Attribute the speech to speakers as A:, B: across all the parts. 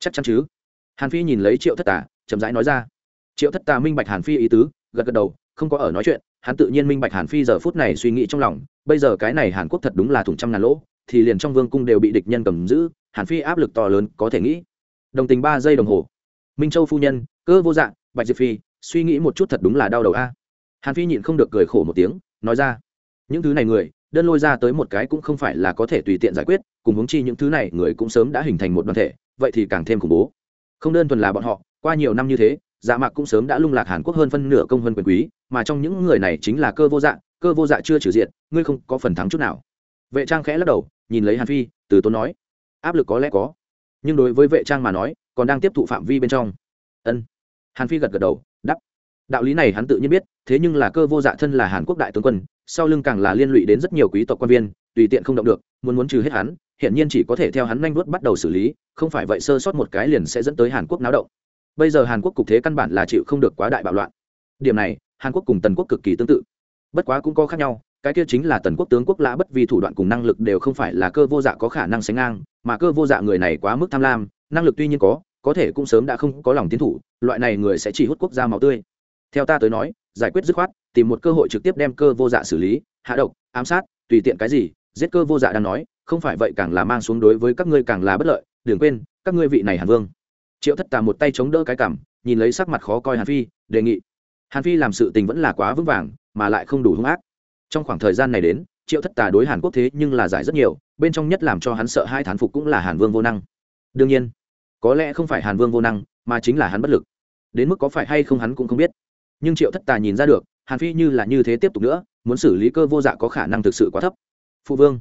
A: chắc chắn chứ? Hàn phi nhìn lấy triệu thất tà, chậm rãi nói ra. Triệu thất tà minh bạch hàn phi ý tứ, gật gật đầu, không có ở nói chuyện. Hắn tự nhiên minh bạch hàn phi giờ phút này suy nghĩ trong lòng. Bây giờ cái này hàn quốc thật đúng là thủng trăm ngàn lỗ, thì liền trong vương cung đều bị địch nhân cầm giữ, hàn phi áp lực to lớn có thể nghĩ. Đồng tình ba giây đồng hồ. Minh châu phu nhân, cơ vô dạng bạch diệp phi, suy nghĩ một chút thật đúng là đau đầu a. Hàn phi nhịn không được cười khổ một tiếng, nói ra. Những thứ này người, đơn lôi ra tới một cái cũng không phải là có thể tùy tiện giải quyết, cùng hướng chi những thứ này người cũng sớm đã hình thành một đoàn thể vậy thì càng thêm khủng bố. Không đơn thuần là bọn họ, qua nhiều năm như thế dạ mạc cũng sớm đã lung lạc hàn quốc hơn phân nửa công hơn quyền quý, mà trong những người này chính là cơ vô dạ cơ vô dạ chưa trừ diện ngươi không có phần thắng chút nào. Vệ trang khẽ lắc đầu, nhìn lấy hàn phi, từ tốn nói, áp lực có lẽ có, nhưng đối với vệ trang mà nói, còn đang tiếp thụ phạm vi bên trong. Ân. Hàn phi gật gật đầu đắp đạo lý này hắn tự nhiên biết, thế nhưng là cơ vô dạ thân là hàn quốc đại tướng quân, sau lưng càng là liên lụy đến rất nhiều quý tộc quan viên, tùy tiện không động được, muốn muốn trừ hết hắn hiện nhiên chỉ có thể theo hắn nhanh đuốt bắt đầu xử lý, không phải vậy sơ sót một cái liền sẽ dẫn tới hàn quốc náo động. Bây giờ hàn quốc cục thế căn bản là chịu không được quá đại bạo loạn. Điểm này, hàn quốc cùng tần quốc cực kỳ tương tự. Bất quá cũng có khác nhau, cái kia chính là tần quốc tướng quốc lã bất vì thủ đoạn cùng năng lực đều không phải là cơ vô dạ có khả năng sánh ngang, mà cơ vô dạ người này quá mức tham lam, năng lực tuy nhiên có có thể cũng sớm đã không có lòng tiến thủ, loại này người sẽ chỉ hút quốc gia máu tươi. Theo ta tới nói, giải quyết dứt khoát, tìm một cơ hội trực tiếp đem cơ vô dạ xử lý, hạ độc, ám sát, tùy tiện cái gì, giết cơ vô dạ đang nói không phải vậy càng là mang xuống đối với các ngươi càng là bất lợi, đừng quên, các ngươi vị này hàn vương. Triệu thất tà một tay chống đỡ cái cảm, nhìn lấy sắc mặt khó coi hàn phi, đề nghị. Hàn phi làm sự tình vẫn là quá vững vàng, mà lại không đủ hung ác. Trong khoảng thời gian này đến, triệu thất tà đối hàn quốc thế nhưng là giải rất nhiều, bên trong nhất làm cho hắn sợ hai thán phục cũng là hàn vương vô năng. Đương nhiên, có lẽ không phải hàn vương vô năng, mà chính là hắn bất lực. Đến mức có phải hay không hắn cũng không biết. Nhưng triệu thất tà nhìn ra được, hàn phi như là như thế tiếp tục nữa, muốn xử lý cơ vô dạ có khả năng thực sự quá thấp. Phụ vương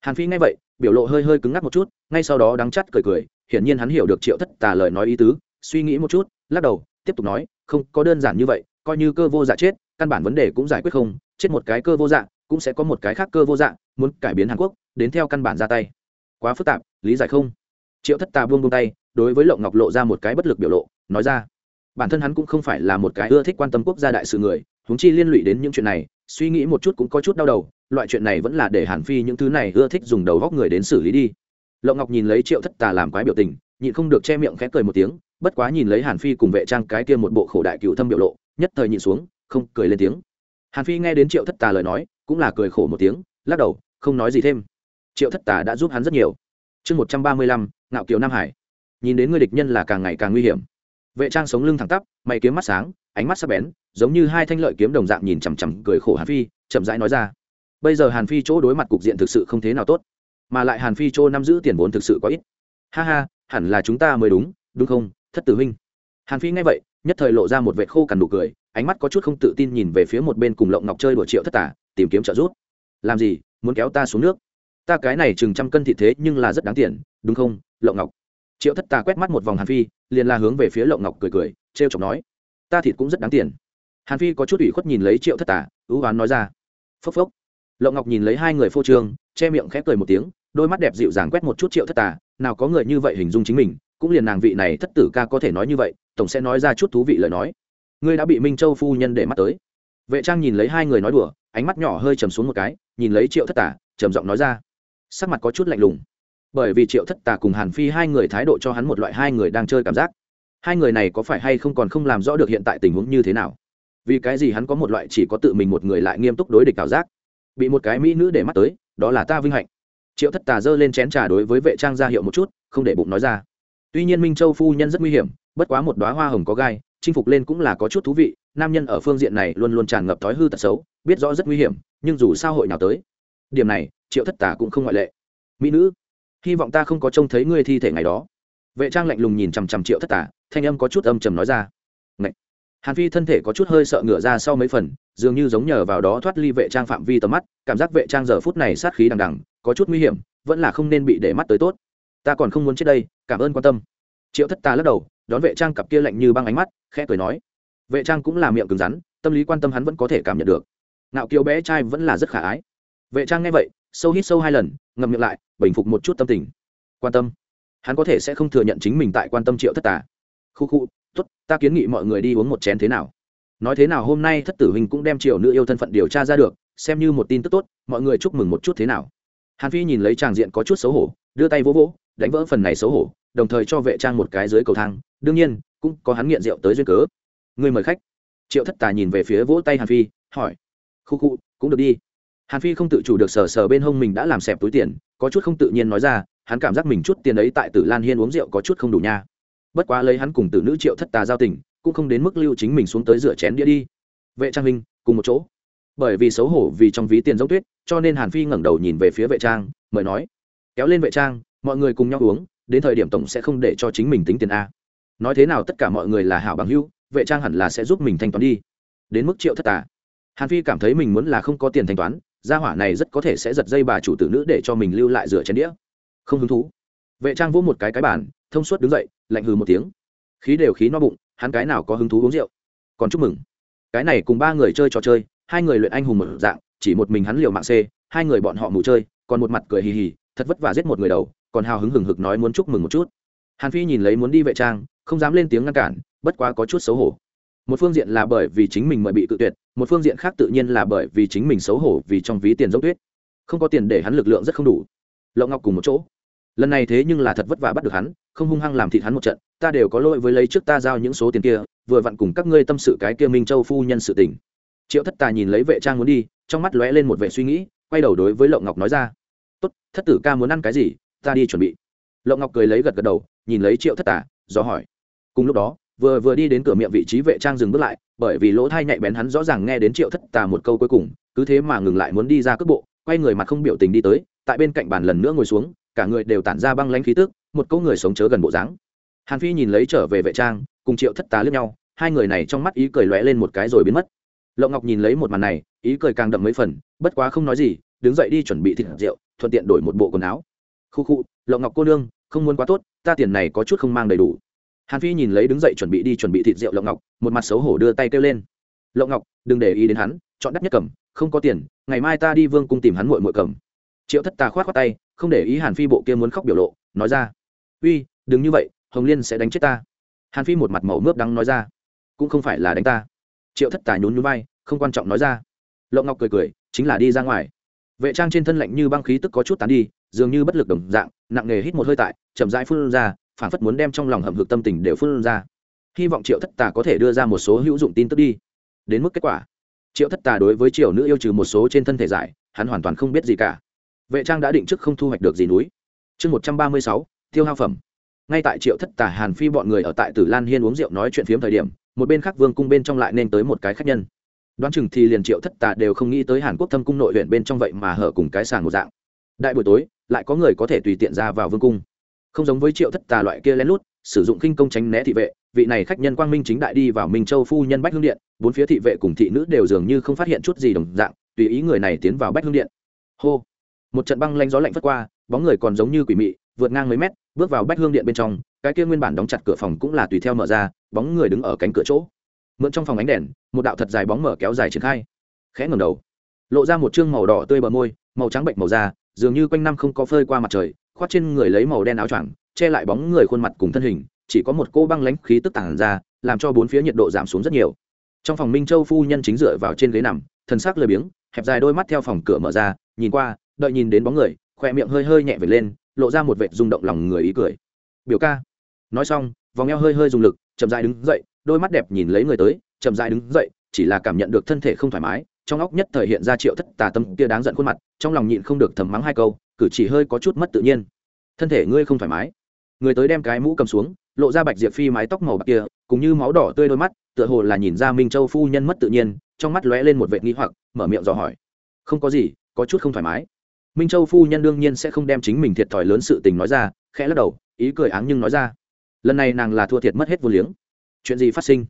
A: hàn phi nghe vậy, biểu lộ hơi hơi cứng ngắc một chút, ngay sau đó đắng chắt cười cười, hiển nhiên hắn hiểu được triệu thất tà lời nói ý tứ, suy nghĩ một chút, lắc đầu, tiếp tục nói, không, có đơn giản như vậy, coi như cơ vô dạ chết, căn bản vấn đề cũng giải quyết không, chết một cái cơ vô dạ cũng sẽ có một cái khác cơ vô dạ muốn cải biến hàn quốc, đến theo căn bản ra tay. Quá phức tạp, lý giải không? Triệu thất tà buông buông tay, đối với lộng ngọc lộ ra một cái bất lực biểu lộ, nói ra, bản thân hắn cũng không phải là một cái ưa thích quan tâm quốc gia đại sự người, huống chi liên lụy đến những chuyện này, suy nghĩ một chút cũng có chút đau đầu loại chuyện này vẫn là để hàn phi những thứ này ưa thích dùng đầu góc người đến xử lý đi. Lộng ngọc nhìn lấy triệu thất tà làm quái biểu tình, nhịn không được che miệng khẽ cười một tiếng, bất quá nhìn lấy hàn phi cùng vệ trang cái kia một bộ khổ đại cựu thâm biểu lộ, nhất thời nhịn xuống, không cười lên tiếng. Hàn phi nghe đến triệu thất tà lời nói, cũng là cười khổ một tiếng, lắc đầu, không nói gì thêm. Triệu thất tà đã giúp hắn rất nhiều. Chương một trăm ba mươi lăm, ngạo kiều nam hải. Nhìn đến người địch nhân là càng ngày càng nguy hiểm. Vệ trang sống lưng thẳng tắp, mày kiếm mắt sáng, ánh mắt sắc bén, giống như hai thanh lợi kiếm đồng dạng nhìn chằm chằm cười khổ hàn phi, chậm rãi nói ra bây giờ hàn phi chỗ đối mặt cục diện thực sự không thế nào tốt, mà lại hàn phi chỗ nắm giữ tiền vốn thực sự quá ít. Ha ha, hẳn là chúng ta mới đúng đúng không, thất tử huynh? Hàn phi nghe vậy, nhất thời lộ ra một vệ khô cằn nụ cười, ánh mắt có chút không tự tin nhìn về phía một bên cùng lộng ngọc chơi đùa triệu thất tả tìm kiếm trợ giúp. Làm gì, muốn kéo ta xuống nước? Ta cái này chừng trăm cân thịt thế nhưng là rất đáng tiền, đúng không, lộng ngọc? Triệu thất tà quét mắt một vòng hàn phi, liền la hướng về phía lộng ngọc cười cười t r e o chọc nói, ta thịt cũng rất đáng tiền. Hàn phi có chút ủy khuất nhìn lấy triệu thất tà, ưu oán nói ra, phốc phốc lộng ngọc nhìn lấy hai người phô trương, che miệng khép cười một tiếng, đôi mắt đẹp dịu dàng quét một chút triệu thất tà, nào có người như vậy hình dung chính mình, cũng liền nàng vị này thất tử ca có thể nói như vậy, tổng sẽ nói ra chút thú vị lời nói. Ngươi đã bị minh châu phu nhân để mắt tới. Vệ trang nhìn lấy hai người nói đùa, ánh mắt nhỏ hơi trầm xuống một cái, nhìn lấy triệu thất tà, trầm giọng nói ra. Sắc mặt có chút lạnh lùng. Bởi vì triệu thất tà cùng hàn phi hai người thái độ cho hắn một loại hai người đang chơi cảm giác. Hai người này có phải hay không còn không làm rõ được hiện tại tình huống như thế nào? Vì cái gì hắn có một loại chỉ có tự mình một người lại nghiêm túc đối địch cảm giác? Bị một cái mỹ nữ để mắt tới, đó là ta vinh hạnh. Triệu thất tà giơ lên chén trà đối với vệ trang ra hiệu một chút, không để bụng nói ra. Tuy nhiên minh châu phu nhân rất nguy hiểm, bất quá một đoá hoa hồng có gai, chinh phục lên cũng là có chút thú vị, nam nhân ở phương diện này luôn luôn tràn ngập thói hư tật xấu, biết rõ rất nguy hiểm, nhưng dù sao hội nào tới. Điểm này, triệu thất tà cũng không ngoại lệ. Mỹ nữ, hy vọng ta không có trông thấy ngươi thi thể ngày đó. Vệ trang lạnh lùng nhìn chằm chằm triệu thất tà, thanh âm có chút âm trầm nói ra. Ngậy! Hàn phi thân thể có chút hơi sợ ngựa ra sau mấy phần, dường như giống nhờ vào đó thoát ly vệ trang phạm vi tầm mắt, cảm giác vệ trang giờ phút này sát khí đằng đằng, có chút nguy hiểm, vẫn là không nên bị để mắt tới tốt. Ta còn không muốn chết đây, cảm ơn quan tâm. Triệu thất ta lắc đầu, đón vệ trang cặp kia lạnh như băng ánh mắt, khẽ cười nói. Vệ trang cũng là miệng cứng rắn, tâm lý quan tâm hắn vẫn có thể cảm nhận được. Nạo kiều bé trai vẫn là rất khả ái. Vệ trang nghe vậy, sâu hít sâu hai lần, ngậm miệng lại, bình phục một chút tâm tình. Quan tâm. Hắn có thể sẽ không thừa nhận chính mình tại quan tâm triệu thất tà khu khu tốt, ta kiến nghị mọi người đi uống một chén thế nào? Nói thế nào hôm nay thất tử huynh cũng đem triệu nữ yêu thân phận điều tra ra được, xem như một tin tức tốt, mọi người chúc mừng một chút thế nào. Hàn phi nhìn lấy tràng diện có chút xấu hổ, đưa tay vỗ vỗ, đánh vỡ phần này xấu hổ, đồng thời cho vệ trang một cái dưới cầu thang, đương nhiên, cũng có hắn nghiện rượu tới duyên cớ. Người mời khách. Triệu thất tà nhìn về phía vỗ tay hàn phi, hỏi. Khu khu, cũng được đi. Hàn phi không tự chủ được sờ sờ bên hông mình đã làm xẹp túi tiền, có chút không tự nhiên nói ra, hắn cảm giác mình chút tiền ấy tại tử lan hiên uống rượu có chút không đủ nha bất quá lấy hắn cùng tử nữ triệu thất tà giao tình, cũng không đến mức lưu chính mình xuống tới rửa chén đĩa đi. Vệ trang Minh, cùng một chỗ. Bởi vì xấu hổ vì trong ví tiền giống tuyết, cho nên hàn phi ngẩng đầu nhìn về phía vệ trang, mời nói, kéo lên vệ trang, mọi người cùng nhau uống, đến thời điểm tổng sẽ không để cho chính mình tính tiền a. Nói thế nào tất cả mọi người là hảo bằng hữu, vệ trang hẳn là sẽ giúp mình thanh toán đi. Đến mức triệu thất tà. Hàn phi cảm thấy mình muốn là không có tiền thanh toán, gia hỏa này rất có thể sẽ giật dây bà chủ tử nữ để cho mình lưu lại rửa chén đĩa. Không hứng thú. Vệ trang vỗ một cái cái bàn thông suốt đứng dậy, lạnh hừ một tiếng. Khí đều khí no bụng, hắn cái nào có hứng thú uống rượu? Còn chúc mừng. Cái này cùng ba người chơi trò chơi, hai người luyện anh hùng một dạng, chỉ một mình hắn liều mạng c hai người bọn họ mù chơi, còn một mặt cười hì hì, thật vất vả giết một người đầu, còn hào hứng hừng hực nói muốn chúc mừng một chút. Hàn phi nhìn lấy muốn đi vệ trang, không dám lên tiếng ngăn cản, bất quá có chút xấu hổ. Một phương diện là bởi vì chính mình mời bị tự tuyệt, một phương diện khác tự nhiên là bởi vì chính mình xấu hổ vì trong ví tiền dốc tuyết. Không có tiền để hắn lực lượng rất không đủ. Lậu ngọc cùng một chỗ lần này thế nhưng là thật vất vả bắt được hắn, không hung hăng làm thịt hắn một trận, ta đều có lỗi với lấy trước ta giao những số tiền kia, vừa vặn cùng các ngươi tâm sự cái kia minh châu phu nhân sự tình. Triệu thất tà nhìn lấy vệ trang muốn đi, trong mắt lóe lên một vệ suy nghĩ, quay đầu đối với lậu ngọc nói ra, tốt, thất tử ca muốn ăn cái gì, ta đi chuẩn bị. Lậu ngọc cười lấy gật gật đầu, nhìn lấy triệu thất tà, do hỏi. Cùng lúc đó, vừa vừa đi đến cửa miệng vị trí vệ trang dừng bước lại, bởi vì lỗ thai nhạy bén hắn rõ ràng nghe đến triệu thất tà một câu cuối cùng, cứ thế mà ngừng lại muốn đi ra cước bộ, quay người mặt không biểu tình đi tới, tại bên cạnh bàn lần nữa ngồi xuống cả người đều tản ra băng lãnh khí tức, một cỗ người sống chớ gần bộ dáng. Hàn phi nhìn lấy trở về vệ trang, cùng triệu thất tá lướt nhau, hai người này trong mắt ý cười lóe lên một cái rồi biến mất. Lộng ngọc nhìn lấy một màn này, ý cười càng đậm mấy phần, bất quá không nói gì, đứng dậy đi chuẩn bị thịt rượu, thuận tiện đổi một bộ quần áo. Khu khu lộng ngọc cô nương, không muốn quá tốt, ta tiền này có chút không mang đầy đủ. Hàn phi nhìn lấy đứng dậy chuẩn bị đi chuẩn bị thịt rượu lộng ngọc, một mặt xấu hổ đưa tay kêu lên. Lộng ngọc, đừng để ý đến hắn, chọn đắt nhất cầm, không có tiền, ngày mai ta đi vương cung tìm hắn muội muội cầm triệu thất tà khoát khoát tay, không để ý hàn phi bộ kia muốn khóc biểu lộ, nói ra, uy, đừng như vậy, hồng liên sẽ đánh chết ta. Hàn phi một mặt màu mướp đắng nói ra, cũng không phải là đánh ta. Triệu thất tà nhún nhún vai, không quan trọng nói ra. Lộng ngọc cười cười, chính là đi ra ngoài. Vệ trang trên thân lạnh như băng khí tức có chút tán đi, dường như bất lực đồng dạng, nặng nghề hít một hơi tại, chậm rãi phun ra phản phất muốn đem trong lòng hầm hực tâm tình đều phun ra. Hy vọng triệu thất tà có thể đưa ra một số hữu dụng tin tức đi. Đến mức kết quả, triệu thất tà đối với triều nữ yêu trừ một số trên thân thể giải, hắn hoàn toàn không biết gì cả vệ trang đã định trước không thu hoạch được gì núi. Chương một trăm ba mươi sáu, tiêu hao phẩm. Ngay tại triệu thất tà hàn phi bọn người ở tại tử lan hiên uống rượu nói chuyện phiếm thời điểm, một bên khác vương cung bên trong lại nên tới một cái khách nhân. Đoán chừng thì liền triệu thất tà đều không nghĩ tới hàn quốc thâm cung nội huyện bên trong vậy mà hở cùng cái sàn một dạng. Đại buổi tối, lại có người có thể tùy tiện ra vào vương cung. Không giống với triệu thất tà loại kia lén lút, sử dụng khinh công tránh né thị vệ, vị này khách nhân quang minh chính đại đi vào minh châu phu nhân bách hương điện, bốn phía thị vệ cùng thị nữ đều dường như không phát hiện chút gì đồng dạng, tùy ý người này tiến vào bách hương điện. Hô một trận băng lanh gió lạnh vất qua, bóng người còn giống như quỷ mị, vượt ngang mấy mét, bước vào bách hương điện bên trong, cái kia nguyên bản đóng chặt cửa phòng cũng là tùy theo mở ra, bóng người đứng ở cánh cửa chỗ. Mượn trong phòng ánh đèn, một đạo thật dài bóng mở kéo dài triển khai. Khẽ ngầm đầu, lộ ra một chương màu đỏ tươi bờ môi, màu trắng bệnh màu da, dường như quanh năm không có phơi qua mặt trời, khoác trên người lấy màu đen áo choàng, che lại bóng người khuôn mặt cùng thân hình, chỉ có một cô băng lãnh khí tức tản ra, làm cho bốn phía nhiệt độ giảm xuống rất nhiều. Trong phòng minh châu phu nhân chính dựa vào trên ghế nằm thân xác lười biếng, hẹp dài đôi mắt theo phòng cửa mở ra, nhìn qua đợi nhìn đến bóng người khoe miệng hơi hơi nhẹ về lên, lộ ra một vệt rung động lòng người ý cười. Biểu ca. Nói xong, vòng eo hơi hơi dùng lực, chậm dại đứng dậy, đôi mắt đẹp nhìn lấy người tới, chậm dại đứng dậy, chỉ là cảm nhận được thân thể không thoải mái, trong óc nhất thời hiện ra triệu thất tà tâm kia đáng giận khuôn mặt, trong lòng nhịn không được thầm mắng hai câu, cử chỉ hơi có chút mất tự nhiên. Thân thể ngươi không thoải mái. Người tới đem cái mũ cầm xuống, lộ ra bạch diệp phi mái tóc màu bạc kia cũng như máu đỏ tươi đôi mắt, tựa hồ là nhìn ra minh châu phu nhân mất tự nhiên, trong mắt lóe lên một vệ nghi hoặc, mở miệng dò hỏi. Không có gì, có chút không thoải mái minh châu phu nhân đương nhiên sẽ không đem chính mình thiệt thòi lớn sự tình nói ra, khẽ lắc đầu, ý cười áng nhưng nói ra. Lần này nàng là thua thiệt mất hết vô liếng. Chuyện gì phát sinh?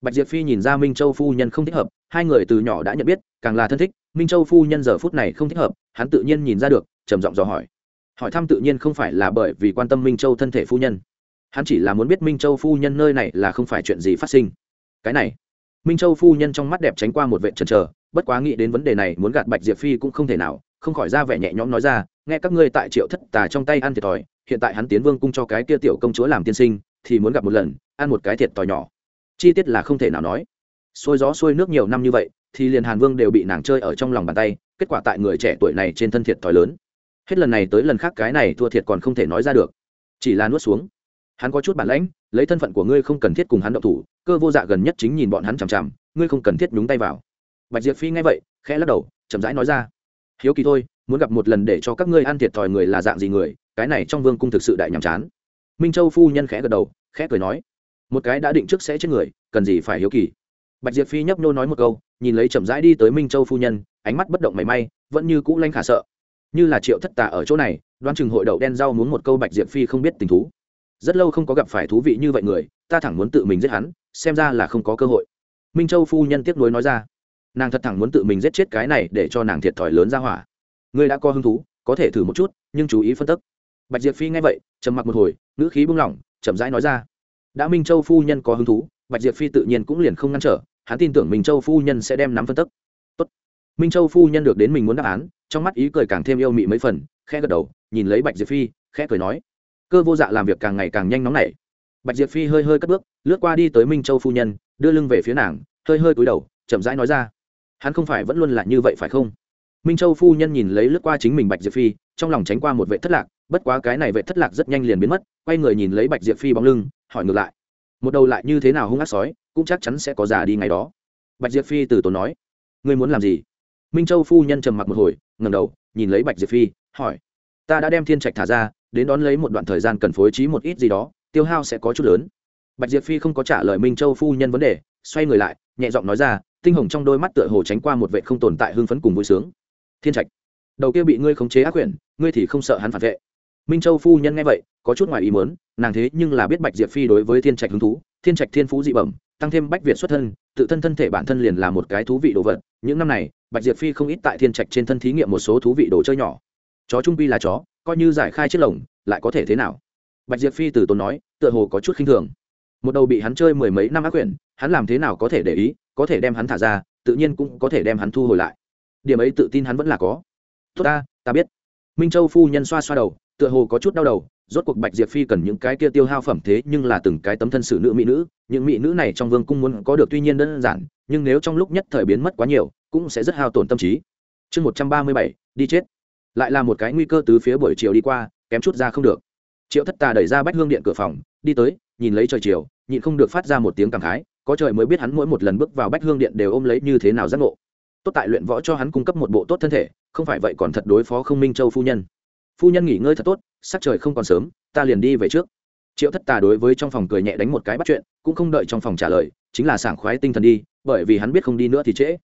A: Bạch diệp phi nhìn ra minh châu phu nhân không thích hợp, hai người từ nhỏ đã nhận biết, càng là thân thích, minh châu phu nhân giờ phút này không thích hợp, hắn tự nhiên nhìn ra được, trầm giọng dò hỏi. Hỏi thăm tự nhiên không phải là bởi vì quan tâm minh châu thân thể phu nhân. Hắn chỉ là muốn biết minh châu phu nhân nơi này là không phải chuyện gì phát sinh. Cái này, minh châu phu nhân trong mắt đẹp tránh qua một vệ trần trờ bất quá nghĩ đến vấn đề này, muốn gạt bạch diệp phi cũng không thể nào không khỏi ra vẻ nhẹ nhõm nói ra, nghe các ngươi tại triệu thất tà trong tay ăn thiệt thòi, hiện tại hắn tiến vương cung cho cái kia tiểu công chúa làm tiên sinh, thì muốn gặp một lần, ăn một cái thiệt thòi nhỏ. Chi tiết là không thể nào nói. Xôi gió xôi nước nhiều năm như vậy, thì liền hàn vương đều bị nàng chơi ở trong lòng bàn tay, kết quả tại người trẻ tuổi này trên thân thiệt thòi lớn. Hết lần này tới lần khác cái này thua thiệt còn không thể nói ra được. Chỉ là nuốt xuống. Hắn có chút bản lãnh, lấy thân phận của ngươi không cần thiết cùng hắn động thủ, cơ vô dạ gần nhất chính nhìn bọn hắn chằm chằm, ngươi không cần thiết nhúng tay vào. Bạch diệp phi nghe vậy, khẽ lắc đầu, chậm rãi nói ra hiếu kỳ thôi, muốn gặp một lần để cho các ngươi ăn thiệt thòi người là dạng gì người, cái này trong vương cung thực sự đại nhàm chán. Minh châu phu nhân khẽ gật đầu, khẽ cười nói, một cái đã định trước sẽ chết người, cần gì phải hiếu kỳ? Bạch diệp phi nhấp nhô nói một câu, nhìn lấy chậm rãi đi tới minh châu phu nhân, ánh mắt bất động mảy may, vẫn như cũ lanh khả sợ. Như là triệu thất tà ở chỗ này, đoán chừng hội đậu đen rau muốn một câu bạch diệp phi không biết tình thú. Rất lâu không có gặp phải thú vị như vậy người, ta thẳng muốn tự mình giết hắn, xem ra là không có cơ hội. Minh châu phu nhân tiếp nối nói ra nàng thật thẳng muốn tự mình giết chết cái này để cho nàng thiệt thòi lớn ra hỏa. Ngươi đã có hứng thú, có thể thử một chút, nhưng chú ý phân tức bạch diệp phi nghe vậy, trầm mặc một hồi, ngữ khí buông lỏng, chậm rãi nói ra. Đã minh châu phu nhân có hứng thú, bạch diệp phi tự nhiên cũng liền không ngăn trở, hắn tin tưởng minh châu phu nhân sẽ đem nắm phân tức Tốt. minh châu phu nhân được đến mình muốn đáp án, trong mắt ý cười càng thêm yêu mị mấy phần, khẽ gật đầu, nhìn lấy bạch diệp phi, khẽ cười nói. Cơ vô dạ làm việc càng ngày càng nhanh nóng nảy. Bạch diệp phi hơi hơi cất bước, lướt qua đi tới minh châu phu nhân, đưa lưng về phía nàng, hơi hơi cúi đầu, chậm rãi nói ra hắn không phải vẫn luôn là như vậy phải không? Minh châu phu nhân nhìn lấy lướt qua chính mình bạch diệp phi, trong lòng tránh qua một vệ thất lạc, bất quá cái này vệ thất lạc rất nhanh liền biến mất, quay người nhìn lấy bạch diệp phi bóng lưng, hỏi ngược lại. Một đầu lại như thế nào hung ác sói, cũng chắc chắn sẽ có già đi ngày đó. Bạch diệp phi từ tốn nói. Ngươi muốn làm gì? Minh châu phu nhân trầm mặc một hồi ngầm đầu, nhìn lấy bạch diệp phi, hỏi. Ta đã đem thiên trạch thả ra, đến đón lấy một đoạn thời gian cần phối trí một ít gì đó, tiêu hao sẽ có chút lớn. Bạch diệp phi không có trả lời minh châu phu nhân vấn đề, xoay người lại, nhẹ giọng nói ra tinh hồng trong đôi mắt tựa hồ tránh qua một vệ không tồn tại hưng phấn cùng vui sướng. Thiên trạch, đầu kia bị ngươi khống chế ác quyển, ngươi thì không sợ hắn phản vệ. Minh châu phu nhân nghe vậy, có chút ngoài ý muốn, nàng thế nhưng là biết bạch diệp phi đối với thiên trạch hứng thú. Thiên trạch thiên phú dị bẩm, tăng thêm bách việt xuất thân, tự thân thân thể bản thân liền là một cái thú vị đồ vật. Những năm này, bạch diệp phi không ít tại thiên trạch trên thân thí nghiệm một số thú vị đồ chơi nhỏ. Chó trung pi là chó, coi như giải khai chiếc lồng, lại có thể thế nào? Bạch diệp phi từ tốn nói, tựa hồ có chút khinh thường. Một đầu bị hắn chơi mười mấy năm ác quyển, hắn làm thế nào có thể để ý? Có thể đem hắn thả ra, tự nhiên cũng có thể đem hắn thu hồi lại. Điểm ấy tự tin hắn vẫn là có. Tốt ta ta biết. Minh châu phu nhân xoa xoa đầu, tựa hồ có chút đau đầu, rốt cuộc bạch diệp phi cần những cái kia tiêu hao phẩm thế nhưng là từng cái tấm thân sự nữ mỹ nữ, những mỹ nữ này trong vương cung muốn có được tuy nhiên đơn giản, nhưng nếu trong lúc nhất thời biến mất quá nhiều, cũng sẽ rất hao tổn tâm trí. Chương một trăm ba mươi bảy, đi chết. Lại là một cái nguy cơ từ phía buổi chiều đi qua, kém chút ra không được. Triệu thất tà đẩy ra bách hương điện cửa phòng, đi tới, nhìn lấy trời chiều, nhịn không được phát ra một tiếng cảm khái có trời mới biết hắn mỗi một lần bước vào bách hương điện đều ôm lấy như thế nào giác ngộ. Tốt tại luyện võ cho hắn cung cấp một bộ tốt thân thể, không phải vậy còn thật đối phó không minh châu phu nhân. Phu nhân nghỉ ngơi thật tốt, sắc trời không còn sớm, ta liền đi về trước. Triệu thất tà đối với trong phòng cười nhẹ đánh một cái bắt chuyện, cũng không đợi trong phòng trả lời, chính là sảng khoái tinh thần đi, bởi vì hắn biết không đi nữa thì trễ.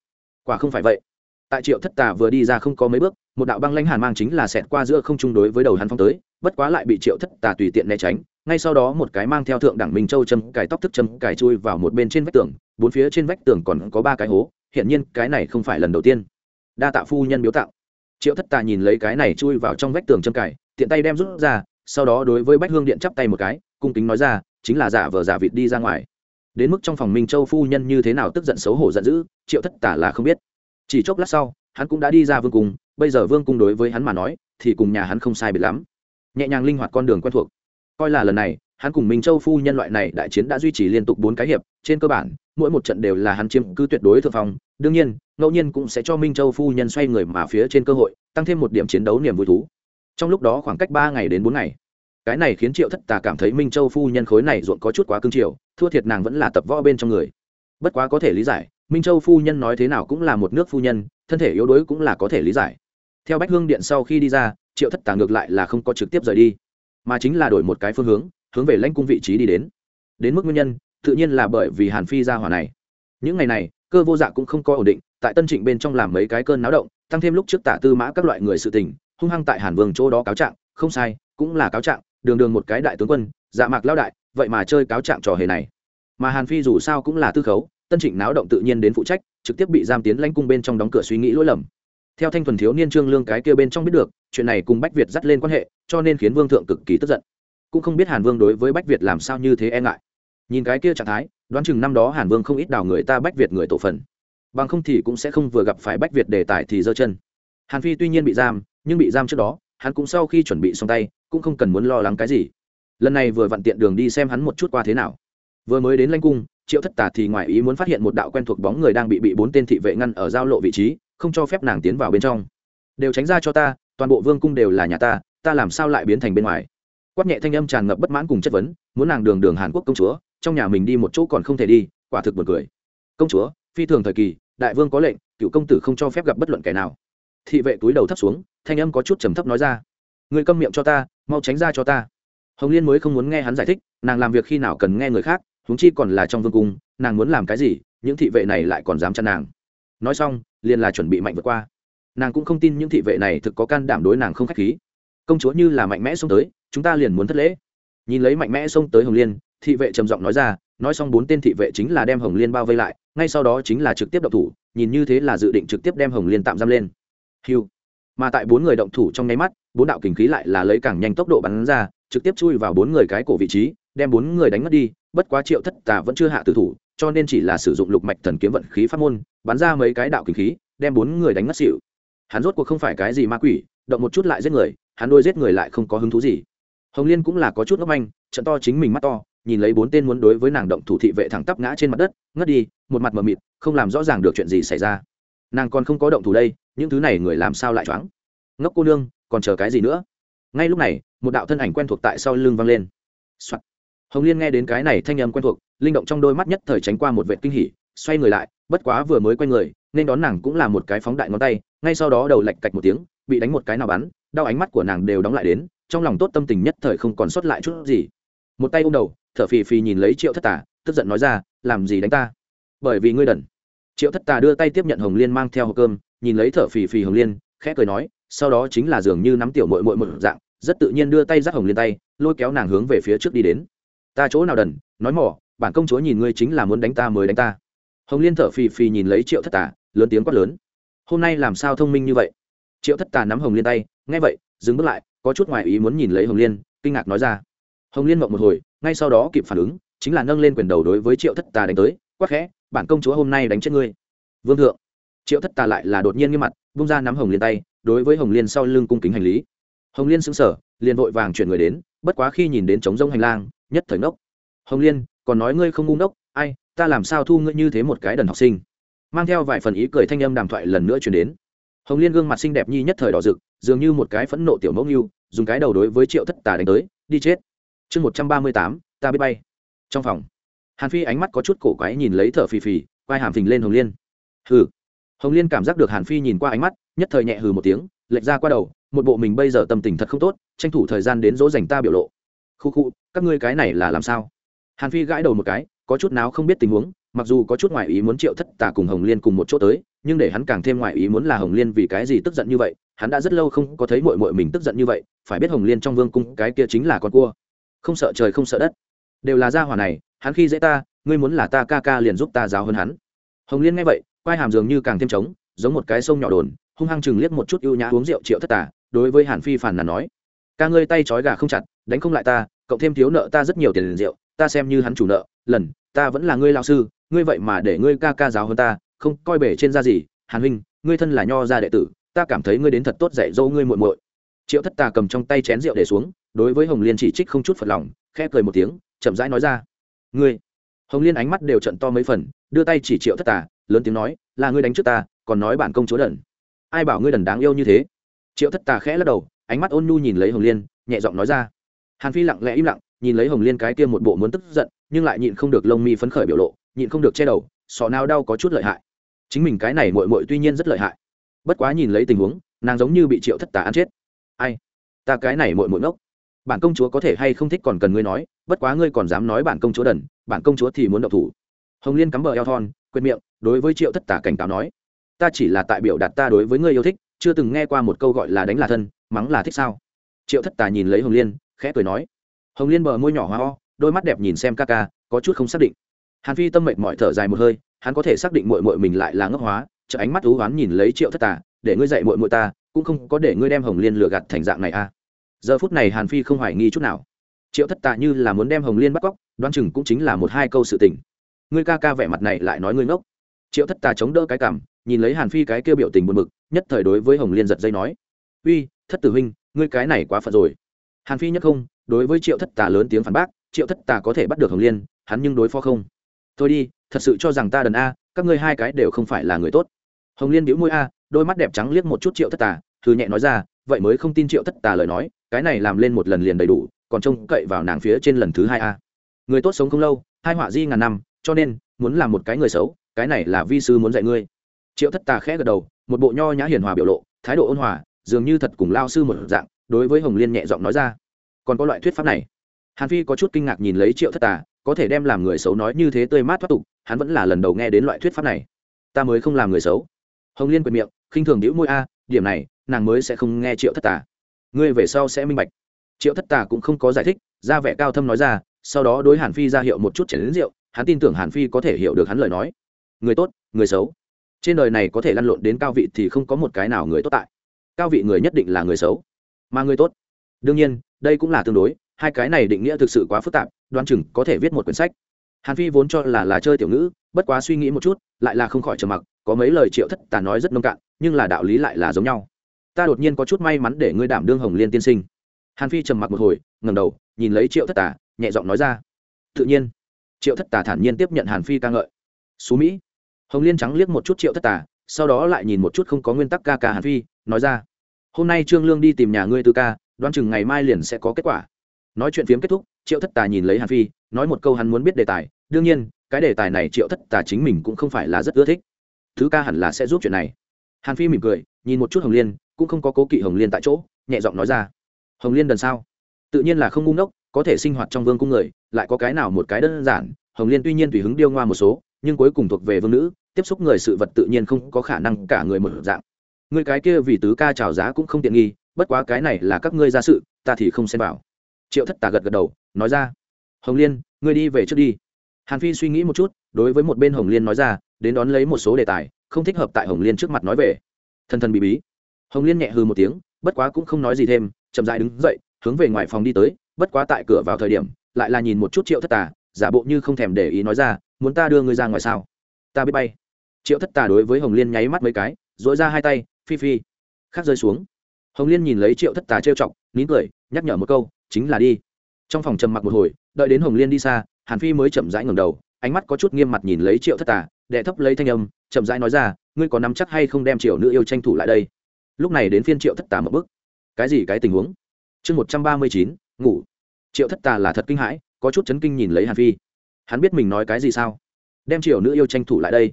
A: Quả không phải vậy. Tại triệu thất tà vừa đi ra không có mấy bước, một đạo băng lãnh hàn mang chính là xẹt qua giữa không trung đối với đầu hắn phong tới, bất quá lại bị triệu thất tà tùy tiện né tránh ngay sau đó một cái mang theo thượng đẳng minh châu châm cài tóc thức châm cài chui vào một bên trên vách tường, bốn phía trên vách tường còn có ba cái hố, hiển nhiên cái này không phải lần đầu tiên. Đa tạ phu nhân biếu tạo triệu thất tà nhìn lấy cái này chui vào trong vách tường châm cài, tiện tay đem rút ra, sau đó đối với bách hương điện chắp tay một cái, cung kính nói ra, chính là giả vờ giả vịt đi ra ngoài. Đến mức trong phòng minh châu phu nhân như thế nào tức giận xấu hổ giận dữ, triệu thất tả là không biết. Chỉ chốc lát sau, hắn cũng đã đi ra vương cung, bây giờ vương cung đối với hắn mà nói, thì cùng nhà hắn không sai biệt lắm. Nhẹ nhàng linh hoạt con đường quen thuộc coi là lần này, hắn cùng minh châu phu nhân loại này đại chiến đã duy trì liên tục bốn cái hiệp, trên cơ bản, mỗi một trận đều là hắn chiếm cứ tuyệt đối thượng phong. Đương nhiên, ngẫu nhiên cũng sẽ cho minh châu phu nhân xoay người mà phía trên cơ hội, tăng thêm một điểm chiến đấu niềm vui thú. Trong lúc đó khoảng cách ba ngày đến bốn ngày. Cái này khiến triệu thất tà cảm thấy minh châu phu nhân khối này ruộng có chút quá cương triều thua thiệt nàng vẫn là tập võ bên trong người. Bất quá có thể lý giải, minh châu phu nhân nói thế nào cũng là một nước phu nhân, thân thể yếu đuối cũng là có thể lý giải. Theo bách hương điện sau khi đi ra, triệu thất tà ngược lại là không có trực tiếp rời đi mà chính là đổi một cái phương hướng hướng về lãnh cung vị trí đi đến. Đến mức nguyên nhân, tự nhiên là bởi vì hàn phi ra hỏa này. Những ngày này, cơ vô dạ cũng không có ổn định, tại tân trịnh bên trong làm mấy cái cơn náo động, tăng thêm lúc trước tả tư mã các loại người sự tình, hung hăng tại hàn vương chỗ đó cáo trạng, không sai, cũng là cáo trạng, đường đường một cái đại tướng quân dạ mạc lao đại, vậy mà chơi cáo trạng trò hề này. Mà hàn phi dù sao cũng là tư khấu, tân trịnh náo động tự nhiên đến phụ trách, trực tiếp bị giam tiến lãnh cung bên trong đóng cửa suy nghĩ lỗi lầm theo thanh thuần thiếu niên trương lương cái kia bên trong biết được, chuyện này cùng bách việt dắt lên quan hệ, cho nên khiến vương thượng cực kỳ tức giận. Cũng không biết hàn vương đối với bách việt làm sao như thế e ngại. Nhìn cái kia trạng thái, đoán chừng năm đó hàn vương không ít đào người ta bách việt người tổ phần. Bằng không thì cũng sẽ không vừa gặp phải bách việt đề tài thì giơ chân. Hàn phi tuy nhiên bị giam, nhưng bị giam trước đó, hắn cũng sau khi chuẩn bị xong tay, cũng không cần muốn lo lắng cái gì. Lần này vừa vặn tiện đường đi xem hắn một chút qua thế nào. Vừa mới đến lanh cung, triệu thất tà thì ngoài ý muốn phát hiện một đạo quen thuộc bóng người đang bị bị bốn tên thị vệ ngăn ở giao lộ vị trí không cho phép nàng tiến vào bên trong. Đều tránh ra cho ta, toàn bộ vương cung đều là nhà ta ta làm sao lại biến thành bên ngoài? Quát nhẹ thanh âm tràn ngập bất mãn cùng chất vấn, muốn nàng đường đường hàn quốc công chúa, trong nhà mình đi một chỗ còn không thể đi, quả thực buồn cười. Công chúa, phi thường thời kỳ, đại vương có lệnh, cựu công tử không cho phép gặp bất luận kẻ nào. Thị vệ túi đầu thấp xuống, thanh âm có chút trầm thấp nói ra. Người câm miệng cho ta, mau tránh ra cho ta. Hồng liên mới không muốn nghe hắn giải thích, nàng làm việc khi nào cần nghe người khác, huống chi còn là trong vương cung, nàng muốn làm cái gì, những thị vệ này lại còn dám chăn nàng. Nói xong liền là chuẩn bị mạnh vượt qua. Nàng cũng không tin những thị vệ này thực có can đảm đối nàng không k h á c h khí. Công chúa như là mạnh mẽ xông tới, chúng ta liền muốn thất lễ. Nhìn lấy mạnh mẽ xông tới hồng liên, thị vệ trầm giọng nói ra, nói xong bốn tên thị vệ chính là đem hồng liên bao vây lại, ngay sau đó chính là trực tiếp động thủ, nhìn như thế là dự định trực tiếp đem hồng liên tạm giam lên. Hiu mà tại bốn người động thủ trong nháy mắt, bốn đạo kình khí lại là lấy càng nhanh tốc độ bắn ra, trực tiếp chui vào bốn người cái cổ vị trí, đem bốn người đánh mất đi, bất quá triệu thất tà vẫn chưa hạ tử thủ cho nên chỉ là sử dụng lục mạch thần kiếm vận khí pháp môn, bắn ra mấy cái đạo kinh khí, đem bốn người đánh ngất xỉu. Hắn rốt cuộc không phải cái gì ma quỷ, động một chút lại giết người, hắn đôi giết người lại không có hứng thú gì. Hồng liên cũng là có chút ngốc manh, trận to chính mình mắt to, nhìn lấy bốn tên muốn đối với nàng động thủ thị vệ thẳng tắp ngã trên mặt đất, ngất đi, một mặt mờ mịt, không làm rõ ràng được chuyện gì xảy ra. Nàng còn không có động thủ đây, những thứ này người làm sao lại choáng? Ngốc cô nương, còn chờ cái gì nữa? Ngay lúc này, một đạo thân ảnh quen thuộc tại sau lưng vang lên、Soạn. hồng liên nghe đến cái này thanh âm quen thuộc linh động trong đôi mắt nhất thời tránh qua một vệ kinh hỉ, xoay người lại, bất quá vừa mới quay người, nên đón nàng cũng là một cái phóng đại ngón tay, ngay sau đó đầu lạch cạch một tiếng, bị đánh một cái nào bắn, đau ánh mắt của nàng đều đóng lại đến, trong lòng tốt tâm tình nhất thời không còn sót lại chút gì. Một tay ôm đầu, thở phì phì nhìn lấy triệu thất tà, tức giận nói ra, làm gì đánh ta? Bởi vì ngươi đần. Triệu thất tà đưa tay tiếp nhận hồng liên mang theo hộp cơm, nhìn lấy thở phì phì hồng liên, khẽ cười nói, sau đó chính là dường như nắm tiểu mội mội một dạng, rất tự nhiên đưa tay dắt hồng liên tay, lôi kéo nàng hướng về phía trước đi đến. Ta chỗ nào đần, nói mỏ bản công chúa nhìn ngươi chính là muốn đánh ta mới đánh ta. Hồng liên thở phì phì nhìn lấy triệu thất tà, lớn tiếng quát lớn. Hôm nay làm sao thông minh như vậy? Triệu thất tà nắm hồng liên tay, nghe vậy, dừng bước lại, có chút ngoài ý muốn nhìn lấy hồng liên, kinh ngạc nói ra. Hồng liên mộng một hồi, ngay sau đó kịp phản ứng, chính là nâng lên quyền đầu đối với triệu thất tà đánh tới quắc khẽ, bản công chúa hôm nay đánh chết ngươi. Vương thượng. Triệu thất tà lại là đột nhiên nghiêm mặt bung ra nắm hồng liên tay, đối với hồng liên sau lưng cung kính hành lý. Hồng liên xứng sở liền vội vàng chuyển người đến, bất quá khi nhìn đến trống rông hành lang, nhất thời ngốc. Hồng liên còn nói ngươi không ngu ngốc, ai, ta làm sao thu ngươi như thế một cái đần học sinh? Mang theo vài phần ý cười thanh âm đàm thoại lần nữa chuyển đến. Hồng liên gương mặt xinh đẹp nhi nhất thời đỏ rực, dường như một cái phẫn nộ tiểu mẫu nghiêu dùng cái đầu đối với triệu thất tà đánh tới, đi chết. Chương một trăm ba mươi tám, ta biết bay. Trong phòng, hàn phi ánh mắt có chút cổ quái nhìn lấy thở phì phì quay hàm phình lên hồng liên. Hừ. Hồng liên cảm giác được hàn phi nhìn qua ánh mắt, nhất thời nhẹ hừ một tiếng, lệch ra qua đầu, một bộ mình bây giờ tâm tình thật không tốt, tranh thủ thời gian đến dỗ dành ta biểu lộ. Khu khu, các ngươi cái này là làm sao? Hàn phi gãi đầu một cái, có chút nào không biết tình huống, mặc dù có chút ngoại ý muốn triệu thất tà cùng hồng liên cùng một chỗ tới, nhưng để hắn càng thêm ngoại ý muốn là hồng liên vì cái gì tức giận như vậy, hắn đã rất lâu không có thấy mội mội mình tức giận như vậy, phải biết hồng liên trong vương cung cái kia chính là con cua. Không sợ trời không sợ đất. Đều là gia hỏa này, hắn khi dễ ta, ngươi muốn là ta ca ca liền giúp ta giáo hơn hắn. Hồng liên nghe vậy, quai hàm dường như càng thêm trống, giống một cái sông nhỏ đồn, hung hăng chừng liếc một chút ưu nhã uống rượu triệu thất tà, đối với hàn phi phản là nói, ca ngươi tay trói gà không chặt, đánh không lại ta cộng thêm thiếu nợ ta rất nhiều tiền rượu ta xem như hắn chủ nợ, lần, ta vẫn là ngươi lao sư, ngươi vậy mà để ngươi ca ca giáo hơn ta, không, coi bể trên ra gì, hàn huynh, ngươi thân là nho gia đệ tử, ta cảm thấy ngươi đến thật tốt dạy dỗ ngươi muội muội. Triệu thất tà cầm trong tay chén rượu để xuống, đối với hồng liên chỉ trích không chút phật lòng, khẽ cười một tiếng, chậm rãi nói ra. Ngươi. Hồng liên ánh mắt đều trận to mấy phần, đưa tay chỉ triệu thất tà, lớn tiếng nói, là ngươi đánh trước ta, còn nói bản công chúa đần. Ai bảo ngươi đần đáng yêu như thế? Triệu thất tà khẽ lắc đầu, ánh mắt ôn nhu nhìn lấy hồng liên, nhẹ giọng nói ra hàn phi lặng lẽ im lặng, nhìn lấy hồng liên cái kia một bộ muốn tức giận, nhưng lại nhịn không được lông mi phấn khởi biểu lộ, nhịn không được che đầu, sọ nào đau có chút lợi hại. Chính mình cái này mội mội tuy nhiên rất lợi hại, bất quá nhìn lấy tình huống, nàng giống như bị triệu thất tà ăn chết. Ai? Ta cái này mội mội ngốc. Bản công chúa có thể hay không thích còn cần ngươi nói, bất quá ngươi còn dám nói bản công chúa đần, bản công chúa thì muốn độc thủ. Hồng liên cắm bờ eo thon quên miệng, đối với triệu thất tà cảnh cáo nói, ta chỉ là tại biểu đạt ta đối với ngươi yêu thích, chưa từng nghe qua một câu gọi là đánh là thân, mắng là thích sao? Triệu thất tà nhìn lấy hồng liên khẽ cười nói. Hồng liên bờ môi nhỏ hoa ho đôi mắt đẹp nhìn xem ca ca, có chút không xác định. Hàn phi tâm mệnh mọi thở dài một hơi, hắn có thể xác định mội mội mình lại là ngốc hóa chợ ánh mắt thú hoán nhìn lấy triệu thất tà, để ngươi dạy mội mội ta, cũng không có để ngươi đem hồng liên lừa gạt thành dạng này à. Giờ phút này hàn phi không hoài nghi chút nào. Triệu thất tà như là muốn đem hồng liên bắt cóc, đoán chừng cũng chính là một hai câu sự tình. Ngươi ca ca vẻ mặt này lại nói ngươi ngốc. Triệu thất tà chống đỡ cái cảm, nhìn lấy hàn phi cái kêu biểu tình buồn bực, nhất thời đối với hồng liên giật dây nói, uy, thất tử huynh, ngươi cái này quá phận rồi hàn phi nhất không, đối với triệu thất tà lớn tiếng phản bác, triệu thất tà có thể bắt được hồng liên, hắn nhưng đối phó không. Thôi đi, thật sự cho rằng ta đần a, các ngươi hai cái đều không phải là người tốt. Hồng liên bĩu môi a, đôi mắt đẹp trắng liếc một chút triệu thất tà thư nhẹ nói ra, vậy mới không tin triệu thất tà lời nói, cái này làm lên một lần liền đầy đủ, còn trông cậy vào nàng phía trên lần thứ hai a. Người tốt sống không lâu, hai họa di ngàn năm, cho nên, muốn làm một cái người xấu, cái này là vi sư muốn dạy ngươi. Triệu thất tà khẽ gật đầu, một bộ nho nhã hiền hòa biểu lộ, thái độ ôn hòa, dường như thật cùng lao sư một dạng, đối với hồng liên nhẹ giọng nói ra còn có loại thuyết pháp này. Hàn phi có chút kinh ngạc nhìn lấy triệu thất tà, có thể đem làm người xấu nói như thế tươi mát thoát tục, hắn vẫn là lần đầu nghe đến loại thuyết pháp này. Ta mới không làm người xấu. Hồng liên quyệt miệng, khinh thường đĩu môi a, điểm này, nàng mới sẽ không nghe triệu thất tà. Ngươi về sau sẽ minh bạch. Triệu thất tà cũng không có giải thích, ra vẻ cao thâm nói ra, sau đó đối hàn phi ra hiệu một chút chảy đến rượu, hắn tin tưởng hàn phi có thể hiểu được hắn lời nói. Người tốt, người xấu. Trên đời này có thể lăn lộn đến cao vị thì không có một cái nào người tốt tại. Cao vị người nhất định là người xấu. Mà người tốt, đương nhiên đây cũng là tương đối, hai cái này định nghĩa thực sự quá phức tạp đoan chừng có thể viết một quyển sách. Hàn phi vốn cho là là chơi tiểu ngữ, bất quá suy nghĩ một chút, lại là không khỏi trầm mặc, có mấy lời triệu thất tà nói rất nông cạn, nhưng là đạo lý lại là giống nhau. Ta đột nhiên có chút may mắn để ngươi đảm đương hồng liên tiên sinh. Hàn phi trầm mặc một hồi ngầm đầu, nhìn lấy triệu thất tà, nhẹ giọng nói ra. Tự nhiên. Triệu thất tà thản nhiên tiếp nhận hàn phi ca ngợi. Xú mỹ. Hồng liên trắng liếc một chút triệu thất tà, sau đó lại nhìn một chút không có nguyên tắc ca ca hàn phi, nói ra. Hôm nay trương lương đi tìm nhà ngươi tư ca đoán chừng ngày mai liền sẽ có kết quả. Nói chuyện phiếm kết thúc, triệu thất tà nhìn lấy hàn phi, nói một câu hắn muốn biết đề tài. Đương nhiên, cái đề tài này triệu thất tà chính mình cũng không phải là rất ưa thích. Thứ ca hẳn là sẽ giúp chuyện này. Hàn phi mỉm cười, nhìn một chút hồng liên, cũng không có cố kỵ hồng liên tại chỗ, nhẹ giọng nói ra. Hồng liên đần sao? Tự nhiên là không ngu ngốc, có thể sinh hoạt trong vương cung người, lại có cái nào một cái đơn giản. Hồng liên tuy nhiên tùy hứng điêu ngoa một số, nhưng cuối cùng thuộc về vương nữ, tiếp xúc người sự vật tự nhiên không có khả năng cả người một dạng. Người cái kia vì tứ ca trào giá cũng không tiện nghi bất quá cái này là các ngươi ra sự, ta thì không xem vào. Triệu thất tà gật gật đầu, nói ra. Hồng liên, ngươi đi về trước đi. Hàn phi suy nghĩ một chút, đối với một bên hồng liên nói ra, đến đón lấy một số đề tài, không thích hợp tại hồng liên trước mặt nói về. Thân thân bị bí. Hồng liên nhẹ hư một tiếng, bất quá cũng không nói gì thêm, chậm dại đứng dậy, hướng về ngoài phòng đi tới, bất quá tại cửa vào thời điểm, lại là nhìn một chút triệu thất tà, giả bộ như không thèm để ý nói ra, muốn ta đưa ngươi ra ngoài sao? Ta biết bay. Triệu thất tà đối với hồng liên nháy mắt mấy cái dỗi ra hai tay, phi phi. Khác rơi xuống hồng liên nhìn lấy triệu thất tà trêu chọc, nín cười, nhắc nhở một câu, chính là đi. Trong phòng trầm mặc một hồi, đợi đến hồng liên đi xa, hàn phi mới chậm rãi ngầm đầu, ánh mắt có chút nghiêm mặt nhìn lấy triệu thất tà, đệ thấp lấy thanh âm, chậm rãi nói ra, ngươi có nắm chắc hay không đem triệu nữ yêu tranh thủ lại đây? Lúc này đến phiên triệu thất tà một bức cái gì cái tình huống? Chương một trăm ba mươi chín, ngủ. Triệu thất tà là thật kinh hãi, có chút chấn kinh nhìn lấy hàn phi. Hắn biết mình nói cái gì sao? Đem triệu nữ yêu tranh thủ lại đây.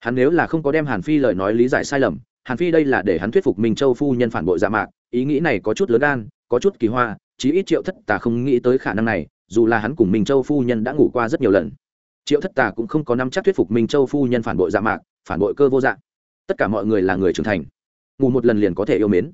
A: Hắn nếu là không có đem hàn phi lời nói lý giải sai lầm hàn phi đây là để hắn thuyết phục minh châu phu nhân phản bội dạ mạc, ý nghĩ này có chút lớn gan, có chút kỳ hoa, chí ít triệu thất tà không nghĩ tới khả năng này, dù là hắn cùng minh châu phu nhân đã ngủ qua rất nhiều lần. Triệu thất tà cũng không có năm chắc thuyết phục minh châu phu nhân phản bội dạ mạc, phản bội cơ vô dạng tất cả mọi người là người trưởng thành. Ngủ một lần liền có thể yêu mến.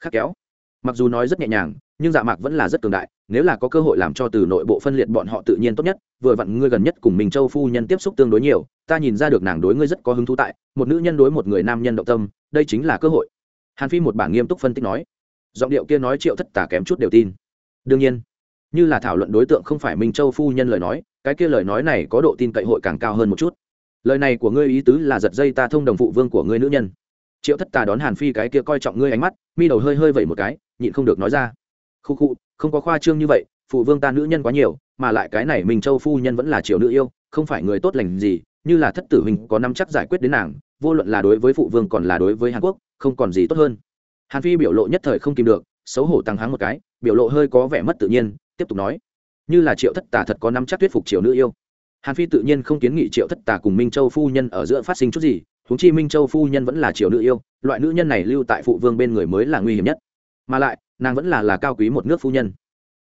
A: Khắc kéo mặc dù nói rất nhẹ nhàng, nhưng dạ mạc vẫn là rất cường đại, nếu là có cơ hội làm cho từ nội bộ phân liệt bọn họ tự nhiên tốt nhất, vừa vặn ngươi gần nhất cùng minh châu phu nhân tiếp xúc tương đối nhiều, ta nhìn ra được nàng đối ngươi rất có hứng thú tại, một nữ nhân đối một người nam nhân động tâm, đây chính là cơ hội. Hàn phi một bảng nghiêm túc phân tích nói. Giọng điệu kia nói triệu thất tả kém chút đều tin. Đương nhiên, như là thảo luận đối tượng không phải minh châu phu nhân lời nói, cái kia lời nói này có độ tin cậy hội càng cao hơn một chút. Lời này của ngươi ý tứ là giật dây ta thông đồng phụ vương của ngươi nữ nhân triệu thất tà đón hàn phi cái kia coi trọng ngươi ánh mắt, mi đầu hơi hơi vẩy một cái, nhịn không được nói ra. Khu khu, không có khoa trương như vậy, phụ vương ta nữ nhân quá nhiều, mà lại cái này minh châu phu nhân vẫn là triệu nữ yêu, không phải người tốt lành gì, như là thất tử hình có năm chắc giải quyết đến nàng, vô luận là đối với phụ vương còn là đối với hàn quốc, không còn gì tốt hơn. Hàn phi biểu lộ nhất thời không tìm được, xấu hổ tăng háng một cái, biểu lộ hơi có vẻ mất tự nhiên, tiếp tục nói. Như là triệu thất tà thật có năm chắc thuyết phục triệu nữ yêu. Hàn phi tự nhiên không kiến nghị triệu thất tà cùng minh châu phu nhân ở giữa phát sinh chút gì huống chi minh châu phu nhân vẫn là triều nữ yêu, loại nữ nhân này lưu tại phụ vương bên người mới là nguy hiểm nhất. Mà lại, nàng vẫn là là cao quý một nước phu nhân.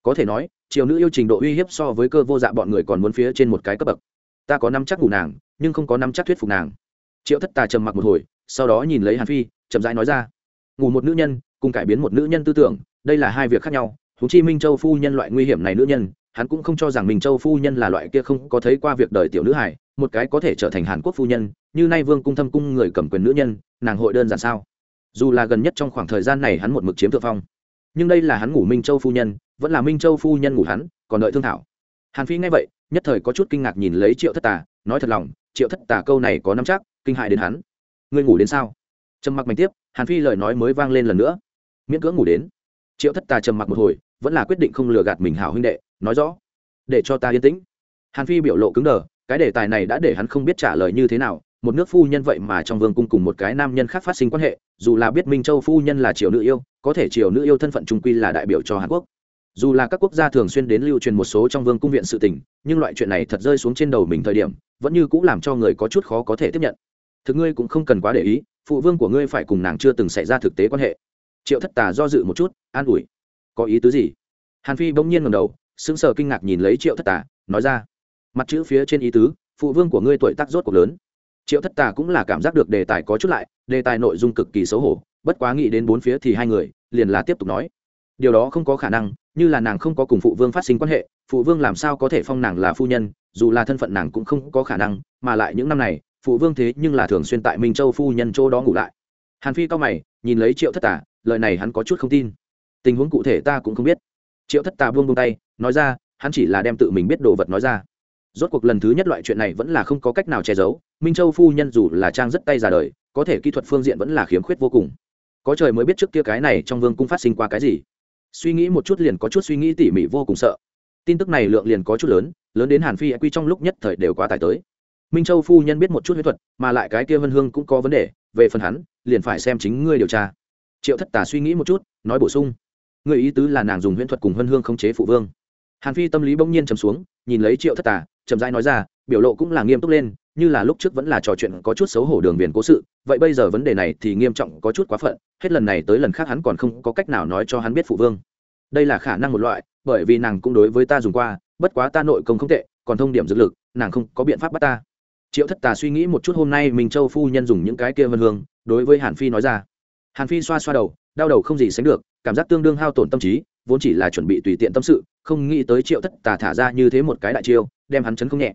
A: Có thể nói, triều nữ yêu trình độ uy hiếp so với cơ vô dạ bọn người còn muốn phía trên một cái cấp bậc. Ta có năm chắc ngủ nàng, nhưng không có năm chắc thuyết phục nàng. Triệu thất tà trầm mặc một hồi, sau đó nhìn lấy hàn phi, chậm rãi nói ra. Ngủ một nữ nhân, cùng cải biến một nữ nhân tư tưởng, đây là hai việc khác nhau. Thú chi minh châu phu nhân loại nguy hiểm này nữ nhân hắn cũng không cho rằng minh châu phu nhân là loại kia không có thấy qua việc đời tiểu nữ hải một cái có thể trở thành hàn quốc phu nhân, như nay vương cung thâm cung người cầm quyền nữ nhân, nàng hội đơn giản sao? Dù là gần nhất trong khoảng thời gian này hắn một mực chiếm thượng phong, nhưng đây là hắn ngủ minh châu phu nhân, vẫn là minh châu phu nhân ngủ hắn, còn đợi thương thảo. Hàn phi nghe vậy, nhất thời có chút kinh ngạc nhìn lấy triệu thất tà, nói thật lòng, triệu thất tà câu này có năm chắc, kinh hại đến hắn. Ngươi ngủ đến sao? Trầm mặc mạnh tiếp, hàn phi lời nói mới vang lên lần nữa. Miễn cưỡng ngủ đến. Triệu thất tà trầm mặc một hồi, vẫn là quyết định không lừa gạt mình hảo huynh đệ nói rõ. Để cho ta yên tĩnh. Hàn phi biểu lộ cứng đờ, cái đề tài này đã để hắn không biết trả lời như thế nào. Một nước phu nhân vậy mà trong vương cung cùng một cái nam nhân khác phát sinh quan hệ, dù là biết minh châu phu nhân là triều nữ yêu, có thể triều nữ yêu thân phận trung quy là đại biểu cho hàn quốc. Dù là các quốc gia thường xuyên đến lưu truyền một số trong vương cung viện sự tình, nhưng loại chuyện này thật rơi xuống trên đầu mình thời điểm, vẫn như cũng làm cho người có chút khó có thể tiếp nhận. Thực ngươi cũng không cần quá để ý, phụ vương của ngươi phải cùng nàng chưa từng xảy ra thực tế quan hệ. Triệu thất tà do dự một chút, an ủi. Có ý tứ gì? Hàn phi bỗng nhiên ngầm đầu sững sờ kinh ngạc nhìn lấy triệu thất tà, nói ra, mặt chữ phía trên ý tứ, phụ vương của ngươi tuổi tác rốt cuộc lớn. Triệu thất tà cũng là cảm giác được đề tài có chút lại, đề tài nội dung cực kỳ xấu hổ, bất quá nghĩ đến bốn phía thì hai người, liền là tiếp tục nói, điều đó không có khả năng, như là nàng không có cùng phụ vương phát sinh quan hệ, phụ vương làm sao có thể phong nàng là phu nhân, dù là thân phận nàng cũng không có khả năng, mà lại những năm này, phụ vương thế nhưng là thường xuyên tại minh châu phu nhân chỗ đó ngủ lại. Hàn phi cao mày, nhìn lấy triệu thất tà, lời này hắn có chút không tin. Tình huống cụ thể ta cũng không biết. Triệu thất tà buông buông tay nói ra, hắn chỉ là đem tự mình biết đồ vật nói ra. Rốt cuộc lần thứ nhất loại chuyện này vẫn là không có cách nào che giấu, minh châu phu nhân dù là trang rất tay ra đời, có thể kỹ thuật phương diện vẫn là khiếm khuyết vô cùng. Có trời mới biết trước kia cái này trong vương cung phát sinh qua cái gì. Suy nghĩ một chút liền có chút suy nghĩ tỉ mỉ vô cùng sợ. Tin tức này lượng liền có chút lớn lớn đến hàn phi quy trong lúc nhất thời đều quá tải tới. Minh châu phu nhân biết một chút huyết thuật, mà lại cái kia vân hương cũng có vấn đề, về phần hắn, liền phải xem chính ngươi điều tra. Triệu thất tà suy nghĩ một chút, nói bổ sung. Người ý tứ là nàng dùng huyễn thuật cùng vân hương khống chế phụ vương hàn phi tâm lý bỗng nhiên trầm xuống, nhìn lấy triệu thất tà, chậm rãi nói ra, biểu lộ cũng là nghiêm túc lên, như là lúc trước vẫn là trò chuyện có chút xấu hổ đường viền cố sự, vậy bây giờ vấn đề này thì nghiêm trọng có chút quá phận, hết lần này tới lần khác hắn còn không có cách nào nói cho hắn biết phụ vương. Đây là khả năng một loại, bởi vì nàng cũng đối với ta dùng qua, bất quá ta nội công không tệ, còn thông điểm dược lực, nàng không có biện pháp bắt ta. Triệu thất tà suy nghĩ một chút hôm nay mình châu phu nhân dùng những cái kia vân hương, đối với hàn phi nói ra. Hàn phi xoa xoa đầu, đau đầu không gì sánh được, cảm giác tương đương hao tổn tâm trí vốn chỉ là chuẩn bị tùy tiện tâm sự, không nghĩ tới triệu thất tà thả ra như thế một cái đại chiêu, đem hắn chấn không nhẹ.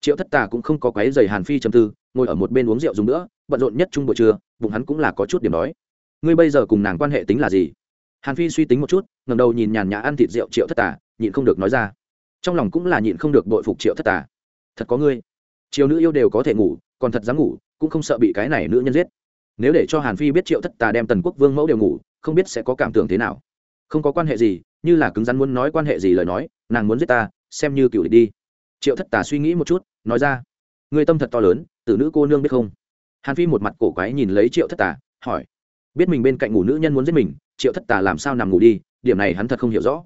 A: Triệu thất tà cũng không có quái dày hàn phi chầm tư, ngồi ở một bên uống rượu dùng nữa, bận rộn nhất chung buổi trưa, bụng hắn cũng là có chút điểm đói. Ngươi bây giờ cùng nàng quan hệ tính là gì? Hàn phi suy tính một chút ngầm đầu nhìn nhàn nhã ăn thịt rượu triệu thất tà, nhịn không được nói ra. Trong lòng cũng là nhịn không được bội phục triệu thất tà. Thật có ngươi. Chiều nữ yêu đều có thể ngủ, còn thật dám ngủ, cũng không sợ bị cái này nữ nhân giết. Nếu để cho hàn phi biết triệu thất tà đem tần quốc vương mẫu đều ngủ, không biết sẽ có cảm tưởng thế nào không có quan hệ gì, như là cứng rắn muốn nói quan hệ gì lời nói, nàng muốn giết ta, xem như cựu địch đi. Triệu thất tà suy nghĩ một chút, nói ra. Người tâm thật to lớn, tử nữ cô nương biết không? Hàn phi một mặt cổ quái nhìn lấy triệu thất tà, hỏi. Biết mình bên cạnh ngủ nữ nhân muốn giết mình, triệu thất tà làm sao nằm ngủ đi, điểm này hắn thật không hiểu rõ.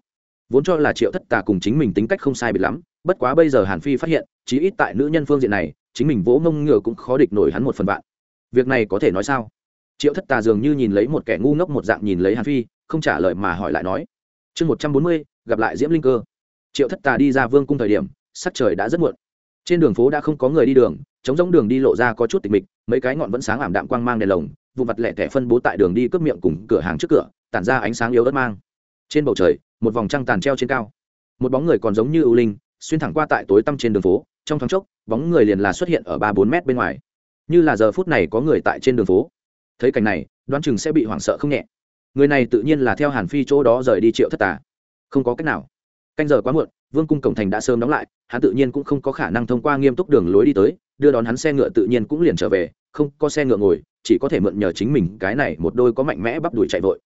A: Vốn cho là triệu thất tà cùng chính mình tính cách không sai biệt lắm, bất quá bây giờ hàn phi phát hiện, chí ít tại nữ nhân phương diện này, chính mình vỗ mông ngựa cũng khó địch nổi hắn một phần vạn. Việc này có thể nói sao? Triệu thất tà dường như nhìn lấy một kẻ ngu ngốc một dạng nhìn lấy hàn phi không trả lời mà hỏi lại nói, chương một trăm bốn mươi, gặp lại diễm linh cơ. Triệu thất tà đi ra vương cung thời điểm, sắc trời đã rất muộn. Trên đường phố đã không có người đi đường chống giống đường đi lộ ra có chút tịch mịch, mấy cái ngọn vẫn sáng ảm đạm quang mang đèn lồng vụ mặt lẻ thẻ phân bố tại đường đi cướp miệng cùng cửa hàng trước cửa, tản ra ánh sáng yếu ớt mang. Trên bầu trời, một vòng trăng tàn treo trên cao. Một bóng người còn giống như ưu linh, xuyên thẳng qua tại tối tăm trên đường phố, trong thoáng chốc, bóng người liền là xuất hiện ở ba bốn mét bên ngoài. Như là giờ phút này có người tại trên đường phố. Thấy cảnh này, đoán chừng sẽ bị hoảng sợ không nhẹ người này tự nhiên là theo hàn phi chỗ đó rời đi triệu thất tà. Không có cách nào. Canh giờ quá muộn, vương cung cổng thành đã sớm đóng lại, hắn tự nhiên cũng không có khả năng thông qua nghiêm túc đường lối đi tới, đưa đón hắn xe ngựa tự nhiên cũng liền trở về, không có xe ngựa ngồi, chỉ có thể mượn nhờ chính mình, cái này một đôi có mạnh mẽ bắp đuổi chạy vội.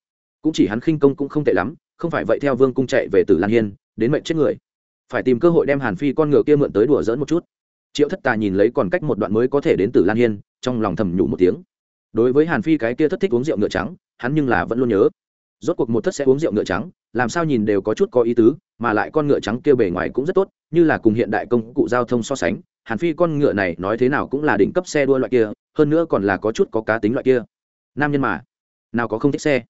A: Cũng chỉ hắn khinh công cũng không tệ lắm, không phải vậy theo vương cung chạy về từ lan hiên, đến mệnh chết người. Phải tìm cơ hội đem hàn phi con ngựa kia mượn tới đùa dỡn một chút. Triệu thất tà nhìn lấy còn cách một đoạn mới có thể đến từ lan hiên, trong lòng thầm nhủ một tiếng đối với hàn phi cái kia thất thích uống rượu ngựa trắng, hắn nhưng là vẫn luôn nhớ. Rốt cuộc một thất sẽ uống rượu ngựa trắng, làm sao nhìn đều có chút có ý tứ, mà lại con ngựa trắng kia bề ngoài cũng rất tốt, như là cùng hiện đại công cụ giao thông so sánh, hàn phi con ngựa này nói thế nào cũng là đỉnh cấp xe đua loại kia, hơn nữa còn là có chút có cá tính loại kia. Nam nhân mà, nào có không thích xe.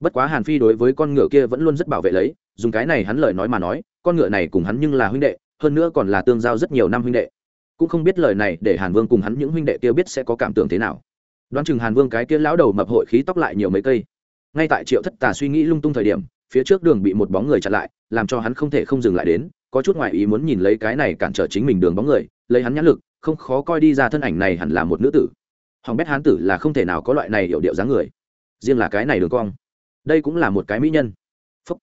A: Bất quá hàn phi đối với con ngựa kia vẫn luôn rất bảo vệ lấy, dùng cái này hắn lời nói mà nói, con ngựa này cùng hắn nhưng là huynh đệ, hơn nữa còn là tương giao rất nhiều năm huynh đệ. Cũng không biết lời này để hàn vương cùng hắn những huynh đệ kia biết sẽ có cảm tưởng thế nào đoán chừng hàn vương cái kia lão đầu mập hội khí tóc lại nhiều mấy cây. Ngay tại triệu thất tà suy nghĩ lung tung thời điểm, phía trước đường bị một bóng người chặn lại, làm cho hắn không thể không dừng lại đến, có chút ngoại ý muốn nhìn lấy cái này cản trở chính mình đường bóng người, lấy hắn nhãn lực, không khó coi đi ra thân ảnh này hẳn là một nữ tử. Hoàng bét hán tử là không thể nào có loại này hiệu điệu dáng người. Riêng là cái này đường cong, đây cũng là một cái mỹ nhân. Phúc.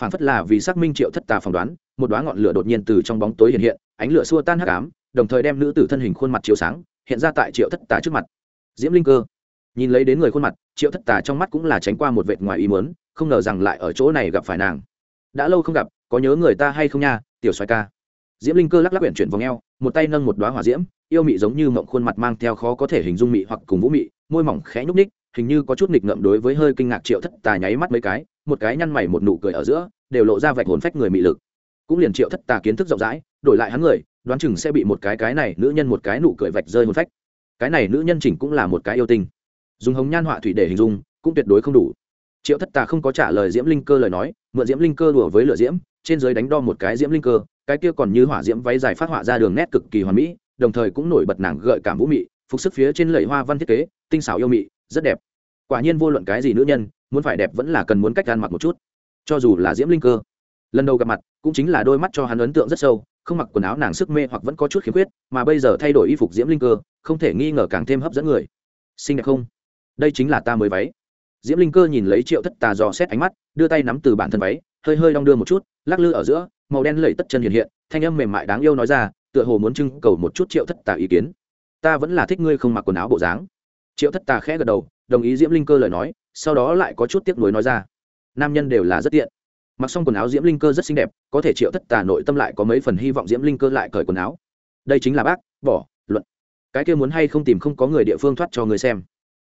A: Phản phất là vì xác minh triệu thất tà phỏng đoán, một đoá ngọn lửa đột nhiên từ trong bóng tối hiện hiện, ánh lửa xua tan hắc ám, đồng thời đem nữ tử thân hình khuôn mặt chiếu sáng, hiện ra tại triệu thất tà trước mặt diễm linh cơ. Nhìn lấy đến người khuôn mặt, triệu thất tà trong mắt cũng là tránh qua một vệt ngoài ý muốn, không ngờ rằng lại ở chỗ này gặp phải nàng. Đã lâu không gặp, có nhớ người ta hay không nha, tiểu xoài ca. Diễm linh cơ lắc lắc quyển chuyển vòng eo, một tay nâng một đoá hỏa diễm, yêu mị giống như mộng khuôn mặt mang theo khó có thể hình dung mị hoặc cùng vũ mị, môi mỏng khẽ nhúc ních hình như có chút nghịch ngợm đối với hơi kinh ngạc triệu thất tà nháy mắt mấy cái, một cái nhăn mày một nụ cười ở giữa, đều lộ ra vạch hồn phách người mị lực. Cũng liền triệu thất tà kiến thức rộng rãi, đổi lại hắn người, đoán chừng sẽ bị một cái cái này, nữ nhân một cái nụ cười vạch rơi hồn phách cái này nữ nhân chỉnh cũng là một cái yêu tinh. Dùng hồng nhan họa thủy để hình dung, cũng tuyệt đối không đủ. Triệu thất tà không có trả lời diễm linh cơ lời nói, mượn diễm linh cơ đùa với lửa diễm, trên dưới đánh đo một cái diễm linh cơ, cái kia còn như hỏa diễm váy dài phát họa ra đường nét cực kỳ hoàn mỹ, đồng thời cũng nổi bật nàng gợi cảm vũ mị, phục sức phía trên lầy hoa văn thiết kế, tinh xảo yêu mị, rất đẹp. Quả nhiên vô luận cái gì nữ nhân, muốn phải đẹp vẫn là cần muốn cách gan mặc một chút. Cho dù là diễm linh cơ, lần đầu gặp mặt, cũng chính là đôi mắt cho hắn ấn tượng rất sâu không mặc quần áo nàng sức mê hoặc vẫn có chút khiếm khuyết, mà bây giờ thay đổi y phục diễm linh cơ, không thể nghi ngờ càng thêm hấp dẫn người. Xinh đẹp không? Đây chính là ta mới váy. Diễm linh cơ nhìn lấy triệu thất tà dò xét ánh mắt, đưa tay nắm từ bản thân váy, hơi hơi đong đưa một chút, lắc lư ở giữa, màu đen lẩy tất chân hiện hiện, thanh âm mềm mại đáng yêu nói ra, tựa hồ muốn trưng cầu một chút triệu thất tà ý kiến. Ta vẫn là thích ngươi không mặc quần áo bộ dáng. Triệu thất tà khẽ gật đầu, đồng ý diễm linh cơ lời nói, sau đó lại có chút tiếc nuối nói ra. Nam nhân đều là rất tiện mặc xong quần áo diễm linh cơ rất xinh đẹp, có thể triệu thất tà nội tâm lại có mấy phần hy vọng diễm linh cơ lại cởi quần áo. Đây chính là bác, bỏ, luận. Cái kia muốn hay không tìm không có người địa phương thoát cho người xem.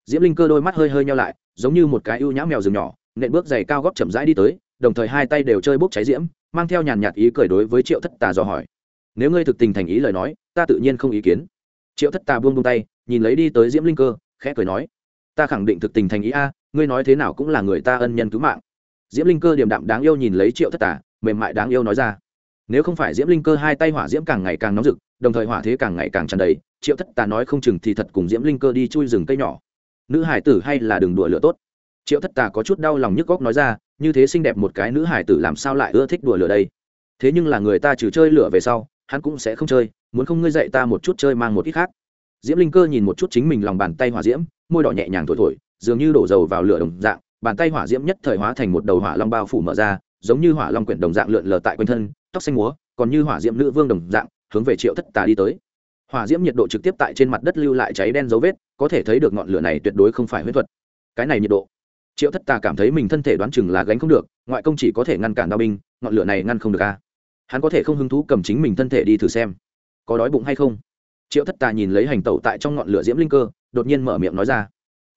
A: Diễm linh cơ đôi mắt hơi hơi nhau lại, giống như một cái ưu nhã mèo rừng nhỏ, nện bước giày cao góp chậm rãi đi tới, đồng thời hai tay đều chơi bốc cháy diễm, mang theo nhàn nhạt ý cười đối với triệu thất tà dò hỏi. Nếu ngươi thực tình thành ý lời nói, ta tự nhiên không ý kiến. Triệu thất tà buông buông tay, nhìn lấy đi tới diễm linh cơ, khẽ cười nói. Ta khẳng định thực tình thành ý a, ngươi nói thế nào cũng là người ta ân nhân cứu mạng diễm linh cơ điềm đạm đáng yêu nhìn lấy triệu thất Tả, mềm mại đáng yêu nói ra. Nếu không phải diễm linh cơ hai tay hỏa diễm càng ngày càng nóng rực đồng thời hỏa thế càng ngày càng tràn đầy triệu thất tà nói không chừng thì thật cùng diễm linh cơ đi chui rừng cây nhỏ. Nữ hải tử hay là đừng đùa lửa tốt. Triệu thất tà có chút đau lòng nhức góc nói ra như thế xinh đẹp một cái nữ hải tử làm sao lại ưa thích đùa lửa đây? Thế nhưng là người ta trừ chơi lửa về sau hắn cũng sẽ không chơi muốn không ngươi dạy ta một chút chơi mang một ít khác. Diễm linh cơ nhìn một chút chính mình lòng bàn tay hỏa diễm môi đỏ nhẹ nhàng thổi thổi dường như đổ dầu vào lửa đồng dạng bàn tay hỏa diễm nhất thời hóa thành một đầu hỏa long bao phủ mở ra, giống như hỏa long quyển đồng dạng lượn lờ tại quanh thân, tóc xanh múa, còn như hỏa diễm nữ vương đồng dạng, hướng về triệu thất tà đi tới. Hỏa diễm nhiệt độ trực tiếp tại trên mặt đất lưu lại cháy đen dấu vết, có thể thấy được ngọn lửa này tuyệt đối không phải huyết thuật. Cái này nhiệt độ, triệu thất tà cảm thấy mình thân thể đoán chừng là gánh không được, ngoại công chỉ có thể ngăn cản đao binh, ngọn lửa này ngăn không được a. Hắn có thể không hứng thú cầm chính mình thân thể đi thử xem. Có đói bụng hay không? Triệu thất tà nhìn lấy hành tẩu tại trong ngọn lửa diễm linh cơ, đột nhiên mở miệng nói ra.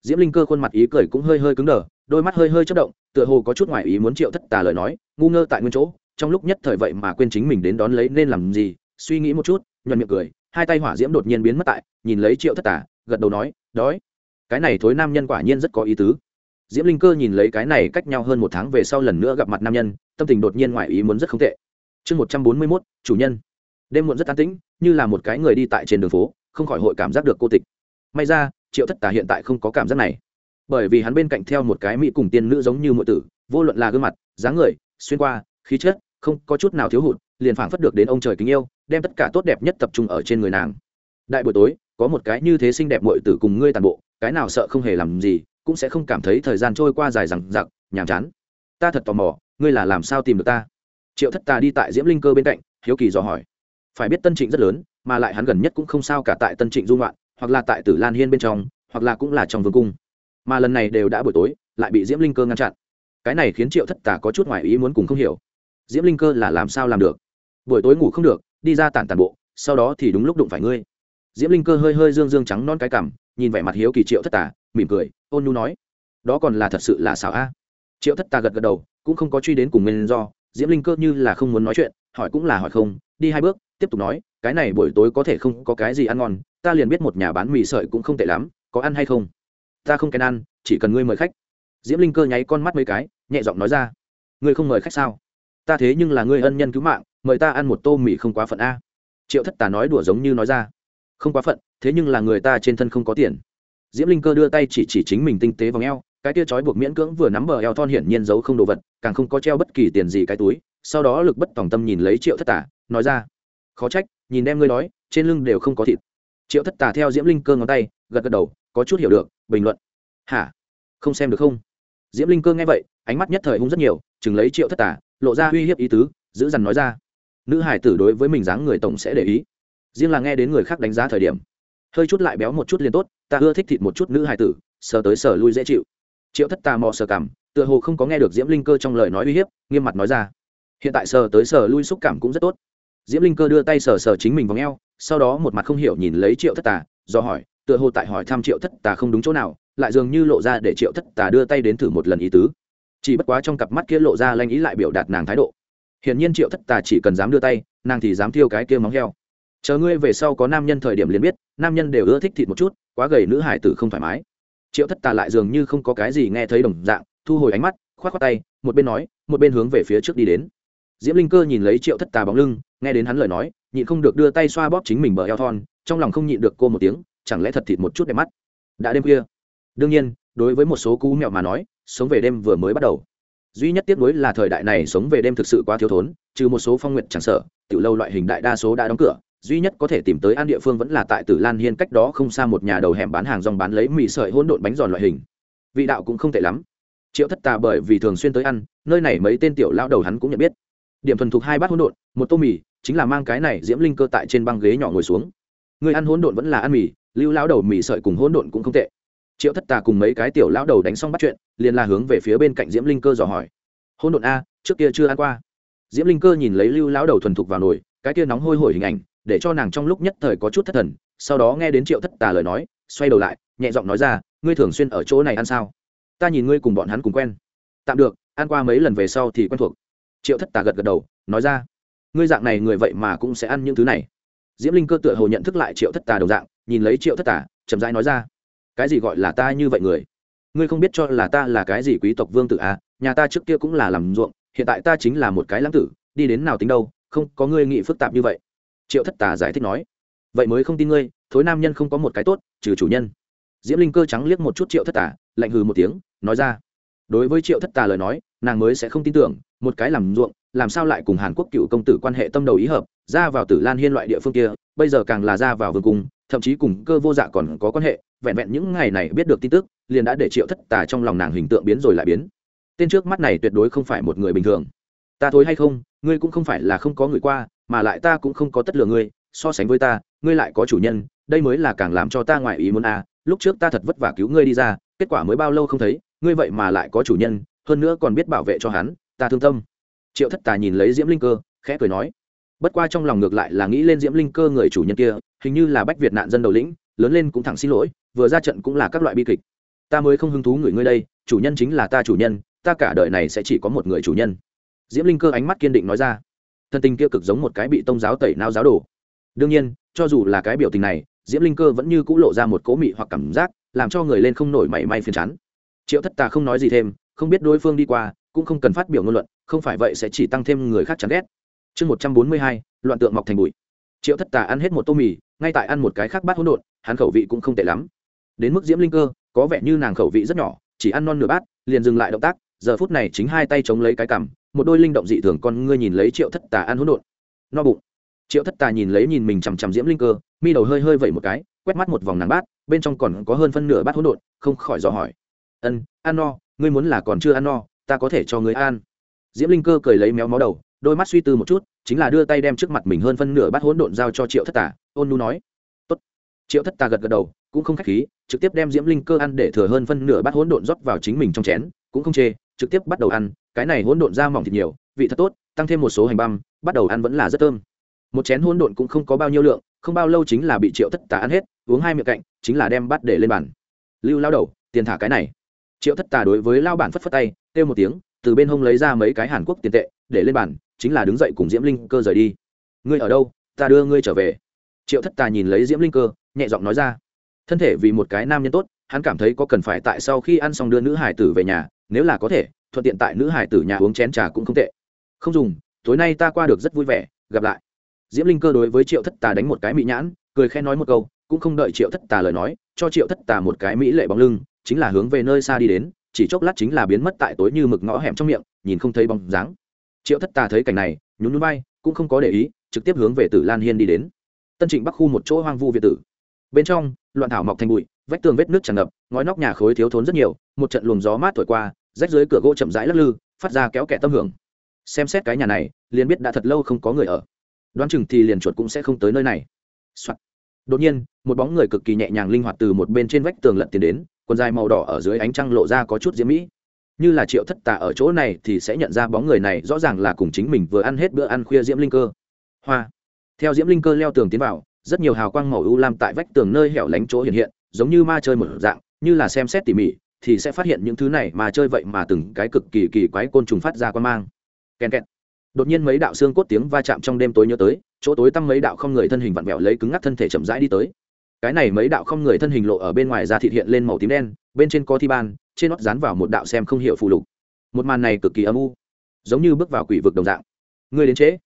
A: Diễm linh cơ khuôn mặt ý cười cũng hơi hơi cứng đờ đôi mắt hơi hơi chất động, tựa hồ có chút ngoại ý muốn triệu thất tà lời nói, ngu ngơ tại nguyên chỗ, trong lúc nhất thời vậy mà quên chính mình đến đón lấy nên làm gì, suy nghĩ một chút, nhuận miệng cười, hai tay hỏa diễm đột nhiên biến mất tại, nhìn lấy triệu thất tà, gật đầu nói, đói. Cái này thối nam nhân quả nhiên rất có ý tứ. Diễm linh cơ nhìn lấy cái này cách nhau hơn một tháng về sau lần nữa gặp mặt nam nhân, tâm tình đột nhiên ngoại ý muốn rất không tệ. Chương một trăm bốn mươi mốt, chủ nhân. Đêm muộn rất an tĩnh, như là một cái người đi tại trên đường phố, không khỏi hội cảm giác được cô tịch. May ra, triệu thất tà hiện tại không có cảm giác này bởi vì hắn bên cạnh theo một cái mỹ cùng tiên nữ giống như mọi tử, vô luận là gương mặt, dáng người, xuyên qua, khí chất, không có chút nào thiếu hụt, liền phảng phất được đến ông trời kính yêu, đem tất cả tốt đẹp nhất tập trung ở trên người nàng. Đại buổi tối, có một cái như thế xinh đẹp mọi tử cùng ngươi tàn bộ, cái nào sợ không hề làm gì, cũng sẽ không cảm thấy thời gian trôi qua dài rằng giặc nhàm chán. Ta thật tò mò, ngươi là làm sao tìm được ta? Triệu thất tà đi tại diễm linh cơ bên cạnh, hiếu kỳ dò hỏi. Phải biết tân trịnh rất lớn, mà lại hắn gần nhất cũng không sao cả tại tân trịnh dung loạn hoặc là tại tử lan hiên bên trong, hoặc là cũng là trong vương cung mà lần này đều đã buổi tối, lại bị diễm linh cơ ngăn chặn. Cái này khiến triệu thất tà có chút ngoài ý muốn cùng không hiểu. Diễm linh cơ là làm sao làm được? Buổi tối ngủ không được, đi ra tản tàn bộ, sau đó thì đúng lúc đụng phải ngươi. Diễm linh cơ hơi hơi dương dương trắng non cái cằm, nhìn vẻ mặt hiếu kỳ triệu thất tà, mỉm cười, ôn nhu nói, đó còn là thật sự là xảo a. Triệu thất tà gật gật đầu, cũng không có truy đến cùng nguyên do, diễm linh cơ như là không muốn nói chuyện, hỏi cũng là hỏi không, đi hai bước, tiếp tục nói, cái này buổi tối có thể không có cái gì ăn ngon, ta liền biết một nhà bán mì sợi cũng không tệ lắm, có ăn hay không? Ta không kèn ăn, chỉ cần ngươi mời khách. Diễm linh cơ nháy con mắt mấy cái, nhẹ giọng nói ra. Ngươi không mời khách sao? Ta thế nhưng là ngươi ân nhân cứu mạng, mời ta ăn một tô mì không quá phận a. Triệu thất tà nói đùa giống như nói ra. Không quá phận, thế nhưng là người ta trên thân không có tiền. Diễm linh cơ đưa tay chỉ chỉ chính mình tinh tế vòng eo, cái tia trói buộc miễn cưỡng vừa nắm bờ eo thon hiển nhiên giấu không đồ vật, càng không có treo bất kỳ tiền gì cái túi, sau đó lực bất tòng tâm nhìn lấy triệu thất tà, nói ra. Khó trách, nhìn em ngươi nói trên lưng đều không có thịt. Triệu thất tà theo diễm linh cơ ngón tay, gật gật đầu có chút hiểu được, bình luận. Hả? Không xem được không? Diễm linh cơ nghe vậy, ánh mắt nhất thời hung rất nhiều, chừng lấy triệu thất tà, lộ ra uy hiếp ý tứ, giữ dằn nói ra. Nữ hải tử đối với mình dáng người tổng sẽ để ý. Riêng là nghe đến người khác đánh giá thời điểm, hơi chút lại béo một chút liền tốt, ta ưa thích thịt một chút nữ hải tử, sờ tới sờ lui dễ chịu. Triệu thất tà mò sờ cảm, tựa hồ không có nghe được diễm linh cơ trong lời nói uy hiếp, nghiêm mặt nói ra. Hiện tại sờ tới sờ lui xúc cảm cũng rất tốt. Diễm linh cơ đưa tay sờ sờ chính mình vào ngheo sau đó một mặt không hiểu nhìn lấy triệu thất tà, do hỏi tựa hồ tại hỏi thăm triệu thất tà không đúng chỗ nào, lại dường như lộ ra để triệu thất tà đưa tay đến thử một lần ý tứ. Chỉ bất quá trong cặp mắt kia lộ ra lanh ý lại biểu đạt nàng thái độ. Hiển nhiên triệu thất tà chỉ cần dám đưa tay, nàng thì dám thiêu cái kia móng heo. Chờ ngươi về sau có nam nhân thời điểm liền biết, nam nhân đều ưa thích thịt một chút, quá gầy nữ hải tử không thoải mái. Triệu thất tà lại dường như không có cái gì nghe thấy đồng dạng, thu hồi ánh mắt k h o á t k tay, một bên nói, một bên hướng về phía trước đi đến. Diễm linh cơ nhìn lấy triệu thất tà bóng lưng, nghe đến hắn lời nói, nhịn không được đưa tay xoa bóp chính mình bờ eo thon, trong lòng không nhịn được cô một tiếng chẳng lẽ thật thịt một chút đẹp mắt? Đã đêm khuya. Đương nhiên, đối với một số cú mẹo mà nói, sống về đêm vừa mới bắt đầu. Duy nhất tiếc nuối là thời đại này sống về đêm thực sự quá thiếu thốn, trừ một số phong nguyện chẳng sợ, tiểu lâu loại hình đại đa số đã đóng cửa, duy nhất có thể tìm tới ăn địa phương vẫn là tại tử lan hiên cách đó không xa một nhà đầu hẻm bán hàng rong bán lấy mì sợi hỗn độn bánh giòn loại hình. Vị đạo cũng không tệ lắm. Triệu thất tà bởi vì thường xuyên tới ăn, nơi này mấy tên tiểu lao đầu hắn cũng nhận biết. Điểm thuần thục hai bát hỗn độn, một tô mì, chính là mang cái này diễm linh cơ tại trên băng ghế nhỏ ngồi xuống. Người ăn hỗn độn vẫn là ăn mì lưu lao đầu mì sợi cùng hỗn độn cũng không tệ. Triệu thất tà cùng mấy cái tiểu lao đầu đánh xong bắt chuyện, liền là hướng về phía bên cạnh diễm linh cơ dò hỏi. Hỗn độn a, trước kia chưa ăn qua. Diễm linh cơ nhìn lấy lưu lão đầu thuần thục vào nồi, cái kia nóng hôi hổi hình ảnh, để cho nàng trong lúc nhất thời có chút thất thần, sau đó nghe đến triệu thất tà lời nói, xoay đầu lại, nhẹ giọng nói ra, ngươi thường xuyên ở chỗ này ăn sao? Ta nhìn ngươi cùng bọn hắn cùng quen. Tạm được, ăn qua mấy lần về sau thì quen thuộc. Triệu thất tà gật gật đầu, nói ra, ngươi dạng này người vậy mà cũng sẽ ăn những thứ này. Diễm linh cơ tựa hồ nhận thức lại triệu thất tà đồng dạng nhìn lấy triệu thất tà chậm rãi nói ra, cái gì gọi là ta như vậy người? Ngươi không biết cho là ta là cái gì quý tộc vương tử à? Nhà ta trước kia cũng là làm ruộng, hiện tại ta chính là một cái lãng tử, đi đến nào tính đâu, không có ngươi nghĩ phức tạp như vậy. Triệu thất tà giải thích nói, vậy mới không tin ngươi, thối nam nhân không có một cái tốt, trừ chủ nhân. Diễm linh cơ trắng liếc một chút triệu thất tà lạnh hừ một tiếng, nói ra, đối với triệu thất tà lời nói, nàng mới sẽ không tin tưởng, một cái làm ruộng, làm sao lại cùng hàn quốc cựu công tử quan hệ tâm đầu ý hợp, ra vào tử lan hiên loại địa phương kia bây giờ càng là ra vào vương cung, thậm chí cùng cơ vô dạ còn có quan hệ, vẹn vẹn những ngày này biết được tin tức, liền đã để triệu thất tà trong lòng nàng hình tượng biến rồi lại biến. Tên trước mắt này tuyệt đối không phải một người bình thường. Ta thối hay không, ngươi cũng không phải là không có người qua, mà lại ta cũng không có tất lừa ngươi, so sánh với ta, ngươi lại có chủ nhân, đây mới là càng làm cho ta ngoài ý muốn à lúc trước ta thật vất vả cứu ngươi đi ra, kết quả mới bao lâu không thấy, ngươi vậy mà lại có chủ nhân, hơn nữa còn biết bảo vệ cho hắn, ta thương tâm. Triệu thất tà nhìn lấy diễm linh cơ, khẽ cười nói bất qua trong lòng ngược lại là nghĩ lên diễm linh cơ người chủ nhân kia, hình như là bách việt nạn dân đầu lĩnh, lớn lên cũng thẳng xin lỗi, vừa ra trận cũng là các loại bi kịch. Ta mới không hứng thú người ngươi đây, chủ nhân chính là ta chủ nhân, ta cả đời này sẽ chỉ có một người chủ nhân. Diễm linh cơ ánh mắt kiên định nói ra. Thân tình kia cực giống một cái bị tông giáo tẩy nao giáo đồ. Đương nhiên, cho dù là cái biểu tình này, diễm linh cơ vẫn như c ũ lộ ra một cố mị hoặc cảm giác, làm cho người lên không nổi mảy may phiền chắn. triệu thất tà không nói gì thêm, không biết đối phương đi qua, cũng không cần phát biểu ngôn luận, không phải vậy sẽ chỉ tăng thêm người khác chán ghét chương một trăm bốn mươi hai, loạn tượng mọc thành bụi. Triệu thất tà ăn hết một tô mì, ngay tại ăn một cái khác bát hỗn độn, hắn khẩu vị cũng không tệ lắm. Đến mức diễm linh cơ, có vẻ như nàng khẩu vị rất nhỏ, chỉ ăn non nửa bát, liền dừng lại động tác, giờ phút này chính hai tay chống lấy cái cằm, một đôi linh động dị thường con ngươi nhìn lấy triệu thất tà ăn hỗn độn. No bụng. Triệu thất tà nhìn lấy nhìn mình chằm chằm diễm linh cơ, mi đầu hơi hơi vẩy một cái, quét mắt một vòng nàng bát, bên trong còn có hơn phân nửa bát hỗn độn, không khỏi dò hỏi. Ân, ăn no, ngươi muốn là còn chưa ăn no, ta có thể cho ngươi ăn. Diễm linh cơ cười lấy méo mó đầu đôi mắt suy tư một chút, chính là đưa tay đem trước mặt mình hơn phân nửa bát hỗn độn giao cho triệu thất tà. Ôn nu nói, Tốt. triệu thất tà gật gật đầu, cũng không khách khí, trực tiếp đem diễm linh cơ ăn để thừa hơn phân nửa bát hỗn độn rót vào chính mình trong chén, cũng không chê, trực tiếp bắt đầu ăn, cái này hỗn độn ra mỏng thịt nhiều, vị thật tốt, tăng thêm một số hành băm, bắt đầu ăn vẫn là rất thơm. Một chén hỗn độn cũng không có bao nhiêu lượng, không bao lâu chính là bị triệu thất tà ăn hết, uống hai miệng cạnh, chính là đem bắt để lên bàn. Lưu lao đầu, tiền thả cái này. Triệu thất tà đối với lao bản phất phất tay, kêu một tiếng từ bên hông lấy ra mấy cái hàn quốc tiền tệ, để lên bàn, chính là đứng dậy cùng diễm linh cơ rời đi. Ngươi ở đâu? Ta đưa ngươi trở về. Triệu thất tà nhìn lấy diễm linh cơ, nhẹ giọng nói ra. Thân thể vì một cái nam nhân tốt, hắn cảm thấy có cần phải tại sau khi ăn xong đưa nữ hải tử về nhà, nếu là có thể, thuận tiện tại nữ hải tử nhà uống chén trà cũng không tệ. Không dùng, tối nay ta qua được rất vui vẻ, gặp lại. Diễm linh cơ đối với triệu thất tà đánh một cái mỹ nhãn, cười khen nói một câu, cũng không đợi triệu thất tà lời nói, cho triệu thất tà một cái mỹ lệ bóng lưng, chính là hướng về nơi xa đi đến chỉ chốc lát chính là biến mất tại tối như mực ngõ hẻm trong miệng, nhìn không thấy bóng dáng. Triệu thất tà thấy cảnh này, nhún núi bay cũng không có để ý, trực tiếp hướng về tử lan hiên đi đến. Tân trịnh bắc khu một chỗ hoang vu việt tử. Bên trong, loạn thảo mọc thành bụi, vách tường vết nước tràn ngập, ngói nóc nhà khối thiếu thốn rất nhiều, một trận luồng gió mát thổi qua, rách dưới cửa gỗ chậm rãi lắc lư, phát ra kéo kẻ tâm hưởng. Xem xét cái nhà này, liền biết đã thật lâu không có người ở. Đoán chừng thì liền chuột cũng sẽ không tới nơi này、Soạn. đột nhiên, một bóng người cực kỳ nhẹ nhàng linh hoạt từ một bên trên vách tường lật tiến đến quần dài màu đỏ ở dưới ánh trăng lộ ra có chút diễm mỹ. Như là triệu thất tà ở chỗ này thì sẽ nhận ra bóng người này rõ ràng là cùng chính mình vừa ăn hết bữa ăn khuya diễm linh cơ. Hoa. Theo diễm linh cơ leo tường tiến vào, rất nhiều hào quang màu u lam tại vách tường nơi hẻo lánh chỗ hiện hiện, giống như ma chơi một dạng, như là xem xét tỉ mỉ, thì sẽ phát hiện những thứ này mà chơi vậy mà từng cái cực kỳ kỳ quái côn trùng phát ra quan mang. Kèn kẹt. Đột nhiên mấy đạo xương cốt tiếng va chạm trong đêm tối nhớ tới, chỗ tối tăm mấy đạo không người thân hình vặn vẹo lấy cứng ngắc thân thể chậm rãi đi tới cái này mấy đạo không người thân hình lộ ở bên ngoài da thịt hiện lên màu tím đen, bên trên có thi ban, trên nót dán vào một đạo xem không hiểu phù lục. Một màn này cực kỳ âm u, giống như bước vào quỷ vực đồng dạng. Người đến trễ.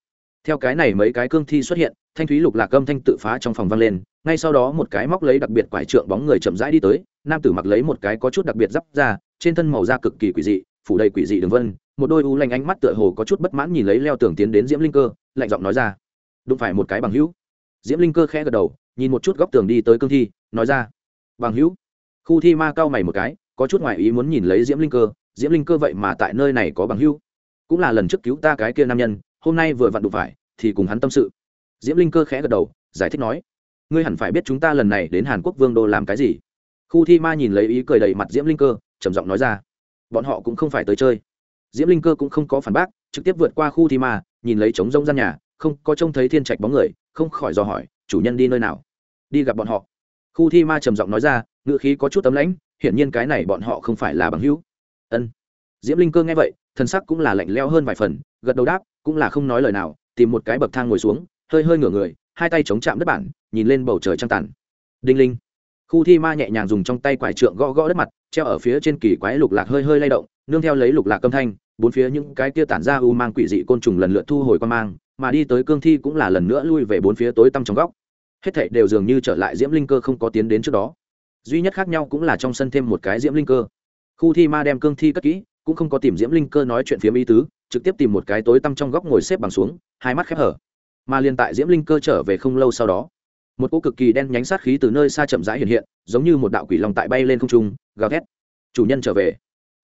A: Theo cái này mấy cái cương thi xuất hiện, thanh thúy lục lạc âm thanh tự phá trong phòng vang lên, ngay sau đó một cái móc lấy đặc biệt quải trượng bóng người chậm rãi đi tới, nam tử mặc lấy một cái có chút đặc biệt d ra trên thân màu da cực kỳ quỷ dị, phủ đầy quỷ dị đường vân, một đôi u lanh ánh mắt tựa hồ có chút bất mãn nhìn lấy leo tường tiến đến diễm linh cơ, lạnh giọng nói ra, đụng phải một cái bằng hữu. Diễm linh cơ khẽ gật đầu nhìn một chút góc tường đi tới cương thi, nói ra, bằng hữu. Khu thi ma cao mày một cái, có chút ngoại ý muốn nhìn lấy diễm linh cơ, diễm linh cơ vậy mà tại nơi này có bằng hữu? Cũng là lần trước cứu ta cái kia nam nhân, hôm nay vừa vặn đụng phải, thì cùng hắn tâm sự. Diễm linh cơ khẽ gật đầu, giải thích nói, ngươi hẳn phải biết chúng ta lần này đến hàn quốc vương đô làm cái gì. Khu thi ma nhìn lấy ý cười đầy mặt diễm linh cơ, trầm giọng nói ra, bọn họ cũng không phải tới chơi. Diễm linh cơ cũng không có phản bác, trực tiếp vượt qua khu thi ma, nhìn lấy trống rông gian nhà, không có trông thấy thiên trạch bóng người, không khỏi dò hỏi chủ nhân đi nơi nào? Đi gặp bọn họ. Khu thi ma trầm giọng nói ra ngựa khí có chút tấm lãnh, hiển nhiên cái này bọn họ không phải là bằng hữu. Ân. Diễm linh cơ nghe vậy thân sắc cũng là lạnh leo hơn vài phần, gật đầu đáp, cũng là không nói lời nào, tìm một cái bậc thang ngồi xuống, hơi hơi ngửa người, hai tay chống chạm đất bản, nhìn lên bầu trời trăng tàn. Đinh linh. Khu thi ma nhẹ nhàng dùng trong tay quải trượng gõ gõ đất mặt, treo ở phía trên kỳ quái lục lạc hơi hơi lay động, nương theo lấy lục lạc âm thanh, bốn phía những cái kia tản ra u mang quỷ dị côn trùng lần lượt thu hồi qua mang mà đi tới cương thi cũng là lần nữa lui về bốn phía tối tăm trong góc. Hết thảy đều dường như trở lại diễm linh cơ không có tiến đến trước đó. Duy nhất khác nhau cũng là trong sân thêm một cái diễm linh cơ. Khu thi ma đem cương thi cất kỹ, cũng không có tìm diễm linh cơ nói chuyện phía mỹ tứ, trực tiếp tìm một cái tối tăm trong góc ngồi xếp bằng xuống, hai mắt khép hở. Mà liền tại diễm linh cơ trở về không lâu sau đó, một cỗ cực kỳ đen nhánh sát khí từ nơi xa chậm rãi hiện hiện, giống như một đạo quỷ lòng tại bay lên không trung, gào thét. Chủ nhân trở về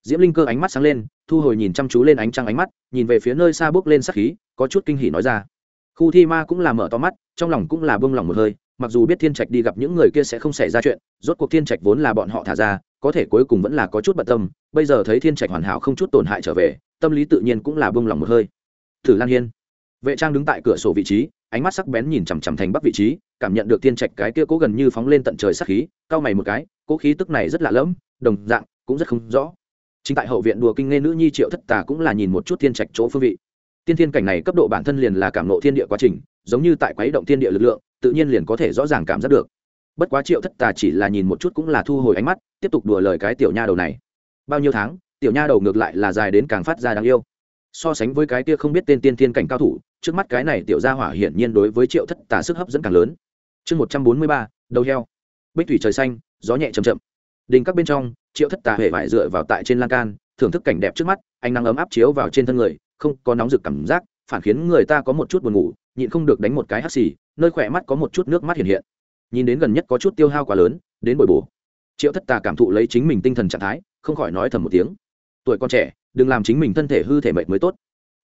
A: diễm linh cơ ánh mắt sáng lên, thu hồi nhìn chăm chú lên ánh trăng ánh mắt, nhìn về phía nơi xa bước lên sát khí, có chút kinh hỉ nói ra. Khu thi ma cũng là mở to mắt, trong lòng cũng là bông lòng một hơi, mặc dù biết thiên trạch đi gặp những người kia sẽ không xảy ra chuyện, rốt cuộc thiên trạch vốn là bọn họ thả ra, có thể cuối cùng vẫn là có chút bận tâm, bây giờ thấy thiên trạch hoàn hảo không chút tổn hại trở về, tâm lý tự nhiên cũng là bông lòng một hơi. Thử lan hiên. Vệ trang đứng tại cửa sổ vị trí, ánh mắt sắc bén nhìn chằm chằm thành bắc vị trí, cảm nhận được thiên trạch cái kia cố gần như phóng lên tận trời sắc khí cao mày một cái, cố khí tức này rất lạ lẫm, đồng dạng, cũng rất không rõ chính tại hậu viện đùa kinh nghe nữ nhi triệu thất tà cũng là nhìn một chút thiên trạch chỗ phương vị. Tiên thiên cảnh này cấp độ bản thân liền là cảm nộ thiên địa quá trình, giống như tại quấy động thiên địa lực lượng, tự nhiên liền có thể rõ ràng cảm giác được. Bất quá triệu thất tà chỉ là nhìn một chút cũng là thu hồi ánh mắt, tiếp tục đùa lời cái tiểu nha đầu này. Bao nhiêu tháng, tiểu nha đầu ngược lại là dài đến càng phát ra đáng yêu. So sánh với cái kia không biết tên tiên thiên cảnh cao thủ, trước mắt cái này tiểu gia hỏa hiển nhiên đối với triệu thất tà sức hấp dẫn càng lớn. Chương một trăm bốn mươi ba, đầu heo. Bích thủy trời xanh, gió nhẹ chầm chậm. Đình các bên trong triệu thất tà hề vải dựa vào tại trên lan can, thưởng thức cảnh đẹp trước mắt, ánh nắng ấm áp chiếu vào trên thân người, không có nóng rực cảm giác, phản khiến người ta có một chút buồn ngủ, nhịn không được đánh một cái hắt xì, nơi khỏe mắt có một chút nước mắt hiện hiện. Nhìn đến gần nhất có chút tiêu hao quá lớn, đến bồi bổ triệu thất tà cảm thụ lấy chính mình tinh thần trạng thái, không khỏi nói thầm một tiếng. Tuổi con trẻ, đừng làm chính mình thân thể hư thể mệt mới tốt.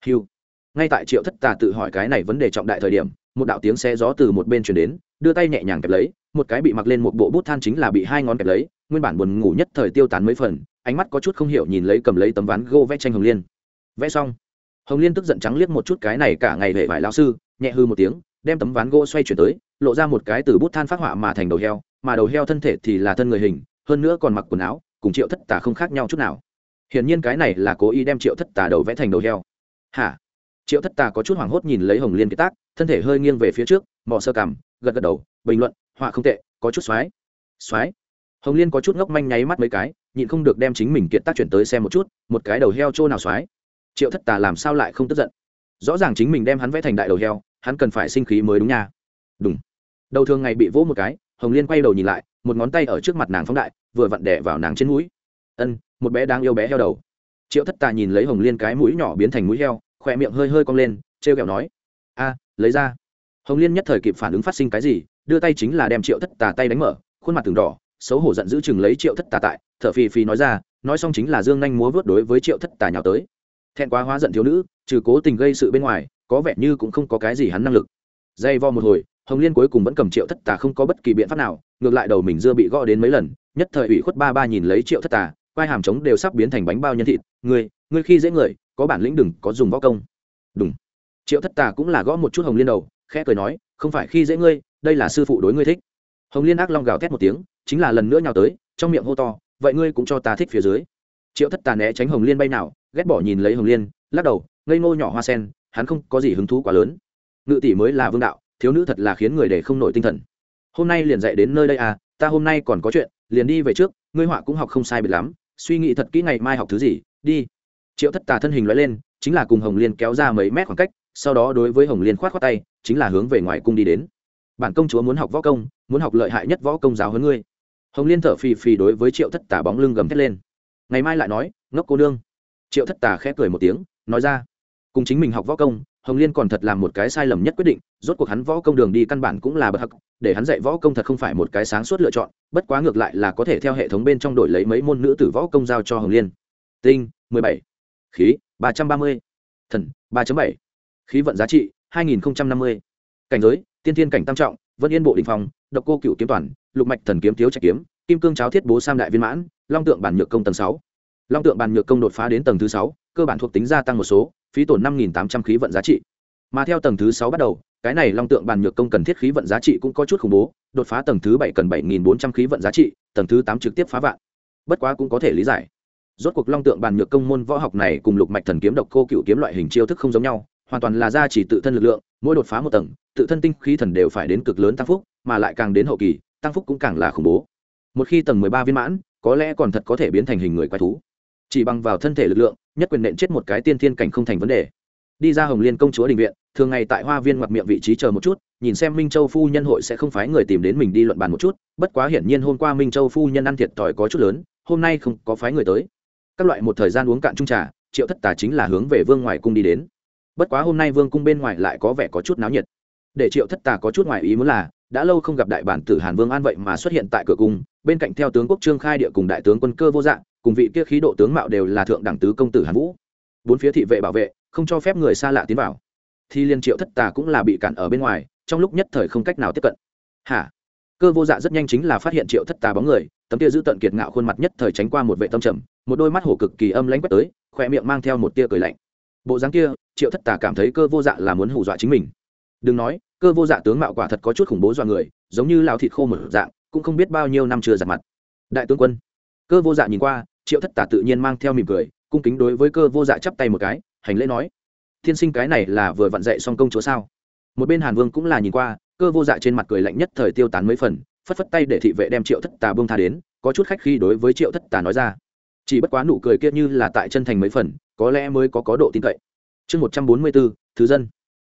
A: Hiu ngay tại triệu thất tà tự hỏi cái này vấn đề trọng đại thời điểm, một đạo tiếng xe gió từ một bên chuyển đến, đưa tay nhẹ nhàng kẹp lấy, một cái bị mặc lên một bộ bút than chính là bị hai ngón kẹp lấy nguyên bản buồn ngủ nhất thời tiêu tán mấy phần, ánh mắt có chút không hiểu nhìn lấy cầm lấy tấm ván gô vẽ tranh hồng liên. Vẽ xong, hồng liên tức giận trắng liếc một chút cái này cả ngày hệ vải lao sư, nhẹ hư một tiếng, đem tấm ván gỗ xoay chuyển tới, lộ ra một cái từ bút than phát họa mà thành đầu heo, mà đầu heo thân thể thì là thân người hình, hơn nữa còn mặc quần áo, cùng triệu thất tà không khác nhau chút nào. Hiển nhiên cái này là cố ý đem triệu thất tà đầu vẽ thành đầu heo. Hả? Triệu thất tà có chút hoảng hốt nhìn lấy hồng liên kiệt tác, thân thể hơi nghiêng về phía trước, mò sơ cằm, gật gật đầu, bình luận, họa không tệ, có chút xoái. Xoái? Hồng liên có chút ngốc manh nháy mắt mấy cái, nhịn không được đem chính mình kiệt tác chuyển tới xem một chút, một cái đầu heo trô nào xoái. Triệu thất tà làm sao lại không tức giận? Rõ ràng chính mình đem hắn vẽ thành đại đầu heo, hắn cần phải sinh khí mới đúng nha. Đúng đầu thường ngày bị vỗ một cái, hồng liên quay đầu nhìn lại, một ngón tay ở trước mặt nàng phóng đại, vừa vặn đẻ vào nàng trên mũi. Ân, một bé đang yêu bé heo đầu. Triệu thất tà nhìn lấy hồng liên cái mũi nhỏ biến thành mũi heo, khỏe miệng hơi hơi cong lên t r e o kẹo nói, a, lấy ra. Hồng liên nhất thời kịp phản ứng phát sinh cái gì, đưa tay chính là đem triệu thất tà tay đánh mở, khuôn mặt từng đỏ xấu hổ giận giữ chừng lấy triệu thất tà tại thợ phì phì nói ra, nói xong chính là dương nhanh múa vớt đối với triệu thất tà nhào tới. Thẹn quá hóa giận thiếu nữ, trừ cố tình gây sự bên ngoài, có vẻ như cũng không có cái gì hắn năng lực. Dây vo một hồi, hồng liên cuối cùng vẫn cầm triệu thất tà không có bất kỳ biện pháp nào, ngược lại đầu mình dưa bị gõ đến mấy lần, nhất thời ủy khuất ba ba nhìn lấy triệu thất tà vai hàm trống đều sắp biến thành bánh bao nhân thịt, ngươi ngươi khi dễ người, có bản lĩnh đừng có dùng võ công. Đúng triệu thất tà cũng là gõ một chút hồng liên đầu, khẽ cười nói, không phải khi dễ ngươi, đây là sư phụ đối ngươi thích. Hồng liên ác long gào thét một tiếng chính là lần nữa nhào tới, trong miệng hô to, vậy ngươi cũng cho ta thích phía dưới. Triệu thất tà né tránh hồng liên bay nào, ghét bỏ nhìn lấy hồng liên, lắc đầu, ngây ngô nhỏ hoa sen, hắn không có gì hứng thú quá lớn. Ngự tỷ mới là vương đạo, thiếu nữ thật là khiến người để không nổi tinh thần. Hôm nay liền dạy đến nơi đây à ta hôm nay còn có chuyện, liền đi về trước, ngươi họa cũng học không sai biệt lắm, suy nghĩ thật kỹ ngày mai học thứ gì, đi. Triệu thất tà thân hình loại lên, chính là cùng hồng liên kéo ra mấy mét khoảng cách, sau đó đối với hồng liên khoát khoát tay, chính là hướng về ngoài cung đi đến. Bản công chúa muốn học võ công, muốn học lợi hại nhất võ công giáo hơn ngươi hồng liên thở phì phì đối với triệu thất tà bóng lưng gầm thét lên. Ngày mai lại nói, ngốc cô nương. Triệu thất tà khẽ cười một tiếng, nói ra, cùng chính mình học võ công, hồng liên còn thật là một cái sai lầm nhất quyết định, rốt cuộc hắn võ công đường đi căn bản cũng là bậc hắc, để hắn dạy võ công thật không phải một cái sáng suốt lựa chọn, bất quá ngược lại là có thể theo hệ thống bên trong đổi lấy mấy môn nữ tử võ công giao cho hồng liên. Tinh, mười bảy. Khí, ba trăm ba mươi. Thần, ba bảy. Khí vận giá trị, hai nghìn năm mươi. Cảnh giới, tiên thiên cảnh tam trọng, vân yên bộ đình phòng độc cô cựu kiếm toàn lục mạch thần kiếm thiếu trạch kiếm, kim cương cháo thiết bố sam đại viên mãn, long tượng bản nhược công tầng sáu. Long tượng bản nhược công đột phá đến tầng thứ sáu, cơ bản thuộc tính gia tăng một số, phí tổn năm tám trăm khí vận giá trị. Mà theo tầng thứ sáu bắt đầu, cái này long tượng bản nhược công cần thiết khí vận giá trị cũng có chút khủng bố, đột phá tầng thứ bảy cần bảy bốn trăm khí vận giá trị, tầng thứ tám trực tiếp phá vạn. Bất quá cũng có thể lý giải. Rốt cuộc long tượng bản nhược công môn võ học này cùng lục mạch thần kiếm độc cô cựu kiếm loại hình chiêu thức không giống nhau, hoàn toàn là ra chỉ tự thân lực lượng, mỗi đột phá một tầng, tự thân tinh khí thần đều phải đến cực lớn tăng phúc, mà lại càng đến hậu kỳ tăng phúc cũng càng là khủng bố. Một khi tầng mười ba viên mãn, có lẽ còn thật có thể biến thành hình người quái thú. Chỉ bằng vào thân thể lực lượng, nhất quyền nện chết một cái tiên thiên cảnh không thành vấn đề. Đi ra hồng liên công chúa đình viện, thường ngày tại hoa viên ngoặt miệng vị trí chờ một chút, nhìn xem minh châu phu nhân hội sẽ không phái người tìm đến mình đi luận bàn một chút, bất quá hiển nhiên hôm qua minh châu phu nhân ăn thiệt thòi có chút lớn, hôm nay không có phái người tới. Các loại một thời gian uống cạn trung trà, triệu thất tà chính là hướng về vương ngoài cung đi đến. Bất quá hôm nay vương cung bên ngoài lại có vẻ có chút náo nhiệt để triệu thất tà có chút ngoài ý muốn là, đã lâu không gặp đại bản tử hàn vương an vậy mà xuất hiện tại cửa cung, bên cạnh theo tướng quốc trương khai địa cùng đại tướng quân cơ vô dạng cùng vị kia khí độ tướng mạo đều là thượng đẳng tứ công tử hàn vũ. Bốn phía thị vệ bảo vệ, không cho phép người xa lạ tiến vào. Thì liên triệu thất tà cũng là bị cản ở bên ngoài, trong lúc nhất thời không cách nào tiếp cận. Hả? Cơ vô dạ rất nhanh chính là phát hiện triệu thất tà bóng người, tấm tia giữ tận kiệt ngạo khuôn mặt nhất thời tránh qua một vệ tâm trầm, một đôi mắt hổ cực kỳ âm lãnh quét tới khoe miệng mang theo một tia cười lạnh. Bộ dáng kia, triệu thất tà cảm thấy cơ vô dạ là muốn hù dọa chính mình đừng nói, cơ vô dạ tướng mạo quả thật có chút khủng bố dọa người, giống như lao thịt khô một dạng, cũng không biết bao nhiêu năm chưa giặt mặt. Đại tướng quân, cơ vô dạ nhìn qua, triệu thất tả tự nhiên mang theo mỉm cười, cung kính đối với cơ vô dạ chắp tay một cái, hành lễ nói, thiên sinh cái này là vừa vặn dạy xong công chúa sao? Một bên hàn vương cũng là nhìn qua, cơ vô dạ trên mặt cười lạnh nhất thời tiêu tán mấy phần, phất phất tay để thị vệ đem triệu thất tà bông tha đến, có chút khách khi đối với triệu thất tà nói ra, chỉ bất quá nụ cười kia như là tại chân thành mấy phần, có lẽ mới có có độ tin cậy. Chương một trăm bốn mươi bốn thứ dân.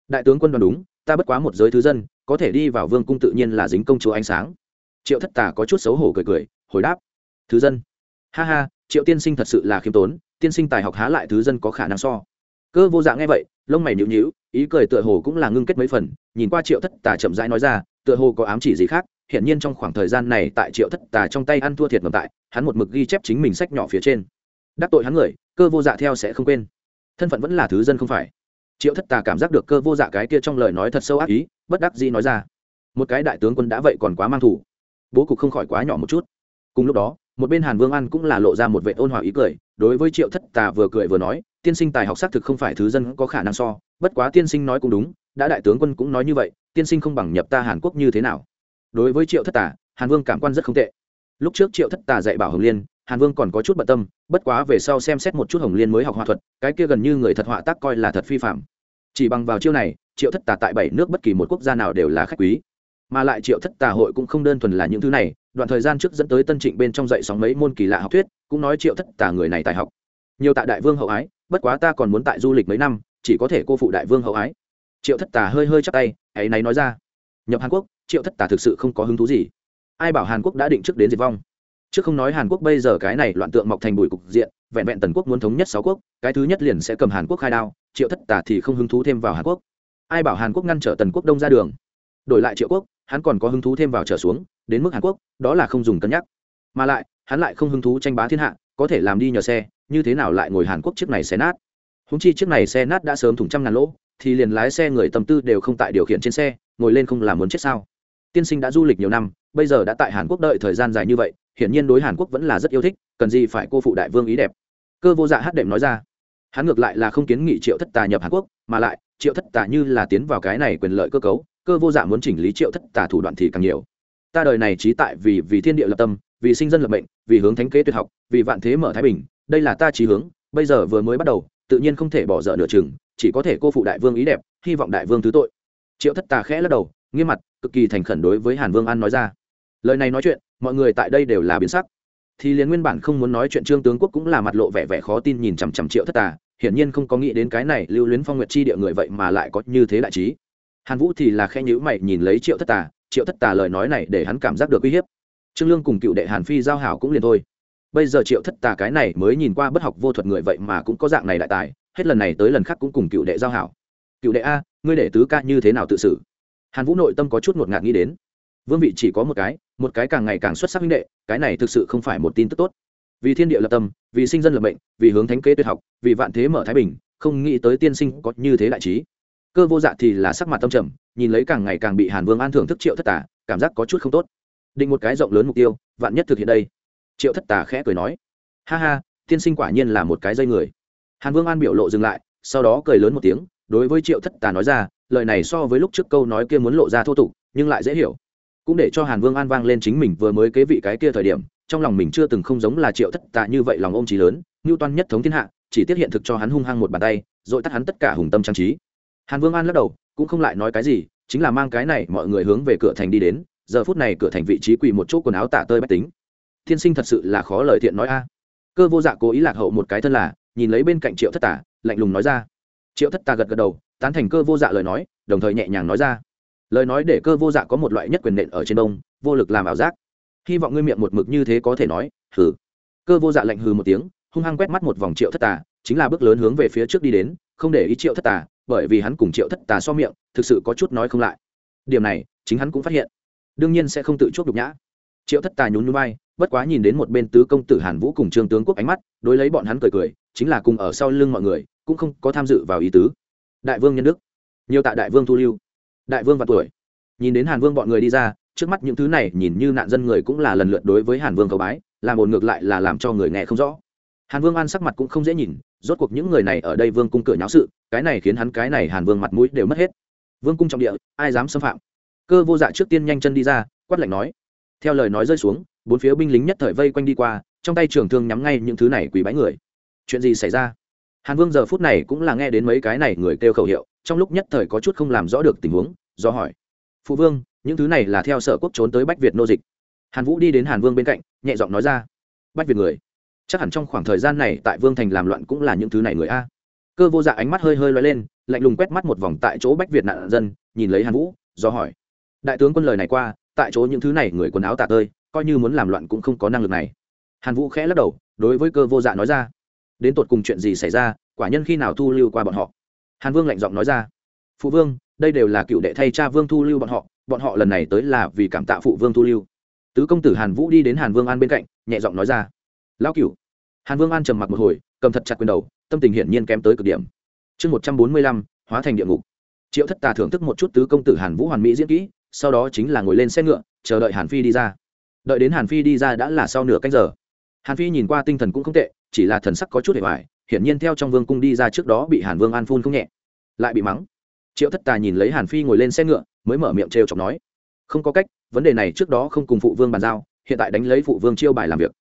A: Đại tướng quân đoán đúng ta bất quá một giới thứ dân, có thể đi vào vương cung tự nhiên là dính công chúa ánh sáng. Triệu thất tà có chút xấu hổ cười cười, hồi đáp. Thứ dân. Ha ha, triệu tiên sinh thật sự là khiêm tốn, tiên sinh tài học há lại thứ dân có khả năng so. Cơ vô dạng nghe vậy, lông mày nhịu nhịu ý cười tựa hồ cũng là ngưng kết mấy phần, nhìn qua triệu thất tà chậm rãi nói ra, tựa hồ có ám chỉ gì khác hiện nhiên trong khoảng thời gian này tại triệu thất tà trong tay ăn thua thiệt ngầm tại, hắn một mực ghi chép chính mình sách nhỏ phía trên. Đắc tội hắn người, cơ vô dạ theo sẽ không quên. Thân phận vẫn là thứ dân không phải triệu thất tà cảm giác được cơ vô dạ cái kia trong lời nói thật sâu ác ý, bất đắc dĩ nói ra. Một cái đại tướng quân đã vậy còn quá mang thủ bố cục không khỏi quá nhỏ một chút. Cùng lúc đó, một bên hàn vương an cũng là lộ ra một vệ ôn hòa ý cười, đối với triệu thất tà vừa cười vừa nói, tiên sinh tài học xác thực không phải thứ dân có khả năng so, bất quá tiên sinh nói cũng đúng, đã đại tướng quân cũng nói như vậy, tiên sinh không bằng nhập ta hàn quốc như thế nào? Đối với triệu thất tà, hàn vương cảm quan rất không tệ. Lúc trước triệu thất tà dạy bảo hồng liên, hàn vương còn có chút bận tâm bất quá về sau xem xét một chút hồng liên mới học họa thuật, cái kia gần như người thật họa tác coi là thật phi phạm. Chỉ bằng vào chiêu này, triệu thất tà tại bảy nước bất kỳ một quốc gia nào đều là khách quý. Mà lại triệu thất tà hội cũng không đơn thuần là những thứ này, đoạn thời gian trước dẫn tới tân trịnh bên trong dạy sóng mấy môn kỳ lạ học thuyết, cũng nói triệu thất tà người này tài học. Nhiều tại đại vương hậu ái, bất quá ta còn muốn tại du lịch mấy năm, chỉ có thể cô phụ đại vương hậu ái. Triệu thất tà hơi hơi chắc tay, ấy náy nói ra. Nhập hàn quốc, triệu thất tà thực sự không có hứng thú gì. Ai bảo hàn quốc đã định trước đến diệt vong? Chứ không nói hàn quốc bây giờ cái này loạn tượng mọc thành bụi cục diện, vẹn vẹn tần quốc muốn thống nhất sáu quốc, cái thứ nhất liền sẽ cầm hàn quốc khai đao, triệu thất tà thì không hứng thú thêm vào hàn quốc. Ai bảo hàn quốc ngăn trở tần quốc đông ra đường? Đổi lại triệu quốc, hắn còn có hứng thú thêm vào trở xuống, đến mức hàn quốc, đó là không dùng cân nhắc. Mà lại, hắn lại không hứng thú tranh bá thiên hạ, có thể làm đi nhờ xe, như thế nào lại ngồi hàn quốc chiếc này xe nát? Húng chi chiếc này xe nát đã sớm thủng trăm ngàn lỗ, thì liền lái xe người tâm tư đều không tại điều khiển trên xe, ngồi lên không làm muốn chết sao? Tiên sinh đã du lịch nhiều năm, bây giờ đã tại hàn quốc đợi thời gian dài như vậy hiển nhiên đối hàn quốc vẫn là rất yêu thích, cần gì phải cô phụ đại vương ý đẹp. Cơ vô dạ hát đệm nói ra, hắn ngược lại là không kiến nghị triệu thất tà nhập hàn quốc, mà lại, triệu thất tà như là tiến vào cái này quyền lợi cơ cấu, cơ vô dạ muốn chỉnh lý triệu thất tà thủ đoạn thì càng nhiều. Ta đời này trí tại vì vì thiên địa lập tâm, vì sinh dân lập mệnh, vì hướng thánh kế tuyệt học, vì vạn thế mở thái bình, đây là ta trí hướng, bây giờ vừa mới bắt đầu, tự nhiên không thể bỏ dở nửa chừng, chỉ có thể cô phụ đại vương ý đẹp, hy vọng đại vương thứ tội. Triệu thất tà khẽ lắc đầu, nghiêm mặt, cực kỳ thành khẩn đối với hàn vương an nói ra. Lời này nói chuyện mọi người tại đây đều là biến sắc. Thì liền nguyên bản không muốn nói chuyện trương tướng quốc cũng là mặt lộ vẻ vẻ khó tin nhìn chằm chằm triệu thất tà, hiển nhiên không có nghĩ đến cái này lưu luyến phong nguyệt chi địa người vậy mà lại có như thế đại trí. Hàn vũ thì là khe nhữ mày nhìn lấy triệu thất tà, triệu thất tà lời nói này để hắn cảm giác được uy hiếp. Trương lương cùng cựu đệ hàn phi giao hảo cũng liền thôi. Bây giờ triệu thất tà cái này mới nhìn qua bất học vô thuật người vậy mà cũng có dạng này đại tài, hết lần này tới lần khác cũng cùng cựu đệ giao hảo. Cựu đệ a, ngươi để tứ ca như thế nào tự xử? Hàn vũ nội tâm có chút ngột ngạt nghĩ đến. Vương vị chỉ có một cái một cái càng ngày càng xuất sắc huynh đệ, cái này thực sự không phải một tin tức tốt. Vì thiên địa lập tâm, vì sinh dân lập mệnh, vì hướng thánh kế tuyệt học, vì vạn thế mở thái bình, không nghĩ tới tiên sinh có như thế đại trí. Cơ vô dạ thì là sắc mặt tâm trầm, nhìn lấy càng ngày càng bị hàn vương an thưởng thức triệu thất tả cảm giác có chút không tốt. Định một cái rộng lớn mục tiêu, vạn nhất thực hiện đây. Triệu thất tà khẽ cười nói, ha ha, tiên sinh quả nhiên là một cái dây người. Hàn vương an biểu lộ dừng lại, sau đó cười lớn một tiếng, đối với triệu thất tà nói ra, lời này so với lúc trước câu nói kia muốn lộ ra thô tục, nhưng lại dễ hiểu cũng để cho hàn vương an vang lên chính mình vừa mới kế vị cái kia thời điểm, trong lòng mình chưa từng không giống là triệu thất tạ như vậy lòng ôm trí lớn, ngưu toan nhất thống thiên hạ, chỉ tiết hiện thực cho hắn hung hăng một bàn tay, rồi tắt hắn tất cả hùng tâm trang trí. Hàn vương an lắc đầu, cũng không lại nói cái gì, chính là mang cái này mọi người hướng về cửa thành đi đến, giờ phút này cửa thành vị trí quỳ một chỗ quần áo tả tơi bách tính. Thiên sinh thật sự là khó lời thiện nói a. Cơ vô dạ cố ý lạc hậu một cái thân là, nhìn lấy bên cạnh triệu thất tả lạnh lùng nói ra. Triệu thất tả gật gật đầu, tán thành cơ vô dạ lời nói, đồng thời nhẹ nhàng nói ra lời nói để cơ vô dạ có một loại nhất quyền nện ở trên đông vô lực làm ảo giác. Hy vọng ngươi miệng một mực như thế có thể nói, hừ. Cơ vô dạ lạnh hừ một tiếng, hung hăng quét mắt một vòng triệu thất tà, chính là bước lớn hướng về phía trước đi đến, không để ý triệu thất tà, bởi vì hắn cùng triệu thất tà so miệng, thực sự có chút nói không lại. Điểm này, chính hắn cũng phát hiện. Đương nhiên sẽ không tự chuốc nhục nhã. Triệu thất tà nhún nhún bay bất quá nhìn đến một bên tứ công tử hàn vũ cùng trương tướng quốc ánh mắt, đối lấy bọn hắn cười cười, chính là cùng ở sau lưng mọi người, cũng không có tham dự vào ý tứ. Đại vương nhân đức. Nhiều tại đại vương thu lưu đại vương và tuổi. Nhìn đến hàn vương bọn người đi ra, trước mắt những thứ này nhìn như nạn dân người cũng là lần lượt đối với hàn vương cầu bái, làm ồn ngược lại là làm cho người nghe không rõ. Hàn vương an sắc mặt cũng không dễ nhìn, rốt cuộc những người này ở đây vương cung cửa nháo sự, cái này khiến hắn cái này hàn vương mặt mũi đều mất hết. Vương cung trọng địa, ai dám xâm phạm? Cơ vô dạ trước tiên nhanh chân đi ra, quát lạnh nói. Theo lời nói rơi xuống, bốn phía binh lính nhất thời vây quanh đi qua, trong tay trường thương nhắm ngay những thứ này quỳ bái người. Chuyện gì xảy ra? Hàn vương giờ phút này cũng là nghe đến mấy cái này người kêu khẩu hiệu trong lúc nhất thời có chút không làm rõ được tình huống, do hỏi, phụ vương, những thứ này là theo sở quốc trốn tới bách việt nô dịch. Hàn vũ đi đến hàn vương bên cạnh, nhẹ giọng nói ra, bách việt người, chắc hẳn trong khoảng thời gian này tại vương thành làm loạn cũng là những thứ này người a. Cơ vô dạ ánh mắt hơi hơi loay lên, lạnh lùng quét mắt một vòng tại chỗ bách việt nạn dân, nhìn lấy hàn vũ, do hỏi, đại tướng quân lời này qua, tại chỗ những thứ này người quần áo tả tơi, coi như muốn làm loạn cũng không có năng lực này. Hàn vũ khẽ lắc đầu, đối với cơ vô dạ nói ra, đến tột cùng chuyện gì xảy ra, quả nhân khi nào thu lưu qua bọn họ? Hàn vương lạnh giọng nói ra, phụ vương, đây đều là cựu đệ thay cha vương thu lưu bọn họ bọn họ lần này tới là vì cảm tạ phụ vương thu lưu. Tứ công tử hàn vũ đi đến hàn vương an bên cạnh, nhẹ giọng nói ra, lão cựu hàn vương an trầm mặc một hồi, cầm thật chặt quyền đầu, tâm tình hiển nhiên kém tới cực điểm. Chương một trăm bốn mươi lăm, hóa thành địa ngục. Triệu thất tà thưởng thức một chút tứ công tử hàn vũ hoàn mỹ diễn kỹ, sau đó chính là ngồi lên xe ngựa, chờ đợi hàn phi đi ra. Đợi đến hàn phi đi ra đã là sau nửa canh giờ. Hàn phi nhìn qua tinh thần cũng không tệ, chỉ là thần sắc có chút hề hoài hiển nhiên theo trong vương cung đi ra trước đó bị hàn vương an phun không nhẹ, lại bị mắng. Triệu thất tà nhìn lấy hàn phi ngồi lên xe ngựa, mới mở miệng trêu chọc nói, không có cách, vấn đề này trước đó không cùng phụ vương bàn giao, hiện tại đánh lấy phụ vương chiêu bài làm việc.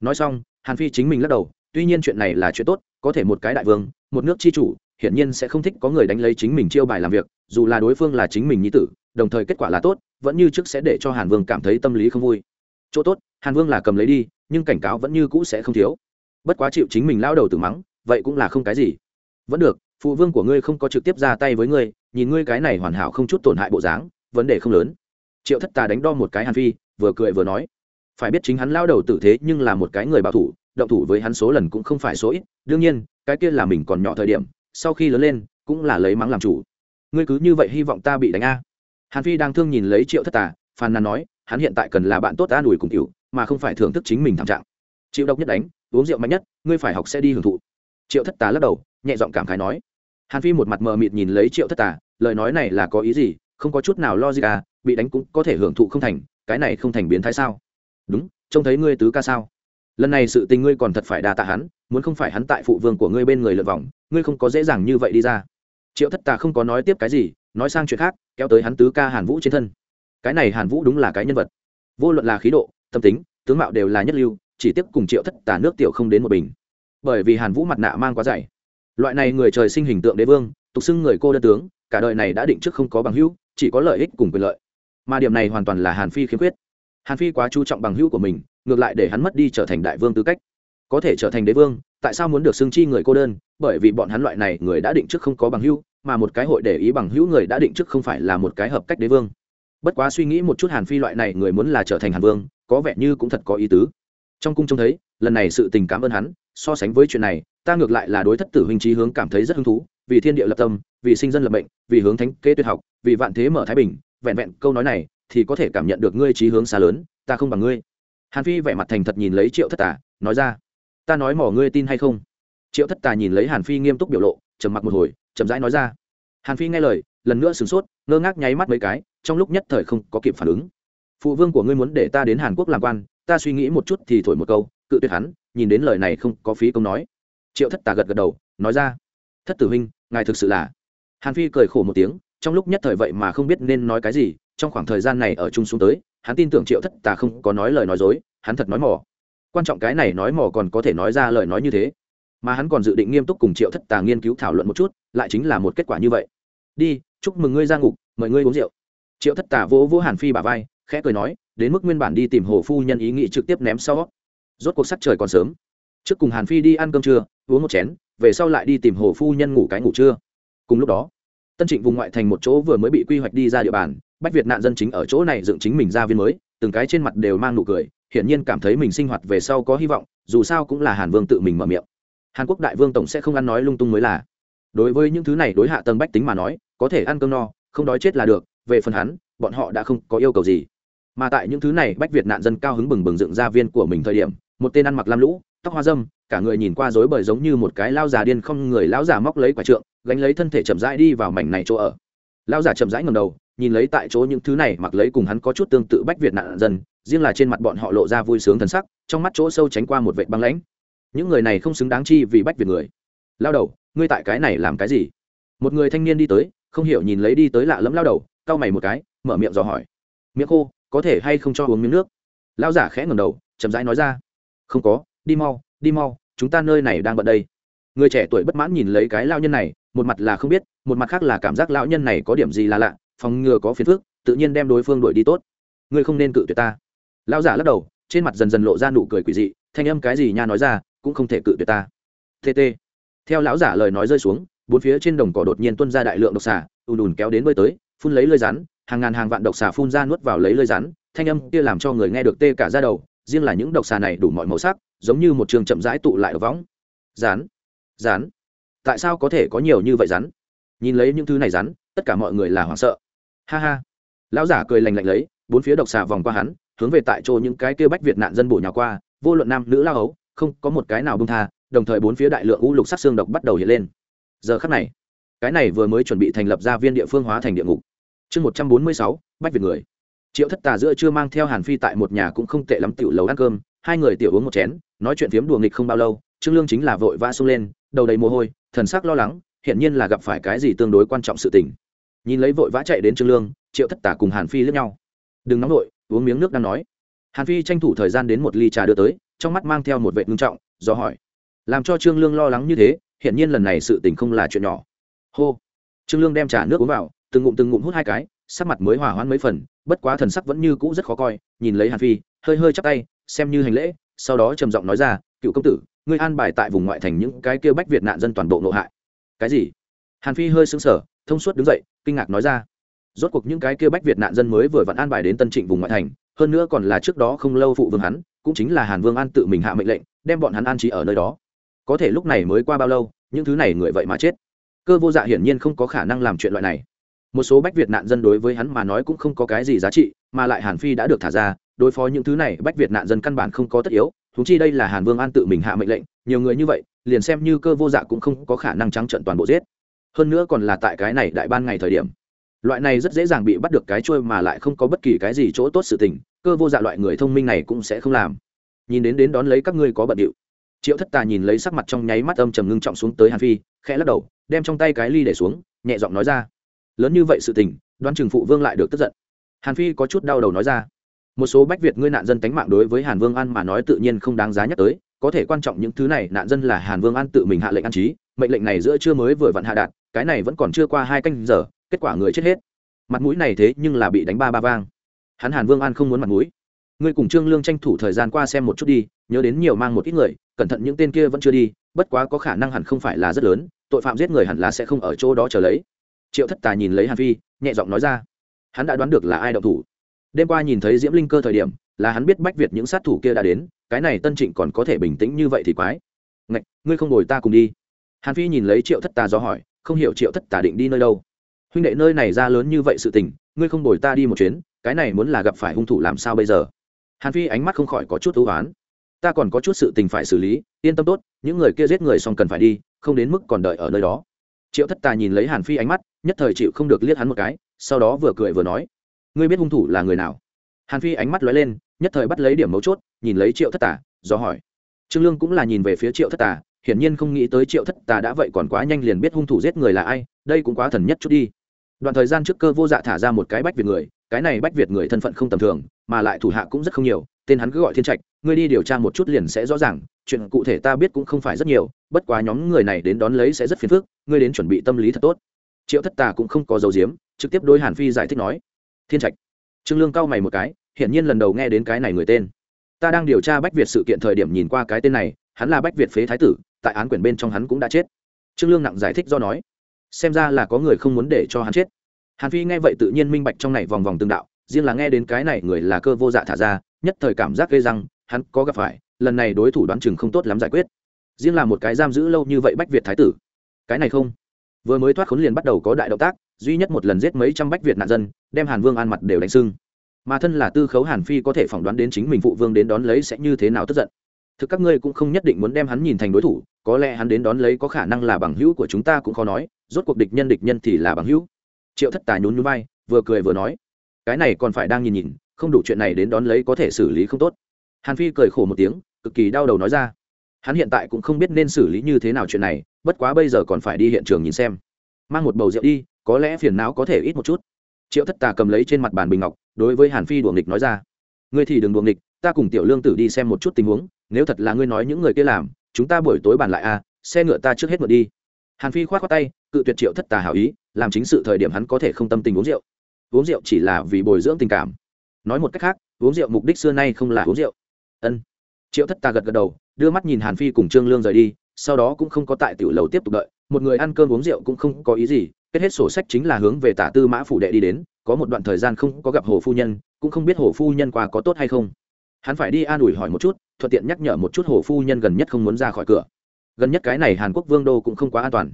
A: Nói xong, hàn phi chính mình lắc đầu, tuy nhiên chuyện này là chuyện tốt, có thể một cái đại vương, một nước chi chủ, hiển nhiên sẽ không thích có người đánh lấy chính mình chiêu bài làm việc, dù là đối phương là chính mình nhi tử, đồng thời kết quả là tốt, vẫn như trước sẽ để cho hàn vương cảm thấy tâm lý không vui. Chỗ tốt, hàn vương là cầm lấy đi, nhưng cảnh cáo vẫn như cũ sẽ không thiếu. Bất quá chịu chính mình lao đầu từ mắng vậy cũng là không cái gì. Vẫn được, phụ vương của ngươi không có trực tiếp ra tay với ngươi, nhìn ngươi cái này hoàn hảo không chút tổn hại bộ dáng, vấn đề không lớn. Triệu thất tà đánh đo một cái hàn phi, vừa cười vừa nói, phải biết chính hắn lao đầu tử thế nhưng là một cái người bảo thủ, động thủ với hắn số lần cũng không phải số ít, đương nhiên, cái kia là mình còn nhỏ thời điểm, sau khi lớn lên, cũng là lấy mắng làm chủ. Ngươi cứ như vậy hy vọng ta bị đánh a. Hàn phi đang thương nhìn lấy triệu thất tà, phàn nàn nói, hắn hiện tại cần là bạn tốt an ủi cùng cựu mà không phải thưởng thức chính mình thảm trạng. Chịu độc nhất đánh, uống rượu mạnh nhất, ngươi phải học sẽ đi hưởng thụ triệu thất tà lắc đầu, nhẹ giọng cảm khái nói. Hàn phi một mặt mờ mịt nhìn lấy triệu thất tà, lời nói này là có ý gì? Không có chút nào lo gì à bị đánh cũng có thể hưởng thụ không thành, cái này không thành biến thái sao? Đúng, trông thấy ngươi tứ ca sao? Lần này sự tình ngươi còn thật phải đa tạ hắn, muốn không phải hắn tại phụ vương của ngươi bên người lượt vòng, ngươi không có dễ dàng như vậy đi ra. Triệu thất tà không có nói tiếp cái gì, nói sang chuyện khác, kéo tới hắn tứ ca hàn vũ trên thân. Cái này hàn vũ đúng là cái nhân vật. Vô luận là khí độ, tâm tính, tướng mạo đều là nhất lưu, chỉ tiếp cùng triệu thất tà nước tiểu không đến một bình bởi vì hàn vũ mặt nạ mang quá dày. Loại này người trời sinh hình tượng đế vương, tục xưng người cô đơn tướng, cả đời này đã định trước không có bằng hữu, chỉ có lợi ích cùng quyền lợi. Mà điểm này hoàn toàn là hàn phi khiếm khuyết. Hàn phi quá chú trọng bằng hữu của mình, ngược lại để hắn mất đi trở thành đại vương tư cách. Có thể trở thành đế vương, tại sao muốn được xưng chi người cô đơn? Bởi vì bọn hắn loại này người đã định trước không có bằng hữu, mà một cái hội để ý bằng hữu người đã định trước không phải là một cái hợp cách đế vương. Bất quá suy nghĩ một chút hàn phi loại này người muốn là trở thành hàn vương, có vẻ như cũng thật có ý tứ. Trong cung trông thấy, lần này sự tình cảm ơn hắn so sánh với chuyện này, ta ngược lại là đối thất tử huynh trí hướng cảm thấy rất hứng thú, vì thiên địa lập tâm, vì sinh dân lập mệnh, vì hướng thánh kế tuyệt học, vì vạn thế mở thái bình, vẹn vẹn câu nói này thì có thể cảm nhận được ngươi trí hướng xa lớn, ta không bằng ngươi. Hàn phi vẻ mặt thành thật nhìn lấy triệu thất tà, nói ra, ta nói mỏ ngươi tin hay không? Triệu thất tà nhìn lấy hàn phi nghiêm túc biểu lộ, trầm mặc một hồi, chậm rãi nói ra. Hàn phi nghe lời, lần nữa sửng sốt, ngơ ngác nháy mắt mấy cái, trong lúc nhất thời không có kịp phản ứng. Phụ vương của ngươi muốn để ta đến hàn quốc làm quan, ta suy nghĩ một chút thì thổi một câu, cự tuyệt hắn nhìn đến lời này không có phí công nói. Triệu thất tà gật gật đầu, nói ra, thất tử huynh, ngài thực sự là hàn phi cười khổ một tiếng, trong lúc nhất thời vậy mà không biết nên nói cái gì, trong khoảng thời gian này ở chung xuống tới, hắn tin tưởng triệu thất tà không có nói lời nói dối, hắn thật nói mỏ quan trọng cái này nói mỏ còn có thể nói ra lời nói như thế. Mà hắn còn dự định nghiêm túc cùng triệu thất tà nghiên cứu thảo luận một chút, lại chính là một kết quả như vậy. Đi, chúc mừng ngươi ra ngục, mời ngươi uống rượu. Triệu thất tà vỗ vỗ hàn phi bà vai, khẽ cười nói, đến mức nguyên bản đi tìm hồ phu nhân ý nghĩ trực tiếp ném sau rốt cuộc sắc trời còn sớm. Trước cùng hàn phi đi ăn cơm trưa, uống một chén, về sau lại đi tìm hồ phu nhân ngủ cái ngủ trưa. Cùng lúc đó, tân trịnh vùng ngoại thành một chỗ vừa mới bị quy hoạch đi ra địa bàn, bách việt nạn dân chính ở chỗ này dựng chính mình ra viên mới, từng cái trên mặt đều mang nụ cười, hiển nhiên cảm thấy mình sinh hoạt về sau có hy vọng, dù sao cũng là hàn vương tự mình mở miệng. Hàn quốc đại vương tổng sẽ không ăn nói lung tung mới là. Đối với những thứ này đối hạ tầng bách tính mà nói, có thể ăn cơm no, không đói chết là được, về phần hắn, bọn họ đã không có yêu cầu gì. Mà tại những thứ này bách việt nạn dân cao hứng bừng bừng dựng ra viên của mình thời điểm một tên ăn mặc lam lũ, tóc hoa dâm, cả người nhìn qua rối bời giống như một cái lao già điên không người lão già móc lấy quả trượng, gánh lấy thân thể chậm rãi đi vào mảnh này chỗ ở. Lao già chậm rãi ngầm đầu, nhìn lấy tại chỗ những thứ này, mặc lấy cùng hắn có chút tương tự bách việt nạn dân, riêng là trên mặt bọn họ lộ ra vui sướng thần sắc, trong mắt chỗ sâu tránh qua một vệ băng lãnh. Những người này không xứng đáng chi vì bách việt người. Lao đầu, ngươi tại cái này làm cái gì? Một người thanh niên đi tới, không hiểu nhìn lấy đi tới lạ lẫm lao đầu, cau mày một cái, mở miệng dò hỏi. Miệng khô, có thể hay không cho uống miếng nước? Lao giả khẽ ngầm đầu, chậm rãi nói ra không có, đi mau đi mau, chúng ta nơi này đang bận đây. Người trẻ tuổi bất mãn nhìn lấy cái lao nhân này, một mặt là không biết, một mặt khác là cảm giác lão nhân này có điểm gì là lạ, phòng ngừa có phiền phức, tự nhiên đem đối phương đuổi đi tốt. Ngươi không nên cự tuyệt ta. Lão giả lắc đầu, trên mặt dần dần lộ ra nụ cười quỷ dị, thanh âm cái gì nha nói ra, cũng không thể cự tuyệt ta. Tt theo lão giả lời nói rơi xuống, bốn phía trên đồng cỏ đột nhiên tuôn ra đại lượng độc xà, ùn ùn kéo đến bơi tới, phun lấy lơi rắn, hàng ngàn hàng vạn độc xà phun ra nuốt vào lấy lơi rắn, thanh âm kia làm cho người nghe được tê cả ra đầu riêng là những độc xà này đủ mọi màu sắc, giống như một trường chậm rãi tụ lại ở võng. Rán rán. Tại sao có thể có nhiều như vậy rắn nhìn lấy những thứ này rắn tất cả mọi người là hoảng sợ. Ha ha. Lão giả cười lành lạnh lấy, bốn phía độc xà vòng qua hắn, hướng về tại chỗ những cái kia bách việt nạn dân bổ nhào qua, vô luận nam, nữ, lao ấu không có một cái nào bông tha, đồng thời bốn phía đại lượng u lục sắc xương độc bắt đầu hiện lên. Giờ khắc này, cái này vừa mới chuẩn bị thành lập ra viên địa phương hóa thành địa ngục. Chương một trăm bốn mươi sáu, bách việt người triệu thất tà giữa chưa mang theo hàn phi tại một nhà cũng không tệ lắm tiểu lầu ăn cơm, hai người tiểu uống một chén, nói chuyện phiếm đùa nghịch không bao lâu, trương lương chính là vội vã xông lên, đầu đầy mồ hôi, thần sắc lo lắng hiện nhiên là gặp phải cái gì tương đối quan trọng sự tình. Nhìn lấy vội vã chạy đến trương lương, triệu thất tả cùng hàn phi lướt nhau. Đừng nóng nổi uống miếng nước đang nói. Hàn phi tranh thủ thời gian đến một ly trà đưa tới, trong mắt mang theo một vệ ngưng trọng, do hỏi. Làm cho trương lương lo lắng như thế hiện nhiên lần này sự tình không là chuyện nhỏ. Hô. Trương lương đem trà nước uống vào, từng ngụm từng ngụm hút hai cái sắc mặt mới hòa hoãn mấy phần, bất quá thần sắc vẫn như cũ rất khó coi, nhìn lấy hàn phi, hơi hơi chắp tay, xem như hành lễ, sau đó trầm giọng nói ra, cựu công tử, ngươi an bài tại vùng ngoại thành những cái kia bách việt nạn dân toàn bộ nội hại. Cái gì? Hàn phi hơi sững sờ, thông suốt đứng dậy, kinh ngạc nói ra, rốt cuộc những cái kia bách việt nạn dân mới vừa vặn an bài đến tân trịnh vùng ngoại thành, hơn nữa còn là trước đó không lâu phụ vương hắn, cũng chính là hàn vương an tự mình hạ mệnh lệnh, đem bọn hắn an trí ở nơi đó. Có thể lúc này mới qua bao lâu, những thứ này người vậy mà chết. Cơ vô dạ hiển nhiên không có khả năng làm chuyện loại này một số bách việt nạn dân đối với hắn mà nói cũng không có cái gì giá trị, mà lại hàn phi đã được thả ra, đối phó những thứ này, bách việt nạn dân căn bản không có tất yếu thú chi đây là hàn vương an tự mình hạ mệnh lệnh, nhiều người như vậy, liền xem như cơ vô dạ cũng không có khả năng trắng trận toàn bộ giết. Hơn nữa còn là tại cái này đại ban ngày thời điểm. Loại này rất dễ dàng bị bắt được cái trôi mà lại không có bất kỳ cái gì chỗ tốt sự tình, cơ vô dạ loại người thông minh này cũng sẽ không làm. Nhìn đến đến đón lấy các ngươi có bận điệu. Triệu thất tà nhìn lấy sắc mặt trong nháy mắt âm trầm ngưng trọng xuống tới hàn phi, khẽ lắc đầu, đem trong tay cái ly để xuống, nhẹ giọng nói ra lớn như vậy sự tình, đoán chừng phụ vương lại được tức giận. Hàn phi có chút đau đầu nói ra. Một số bách việt ngươi nạn dân tánh mạng đối với hàn vương an mà nói tự nhiên không đáng giá nhắc tới, có thể quan trọng những thứ này nạn dân là hàn vương an tự mình hạ lệnh an trí, mệnh lệnh này giữa chưa mới vừa vặn hạ đạt cái này vẫn còn chưa qua hai canh giờ, kết quả người chết hết. Mặt mũi này thế nhưng là bị đánh ba ba vang. Hắn hàn vương an không muốn mặt mũi. Ngươi cùng trương lương tranh thủ thời gian qua xem một chút đi, nhớ đến nhiều mang một ít người, cẩn thận những tên kia vẫn chưa đi, bất quá có khả năng hẳn không phải là rất lớn, tội phạm giết người hẳn là sẽ không ở chỗ đó chờ lấy triệu thất tà nhìn lấy hàn phi, nhẹ giọng nói ra, hắn đã đoán được là ai động thủ. Đêm qua nhìn thấy diễm linh cơ thời điểm, là hắn biết bách việt những sát thủ kia đã đến, cái này tân trịnh còn có thể bình tĩnh như vậy thì quái. Ngạch, ngươi không ngồi ta cùng đi. Hàn phi nhìn lấy triệu thất tà do hỏi, không hiểu triệu thất tà định đi nơi đâu. Huynh đệ nơi này ra lớn như vậy sự tình, ngươi không ngồi ta đi một chuyến, cái này muốn là gặp phải hung thủ làm sao bây giờ? Hàn phi ánh mắt không khỏi có chút ưu oán ta còn có chút sự tình phải xử lý, yên tâm tốt, những người kia giết người xong cần phải đi, không đến mức còn đợi ở nơi đó. Triệu thất tà nhìn lấy hàn phi ánh mắt nhất thời chịu không được liếc hắn một cái, sau đó vừa cười vừa nói, ngươi biết hung thủ là người nào? Hàn phi ánh mắt lóe lên, nhất thời bắt lấy điểm mấu chốt, nhìn lấy triệu thất tà, do hỏi. Trương lương cũng là nhìn về phía triệu thất tà, hiển nhiên không nghĩ tới triệu thất tà đã vậy còn quá nhanh liền biết hung thủ giết người là ai, đây cũng quá thần nhất chút đi. Đoạn thời gian trước cơ vô dạ thả ra một cái bách việt người, cái này bách việt người thân phận không tầm thường, mà lại thủ hạ cũng rất không nhiều, tên hắn cứ gọi thiên trạch, ngươi đi điều tra một chút liền sẽ rõ ràng, chuyện cụ thể ta biết cũng không phải rất nhiều, bất quá nhóm người này đến đón lấy sẽ rất phiền phức, ngươi đến chuẩn bị tâm lý thật tốt triệu thất tà cũng không có dấu diếm trực tiếp đối hàn phi giải thích nói, thiên trạch. Trương lương cau mày một cái, hiển nhiên lần đầu nghe đến cái này người tên. Ta đang điều tra bách việt sự kiện thời điểm nhìn qua cái tên này, hắn là bách việt phế thái tử, tại án quyển bên trong hắn cũng đã chết. Trương lương nặng giải thích do nói, xem ra là có người không muốn để cho hắn chết. Hàn phi nghe vậy tự nhiên minh bạch trong này vòng vòng tương đạo, riêng là nghe đến cái này người là cơ vô dạ thả ra, nhất thời cảm giác gây răng, hắn có gặp phải, lần này đối thủ đoán chừng không tốt lắm giải quyết. Riêng là một cái giam giữ lâu như vậy bách việt thái tử. Cái này không vừa mới thoát khốn liền bắt đầu có đại động tác, duy nhất một lần giết mấy trăm bách việt nạn dân, đem hàn vương an mặt đều đánh sưng. Mà thân là tư khấu hàn phi có thể phỏng đoán đến chính mình phụ vương đến đón lấy sẽ như thế nào tức giận. Thực các ngươi cũng không nhất định muốn đem hắn nhìn thành đối thủ, có lẽ hắn đến đón lấy có khả năng là bằng hữu của chúng ta cũng khó nói, rốt cuộc địch nhân địch nhân thì là bằng hữu. Triệu thất tài nhún nhún vai, vừa cười vừa nói, cái này còn phải đang nhìn nhìn, không đủ chuyện này đến đón lấy có thể xử lý không tốt. Hàn phi cười khổ một tiếng, cực kỳ đau đầu nói ra hắn hiện tại cũng không biết nên xử lý như thế nào chuyện này bất quá bây giờ còn phải đi hiện trường nhìn xem. Mang một bầu rượu đi có lẽ phiền não có thể ít một chút. Triệu thất tà cầm lấy trên mặt bàn bình ngọc đối với hàn phi đùa nghịch nói ra. Ngươi thì đừng đùa nghịch ta cùng tiểu lương tử đi xem một chút tình huống nếu thật là ngươi nói những người kia làm chúng ta buổi tối bàn lại a à, xe ngựa ta trước hết ngựa đi. Hàn phi k h o á t k tay cự tuyệt triệu thất tà hảo ý làm chính sự thời điểm hắn có thể không tâm tình uống rượu. Uống rượu chỉ là vì bồi dưỡng tình cảm. Nói một cách khác uống rượu mục đích xưa nay không là uống rượu. Ân triệu thất tà gật gật đầu, đưa mắt nhìn hàn phi cùng trương lương rời đi, sau đó cũng không có tại tiểu lầu tiếp tục đợi. Một người ăn cơm uống rượu cũng không có ý gì, kết hết sổ sách chính là hướng về tả tư mã phủ đệ đi đến, có một đoạn thời gian không có gặp hồ phu nhân, cũng không biết hồ phu nhân qua có tốt hay không. Hắn phải đi an ủi hỏi một chút, thuận tiện nhắc nhở một chút hồ phu nhân gần nhất không muốn ra khỏi cửa. Gần nhất cái này hàn quốc vương đô cũng không quá an toàn.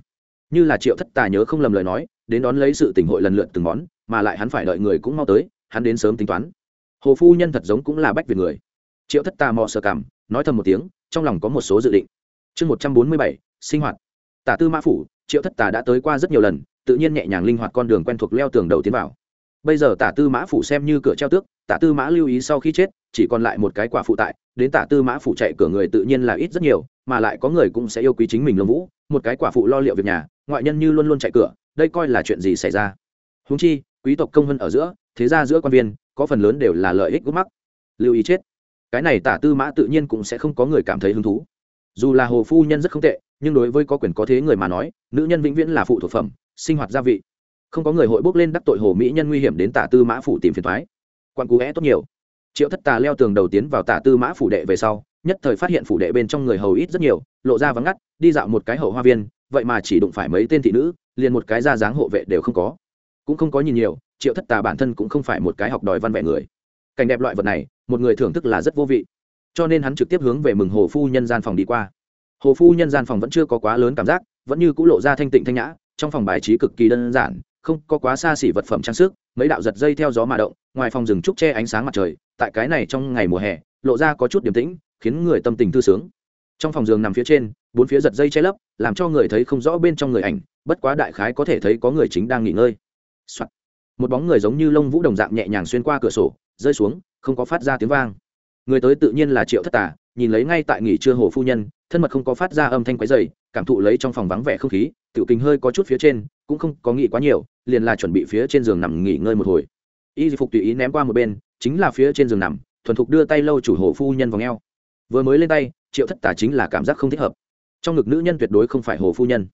A: Như là triệu thất tà nhớ không lầm lời nói, đến đón lấy sự tỉnh hội lần lượt từng món, mà lại hắn phải đợi người cũng mau tới, hắn đến sớm tính toán. Hồ phu nhân thật giống cũng là bách việt người triệu thất tà mò sờ cảm, nói thầm một tiếng, trong lòng có một số dự định. Chương một trăm bốn mươi bảy, sinh hoạt. Tả tư mã phủ, triệu thất tà đã tới qua rất nhiều lần, tự nhiên nhẹ nhàng linh hoạt con đường quen thuộc leo tường đầu tiến vào. Bây giờ tả tư mã phủ xem như cửa treo tước, tả tư mã lưu ý sau khi chết, chỉ còn lại một cái quả phụ tại, đến tả tư mã phủ chạy cửa người tự nhiên là ít rất nhiều, mà lại có người cũng sẽ yêu quý chính mình lông vũ, một cái quả phụ lo liệu việc nhà, ngoại nhân như luôn luôn chạy cửa, đây coi là chuyện gì xảy ra? Húng chi, quý tộc công vân ở giữa, thế ra giữa quan viên, có phần lớn đều là lợi ích gốc mắc. Lưu ý chết cái này tả tư mã tự nhiên cũng sẽ không có người cảm thấy hứng thú. Dù là hồ phu nhân rất không tệ, nhưng đối với có quyền có thế người mà nói, nữ nhân vĩnh viễn là phụ thuộc phẩm, sinh hoạt gia vị. Không có người hội bốc lên đắc tội hồ mỹ nhân nguy hiểm đến tả tư mã phủ tìm phiền thoái quan cú é tốt nhiều. Triệu thất tà leo tường đầu tiến vào tả tư mã phủ đệ về sau, nhất thời phát hiện phủ đệ bên trong người hầu ít rất nhiều, lộ ra vắng ngắt, đi dạo một cái hậu hoa viên, vậy mà chỉ đụng phải mấy tên thị nữ, liền một cái ra dáng hộ vệ đều không có. Cũng không có nhìn nhiều, triệu thất tà bản thân cũng không phải một cái học đòi văn vẻ người. Cảnh đẹp loại vật này một người thưởng thức là rất vô vị. Cho nên hắn trực tiếp hướng về mừng hồ phu nhân gian phòng đi qua. Hồ phu nhân gian phòng vẫn chưa có quá lớn cảm giác, vẫn như c ũ lộ ra thanh tịnh thanh nhã, trong phòng bài trí cực kỳ đơn giản, không có quá xa xỉ vật phẩm trang sức, mấy đạo giật dây theo gió mà động, ngoài phòng rừng trúc che ánh sáng mặt trời, tại cái này trong ngày mùa hè, lộ ra có chút điềm tĩnh, khiến người tâm tình thư sướng. Trong phòng giường nằm phía trên, bốn phía giật dây che lấp, làm cho người thấy không rõ bên trong người ảnh, bất quá đại khái có thể thấy có người chính đang nghỉ ngơi、Soạn. một bóng người giống như lông vũ đồng dạng nhẹ nhàng xuyên qua cửa sổ, rơi xuống không có phát ra tiếng vang. Người tới tự nhiên là triệu thất tà, nhìn lấy ngay tại nghỉ trưa hồ phu nhân, thân mật không có phát ra âm thanh quấy dày cảm thụ lấy trong phòng vắng vẻ không khí, tiểu kính hơi có chút phía trên, cũng không có nghĩ quá nhiều, liền là chuẩn bị phía trên giường nằm nghỉ ngơi một hồi. Y phục tùy ý ném qua một bên, chính là phía trên giường nằm, thuần thục đưa tay lâu chủ hồ phu nhân vào ngheo vừa mới lên tay, triệu thất tà chính là cảm giác không thích hợp. Trong ngực nữ nhân tuyệt đối không phải hồ phu nhân.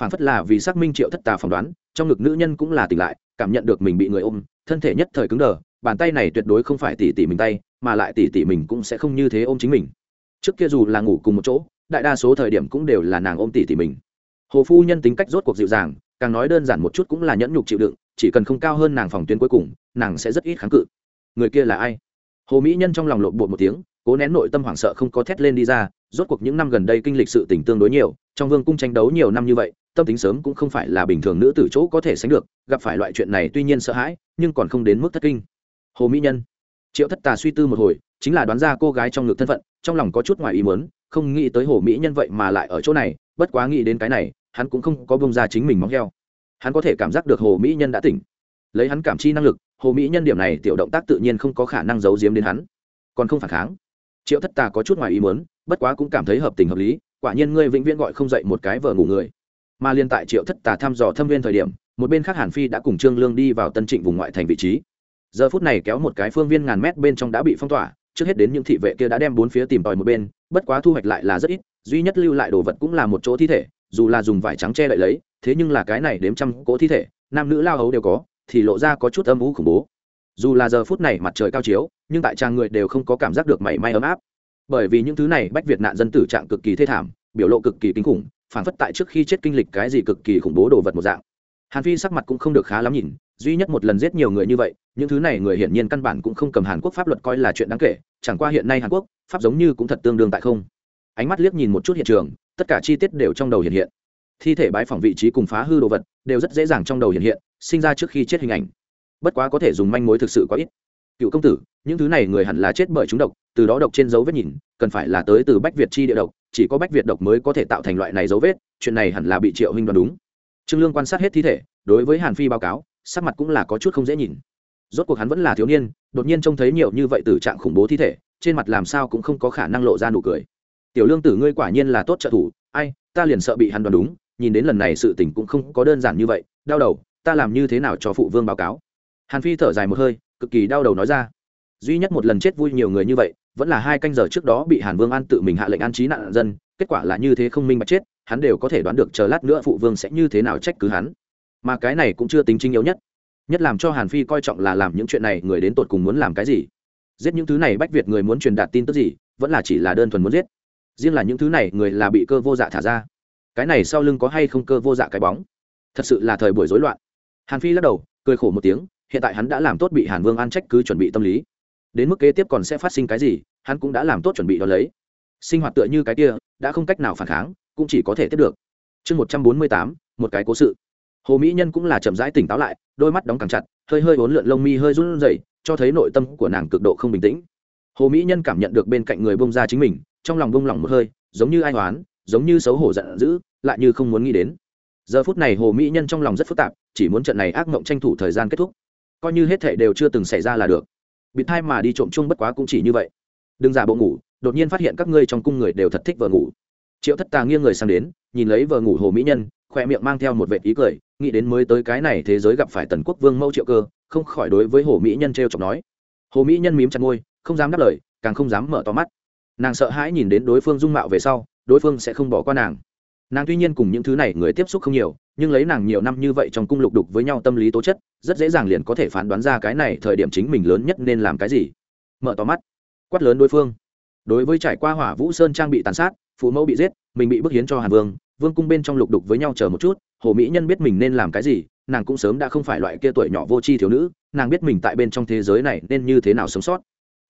A: Phản phất là vì xác minh triệu thất tà phỏng đoán, trong ngực nữ nhân cũng là tỉnh lại, cảm nhận được mình bị người ôm, thân thể nhất thời cứng đờ bàn tay này tuyệt đối không phải tỉ tỉ mình tay, mà lại tỉ tỉ mình cũng sẽ không như thế ôm chính mình. Trước kia dù là ngủ cùng một chỗ, đại đa số thời điểm cũng đều là nàng ôm tỉ tỉ mình. Hồ phu nhân tính cách rốt cuộc dịu dàng, càng nói đơn giản một chút cũng là nhẫn nhục chịu đựng, chỉ cần không cao hơn nàng phòng tuyến cuối cùng, nàng sẽ rất ít kháng cự. Người kia là ai? Hồ mỹ nhân trong lòng lộn bột một tiếng, cố nén nội tâm hoảng sợ không có thét lên đi ra, rốt cuộc những năm gần đây kinh lịch sự tình tương đối nhiều, trong vương cung tranh đấu nhiều năm như vậy, tâm tính sớm cũng không phải là bình thường nữ tử chỗ có thể sánh được, gặp phải loại chuyện này tuy nhiên sợ hãi, nhưng còn không đến mức thất kinh hồ mỹ nhân. Triệu thất tà suy tư một hồi, chính là đoán ra cô gái trong ngực thân phận, trong lòng có chút ngoài ý muốn, không nghĩ tới hồ mỹ nhân vậy mà lại ở chỗ này, bất quá nghĩ đến cái này, hắn cũng không có bông ra chính mình móng heo. Hắn có thể cảm giác được hồ mỹ nhân đã tỉnh. Lấy hắn cảm chi năng lực, hồ mỹ nhân điểm này tiểu động tác tự nhiên không có khả năng giấu giếm đến hắn. Còn không phản kháng. Triệu thất tà có chút ngoài ý muốn, bất quá cũng cảm thấy hợp tình hợp lý, quả nhiên ngươi vĩnh viễn gọi không dậy một cái vợ ngủ người. Mà liên tại triệu thất tà thăm dò thâm viên thời điểm, một bên khác hàn phi đã cùng trương lương đi vào tân trịnh vùng ngoại thành vị trí giờ phút này kéo một cái phương viên ngàn mét bên trong đã bị phong tỏa, trước hết đến những thị vệ kia đã đem bốn phía tìm tòi một bên, bất quá thu hoạch lại là rất ít, duy nhất lưu lại đồ vật cũng là một chỗ thi thể, dù là dùng vải trắng che đậy lấy, thế nhưng là cái này đếm trăm cỗ thi thể, nam nữ lao hấu đều có, thì lộ ra có chút âm ú khủng bố. Dù là giờ phút này mặt trời cao chiếu, nhưng tại trang người đều không có cảm giác được mảy may ấm áp. Bởi vì những thứ này bách việt nạn dân tử trạng cực kỳ thê thảm, biểu lộ cực kỳ kinh khủng phản phất tại trước khi chết kinh lịch cái gì cực kỳ khủng bố đồ vật một dạng. Hàn phi sắc mặt cũng không được khá lắm nhìn duy nhất một lần giết nhiều người như vậy, những thứ này người hiển nhiên căn bản cũng không cầm hàn quốc pháp luật coi là chuyện đáng kể, chẳng qua hiện nay hàn quốc pháp giống như cũng thật tương đương tại không. Ánh mắt liếc nhìn một chút hiện trường, tất cả chi tiết đều trong đầu hiện hiện. Thi thể bãi phỏng vị trí cùng phá hư đồ vật đều rất dễ dàng trong đầu hiện hiện, sinh ra trước khi chết hình ảnh. Bất quá có thể dùng manh mối thực sự quá ít. Cựu công tử, những thứ này người hẳn là chết bởi chúng độc, từ đó độc trên dấu vết nhìn, cần phải là tới từ bách việt chi địa độc, chỉ có bách việt độc mới có thể tạo thành loại này dấu vết, chuyện này hẳn là bị triệu huynh đoán đúng. Trương lương quan sát hết thi thể, đối với hàn phi báo cáo sắc mặt cũng là có chút không dễ nhìn. Rốt cuộc hắn vẫn là thiếu niên, đột nhiên trông thấy nhiều như vậy từ trạng khủng bố thi thể, trên mặt làm sao cũng không có khả năng lộ ra nụ cười. Tiểu lương tử ngươi quả nhiên là tốt trợ thủ, ai, ta liền sợ bị hắn đoán đúng, nhìn đến lần này sự tình cũng không có đơn giản như vậy, đau đầu, ta làm như thế nào cho phụ vương báo cáo? Hàn phi thở dài một hơi, cực kỳ đau đầu nói ra. Duy nhất một lần chết vui nhiều người như vậy, vẫn là hai canh giờ trước đó bị hàn vương an tự mình hạ lệnh an trí nạn dân, kết quả là như thế không minh bạch chết, hắn đều có thể đoán được chờ lát nữa phụ vương sẽ như thế nào trách cứ hắn mà cái này cũng chưa tính chính yếu nhất. Nhất làm cho hàn phi coi trọng là làm những chuyện này, người đến tột cùng muốn làm cái gì? Giết những thứ này bách việt người muốn truyền đạt tin tức gì, vẫn là chỉ là đơn thuần muốn giết. Riêng là những thứ này, người là bị cơ vô dạ thả ra. Cái này sau lưng có hay không cơ vô dạ cái bóng? Thật sự là thời buổi rối loạn. Hàn phi lắc đầu, cười khổ một tiếng, hiện tại hắn đã làm tốt bị hàn vương an trách cứ chuẩn bị tâm lý. Đến mức kế tiếp còn sẽ phát sinh cái gì, hắn cũng đã làm tốt chuẩn bị đón lấy. Sinh hoạt tựa như cái kia, đã không cách nào phản kháng, cũng chỉ có thể tiếp được. Chương một trăm bốn mươi tám, một cái cố sự hồ mỹ nhân cũng là chậm rãi tỉnh táo lại, đôi mắt đóng càng chặt, hơi hơi uốn lượn lông mi hơi run rẩy, cho thấy nội tâm của nàng cực độ không bình tĩnh. Hồ mỹ nhân cảm nhận được bên cạnh người bông ra chính mình, trong lòng bông lỏng một hơi, giống như ai oán, giống như xấu hổ giận dữ, lại như không muốn nghĩ đến. Giờ phút này hồ mỹ nhân trong lòng rất phức tạp, chỉ muốn trận này ác mộng tranh thủ thời gian kết thúc. Coi như hết thể đều chưa từng xảy ra là được. Bị thai mà đi trộm chung bất quá cũng chỉ như vậy. Đừng giả bộ ngủ, đột nhiên phát hiện các ngươi trong cung người đều thật thích vợ ngủ. Triệu thất tà nghiêng người sang đến, nhìn lấy vợ ngủ hồ mỹ nhân, khoe miệng mang theo một vệ ý cười nghĩ đến mới tới cái này thế giới gặp phải tần quốc vương mẫu triệu cơ, không khỏi đối với hồ mỹ nhân t r e o chọc nói. Hồ mỹ nhân mím chặt ngôi không dám đáp lời, càng không dám mở to mắt. Nàng sợ hãi nhìn đến đối phương dung mạo về sau, đối phương sẽ không bỏ qua nàng. Nàng tuy nhiên cùng những thứ này người tiếp xúc không nhiều, nhưng lấy nàng nhiều năm như vậy trong cung lục đục với nhau tâm lý tố chất, rất dễ dàng liền có thể phán đoán ra cái này thời điểm chính mình lớn nhất nên làm cái gì. Mở to mắt, quát lớn đối phương. Đối với trải qua hỏa vũ sơn trang bị tàn sát, phụ mẫu bị giết, mình bị bức hiến cho hàn vương vương cung bên trong lục đục với nhau chờ một chút, hồ mỹ nhân biết mình nên làm cái gì, nàng cũng sớm đã không phải loại kia tuổi nhỏ vô tri thiếu nữ, nàng biết mình tại bên trong thế giới này nên như thế nào sống sót.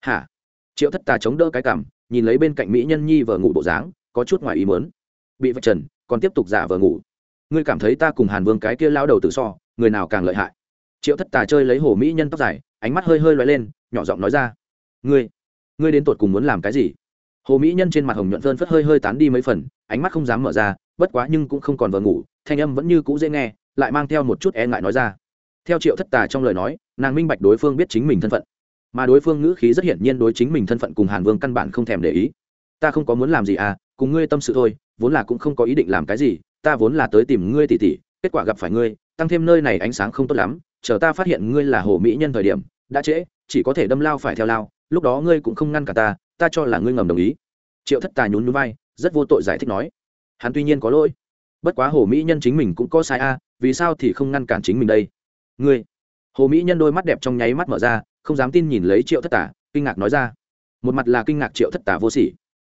A: Hả? Triệu thất tà chống đỡ cái cảm, nhìn lấy bên cạnh mỹ nhân nhi vợ ngủ bộ dáng, có chút ngoài ý mớn bị vạch trần, còn tiếp tục giả vờ ngủ. Ngươi cảm thấy ta cùng hàn vương cái kia lao đầu tự so, người nào càng lợi hại? Triệu thất tà chơi lấy hồ mỹ nhân tóc dài, ánh mắt hơi hơi loay lên, nhỏ giọng nói ra. Ngươi ngươi đến tột cùng muốn làm cái gì? Hồ mỹ nhân trên mặt hồng nhuận phơn phất hơi hơi tán đi mấy phần, ánh mắt không dám mở ra bất quá nhưng cũng không còn vờ ngủ, thanh âm vẫn như cũ dễ nghe, lại mang theo một chút e ngại nói ra. Theo triệu thất tà trong lời nói, nàng minh bạch đối phương biết chính mình thân phận. Mà đối phương ngữ khí rất hiển nhiên đối chính mình thân phận cùng hàn vương căn bản không thèm để ý. Ta không có muốn làm gì à cùng ngươi tâm sự thôi, vốn là cũng không có ý định làm cái gì, ta vốn là tới tìm ngươi tỉ tỉ, kết quả gặp phải ngươi, tăng thêm nơi này ánh sáng không tốt lắm, chờ ta phát hiện ngươi là hồ mỹ nhân thời điểm, đã trễ, chỉ có thể đâm lao phải theo lao, lúc đó ngươi cũng không ngăn cả ta ta cho là ngươi ngầm đồng ý. Triệu thất tà nhún núi vai, rất vô tội giải thích nói hắn tuy nhiên có lỗi, bất quá hồ mỹ nhân chính mình cũng có sai a, vì sao thì không ngăn cản chính mình đây? Ngươi, hồ mỹ nhân đôi mắt đẹp trong nháy mắt mở ra, không dám tin nhìn lấy triệu thất tả, kinh ngạc nói ra. Một mặt là kinh ngạc triệu thất tả vô sỉ.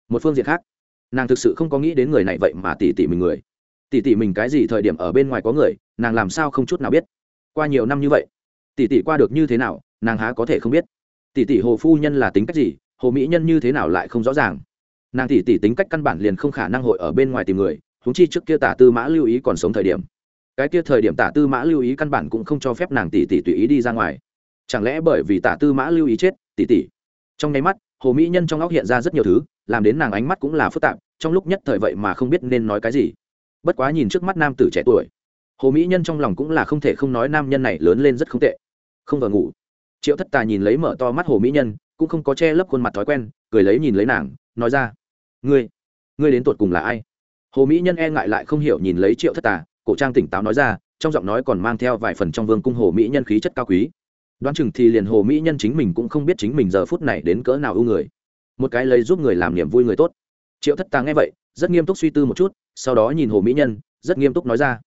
A: Một phương diện khác, nàng thực sự không có nghĩ đến người này vậy mà tỉ tỉ mình người. Tỉ tỉ mình cái gì thời điểm ở bên ngoài có người, nàng làm sao không chút nào biết? Qua nhiều năm như vậy, tỉ tỉ qua được như thế nào, nàng há có thể không biết? Tỉ tỉ hồ phu nhân là tính cách gì, hồ mỹ nhân như thế nào lại không rõ ràng? Nàng tỷ tỷ tính cách căn bản liền không khả năng hội ở bên ngoài tìm người húng chi trước kia tả tư mã lưu ý còn sống thời điểm. Cái kia thời điểm tả tư mã lưu ý căn bản cũng không cho phép nàng tỷ tỷ tùy ý đi ra ngoài. Chẳng lẽ bởi vì tả tư mã lưu ý chết tỷ tỷ trong nháy mắt, hồ mỹ nhân trong óc hiện ra rất nhiều thứ, làm đến nàng ánh mắt cũng là phức tạp, trong lúc nhất thời vậy mà không biết nên nói cái gì. Bất quá nhìn trước mắt nam tử trẻ tuổi, hồ mỹ nhân trong lòng cũng là không thể không nói nam nhân này lớn lên rất không tệ. Không vừa ngủ. Triệu thất tà nhìn lấy mở to mắt hồ mỹ nhân, cũng không có che lấp khuôn mặt thói quen, cười lấy nhìn lấy nàng, nói ra ngươi ngươi đến tột cùng là ai? Hồ mỹ nhân e ngại lại không hiểu nhìn lấy triệu thất tà, cổ trang tỉnh táo nói ra, trong giọng nói còn mang theo vài phần trong vương cung hồ mỹ nhân khí chất cao quý. Đoán chừng thì liền hồ mỹ nhân chính mình cũng không biết chính mình giờ phút này đến cỡ nào ưu người. Một cái lấy giúp người làm niềm vui người tốt. Triệu thất tà nghe vậy, rất nghiêm túc suy tư một chút, sau đó nhìn hồ mỹ nhân, rất nghiêm túc nói ra.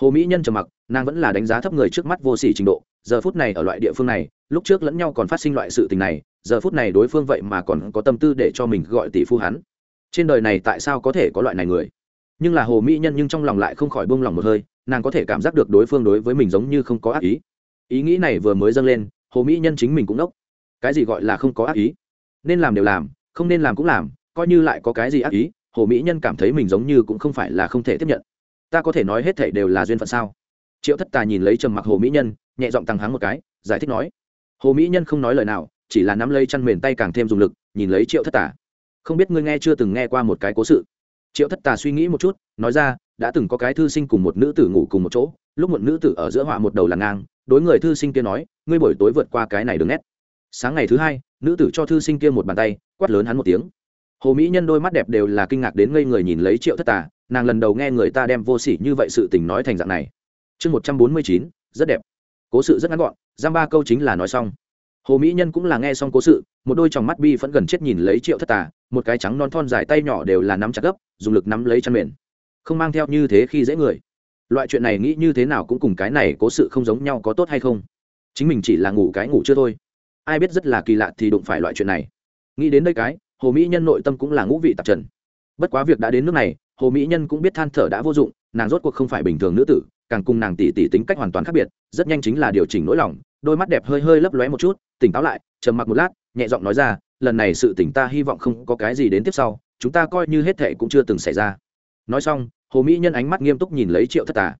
A: Hồ mỹ nhân trầm mặc, nàng vẫn là đánh giá thấp người trước mắt vô sỉ trình độ, giờ phút này ở loại địa phương này, lúc trước lẫn nhau còn phát sinh loại sự tình này, giờ phút này đối phương vậy mà còn có tâm tư để cho mình gọi tỷ phu hắn trên đời này tại sao có thể có loại này người? Nhưng là hồ mỹ nhân nhưng trong lòng lại không khỏi bông lòng một hơi, nàng có thể cảm giác được đối phương đối với mình giống như không có ác ý. Ý nghĩ này vừa mới dâng lên, hồ mỹ nhân chính mình cũng nốc cái gì gọi là không có ác ý? Nên làm đều làm, không nên làm cũng làm, coi như lại có cái gì ác ý, hồ mỹ nhân cảm thấy mình giống như cũng không phải là không thể tiếp nhận. Ta có thể nói hết thảy đều là duyên phận sao? Triệu thất tà nhìn lấy trầm mặc hồ mỹ nhân, nhẹ giọng tăng hắng một cái, giải thích nói. Hồ mỹ nhân không nói lời nào, chỉ là nắm lấy chăn mền tay càng thêm dùng lực, nhìn lấy triệu thất tà không biết ngươi nghe chưa từng nghe qua một cái cố sự. Triệu thất tà suy nghĩ một chút, nói ra, đã từng có cái thư sinh cùng một nữ tử ngủ cùng một chỗ, lúc một nữ tử ở giữa họa một đầu là ngang, đối người thư sinh kia nói, ngươi buổi tối vượt qua cái này đường nét. Sáng ngày thứ hai, nữ tử cho thư sinh kia một bàn tay, quát lớn hắn một tiếng. Hồ mỹ nhân đôi mắt đẹp đều là kinh ngạc đến ngây người nhìn lấy triệu thất tà, nàng lần đầu nghe người ta đem vô sỉ như vậy sự tình nói thành dạng này. Chương một trăm bốn mươi chín, rất đẹp. Cố sự rất ngắn gọn, giam ba câu chính là nói xong. Hồ mỹ nhân cũng là nghe xong cố sự, một đôi tròng mắt bi vẫn gần chết nhìn lấy triệu thất tà một cái trắng non thon dài tay nhỏ đều là nắm chặt gấp, dùng lực nắm lấy chăn mền. Không mang theo như thế khi dễ người. Loại chuyện này nghĩ như thế nào cũng cùng cái này cố sự không giống nhau có tốt hay không. Chính mình chỉ là ngủ cái ngủ chưa thôi. Ai biết rất là kỳ lạ thì đụng phải loại chuyện này. Nghĩ đến đây cái, hồ mỹ nhân nội tâm cũng là ngũ vị tạp trần. Bất quá việc đã đến nước này, hồ mỹ nhân cũng biết than thở đã vô dụng, nàng rốt cuộc không phải bình thường nữ tử, càng cùng nàng tỉ tỉ tính cách hoàn toàn khác biệt, rất nhanh chính là điều chỉnh nỗi lòng, đôi mắt đẹp hơi hơi lấp lóe một chút, tỉnh táo lại, trầm mặc một lát, nhẹ giọng nói ra lần này sự tỉnh ta hy vọng không có cái gì đến tiếp sau, chúng ta coi như hết thệ cũng chưa từng xảy ra. Nói xong, hồ mỹ nhân ánh mắt nghiêm túc nhìn lấy triệu thất tà.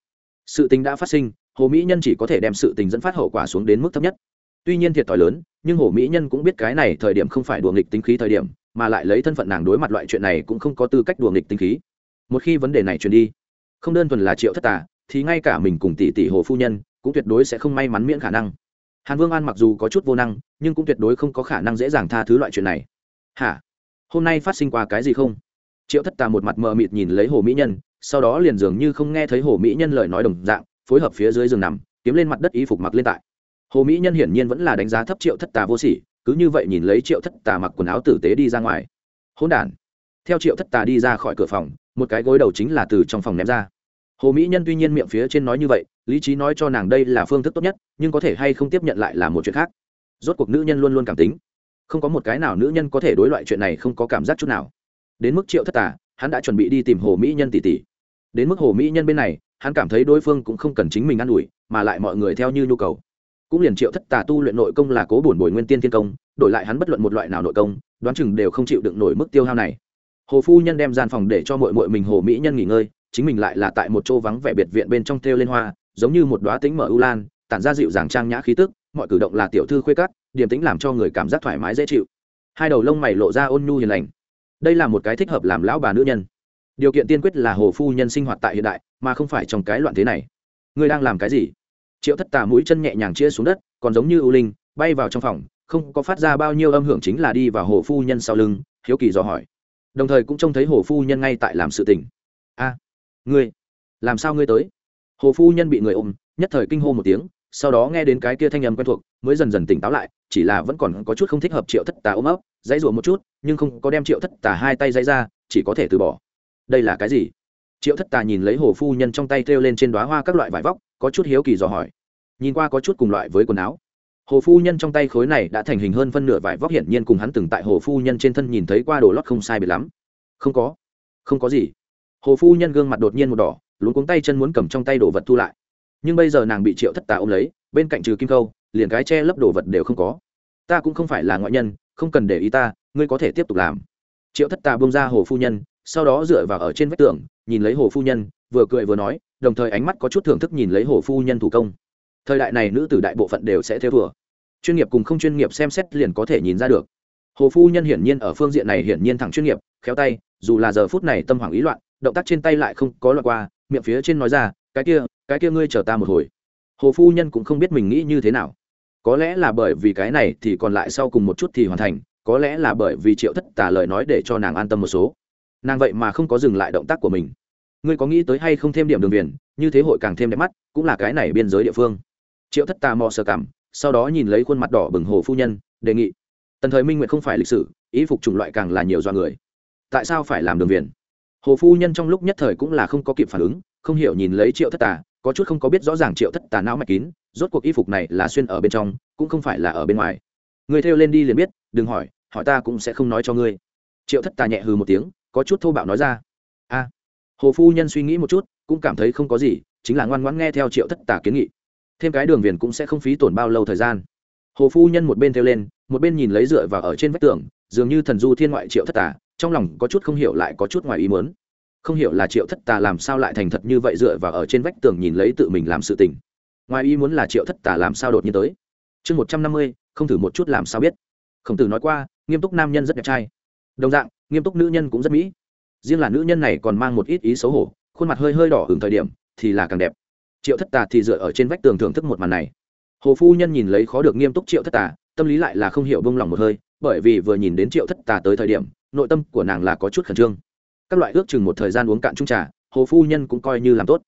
A: Sự tình đã phát sinh, hồ mỹ nhân chỉ có thể đem sự tình dẫn phát hậu quả xuống đến mức thấp nhất. Tuy nhiên thiệt thòi lớn, nhưng hồ mỹ nhân cũng biết cái này thời điểm không phải đùa nghịch tính khí thời điểm, mà lại lấy thân phận nàng đối mặt loại chuyện này cũng không có tư cách đùa nghịch tính khí. Một khi vấn đề này truyền đi, không đơn thuần là triệu thất tà, thì ngay cả mình cùng tỷ tỷ hồ phu nhân cũng tuyệt đối sẽ không may mắn miễn khả năng hàn vương an mặc dù có chút vô năng, nhưng cũng tuyệt đối không có khả năng dễ dàng tha thứ loại chuyện này. Hả? Hôm nay phát sinh qua cái gì không? Triệu thất tà một mặt mờ mịt nhìn lấy hồ mỹ nhân, sau đó liền dường như không nghe thấy hồ mỹ nhân lời nói đồng dạng, phối hợp phía dưới giường nằm, kiếm lên mặt đất y phục mặc lên tại. Hồ mỹ nhân hiển nhiên vẫn là đánh giá thấp triệu thất tà vô sỉ, cứ như vậy nhìn lấy triệu thất tà mặc quần áo tử tế đi ra ngoài. Hôn đản. Theo triệu thất tà đi ra khỏi cửa phòng, một cái gối đầu chính là từ trong phòng ném ra. Hồ mỹ nhân tuy nhiên miệng phía trên nói như vậy lý trí nói cho nàng đây là phương thức tốt nhất, nhưng có thể hay không tiếp nhận lại là một chuyện khác. Rốt cuộc nữ nhân luôn luôn cảm tính. Không có một cái nào nữ nhân có thể đối loại chuyện này không có cảm giác chút nào. Đến mức triệu thất tà, hắn đã chuẩn bị đi tìm hồ mỹ nhân tỷ tỷ. Đến mức hồ mỹ nhân bên này, hắn cảm thấy đối phương cũng không cần chính mình ă n ủi, mà lại mọi người theo như nhu cầu. Cũng liền triệu thất tà tu luyện nội công là cố bổn bồi nguyên tiên thiên công, đổi lại hắn bất luận một loại nào nội công, đoán chừng đều không chịu đựng nổi mức tiêu hao này. Hồ phu nhân đem gian phòng để cho mội mội mình hồ mỹ nhân nghỉ ngơi, chính mình lại là tại một chỗ vắng vẻ biệt viện bên trong thêu lên hoa giống như một đoá tính mở ưu lan, tản ra dịu dàng trang nhã khí tức, mọi cử động là tiểu thư khuê cắt điềm tĩnh làm cho người cảm giác thoải mái dễ chịu. Hai đầu lông mày lộ ra ôn nhu hiền lành. Đây là một cái thích hợp làm lão bà nữ nhân. Điều kiện tiên quyết là hồ phu nhân sinh hoạt tại hiện đại, mà không phải trong cái loạn thế này. Ngươi đang làm cái gì? Triệu thất tà mũi chân nhẹ nhàng chia xuống đất, còn giống như ưu linh, bay vào trong phòng, không có phát ra bao nhiêu âm hưởng chính là đi vào hồ phu nhân sau lưng, hiếu kỳ dò hỏi. Đồng thời cũng trông thấy hồ phu nhân ngay tại làm sự tình. A, ngươi, làm sao ngươi tới? Hồ phu nhân bị người ôm, nhất thời kinh hô một tiếng, sau đó nghe đến cái kia thanh âm quen thuộc, mới dần dần tỉnh táo lại, chỉ là vẫn còn có chút không thích hợp triệu thất tà ôm ấp, dãy rủa một chút, nhưng không có đem triệu thất tà hai tay dãy ra, chỉ có thể từ bỏ. Đây là cái gì? Triệu thất tà nhìn lấy hồ phu nhân trong tay thêu lên trên đoá hoa các loại vải vóc, có chút hiếu kỳ dò hỏi. Nhìn qua có chút cùng loại với quần áo. Hồ phu nhân trong tay khối này đã thành hình hơn phân nửa vải vóc hiển nhiên cùng hắn từng tại hồ phu nhân trên thân nhìn thấy qua đồ lót không sai biệt lắm. Không có. Không có gì. Hồ phu nhân gương mặt đột nhiên một đỏ luôn cuống tay chân muốn cầm trong tay đồ vật thu lại. Nhưng bây giờ nàng bị triệu thất tà ôm lấy, bên cạnh trừ kim câu liền cái che lấp đồ vật đều không có. Ta cũng không phải là ngoại nhân, không cần để ý ta, ngươi có thể tiếp tục làm. Triệu thất tà bông ra hồ phu nhân, sau đó dựa vào ở trên vách tường, nhìn lấy hồ phu nhân, vừa cười vừa nói, đồng thời ánh mắt có chút thưởng thức nhìn lấy hồ phu nhân thủ công. Thời đại này nữ tử đại bộ phận đều sẽ theo vừa chuyên nghiệp cùng không chuyên nghiệp xem xét liền có thể nhìn ra được. Hồ phu nhân hiển nhiên ở phương diện này hiển nhiên thẳng chuyên nghiệp, khéo tay, dù là giờ phút này tâm hoảng ý loạn, động tác trên tay lại không có loại qua miệng phía trên nói ra, cái kia cái kia ngươi chờ ta một hồi. Hồ phu nhân cũng không biết mình nghĩ như thế nào. Có lẽ là bởi vì cái này thì còn lại sau cùng một chút thì hoàn thành, có lẽ là bởi vì triệu thất tả lời nói để cho nàng an tâm một số. Nàng vậy mà không có dừng lại động tác của mình. Ngươi có nghĩ tới hay không thêm điểm đường viền, như thế hội càng thêm đẹp mắt, cũng là cái này biên giới địa phương. Triệu thất tà mò sờ cảm, sau đó nhìn lấy khuôn mặt đỏ bừng hồ phu nhân, đề nghị. Tần thời minh nguyện không phải lịch sử ý phục chủng loại càng là nhiều do người. Tại sao phải làm đường viền? Hồ phu nhân trong lúc nhất thời cũng là không có kịp phản ứng, không hiểu nhìn lấy triệu thất tà, có chút không có biết rõ ràng triệu thất tà não mạch kín, rốt cuộc y phục này là xuyên ở bên trong, cũng không phải là ở bên ngoài. Người theo lên đi liền biết, đừng hỏi hỏi ta cũng sẽ không nói cho ngươi. Triệu thất tà nhẹ hừ một tiếng, có chút thô bạo nói ra, a. Hồ phu nhân suy nghĩ một chút, cũng cảm thấy không có gì, chính là ngoan ngoãn nghe theo triệu thất tà kiến nghị. Thêm cái đường viền cũng sẽ không phí tổn bao lâu thời gian. Hồ phu nhân một bên theo lên, một bên nhìn lấy dựa vào ở trên vách tường, dường như thần du thiên ngoại triệu thất tà trong lòng có chút không hiểu lại có chút ngoài ý muốn. Không hiểu là triệu thất tà làm sao lại thành thật như vậy dựa vào ở trên vách tường nhìn lấy tự mình làm sự tình. Ngoài ý muốn là triệu thất tà làm sao đột nhiên tới. Chương một trăm năm mươi, không thử một chút làm sao biết. Khổng tử nói qua, nghiêm túc nam nhân rất đẹp trai. Đồng dạng, nghiêm túc nữ nhân cũng rất mỹ. Riêng là nữ nhân này còn mang một ít ý xấu hổ, khuôn mặt hơi hơi đỏ hưởng thời điểm thì là càng đẹp. Triệu thất tà thì dựa ở trên vách tường thưởng thức một màn này. Hồ phu nhân nhìn lấy khó được nghiêm túc triệu thất tà, tâm lý lại là không hiểu bông lòng một hơi, bởi vì vừa nhìn đến triệu thất tà tới thời điểm nội tâm của nàng là có chút khẩn trương. Các loại ước chừng một thời gian uống cạn chung trà, hồ phu nhân cũng coi như làm tốt.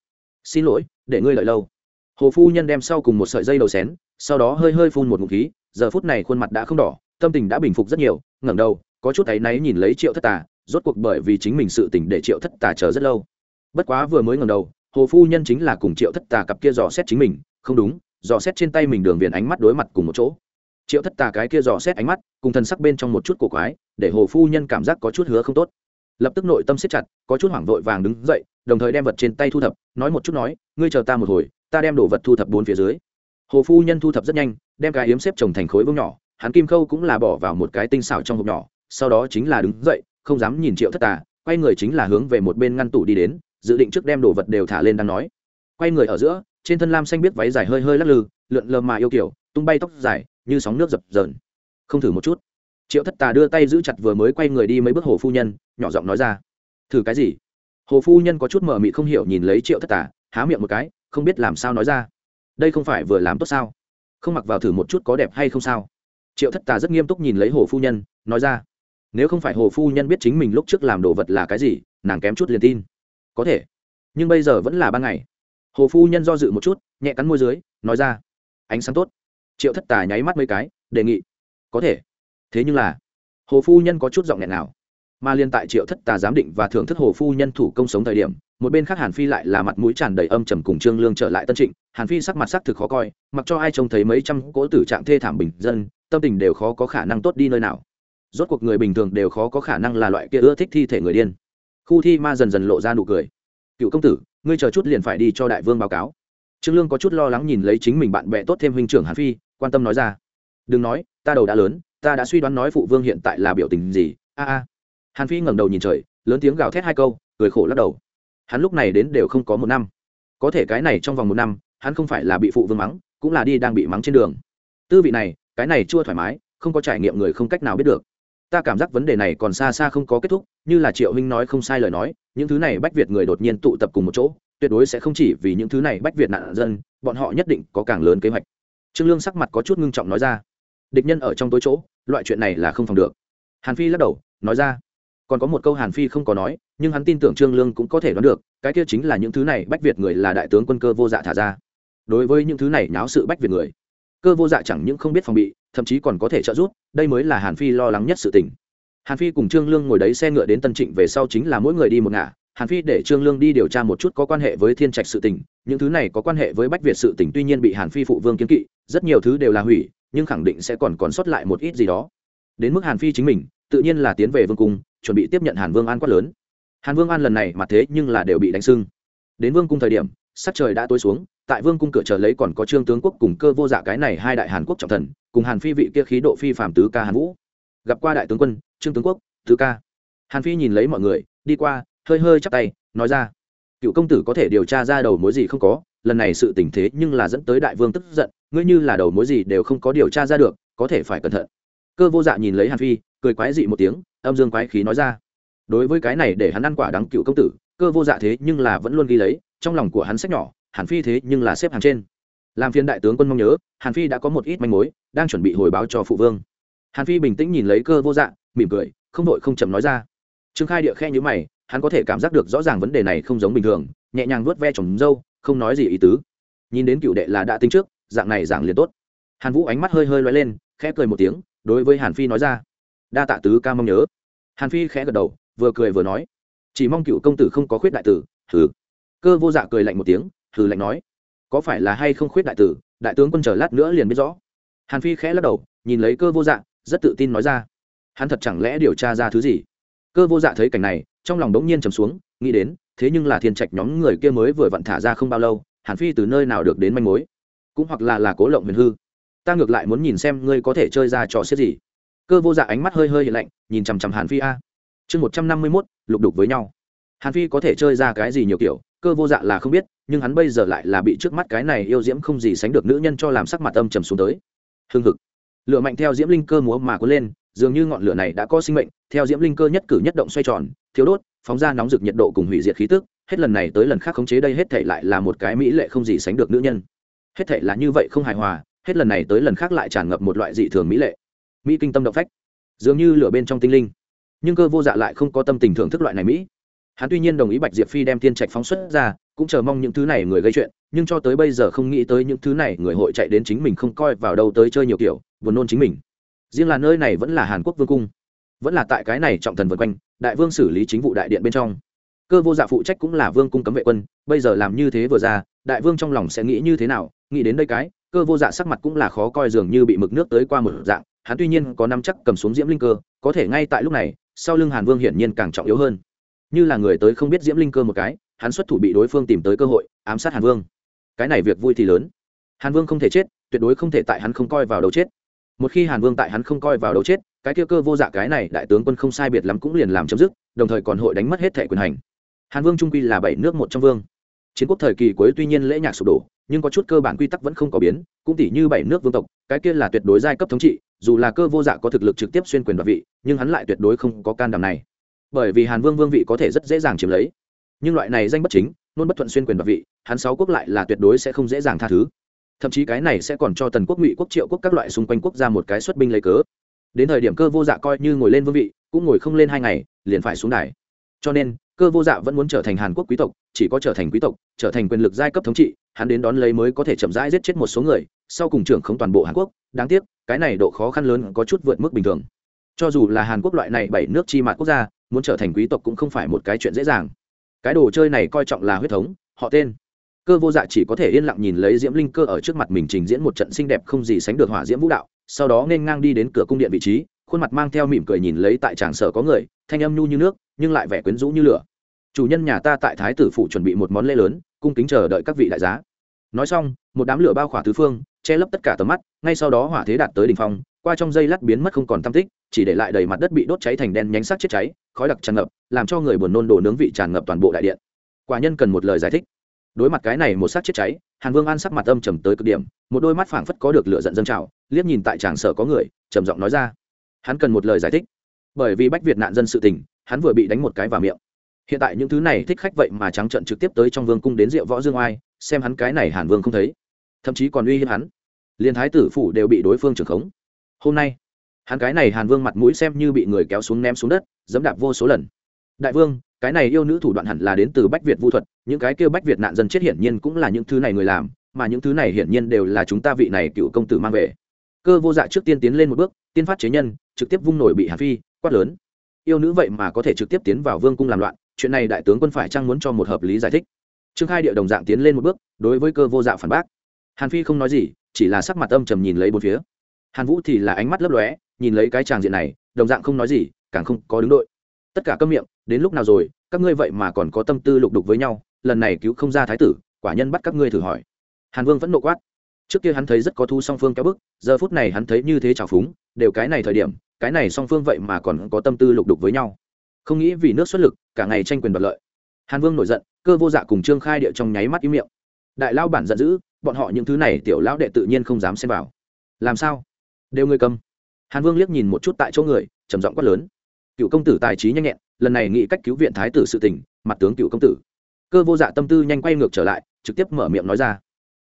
A: Xin lỗi, để ngươi lợi lâu. Hồ phu nhân đem sau cùng một sợi dây đầu xén, sau đó hơi hơi phun một ngụm khí, giờ phút này khuôn mặt đã không đỏ, tâm tình đã bình phục rất nhiều, ngẩng đầu, có chút áy náy nhìn lấy triệu thất tà, rốt cuộc bởi vì chính mình sự tỉnh để triệu thất tà chờ rất lâu. Bất quá vừa mới ngẩng đầu, hồ phu nhân chính là cùng triệu thất tà cặp kia dò xét chính mình, không đúng, dò xét trên tay mình đường viền ánh mắt đối mặt cùng một chỗ triệu thất tà cái kia dò xét ánh mắt, cùng thần sắc bên trong một chút cổ quái, để hồ phu nhân cảm giác có chút hứa không tốt. Lập tức nội tâm siết chặt, có chút hoảng vội vàng đứng dậy, đồng thời đem vật trên tay thu thập, nói một chút nói, ngươi chờ ta một hồi, ta đem đồ vật thu thập bốn phía dưới. Hồ phu nhân thu thập rất nhanh, đem cái yếm xếp trồng thành khối vương nhỏ, hắn kim khâu cũng là bỏ vào một cái tinh xảo trong hộp nhỏ, sau đó chính là đứng dậy, không dám nhìn triệu thất tà, quay người chính là hướng về một bên ngăn tủ đi đến, dự định trước đem đồ vật đều thả lên đang nói. Quay người ở giữa, trên thân lam xanh biết váy dài hơi hơi lắc lư, lượn lờ mà yêu kiểu, tung bay tóc dài như sóng nước dập dờn. Không thử một chút. Triệu thất tà đưa tay giữ chặt vừa mới quay người đi mấy bước hồ phu nhân, nhỏ giọng nói ra. Thử cái gì? Hồ phu nhân có chút mờ mị không hiểu nhìn lấy triệu thất tà, há miệng một cái, không biết làm sao nói ra. Đây không phải vừa làm tốt sao? Không mặc vào thử một chút có đẹp hay không sao? Triệu thất tà rất nghiêm túc nhìn lấy hồ phu nhân, nói ra. Nếu không phải hồ phu nhân biết chính mình lúc trước làm đồ vật là cái gì, nàng kém chút liền tin. Có thể. Nhưng bây giờ vẫn là ban ngày. Hồ phu nhân do dự một chút, nhẹ cắn môi dưới, nói ra. Ánh sáng tốt triệu thất tà nháy mắt mấy cái, đề nghị, có thể. Thế nhưng là, hồ phu nhân có chút giọng nghẹn nào. Mà liên tại triệu thất tà giám định và thưởng thức hồ phu nhân thủ công sống thời điểm, một bên khác hàn phi lại là mặt mũi tràn đầy âm trầm cùng trương lương trở lại tân trịnh. Hàn phi sắc mặt sắc thực khó coi, mặc cho ai trông thấy mấy trăm cỗ tử trạng thê thảm bình dân, tâm tình đều khó có khả năng tốt đi nơi nào. Rốt cuộc người bình thường đều khó có khả năng là loại kia ưa thích thi thể người điên. Khu thi ma dần dần lộ ra nụ cười. Cựu công tử, ngươi chờ chút liền phải đi cho đại vương báo cáo. Trương lương có chút lo lắng nhìn lấy chính mình bạn bè tốt thêm huynh trưởng hàn phi quan tâm nói ra. Đừng nói, ta đầu đã lớn, ta đã suy đoán nói phụ vương hiện tại là biểu tình gì. A a. Hàn phi ngẩng đầu nhìn trời, lớn tiếng gào thét hai câu, cười khổ lắc đầu. Hắn lúc này đến đều không có một năm. Có thể cái này trong vòng một năm, hắn không phải là bị phụ vương mắng, cũng là đi đang bị mắng trên đường. Tư vị này, cái này chưa thoải mái, không có trải nghiệm người không cách nào biết được. Ta cảm giác vấn đề này còn xa xa không có kết thúc, như là triệu huynh nói không sai lời nói, những thứ này bách việt người đột nhiên tụ tập cùng một chỗ, tuyệt đối sẽ không chỉ vì những thứ này bách việt nạn dân, bọn họ nhất định có càng lớn kế hoạch trương lương sắc mặt có chút ngưng trọng nói ra địch nhân ở trong tối chỗ loại chuyện này là không phòng được hàn phi lắc đầu nói ra còn có một câu hàn phi không có nói nhưng hắn tin tưởng trương lương cũng có thể đoán được cái kia chính là những thứ này bách việt người là đại tướng quân cơ vô dạ thả ra đối với những thứ này nháo sự bách việt người cơ vô dạ chẳng những không biết phòng bị thậm chí còn có thể trợ giúp đây mới là hàn phi lo lắng nhất sự tình hàn phi cùng trương lương ngồi đấy xe ngựa đến tân trịnh về sau chính là mỗi người đi một ngả hàn phi để trương lương đi điều tra một chút có quan hệ với thiên trạch sự tình, những thứ này có quan hệ với bách việt sự tình tuy nhiên bị hàn phi phụ vương kiến kỵ, rất nhiều thứ đều là hủy, nhưng khẳng định sẽ còn còn sót lại một ít gì đó. Đến mức hàn phi chính mình, tự nhiên là tiến về vương cung, chuẩn bị tiếp nhận hàn vương an quát lớn. Hàn vương an lần này mà thế nhưng là đều bị đánh sưng. Đến vương cung thời điểm, sắc trời đã tối xuống, tại vương cung cửa chờ lấy còn có trương tướng quốc cùng cơ vô dạ cái này hai đại hàn quốc trọng thần, cùng hàn phi vị kia khí độ phi phạm tứ ca hàn vũ. Gặp qua đại tướng quân, trương tướng quốc, tứ ca. Hàn phi nhìn lấy mọi người, đi qua hơi hơi chắp tay, nói ra, cựu công tử có thể điều tra ra đầu mối gì không có, lần này sự tình thế nhưng là dẫn tới đại vương tức giận, ngươi như là đầu mối gì đều không có điều tra ra được, có thể phải cẩn thận. Cơ vô dạ nhìn lấy hàn phi, cười quái dị một tiếng, âm dương quái khí nói ra, đối với cái này để hắn ăn quả đắng cựu công tử, cơ vô dạ thế nhưng là vẫn luôn ghi lấy, trong lòng của hắn sách nhỏ, hàn phi thế nhưng là xếp hàng trên. Làm phiên đại tướng quân mong nhớ, hàn phi đã có một ít manh mối, đang chuẩn bị hồi báo cho phụ vương. Hàn phi bình tĩnh nhìn lấy cơ vô dạ mỉm cười, không đội không chậm nói ra. Trương khai địa khe nhữ mày hắn có thể cảm giác được rõ ràng vấn đề này không giống bình thường, nhẹ nhàng vuốt ve trồng dâu, không nói gì ý tứ. Nhìn đến cựu đệ là đã tính trước, dạng này dạng liền tốt. Hàn vũ ánh mắt hơi hơi loay lên, khẽ cười một tiếng, đối với hàn phi nói ra. Đa tạ tứ ca mong nhớ. Hàn phi khẽ gật đầu, vừa cười vừa nói. Chỉ mong cựu công tử không có khuyết đại tử thử cơ vô dạ cười lạnh một tiếng thử lạnh nói. Có phải là hay không khuyết đại tử, đại tướng quân chờ lát nữa liền biết rõ. Hàn phi khẽ lắc đầu, nhìn lấy cơ vô dạ rất tự tin nói ra. Hắn thật chẳng lẽ điều tra ra thứ gì? Cơ vô dạ thấy cảnh này trong lòng đống nhiên trầm xuống, nghĩ đến, thế nhưng là thiên trạch nhóm người kia mới vừa vặn thả ra không bao lâu, hàn phi từ nơi nào được đến manh mối? Cũng hoặc là là cố lộng huyền hư. Ta ngược lại muốn nhìn xem ngươi có thể chơi ra trò xiết gì. Cơ vô dạ ánh mắt hơi hơi hiện lạnh, nhìn chằm chằm hàn phi a. Chương một trăm năm mươi mốt, lục đục với nhau. Hàn phi có thể chơi ra cái gì nhiều kiểu, cơ vô dạ là không biết, nhưng hắn bây giờ lại là bị trước mắt cái này yêu diễm không gì sánh được nữ nhân cho làm sắc mặt âm trầm xuống tới. Hưng hực. Lửa mạnh theo diễm linh cơ múa mà cuốn lên, dường như ngọn lửa này đã có sinh mệnh, theo diễm linh cơ nhất cử nhất động xoay tròn thiếu đốt, phóng ra nóng rực nhiệt độ cùng hủy diệt khí tức, hết lần này tới lần khác khống chế đây hết thể lại là một cái mỹ lệ không gì sánh được nữ nhân. Hết thể là như vậy không hài hòa, hết lần này tới lần khác lại tràn ngập một loại dị thường mỹ lệ. Mỹ kinh tâm động phách. Dường như lửa bên trong tinh linh. Nhưng cơ vô dạ lại không có tâm tình thưởng thức loại này mỹ. Hắn tuy nhiên đồng ý bạch diệp phi đem tiên trạch phóng xuất ra, cũng chờ mong những thứ này người gây chuyện, nhưng cho tới bây giờ không nghĩ tới những thứ này người hội chạy đến chính mình không coi vào đâu tới chơi nhiều kiểu, buồn nôn chính mình. Riêng là nơi này vẫn là hàn quốc vương cung. Vẫn là tại cái này trọng thần vượt quanh đại vương xử lý chính vụ đại điện bên trong. Cơ vô dạ phụ trách cũng là vương cung cấm vệ quân, bây giờ làm như thế vừa ra, đại vương trong lòng sẽ nghĩ như thế nào, nghĩ đến đây cái, cơ vô dạ sắc mặt cũng là khó coi dường như bị mực nước tới qua một dạng, hắn tuy nhiên có năm chắc cầm xuống diễm linh cơ, có thể ngay tại lúc này, sau lưng hàn vương hiển nhiên càng trọng yếu hơn. Như là người tới không biết diễm linh cơ một cái, hắn xuất thủ bị đối phương tìm tới cơ hội, ám sát hàn vương. Cái này việc vui thì lớn. Hàn vương không thể chết, tuyệt đối không thể tại hắn không coi vào đầu chết. Một khi hàn vương tại hắn không coi vào đầu chết cái kia cơ vô dạ cái này đại tướng quân không sai biệt lắm cũng liền làm chấm dứt, đồng thời còn hội đánh mất hết thẻ quyền hành. Hàn vương trung quy là bảy nước một trong vương. Chiến quốc thời kỳ cuối tuy nhiên lễ nhạc sụp đổ, nhưng có chút cơ bản quy tắc vẫn không có biến, cũng tỷ như bảy nước vương tộc, cái kia là tuyệt đối giai cấp thống trị, dù là cơ vô dạ có thực lực trực tiếp xuyên quyền đoạt vị, nhưng hắn lại tuyệt đối không có can đảm này. Bởi vì hàn vương vương vị có thể rất dễ dàng chiếm lấy. Nhưng loại này danh bất chính, luôn bất thuận xuyên quyền đoạt vị, hắn sáu quốc lại là tuyệt đối sẽ không dễ dàng tha thứ. Thậm chí cái này sẽ còn cho tần quốc, ngụy quốc, triệu quốc các loại xung quanh quốc gia một cái xuất binh lấy cớ đến thời điểm cơ vô dạ coi như ngồi lên vương vị, cũng ngồi không lên hai ngày, liền phải xuống đài. Cho nên, cơ vô dạ vẫn muốn trở thành hàn quốc quý tộc, chỉ có trở thành quý tộc, trở thành quyền lực giai cấp thống trị, hắn đến đón lấy mới có thể chậm rãi giết chết một số người, sau cùng trưởng không toàn bộ hàn quốc. Đáng tiếc, cái này độ khó khăn lớn có chút vượt mức bình thường. Cho dù là hàn quốc loại này bảy nước chi mạt quốc gia, muốn trở thành quý tộc cũng không phải một cái chuyện dễ dàng. Cái đồ chơi này coi trọng là huyết thống, họ tên. Cơ vô dạ chỉ có thể yên lặng nhìn lấy diễm linh cơ ở trước mặt mình trình diễn một trận xinh đẹp không gì sánh được hỏa diễm vũ đạo sau đó nên ngang đi đến cửa cung điện vị trí, khuôn mặt mang theo mỉm cười nhìn lấy tại tràng sở có người, thanh âm nhu như nước, nhưng lại vẻ quyến rũ như lửa. Chủ nhân nhà ta tại thái tử phủ chuẩn bị một món lễ lớn, cung kính chờ đợi các vị đại giá. Nói xong, một đám lửa bao khỏa tứ phương, che lấp tất cả tầm mắt, ngay sau đó hỏa thế đạt tới đỉnh phong, qua trong dây lát biến mất không còn tam tích, chỉ để lại đầy mặt đất bị đốt cháy thành đen nhánh sắc chết cháy, khói đặc tràn ngập, làm cho người buồn nôn đổ nướng vị tràn ngập toàn bộ đại điện. Quả nhân cần một lời giải thích. Đối mặt cái này một sát chết cháy hàn vương an sắc mặt âm trầm tới cực điểm, một đôi mắt phảng phất có được lửa giận dâng trào, liếc nhìn tại tràng sở có người, trầm giọng nói ra. Hắn cần một lời giải thích. Bởi vì bách việt nạn dân sự tình, hắn vừa bị đánh một cái vào miệng. Hiện tại những thứ này thích khách vậy mà trắng trận trực tiếp tới trong vương cung đến rượu võ dương oai, xem hắn cái này hàn vương không thấy. Thậm chí còn uy hiếp hắn. Liền thái tử phủ đều bị đối phương trưởng khống. Hôm nay, hắn cái này hàn vương mặt mũi xem như bị người kéo xuống ném xuống đất, dẫm đạp vô số lần. Đại vương cái này yêu nữ thủ đoạn hẳn là đến từ bách việt vu thuật, những cái kêu bách việt nạn dân chết hiển nhiên cũng là những thứ này người làm, mà những thứ này hiển nhiên đều là chúng ta vị này cựu công tử mang về. Cơ vô dạ trước tiên tiến lên một bước, tiên phát chế nhân, trực tiếp vung nổi bị hàn phi, quát lớn. Yêu nữ vậy mà có thể trực tiếp tiến vào vương cung làm loạn, chuyện này đại tướng quân phải chăng muốn cho một hợp lý giải thích. Trương khai địa đồng dạng tiến lên một bước, đối với cơ vô dạ phản bác. Hàn phi không nói gì, chỉ là sắc mặt âm trầm nhìn lấy bốn phía. Hàn vũ thì là ánh mắt lấp lóe, nhìn lấy cái tràng diện này, đồng dạng không nói gì, càng không có đứng đội. Tất cả câm miệng đến lúc nào rồi, các ngươi vậy mà còn có tâm tư lục đục với nhau, lần này cứu không ra thái tử, quả nhân bắt các ngươi thử hỏi. Hàn vương vẫn nộ quát. Trước kia hắn thấy rất có thu song phương kéo bức, giờ phút này hắn thấy như thế trào phúng, đều cái này thời điểm, cái này song phương vậy mà còn có tâm tư lục đục với nhau. Không nghĩ vì nước xuất lực, cả ngày tranh quyền đoạt lợi. Hàn vương nổi giận, cơ vô dạ cùng trương khai địa trong nháy mắt im miệng. Đại lao bản giận dữ, bọn họ những thứ này tiểu lão đệ tự nhiên không dám xem vào. Làm sao? Đều ngươi cầm. Hàn vương liếc nhìn một chút tại chỗ người, trầm giọng quát lớn. Cựu công tử tài trí nhanh nhẹn lần này nghĩ cách cứu viện thái tử sự tình, mặt tướng cựu công tử. Cơ vô dạ tâm tư nhanh quay ngược trở lại, trực tiếp mở miệng nói ra.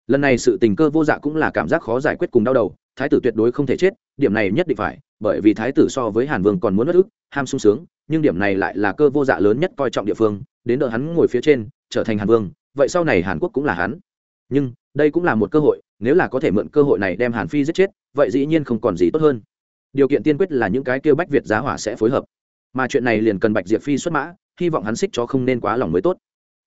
A: Lần này sự tình cơ vô dạ cũng là cảm giác khó giải quyết cùng đau đầu, thái tử tuyệt đối không thể chết, điểm này nhất định phải, bởi vì thái tử so với hàn vương còn muốn bất ức, ham sung sướng, nhưng điểm này lại là cơ vô dạ lớn nhất coi trọng địa phương, đến đợi hắn ngồi phía trên, trở thành hàn vương, vậy sau này hàn quốc cũng là hắn. Nhưng, đây cũng là một cơ hội, nếu là có thể mượn cơ hội này đem hàn phi giết chết, vậy dĩ nhiên không còn gì tốt hơn. Điều kiện tiên quyết là những cái kêu bách việt giá hỏa sẽ phối hợp mà chuyện này liền cần bạch diệp phi xuất mã, hy vọng hắn xích cho không nên quá lòng mới tốt.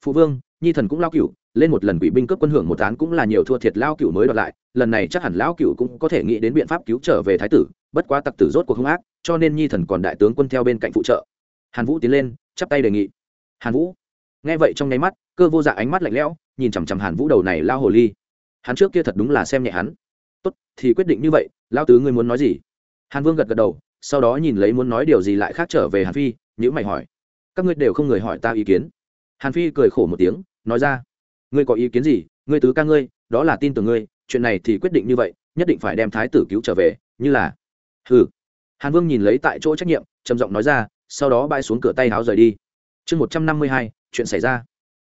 A: Phụ vương, nhi thần cũng lao cựu lên một lần quỷ binh cướp quân hưởng một án cũng là nhiều thua thiệt lao cựu mới đoạt lại, lần này chắc hẳn lão cựu cũng có thể nghĩ đến biện pháp cứu trở về thái tử, bất quá tặc tử rốt cuộc hung ác, cho nên nhi thần còn đại tướng quân theo bên cạnh phụ trợ. Hàn vũ tiến lên, chắp tay đề nghị. Hàn vũ, nghe vậy trong nháy mắt, cơ vô dạ ánh mắt lạnh lẽo, nhìn chằm chằm hàn vũ đầu này lao hồ ly. Hắn trước kia thật đúng là xem nhẹ hắn. Tốt, thì quyết định như vậy, lao tứ ngươi muốn nói gì? Hàn vương gật gật đầu sau đó nhìn lấy muốn nói điều gì lại khác trở về hàn phi nhữ mày hỏi. Các ngươi đều không người hỏi ta ý kiến. Hàn phi cười khổ một tiếng, nói ra. Ngươi có ý kiến gì? Ngươi tứ ca ngươi, đó là tin tưởng ngươi, chuyện này thì quyết định như vậy, nhất định phải đem thái tử cứu trở về, như là. Hừ. Hàn vương nhìn lấy tại chỗ trách nhiệm, trầm giọng nói ra, sau đó bay xuống cửa tay háo rời đi. Chương một trăm năm mươi hai, chuyện xảy ra.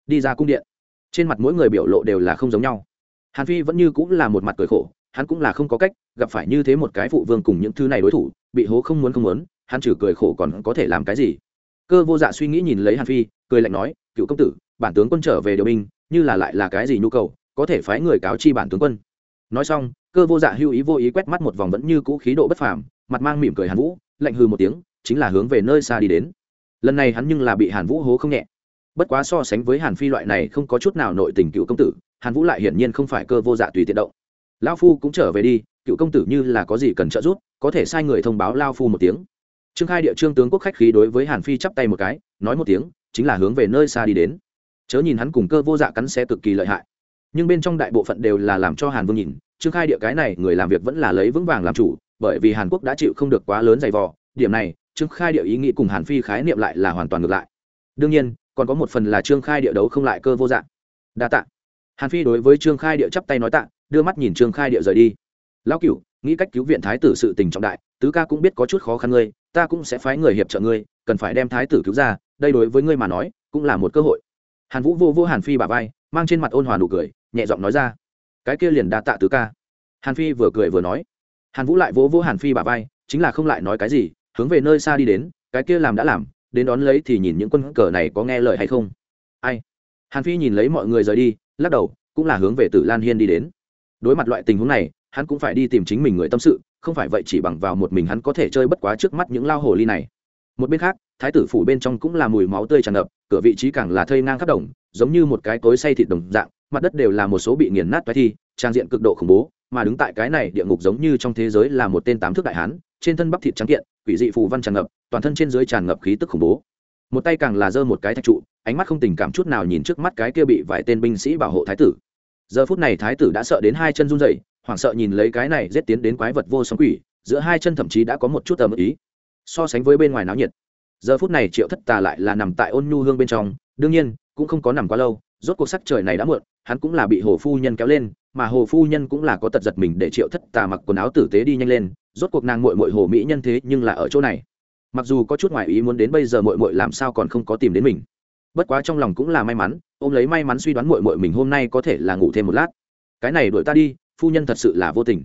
A: Đi ra cung điện. Trên mặt mỗi người biểu lộ đều là không giống nhau. Hàn phi vẫn như cũng là một mặt cười khổ hắn cũng là không có cách gặp phải như thế một cái phụ vương cùng những thứ này đối thủ, bị hố không muốn không muốn, hắn trừ cười khổ còn có thể làm cái gì? Cơ vô dạ suy nghĩ nhìn lấy hàn phi, cười lạnh nói, cựu công tử, bản tướng quân trở về điều binh, như là lại là cái gì nhu cầu, có thể phái người cáo chi bản tướng quân. Nói xong, cơ vô dạ hưu ý vô ý quét mắt một vòng vẫn như cũ khí độ bất phàm, mặt mang mỉm cười hàn vũ, lạnh hư một tiếng, chính là hướng về nơi xa đi đến. Lần này hắn nhưng là bị hàn vũ hố không nhẹ. Bất quá so sánh với hàn phi loại này không có chút nào nội tình cựu công tử, hàn vũ lại hiển nhiên không phải cơ vô dạ tùy tiện động lao phu cũng trở về đi, cựu công tử như là có gì cần trợ giúp, có thể sai người thông báo lao phu một tiếng. Trương khai địa trương tướng quốc khách khí đối với hàn phi chắp tay một cái, nói một tiếng, chính là hướng về nơi xa đi đến. Chớ nhìn hắn cùng cơ vô dạ cắn xe cực kỳ lợi hại. Nhưng bên trong đại bộ phận đều là làm cho hàn vương nhìn, trương khai địa cái này người làm việc vẫn là lấy vững vàng làm chủ, bởi vì hàn quốc đã chịu không được quá lớn dày vò, điểm này, trương khai địa ý nghĩ cùng hàn phi khái niệm lại là hoàn toàn ngược lại. Đương nhiên, còn có một phần là trương khai địa đấu không lại cơ vô dạng đa tạ. Hàn phi đối với trương khai địa chắp tay nói tạ đưa mắt nhìn trương khai địa rời đi lão cửu nghĩ cách cứu viện thái tử sự tình trọng đại tứ ca cũng biết có chút khó khăn ngươi ta cũng sẽ phái người hiệp trợ ngươi cần phải đem thái tử cứu ra đây đối với ngươi mà nói cũng là một cơ hội hàn vũ vô vô hàn phi bà vai mang trên mặt ôn hòa nụ cười nhẹ giọng nói ra cái kia liền đa tạ tứ ca hàn phi vừa cười vừa nói hàn vũ lại vỗ vỗ hàn phi bà vai chính là không lại nói cái gì hướng về nơi xa đi đến cái kia làm đã làm đến đón lấy thì nhìn những quân cờ này có nghe lời hay không ai hàn phi nhìn lấy mọi người rời đi lắc đầu cũng là hướng về tử lan hiên đi đến đối mặt loại tình huống này, hắn cũng phải đi tìm chính mình người tâm sự, không phải vậy chỉ bằng vào một mình hắn có thể chơi bất quá trước mắt những lao hồ ly này. Một bên khác, thái tử phủ bên trong cũng là mùi máu tươi tràn ngập, cửa vị trí càng là thây ngang khắp đồng, giống như một cái cối say thịt đồng dạng, mặt đất đều là một số bị nghiền nát toái thi, trang diện cực độ khủng bố, mà đứng tại cái này địa ngục giống như trong thế giới là một tên tám thước đại hán, trên thân bắp thịt trắng kiện, quỷ dị phù văn tràn ngập, toàn thân trên dưới tràn ngập khí tức khủng bố. Một tay càng là giơ một cái thạch trụ, ánh mắt không tình cảm chút nào nhìn trước mắt cái kia bị vài tên binh sĩ bảo hộ thái tử giờ phút này thái tử đã sợ đến hai chân run rẩy, hoảng sợ nhìn lấy cái này giết tiến đến quái vật vô sóng quỷ, giữa hai chân thậm chí đã có một chút tầm ý so sánh với bên ngoài náo nhiệt, giờ phút này triệu thất tà lại là nằm tại ôn nhu hương bên trong, đương nhiên, cũng không có nằm quá lâu, rốt cuộc sắc trời này đã muộn, hắn cũng là bị hồ phu nhân kéo lên, mà hồ phu nhân cũng là có tật giật mình để triệu thất tà mặc quần áo tử tế đi nhanh lên, rốt cuộc nàng mội mội hồ mỹ nhân thế nhưng là ở chỗ này. Mặc dù có chút ngoại ý muốn đến bây giờ mội mội làm sao còn không có tìm đến mình bất quá trong lòng cũng là may mắn, ôm lấy may mắn suy đoán mội mội mình hôm nay có thể là ngủ thêm một lát. Cái này đuổi ta đi, phu nhân thật sự là vô tình.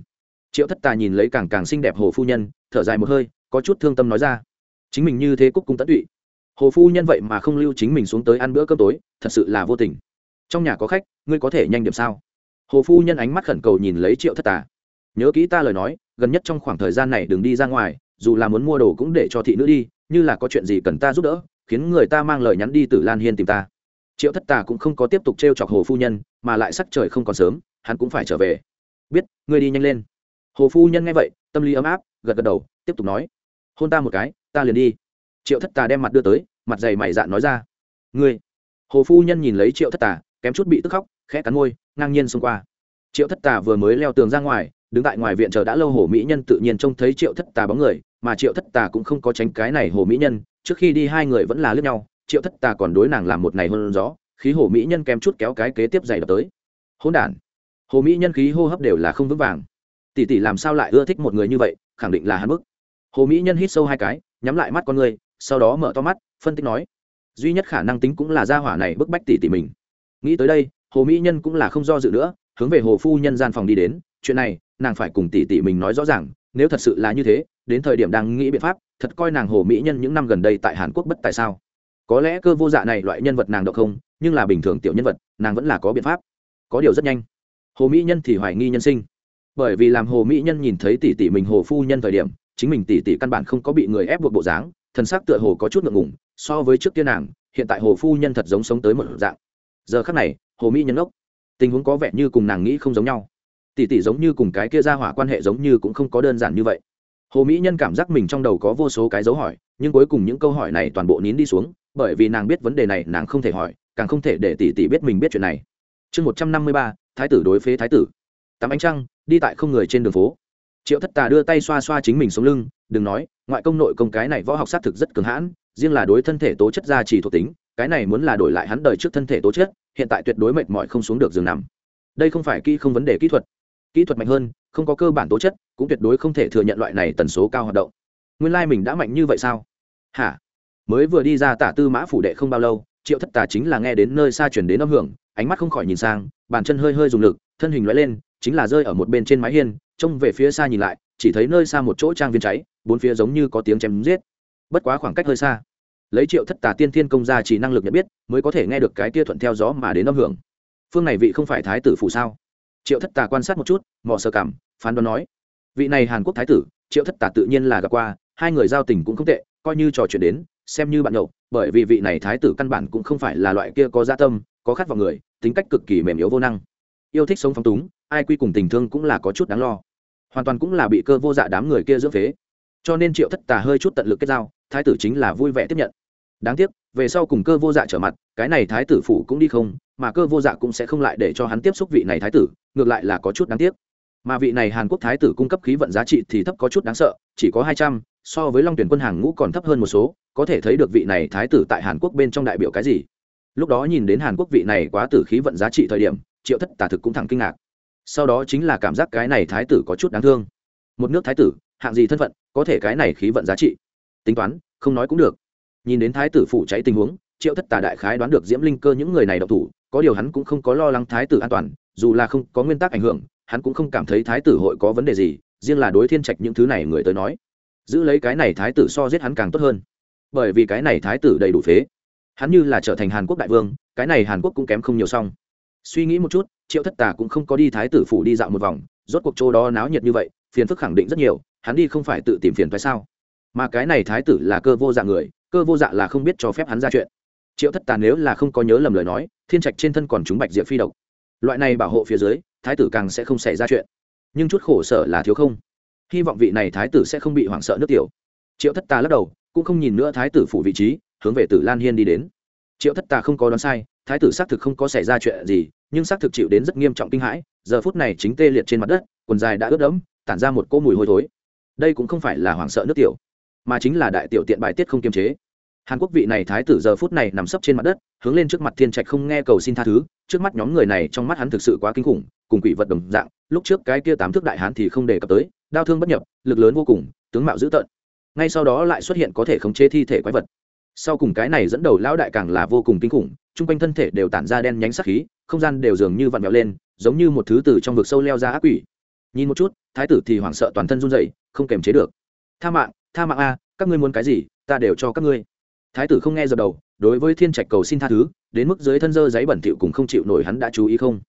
A: Triệu thất tà nhìn lấy càng càng xinh đẹp hồ phu nhân, thở dài một hơi, có chút thương tâm nói ra. Chính mình như thế cúc cung tận tụy. Hồ phu nhân vậy mà không lưu chính mình xuống tới ăn bữa cơm tối, thật sự là vô tình. Trong nhà có khách, ngươi có thể nhanh điểm sao? Hồ phu nhân ánh mắt khẩn cầu nhìn lấy triệu thất tà nhớ kỹ ta lời nói, gần nhất trong khoảng thời gian này đừng đi ra ngoài, dù là muốn mua đồ cũng để cho thị nữ đi, như là có chuyện gì cần ta giúp đỡ khiến người ta mang lời nhắn đi từ lan hiên tìm ta. Triệu thất tà cũng không có tiếp tục t r e o chọc hồ phu nhân, mà lại sắc trời không còn sớm, hắn cũng phải trở về. Biết, ngươi đi nhanh lên. Hồ phu nhân nghe vậy, tâm lý ấm áp, gật gật đầu, tiếp tục nói. Hôn ta một cái, ta liền đi. Triệu thất tà đem mặt đưa tới, mặt dày mày dạn nói ra. Ngươi. Hồ phu nhân nhìn lấy triệu thất tà, kém chút bị tức khóc, khẽ cắn môi, ngang nhiên xông qua. Triệu thất tà vừa mới leo tường ra ngoài đứng tại ngoài viện chờ đã lâu hồ mỹ nhân tự nhiên trông thấy triệu thất tà bóng người, mà triệu thất tà cũng không có tránh cái này hồ mỹ nhân, trước khi đi hai người vẫn là lướt nhau, triệu thất tà còn đối nàng làm một ngày hơn rõ, khí hồ mỹ nhân kém chút kéo cái kế tiếp dày đập tới. Hôn đản. Hồ mỹ nhân khí hô hấp đều là không vững vàng. Tỷ tỷ làm sao lại ưa thích một người như vậy, khẳng định là hắn bức. Hồ mỹ nhân hít sâu hai cái, nhắm lại mắt con người, sau đó mở to mắt, phân tích nói. Duy nhất khả năng tính cũng là gia hỏa này bức bách tỷ tỷ mình. Nghĩ tới đây, hồ mỹ nhân cũng là không do dự nữa, hướng về hồ phu nhân gian phòng đi đến chuyện này, nàng phải cùng tỷ tỷ mình nói rõ ràng, nếu thật sự là như thế, đến thời điểm đang nghĩ biện pháp, thật coi nàng hồ mỹ nhân những năm gần đây tại hàn quốc bất tại sao. Có lẽ cơ vô dạ này loại nhân vật nàng độc không, nhưng là bình thường tiểu nhân vật, nàng vẫn là có biện pháp. Có điều rất nhanh. Hồ mỹ nhân thì hoài nghi nhân sinh. Bởi vì làm hồ mỹ nhân nhìn thấy tỷ tỷ mình hồ phu nhân thời điểm, chính mình tỷ tỷ căn bản không có bị người ép buộc bộ dáng, thần sắc tựa hồ có chút ngượng ngùng, so với trước kia nàng, hiện tại hồ phu nhân thật giống sống tới một dạng. Giờ khắc này, hồ mỹ nhân ốc tình huống có vẻ như cùng nàng nghĩ không giống nhau tỷ tỷ giống như cùng cái kia ra hỏa quan hệ giống như cũng không có đơn giản như vậy. Hồ mỹ nhân cảm giác mình trong đầu có vô số cái dấu hỏi, nhưng cuối cùng những câu hỏi này toàn bộ nín đi xuống, bởi vì nàng biết vấn đề này nàng không thể hỏi, càng không thể để tỷ tỷ biết mình biết chuyện này. Chương một trăm năm mươi ba, thái tử đối phế thái tử. Tắm ánh trăng, đi tại không người trên đường phố. Triệu thất tà đưa tay xoa xoa chính mình xuống lưng, đừng nói, ngoại công nội công cái này võ học xác thực rất cường hãn, riêng là đối thân thể tố chất gia trì thuộc tính, cái này muốn là đổi lại hắn đời trước thân thể tố chất, hiện tại tuyệt đối mệt mỏi không xuống được giường nằm. Đây không phải kỹ không vấn đề kỹ thuật kỹ thuật mạnh hơn, không có cơ bản tố chất, cũng tuyệt đối không thể thừa nhận loại này tần số cao hoạt động. Nguyên lai、like、mình đã mạnh như vậy sao? Hả? Mới vừa đi ra tả tư mã phủ đệ không bao lâu, triệu thất tà chính là nghe đến nơi xa chuyển đến âm hưởng, ánh mắt không khỏi nhìn sang, bàn chân hơi hơi dùng lực, thân hình loại lên, chính là rơi ở một bên trên mái hiên, trông về phía xa nhìn lại, chỉ thấy nơi xa một chỗ trang viên cháy, bốn phía giống như có tiếng chém giết. Bất quá khoảng cách hơi xa, lấy triệu thất tà tiên thiên công gia chỉ năng lực nhận biết, mới có thể nghe được cái tia thuận theo gió mà đến âm hưởng. Phương này vị không phải thái tử phụ sao? Triệu thất tà quan sát một chút, mò sơ cảm, phán đoán nói, vị này hàn quốc thái tử, triệu thất tà tự nhiên là gặp qua, hai người giao tình cũng không tệ, coi như trò chuyện đến, xem như bạn nhậu, bởi vì vị này thái tử căn bản cũng không phải là loại kia có gia tâm, có khát vào người, tính cách cực kỳ mềm yếu vô năng. Yêu thích sống phong túng, ai quy cùng tình thương cũng là có chút đáng lo. Hoàn toàn cũng là bị cơ vô dạ đám người kia dưỡng phế. Cho nên triệu thất tà hơi chút tận lực kết giao, thái tử chính là vui vẻ tiếp nhận. Đáng tiếc, về sau cùng cơ vô dạ trở mặt, cái này thái tử phủ cũng đi không, mà cơ vô dạ cũng sẽ không lại để cho hắn tiếp xúc vị này thái tử ngược lại là có chút đáng tiếc. Mà vị này hàn quốc thái tử cung cấp khí vận giá trị thì thấp có chút đáng sợ, chỉ có hai trăm, so với long tuyển quân hàng ngũ còn thấp hơn một số, có thể thấy được vị này thái tử tại hàn quốc bên trong đại biểu cái gì. Lúc đó nhìn đến hàn quốc vị này quá tử khí vận giá trị thời điểm, triệu thất tả thực cũng thẳng kinh ngạc. Sau đó chính là cảm giác cái này thái tử có chút đáng thương. Một nước thái tử, hạng gì thân phận, có thể cái này khí vận giá trị? Tính toán, không nói cũng được. Nhìn đến thái tử phủ cháy tình huống, triệu thất tà đại khái đoán được diễm linh cơ những người này độc thủ, có điều hắn cũng không có lo lắng thái tử an toàn dù là không có nguyên tắc ảnh hưởng, hắn cũng không cảm thấy thái tử hội có vấn đề gì, riêng là đối thiên trạch những thứ này người tới nói. Giữ lấy cái này thái tử so giết hắn càng tốt hơn. Bởi vì cái này thái tử đầy đủ phế. Hắn như là trở thành hàn quốc đại vương, cái này hàn quốc cũng kém không nhiều xong. Suy nghĩ một chút, triệu thất tà cũng không có đi thái tử phủ đi dạo một vòng, rốt cuộc chỗ đó náo nhiệt như vậy, phiền phức khẳng định rất nhiều, hắn đi không phải tự tìm phiền tại sao? Mà cái này thái tử là cơ vô dạ người, cơ vô dạ là không biết cho phép hắn ra chuyện. Triệu thất tà nếu là không có nhớ lầm lời nói, thiên trạch trên thân còn chúng bạch diệp phi độc loại này bảo hộ phía dưới, thái tử càng sẽ không xảy ra chuyện. Nhưng chút khổ sở là thiếu không. Hy vọng vị này thái tử sẽ không bị hoảng sợ nước tiểu. Triệu thất tà lắc đầu, cũng không nhìn nữa thái tử phủ vị trí, hướng về tử lan hiên đi đến. Triệu thất tà không có đoán sai, thái tử xác thực không có xảy ra chuyện gì, nhưng xác thực chịu đến rất nghiêm trọng kinh hãi, giờ phút này chính tê liệt trên mặt đất, quần dài đã ướt đẫm, tản ra một cỗ mùi hôi thối. Đây cũng không phải là hoảng sợ nước tiểu, mà chính là đại tiểu tiện bài tiết không kiềm chế hàn quốc vị này thái tử giờ phút này nằm sấp trên mặt đất, hướng lên trước mặt thiên trạch không nghe cầu xin tha thứ, trước mắt nhóm người này trong mắt hắn thực sự quá kinh khủng, cùng quỷ vật đồng dạng, lúc trước cái kia tám thước đại hán thì không đề cập tới, đau thương bất nhập, lực lớn vô cùng, tướng mạo dữ tợn. Ngay sau đó lại xuất hiện có thể khống chế thi thể quái vật. Sau cùng cái này dẫn đầu lão đại càng là vô cùng kinh khủng, chung quanh thân thể đều tản ra đen nhánh sắc khí, không gian đều dường như vặn vẹo lên, giống như một thứ từ trong vực sâu leo ra ác quỷ. Nhìn một chút, thái tử thì hoảng sợ toàn thân run rẩy, không kềm chế được. Tha mạng tha mạng a, các ngươi muốn cái gì, ta đều cho các ngươi thái tử không nghe dập đầu, đối với thiên trạch cầu xin tha thứ, đến mức dưới thân dơ giấy bẩn thỉu cùng không chịu nổi hắn đã chú ý không.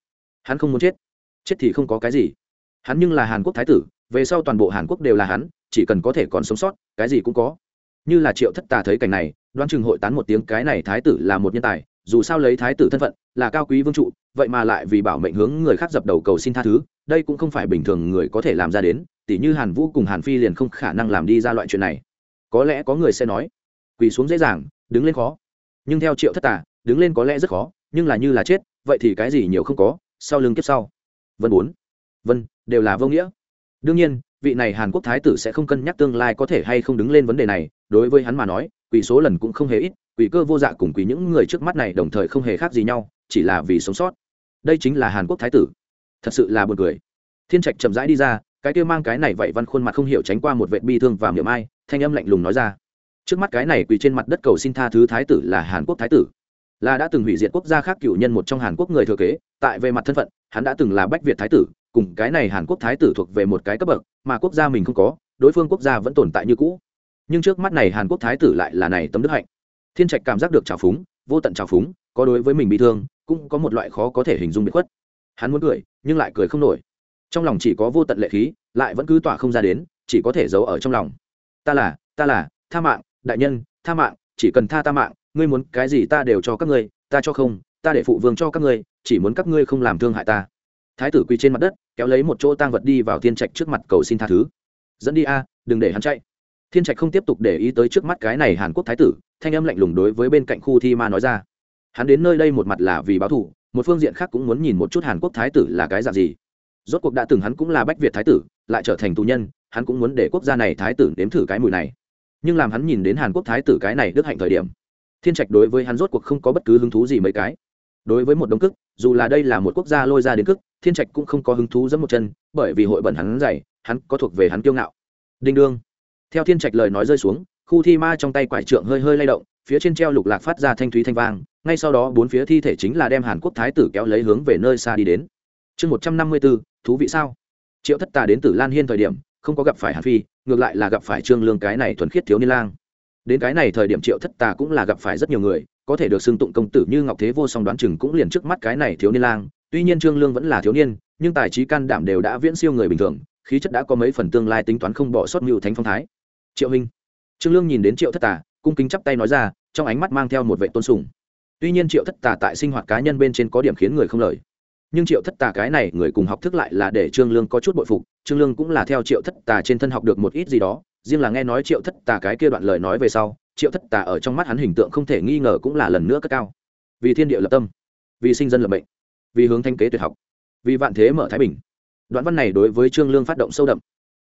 A: Hắn không muốn chết. Chết thì không có cái gì. Hắn nhưng là hàn quốc thái tử, về sau toàn bộ hàn quốc đều là hắn, chỉ cần có thể còn sống sót, cái gì cũng có. Như là triệu thất tà thấy cảnh này, đoán chừng hội tán một tiếng cái này thái tử là một nhân tài, dù sao lấy thái tử thân phận, là cao quý vương trụ, vậy mà lại vì bảo mệnh hướng người khác dập đầu cầu xin tha thứ, đây cũng không phải bình thường người có thể làm ra đến, tỉ như hàn vũ cùng hàn phi liền không khả năng làm đi ra loại chuyện này. Có lẽ có người sẽ nói quỳ xuống dễ dàng, đứng lên khó. Nhưng theo triệu thất tà đứng lên có lẽ rất khó, nhưng là như là chết, vậy thì cái gì nhiều không có, sau lưng kiếp sau. Vân bốn. Vân, đều là vô nghĩa. Đương nhiên, vị này hàn quốc thái tử sẽ không cân nhắc tương lai có thể hay không đứng lên vấn đề này, đối với hắn mà nói quỷ số lần cũng không hề ít quỷ cơ vô dạ cùng quỷ những người trước mắt này đồng thời không hề khác gì nhau, chỉ là vì sống sót. Đây chính là hàn quốc thái tử. Thật sự là buồn cười. Thiên trạch chậm rãi đi ra, cái kia mang cái này vậy văn khuôn mặt không hiểu tránh qua một vệ bi thương và miệng ai, thanh âm lạnh lùng nói ra trước mắt cái này quỳ trên mặt đất cầu xin tha thứ thái tử là hàn quốc thái tử. Là đã từng hủy diệt quốc gia khác cựu nhân một trong hàn quốc người thừa kế, tại về mặt thân phận, hắn đã từng là bách việt thái tử, cùng cái này hàn quốc thái tử thuộc về một cái cấp bậc, mà quốc gia mình không có, đối phương quốc gia vẫn tồn tại như cũ. Nhưng trước mắt này hàn quốc thái tử lại là này tấm đức hạnh. Thiên trạch cảm giác được trào phúng, vô tận trào phúng, có đối với mình bị thương, cũng có một loại khó có thể hình dung bị khuất. Hắn muốn cười, nhưng lại cười không nổi. Trong lòng chỉ có vô tận lệ khí, lại vẫn cứ tỏa không ra đến, chỉ có thể giấu ở trong lòng. Ta là ta là, tha mạng đại nhân, tha mạng, chỉ cần tha ta mạng, ngươi muốn cái gì ta đều cho các ngươi, ta cho không, ta để phụ vương cho các ngươi, chỉ muốn các ngươi không làm thương hại ta. Thái tử quỳ trên mặt đất, kéo lấy một chỗ tang vật đi vào thiên trạch trước mặt cầu xin tha thứ. Dẫn đi a, đừng để hắn chạy. Thiên trạch không tiếp tục để ý tới trước mắt cái này hàn quốc thái tử, thanh âm lạnh lùng đối với bên cạnh khu thi ma nói ra. Hắn đến nơi đây một mặt là vì báo thù, một phương diện khác cũng muốn nhìn một chút hàn quốc thái tử là cái dạng gì. Rốt cuộc đã từng hắn cũng là bách việt thái tử, lại trở thành tù nhân, hắn cũng muốn để quốc gia này thái tử nếm thử cái mùi này nhưng làm hắn nhìn đến hàn quốc thái tử cái này đức hạnh thời điểm, thiên trạch đối với hắn rốt cuộc không có bất cứ hứng thú gì mấy cái. Đối với một đống cức dù là đây là một quốc gia lôi ra đến cức thiên trạch cũng không có hứng thú dẫm một chân, bởi vì hội bẩn hắn dày, hắn có thuộc về hắn kiêu ngạo. Đinh đương. Theo thiên trạch lời nói rơi xuống, khu thi ma trong tay quải trượng hơi hơi lay động, phía trên treo lục lạc phát ra thanh thúy thanh vang, ngay sau đó bốn phía thi thể chính là đem hàn quốc thái tử kéo lấy hướng về nơi xa đi đến. Chương một trăm năm mươi b ố thú vị sao? Triệu thất tà đến từ lan hiên thời điểm không có gặp phải hàn phi, ngược lại là gặp phải trương lương cái này thuần khiết thiếu niên lang. Đến cái này thời điểm triệu thất tà cũng là gặp phải rất nhiều người, có thể được xưng tụng công tử như ngọc thế vô song đoán chừng cũng liền trước mắt cái này thiếu niên lang. Tuy nhiên trương lương vẫn là thiếu niên, nhưng tài trí can đảm đều đã viễn siêu người bình thường, khí chất đã có mấy phần tương lai tính toán không bỏ sót mưu thánh phong thái. Triệu hình trương lương nhìn đến triệu thất tà, cung kính chắp tay nói ra, trong ánh mắt mang theo một vệ tôn sùng. Tuy nhiên triệu thất tà tại sinh hoạt cá nhân bên trên có điểm khiến người không lời nhưng triệu thất tà cái này người cùng học thức lại là để trương lương có chút bội phục. Trương lương cũng là theo triệu thất tà trên thân học được một ít gì đó. Riêng là nghe nói triệu thất tà cái kia đoạn lời nói về sau, triệu thất tà ở trong mắt hắn hình tượng không thể nghi ngờ cũng là lần nữa cất cao. Vì thiên địa lập tâm, vì sinh dân lập mệnh, vì hướng thanh kế tuyệt học, vì vạn thế mở thái bình. Đoạn văn này đối với trương lương phát động sâu đậm.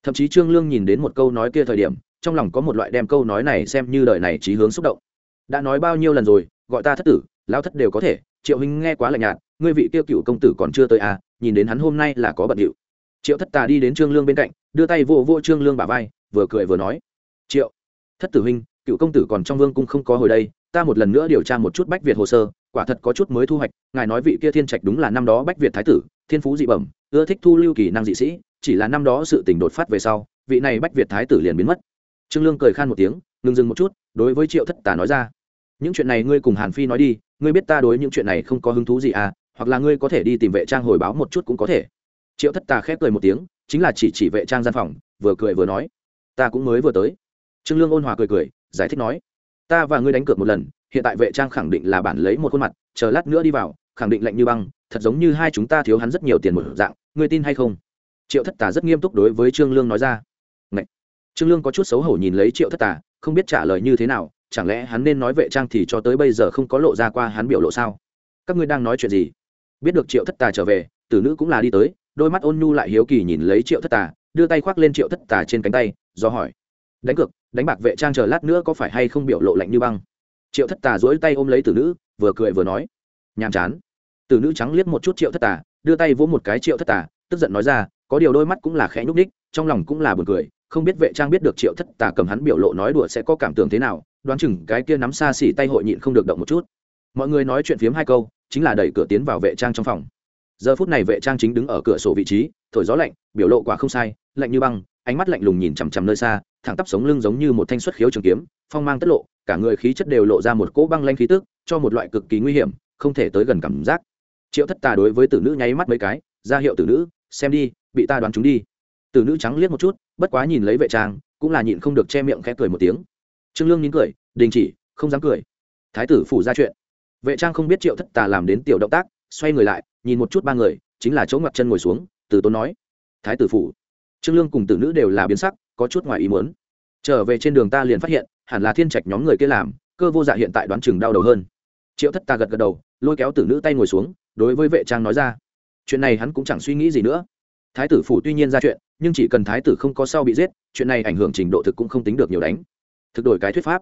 A: Thậm chí trương lương nhìn đến một câu nói kia thời điểm, trong lòng có một loại đem câu nói này xem như đời này trí hướng xúc động. Đã nói bao nhiêu lần rồi, gọi ta thất tử lao thất đều có thể, triệu huynh nghe quá lạnh nhạt ngươi vị tiêu cựu công tử còn chưa tới à nhìn đến hắn hôm nay là có bận điệu. Triệu thất tà đi đến trương lương bên cạnh, đưa tay vô vô trương lương bà vai, vừa cười vừa nói. Triệu, thất tử huynh, cựu công tử còn trong vương cung không có hồi đây, ta một lần nữa điều tra một chút bách việt hồ sơ, quả thật có chút mới thu hoạch, ngài nói vị kia thiên trạch đúng là năm đó bách việt thái tử, thiên phú dị bẩm, ưa thích thu lưu kỳ năng dị sĩ, chỉ là năm đó sự tình đột phát về sau, vị này bách việt thái tử liền biến mất. Trương lương cười khan một tiếng, ngừng dừng một chút, đối với triệu thất tà nói ra. Những chuyện này ngươi cùng hàn phi nói đi, ngươi biết ta đối những chuyện này không có hứng thú gì à hoặc là ngươi có thể đi tìm vệ trang hồi báo một chút cũng có thể. Triệu thất tà khép cười một tiếng, chính là chỉ chỉ vệ trang gian phòng, vừa cười vừa nói, ta cũng mới vừa tới. Trương lương ôn hòa cười cười, giải thích nói, ta và ngươi đánh cược một lần, hiện tại vệ trang khẳng định là bản lấy một khuôn mặt, chờ lát nữa đi vào, khẳng định lạnh như băng, thật giống như hai chúng ta thiếu hắn rất nhiều tiền một dạng, ngươi tin hay không? Triệu thất tà rất nghiêm túc đối với trương lương nói ra. Ngậy! trương lương có chút xấu hổ nhìn lấy triệu thất tà, không biết trả lời như thế nào, chẳng lẽ hắn nên nói vệ trang thì cho tới bây giờ không có lộ ra qua hắn biểu lộ sao? Các ngươi đang nói chuyện gì? Biết được triệu thất tà trở về, tử nữ cũng là đi tới, đôi mắt ôn nhu lại hiếu kỳ nhìn lấy triệu thất tà, đưa tay khoác lên triệu thất tà trên cánh tay, do hỏi, đánh cược, đánh bạc vệ trang chờ lát nữa có phải hay không biểu lộ lạnh như băng? Triệu thất tà dỗi tay ôm lấy tử nữ, vừa cười vừa nói, nhàm chán. Tử nữ trắng liếc một chút triệu thất tà, đưa tay vỗ một cái triệu thất tà, tức giận nói ra, có điều đôi mắt cũng là khẽ nhúc ních trong lòng cũng là buồn cười, không biết vệ trang biết được triệu thất tà cầm hắn biểu lộ nói đùa sẽ có cảm tưởng thế nào, đoán chừng cái kia nắm xa xỉ tay hội nhịn không được động một chút mọi người nói chuyện phiếm hai câu, chính là đẩy cửa tiến vào vệ trang trong phòng. Giờ phút này vệ trang chính đứng ở cửa sổ vị trí, thổi gió lạnh, biểu lộ quả không sai, lạnh như băng, ánh mắt lạnh lùng nhìn chằm chằm nơi xa, thẳng tắp sống lưng giống như một thanh xuất khiếu trường kiếm, phong mang tất lộ, cả người khí chất đều lộ ra một cỗ băng lanh khí tức, cho một loại cực kỳ nguy hiểm, không thể tới gần cảm giác. Triệu thất tà đối với tử nữ nháy mắt mấy cái, ra hiệu tử nữ, xem đi, bị ta đoán chúng đi. Tử nữ trắng liếc một chút, bất quá nhìn lấy vệ trang, cũng là nhịn không được che miệng khẽ cười một tiếng. Trương lương nín cười, đình chỉ, không dám cười. Thái tử phủ ra chuyện vệ trang không biết triệu thất tà làm đến tiểu động tác, xoay người lại, nhìn một chút ba người, chính là chỗ ngoặt chân ngồi xuống, từ tốn nói, thái tử phủ. Trương lương cùng tử nữ đều là biến sắc, có chút ngoài ý muốn. Trở về trên đường ta liền phát hiện, hẳn là thiên trạch nhóm người kia làm, cơ vô dạ hiện tại đoán chừng đau đầu hơn. Triệu thất tà gật gật đầu, lôi kéo tử nữ tay ngồi xuống, đối với vệ trang nói ra, chuyện này hắn cũng chẳng suy nghĩ gì nữa. Thái tử phủ tuy nhiên ra chuyện, nhưng chỉ cần thái tử không có sau bị giết, chuyện này ảnh hưởng trình độ thực cũng không tính được nhiều đánh. Thực đổi cái thuyết pháp.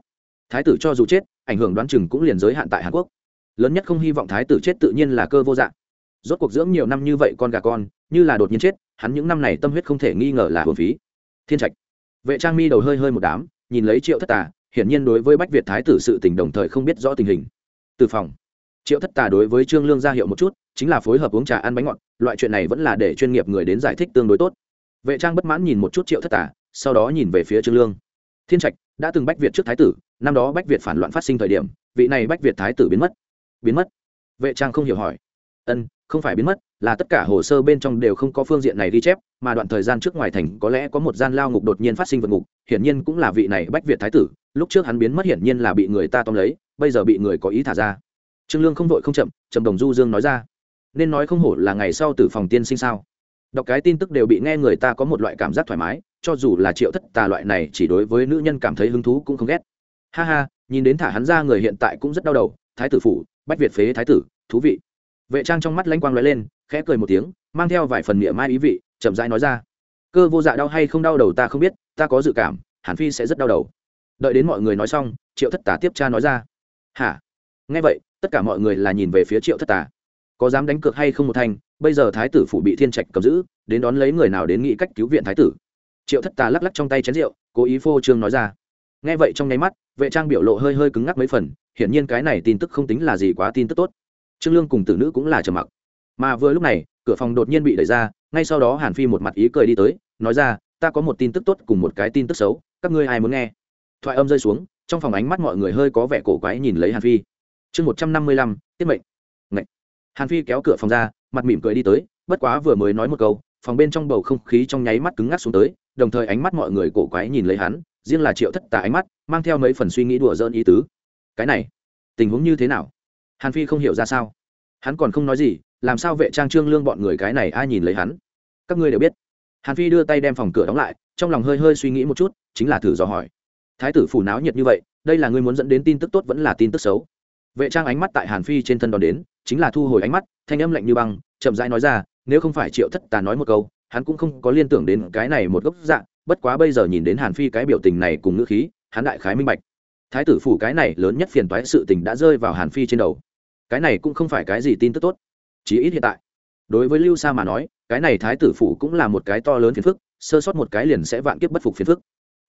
A: Thái tử cho dù chết, ảnh hưởng đoán chừng cũng liền giới hạn tại hàn quốc lớn nhất không hy vọng thái tử chết tự nhiên là cơ vô dạng rốt cuộc dưỡng nhiều năm như vậy con gà con, như là đột nhiên chết, hắn những năm này tâm huyết không thể nghi ngờ là hồn phí. Thiên trạch. Vệ trang mi đầu hơi hơi một đám, nhìn lấy triệu thất tà, hiển nhiên đối với bách việt thái tử sự tình đồng thời không biết rõ tình hình. Từ phòng. Triệu thất tà đối với trương lương ra hiệu một chút, chính là phối hợp uống trà ăn bánh ngọt, loại chuyện này vẫn là để chuyên nghiệp người đến giải thích tương đối tốt. Vệ trang bất mãn nhìn một chút triệu thất tà, sau đó nhìn về phía trương lương. Thiên trạch, đã từng bách việt trước thái tử, năm đó bách việt phản loạn phát sinh thời điểm, vị này bách việt thái tử biến mất biến mất. Vệ trang không hiểu hỏi. Ân, không phải biến mất, là tất cả hồ sơ bên trong đều không có phương diện này ghi chép, mà đoạn thời gian trước ngoài thành có lẽ có một gian lao ngục đột nhiên phát sinh vượt ngục, hiển nhiên cũng là vị này bách việt thái tử, lúc trước hắn biến mất hiển nhiên là bị người ta tóm lấy, bây giờ bị người có ý thả ra. Trương lương không vội không chậm, trầm đồng du dương nói ra. Nên nói không hổ là ngày sau từ phòng tiên sinh sao? Đọc cái tin tức đều bị nghe người ta có một loại cảm giác thoải mái, cho dù là triệu thất tà loại này chỉ đối với nữ nhân cảm thấy hứng thú cũng không ghét. Ha ha, nhìn đến thả hắn ra người hiện tại cũng rất đau đầu, thái tử phủ bách việt phế thái tử, thú vị. Vệ trang trong mắt lãnh quang lóe lên, khẽ cười một tiếng, mang theo vài phần miệng mai ý vị, chậm rãi nói ra. Cơ vô dạ đau hay không đau đầu ta không biết, ta có dự cảm, hàn phi sẽ rất đau đầu. Đợi đến mọi người nói xong, triệu thất tà tiếp cha nói ra. Hả? Nghe vậy, tất cả mọi người là nhìn về phía triệu thất tà. Có dám đánh cược hay không một thanh bây giờ thái tử phủ bị thiên trạch cầm giữ, đến đón lấy người nào đến nghĩ cách cứu viện thái tử? Triệu thất tà lắc lắc trong tay chén rượu, cố ý phô trương nói ra. Nghe vậy trong nháy mắt, vệ trang biểu lộ hơi hơi cứng ngắc mấy phần hiển nhiên cái này tin tức không tính là gì quá tin tức tốt. Trương lương cùng tử nữ cũng là trầm mặc. Mà vừa lúc này, cửa phòng đột nhiên bị đẩy ra, ngay sau đó hàn phi một mặt ý cười đi tới, nói ra, ta có một tin tức tốt cùng một cái tin tức xấu, các ngươi ai muốn nghe? Thoại âm rơi xuống, trong phòng ánh mắt mọi người hơi có vẻ cổ quái nhìn lấy hàn phi. Chương một trăm năm mươi lăm, tiết mệnh. Ngậy. hàn phi kéo cửa phòng ra, mặt mỉm cười đi tới, bất quá vừa mới nói một câu, phòng bên trong bầu không khí trong nháy mắt cứng ngắc xuống tới, đồng thời ánh mắt mọi người cổ quái nhìn lấy hắn, riêng là triệu thất tà ánh mắt, mang theo mấy phần suy nghĩ đùa dỡn ý tứ cái này, tình huống như thế nào? Hàn phi không hiểu ra sao. Hắn còn không nói gì, làm sao vệ trang trương lương bọn người cái này ai nhìn lấy hắn? Các ngươi đều biết. Hàn phi đưa tay đem phòng cửa đóng lại, trong lòng hơi hơi suy nghĩ một chút, chính là thử dò hỏi. Thái tử phủ náo nhiệt như vậy, đây là ngươi muốn dẫn đến tin tức tốt vẫn là tin tức xấu? Vệ trang ánh mắt tại hàn phi trên thân đón đến, chính là thu hồi ánh mắt, thanh âm lạnh như băng, chậm rãi nói ra, nếu không phải triệu thất tà nói một câu, hắn cũng không có liên tưởng đến cái này một gốc dạng bất quá bây giờ nhìn đến hàn phi cái biểu tình này cùng ngữ khí, hắn đại khái minh bạch thái tử phủ cái này lớn nhất phiền toái sự tình đã rơi vào hàn phi trên đầu. Cái này cũng không phải cái gì tin tức tốt. Chí ít hiện tại. Đối với lưu sa mà nói, cái này thái tử phủ cũng là một cái to lớn phiền phức, sơ sót một cái liền sẽ vạn kiếp bất phục phiền phức.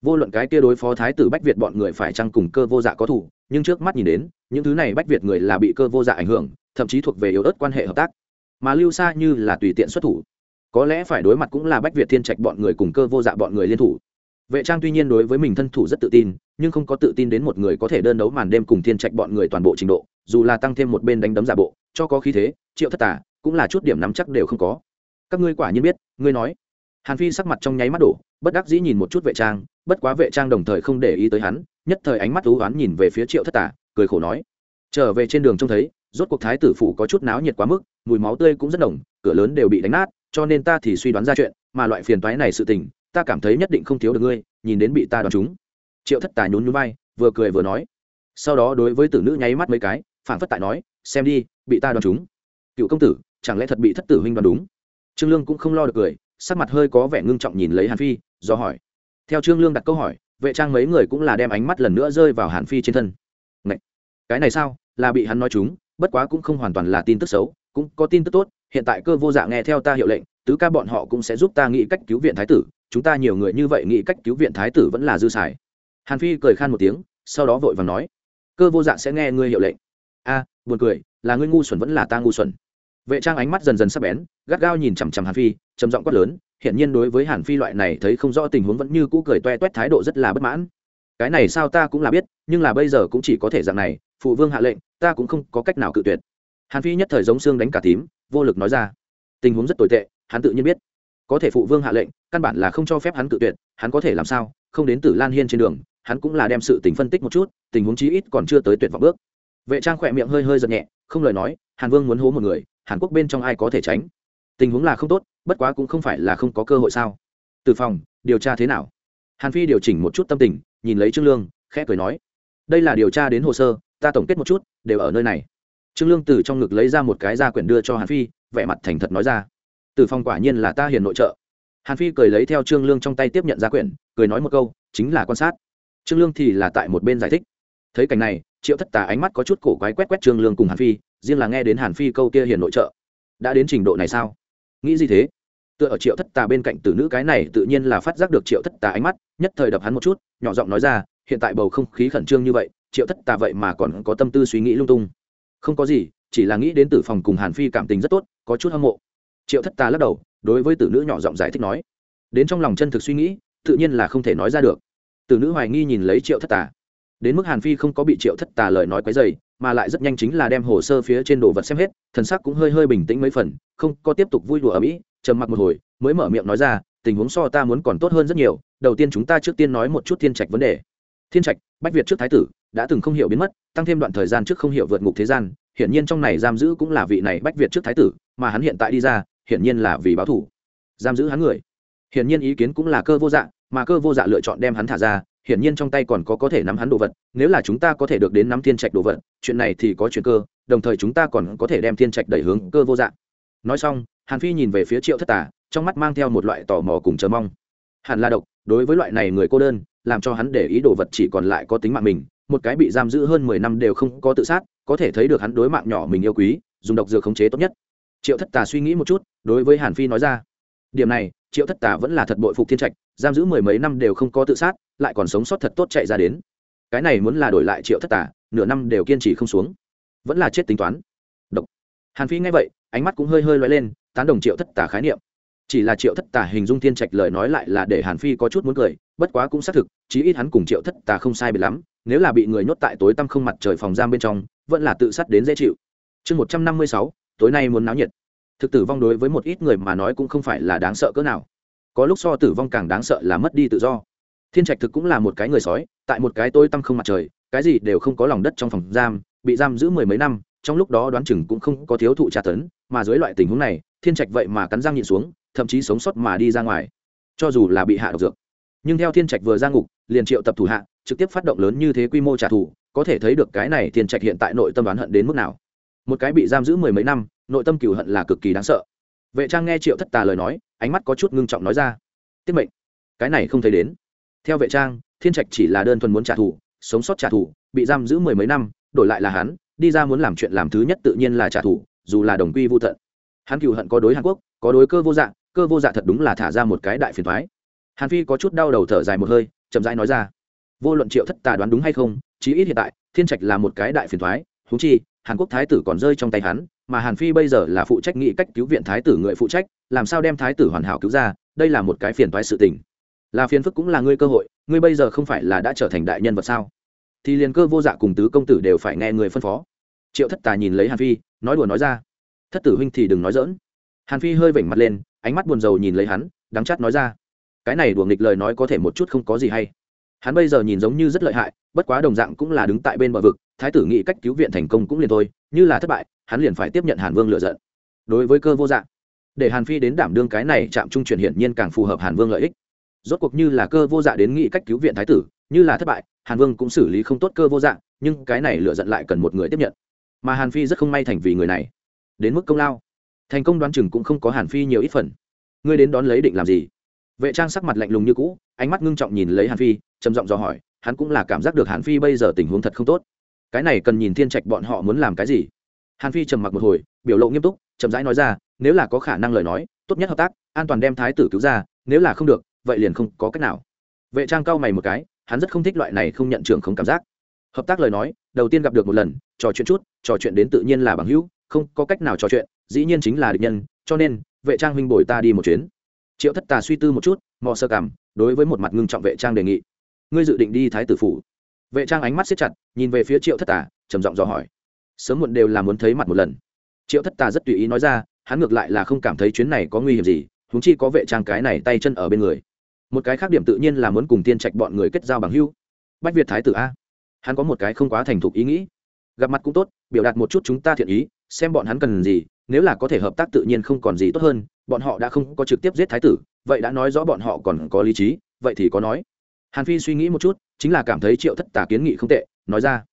A: Vô luận cái kia đối phó thái tử bách việt bọn người phải chăng cùng cơ vô dạ có thủ, nhưng trước mắt nhìn đến, những thứ này bách việt người là bị cơ vô dạ ảnh hưởng, thậm chí thuộc về yếu ớt quan hệ hợp tác. Mà lưu xa như là tùy tiện xuất thủ. Có lẽ phải đối mặt cũng là bách việt thiên trạch bọn người cùng cơ vô dạ bọn người liên thủ vệ trang tuy nhiên đối với mình thân thủ rất tự tin nhưng không có tự tin đến một người có thể đơn đấu màn đêm cùng thiên trạch bọn người toàn bộ trình độ dù là tăng thêm một bên đánh đấm giả bộ cho có khí thế triệu thất tả cũng là chút điểm nắm chắc đều không có. Các ngươi quả nhiên biết ngươi nói. Hàn phi sắc mặt trong nháy mắt đổ bất đắc dĩ nhìn một chút vệ trang bất quá vệ trang đồng thời không để ý tới hắn nhất thời ánh mắt thú oán nhìn về phía triệu thất tả cười khổ nói. Trở về trên đường trông thấy rốt cuộc thái tử phủ có chút náo nhiệt quá mức mùi máu tươi cũng rất nồng, cửa lớn đều bị đánh nát cho nên ta thì suy đoán ra chuyện mà loại phiền toái này sự tình ta cảm thấy nhất định không thiếu được ngươi nhìn đến bị ta đoán chúng. Triệu thất tà nhún nhún vai vừa cười vừa nói. Sau đó đối với tử nữ nháy mắt mấy cái phản phất tại nói xem đi bị ta đoán chúng. Cựu công tử chẳng lẽ thật bị thất tử huynh đoán đúng? Trương lương cũng không lo được cười sắc mặt hơi có vẻ ngưng trọng nhìn lấy hàn phi do hỏi. Theo trương lương đặt câu hỏi vệ trang mấy người cũng là đem ánh mắt lần nữa rơi vào hàn phi trên thân. Này, cái này sao? Là bị hắn nói chúng bất quá cũng không hoàn toàn là tin tức xấu cũng có tin tức tốt hiện tại cơ vô dạ nghe theo ta hiệu lệnh tứ ca bọn họ cũng sẽ giúp ta nghĩ cách cứu viện thái tử, chúng ta nhiều người như vậy nghĩ cách cứu viện thái tử vẫn là dư xài. Hàn phi cười khan một tiếng, sau đó vội vàng nói, cơ vô dạ sẽ nghe ngươi hiệu lệnh. A, buồn cười, là ngươi ngu xuẩn vẫn là ta ngu xuẩn. Vệ trang ánh mắt dần dần sắp bén, gắt gao nhìn chằm chằm hàn phi, trầm giọng quát lớn hiện nhiên đối với hàn phi loại này thấy không rõ tình huống vẫn như cũ cười toe toét thái độ rất là bất mãn. Cái này sao ta cũng là biết, nhưng là bây giờ cũng chỉ có thể dạng này, phụ vương hạ lệnh, ta cũng không có cách nào cự tuyệt. Hàn phi nhất thời giống xương đánh cả tím, vô lực nói ra, tình huống rất tồi tệ hắn tự nhiên biết. Có thể phụ vương hạ lệnh, căn bản là không cho phép hắn tự tuyệt, hắn có thể làm sao? Không đến từ lan hiên trên đường, hắn cũng là đem sự tình phân tích một chút, tình huống chí ít còn chưa tới tuyệt vọng bước. Vệ trang khỏe miệng hơi hơi giật nhẹ, không lời nói, hàn vương muốn hố một người, hàn quốc bên trong ai có thể tránh? Tình huống là không tốt, bất quá cũng không phải là không có cơ hội sao? Từ phòng, điều tra thế nào? Hàn phi điều chỉnh một chút tâm tình, nhìn lấy trương lương, khẽ cười nói, đây là điều tra đến hồ sơ, ta tổng kết một chút, đều ở nơi này. Trương lương từ trong ngực lấy ra một cái gia quyển đưa cho hàn phi, vẻ mặt thành thật nói ra từ phong quả nhiên là ta hiền nội trợ. Hàn phi cười lấy theo trương lương trong tay tiếp nhận ra quyển, cười nói một câu, chính là quan sát. Trương lương thì là tại một bên giải thích. Thấy cảnh này, triệu thất tà ánh mắt có chút cổ quái quét quét trương lương cùng hàn phi, riêng là nghe đến hàn phi câu kia hiền nội trợ. Đã đến trình độ này sao? Nghĩ gì thế? Tựa ở triệu thất tà bên cạnh tử nữ cái này tự nhiên là phát giác được triệu thất tà ánh mắt, nhất thời đập hắn một chút, nhỏ giọng nói ra, hiện tại bầu không khí khẩn trương như vậy, triệu thất tà vậy mà còn có tâm tư suy nghĩ lung tung. Không có gì, chỉ là nghĩ đến tử phòng cùng hàn phi cảm tình rất tốt, có chút hâm mộ triệu thất ta lắc đầu, đối với tử nữ nhỏ giọng giải thích nói, đến trong lòng chân thực suy nghĩ, tự nhiên là không thể nói ra được. Tử nữ hoài nghi nhìn lấy triệu thất tà. Đến mức hàn phi không có bị triệu thất tà lời nói quấy dày mà lại rất nhanh chính là đem hồ sơ phía trên đồ vật xem hết, thần sắc cũng hơi hơi bình tĩnh mấy phần, không có tiếp tục vui đùa ở mỹ, trầm mặc một hồi, mới mở miệng nói ra, tình huống so ta muốn còn tốt hơn rất nhiều, đầu tiên chúng ta trước tiên nói một chút thiên trạch vấn đề. Thiên trạch, bách việt trước thái tử, đã từng không hiểu biến mất, tăng thêm đoạn thời gian trước không hiểu vượt ngục thế gian, hiển nhiên trong này giam giữ cũng là vị này bách việt trước thái tử, mà hắn hiện tại đi ra hiển nhiên là vì báo thủ. Giam giữ hắn người. Hiển nhiên ý kiến cũng là cơ vô dạ mà cơ vô dạ lựa chọn đem hắn thả ra, hiển nhiên trong tay còn có có thể nắm hắn đồ vật, nếu là chúng ta có thể được đến nắm thiên trạch đồ vật, chuyện này thì có chuyện cơ, đồng thời chúng ta còn có thể đem thiên trạch đẩy hướng cơ vô dạng nói xong, hàn phi nhìn về phía triệu thất tà, trong mắt mang theo một loại tò mò cùng chờ mong. Hàn la độc, đối với loại này người cô đơn, làm cho hắn để ý đồ vật chỉ còn lại có tính mạng mình, một cái bị giam giữ hơn mười năm đều không có tự sát, có thể thấy được hắn đối mạng nhỏ mình yêu quý, dùng độc dược khống chế tốt nhất triệu thất tà suy nghĩ một chút, đối với hàn phi nói ra, điểm này, triệu thất tà vẫn là thật bội phục thiên trạch, giam giữ mười mấy năm đều không có tự sát, lại còn sống sót thật tốt chạy ra đến. Cái này muốn là đổi lại triệu thất tà, nửa năm đều kiên trì không xuống. Vẫn là chết tính toán. Độc. Hàn phi nghe vậy, ánh mắt cũng hơi hơi loay lên, tán đồng triệu thất tà khái niệm. Chỉ là triệu thất tà hình dung thiên trạch lời nói lại là để hàn phi có chút muốn cười, bất quá cũng xác thực, chí ít hắn cùng triệu thất tà không sai bị lắm, nếu là bị người nhốt tại tối tăm không mặt trời phòng giam bên trong, vẫn là tự sát đến dễ chịu. Chương một trăm năm mươi sáu tối nay muốn náo nhiệt. Thực tử vong đối với một ít người mà nói cũng không phải là đáng sợ cỡ nào. Có lúc so tử vong càng đáng sợ là mất đi tự do. Thiên trạch thực cũng là một cái người sói, tại một cái tôi tăm không mặt trời, cái gì đều không có lòng đất trong phòng giam, bị giam giữ mười mấy năm, trong lúc đó đoán chừng cũng không có thiếu thụ tra tấn, mà dưới loại tình huống này, thiên trạch vậy mà cắn răng nhịn xuống, thậm chí sống sót mà đi ra ngoài. Cho dù là bị hạ độc dược. Nhưng theo thiên trạch vừa ra ngục, liền triệu tập thủ hạ, trực tiếp phát động lớn như thế quy mô trả thù, có thể thấy được cái này thiên trạch hiện tại nội tâm đoán hận đến mức nào một cái bị giam giữ mười mấy năm, nội tâm cừu hận là cực kỳ đáng sợ. Vệ trang nghe triệu thất tà lời nói, ánh mắt có chút ngưng trọng nói ra, tiết mệnh, cái này không thấy đến. Theo vệ trang, thiên trạch chỉ là đơn thuần muốn trả thù, sống sót trả thù, bị giam giữ mười mấy năm, đổi lại là hắn, đi ra muốn làm chuyện làm thứ nhất tự nhiên là trả thù, dù là đồng quy vô tận. Hắn cựu hận có đối hàn quốc, có đối cơ vô dạng cơ vô dạ thật đúng là thả ra một cái đại phiền thoái hàn phi có chút đau đầu thở dài một hơi, chậm rãi nói ra, vô luận triệu thất tà đoán đúng hay không, chí ít hiện tại, thiên trạch là một cái đại phiền thoái thú chi hàn quốc thái tử còn rơi trong tay hắn, mà hàn phi bây giờ là phụ trách nghị cách cứu viện thái tử người phụ trách, làm sao đem thái tử hoàn hảo cứu ra, đây là một cái phiền toái sự tình. Là phiền phức cũng là ngươi cơ hội, ngươi bây giờ không phải là đã trở thành đại nhân vật sao? Thì liền cơ vô dạ cùng tứ công tử đều phải nghe người phân phó. Triệu thất tà nhìn lấy hàn phi, nói đùa nói ra. Thất tử huynh thì đừng nói dỡn hàn phi hơi vểnh mặt lên, ánh mắt buồn rầu nhìn lấy hắn, đắng chát nói ra. Cái này đùa nghịch lời nói có thể một chút không có gì hay hắn bây giờ nhìn giống như rất lợi hại, bất quá đồng dạng cũng là đứng tại bên bờ vực, thái tử nghĩ cách cứu viện thành công cũng liền thôi, như là thất bại, hắn liền phải tiếp nhận hàn vương lựa giận. Đối với cơ vô dạng, để hàn phi đến đảm đương cái này chạm trung chuyển hiển nhiên càng phù hợp hàn vương lợi ích. Rốt cuộc như là cơ vô dạ đến nghị cách cứu viện thái tử, như là thất bại, hàn vương cũng xử lý không tốt cơ vô dạng, nhưng cái này lựa giận lại cần một người tiếp nhận. Mà hàn phi rất không may thành vì người này. Đến mức công lao. Thành công đoán chừng cũng không có hàn phi nhiều ít phần. Ngươi đến đón lấy định làm gì? Vệ trang sắc mặt lạnh lùng như cũ, ánh mắt ngưng trọng nhìn lấy hàn phi, trầm giọng dò hỏi, hắn cũng là cảm giác được hàn phi bây giờ tình huống thật không tốt. Cái này cần nhìn thiên trạch bọn họ muốn làm cái gì? Hàn phi trầm mặc một hồi, biểu lộ nghiêm túc, chậm rãi nói ra, nếu là có khả năng lời nói, tốt nhất hợp tác, an toàn đem thái tử cứu ra, nếu là không được, vậy liền không có cách nào. Vệ trang cau mày một cái, hắn rất không thích loại này không nhận trưởng không cảm giác. Hợp tác lời nói, đầu tiên gặp được một lần, trò chuyện chút, trò chuyện đến tự nhiên là bằng hữu, không có cách nào trò chuyện, dĩ nhiên chính là địch nhân, cho nên, vệ trang huynh bồi ta đi một chuyến triệu thất tà suy tư một chút, mò sơ cảm, đối với một mặt ngưng trọng vệ trang đề nghị. Ngươi dự định đi thái tử phủ. Vệ trang ánh mắt xếp chặt, nhìn về phía triệu thất tà, trầm giọng dò hỏi. Sớm muộn đều là muốn thấy mặt một lần. Triệu thất tà rất tùy ý nói ra, hắn ngược lại là không cảm thấy chuyến này có nguy hiểm gì húng chi có vệ trang cái này tay chân ở bên người. Một cái khác điểm tự nhiên là muốn cùng tiên trạch bọn người kết giao bằng hưu bách việt thái tử a. Hắn có một cái không quá thành thục ý nghĩ. Gặp mặt cũng tốt, biểu đạt một chút chúng ta thiện ý, xem bọn hắn cần gì nếu là có thể hợp tác tự nhiên không còn gì tốt hơn, bọn họ đã không có trực tiếp giết thái tử, vậy đã nói rõ bọn họ còn có lý trí, vậy thì có nói. Hàn phi suy nghĩ một chút, chính là cảm thấy triệu thất tà kiến nghị không tệ, nói ra.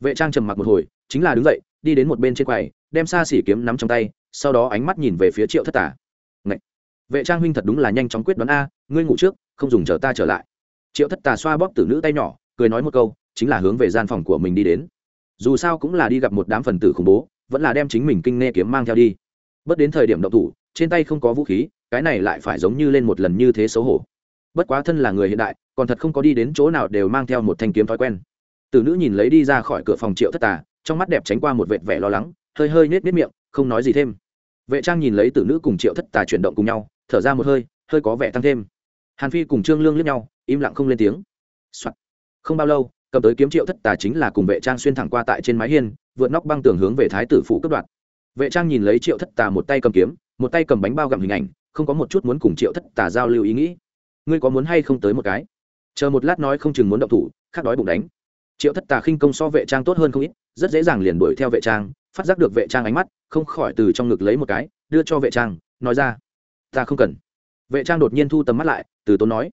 A: Vệ trang trầm mặc một hồi, chính là đứng dậy, đi đến một bên trên quầy, đem xa xỉ kiếm nắm trong tay, sau đó ánh mắt nhìn về phía triệu thất tà. Ngậy! vệ trang huynh thật đúng là nhanh chóng quyết đoán a, ngươi ngủ trước, không dùng chờ ta trở lại. Triệu thất tà xoa bóp tử nữ tay nhỏ, cười nói một câu, chính là hướng về gian phòng của mình đi đến. Dù sao cũng là đi gặp một đám phần tử khủng bố vẫn là đem chính mình kinh nghe kiếm mang theo đi. Bất đến thời điểm động thủ, trên tay không có vũ khí, cái này lại phải giống như lên một lần như thế xấu hổ. Bất quá thân là người hiện đại, còn thật không có đi đến chỗ nào đều mang theo một thanh kiếm thói quen. Từ nữ nhìn lấy đi ra khỏi cửa phòng triệu thất tà, trong mắt đẹp tránh qua một vệt vẻ lo lắng, hơi hơi nết nết miệng, không nói gì thêm. Vệ trang nhìn lấy tử nữ cùng triệu thất tà chuyển động cùng nhau, thở ra một hơi hơi có vẻ tăng thêm. Hàn phi cùng trương lương lướt nhau, im lặng không lên tiếng、Soạn. không bao lâu, cầm tới kiếm triệu thất tà chính là cùng vệ trang xuyên thẳng qua tại trên mái hiên vượt nóc băng tường hướng về thái tử phủ cướp đoạt. Vệ trang nhìn lấy triệu thất tà một tay cầm kiếm, một tay cầm bánh bao gặm hình ảnh, không có một chút muốn cùng triệu thất tà giao lưu ý nghĩ. Ngươi có muốn hay không tới một cái? Chờ một lát nói không chừng muốn động thủ khắc đói bụng đánh. Triệu thất tà khinh công so vệ trang tốt hơn không ít, rất dễ dàng liền đuổi theo vệ trang, phát giác được vệ trang ánh mắt, không khỏi từ trong ngực lấy một cái, đưa cho vệ trang, nói ra, ta không cần. Vệ trang đột nhiên thu tầm mắt lại, từ tốn nói,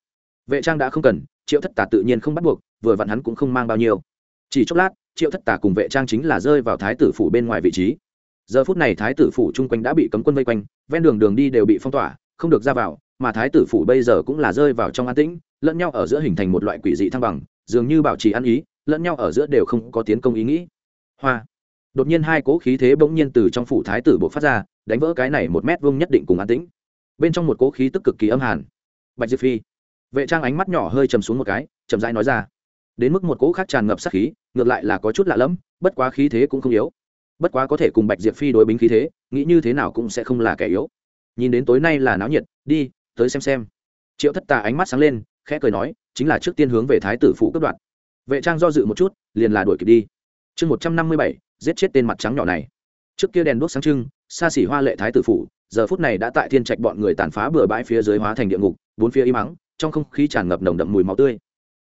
A: vệ trang đã không cần, triệu thất tà tự nhiên không bắt buộc, vừa vặn hắn cũng không mang bao nhiêu. Chỉ chốc lát triệu thất tà cùng vệ trang chính là rơi vào thái tử phủ bên ngoài vị trí. Giờ phút này thái tử phủ chung quanh đã bị cấm quân vây quanh, ven đường đường đi đều bị phong tỏa, không được ra vào, mà thái tử phủ bây giờ cũng là rơi vào trong an tĩnh, lẫn nhau ở giữa hình thành một loại quỷ dị thăng bằng, dường như bảo trì ăn ý, lẫn nhau ở giữa đều không có tiến công ý nghĩ. Hoa. Đột nhiên hai cỗ khí thế bỗng nhiên từ trong phủ thái tử bộ phát ra, đánh vỡ cái này một mét vuông nhất định cùng an tĩnh. Bên trong một cỗ khí tức cực kỳ âm hàn. Bạch diệp phi. Vệ trang ánh mắt nhỏ hơi chầm xuống một cái, chậm rãi nói ra đến mức một cỗ khác tràn ngập sát khí, ngược lại là có chút lạ lẫm, bất quá khí thế cũng không yếu. Bất quá có thể cùng bạch diệp phi đối bính khí thế, nghĩ như thế nào cũng sẽ không là kẻ yếu. Nhìn đến tối nay là náo nhiệt, đi, tới xem xem. Triệu thất tà ánh mắt sáng lên, khẽ cười nói, chính là trước tiên hướng về thái tử phụ cấp đoạn. Vệ trang do dự một chút, liền là đuổi kịp đi. Chương một trăm năm mươi bảy, giết chết tên mặt trắng nhỏ này. Trước kia đèn đuốc sáng trưng, xa xỉ hoa lệ thái tử phủ, giờ phút này đã tại thiên trạch bọn người tàn phá bừa bãi phía dưới hóa thành địa ngục, bốn phía im ắng, trong không khí tràn ngập nồng đậm mùi máu tươi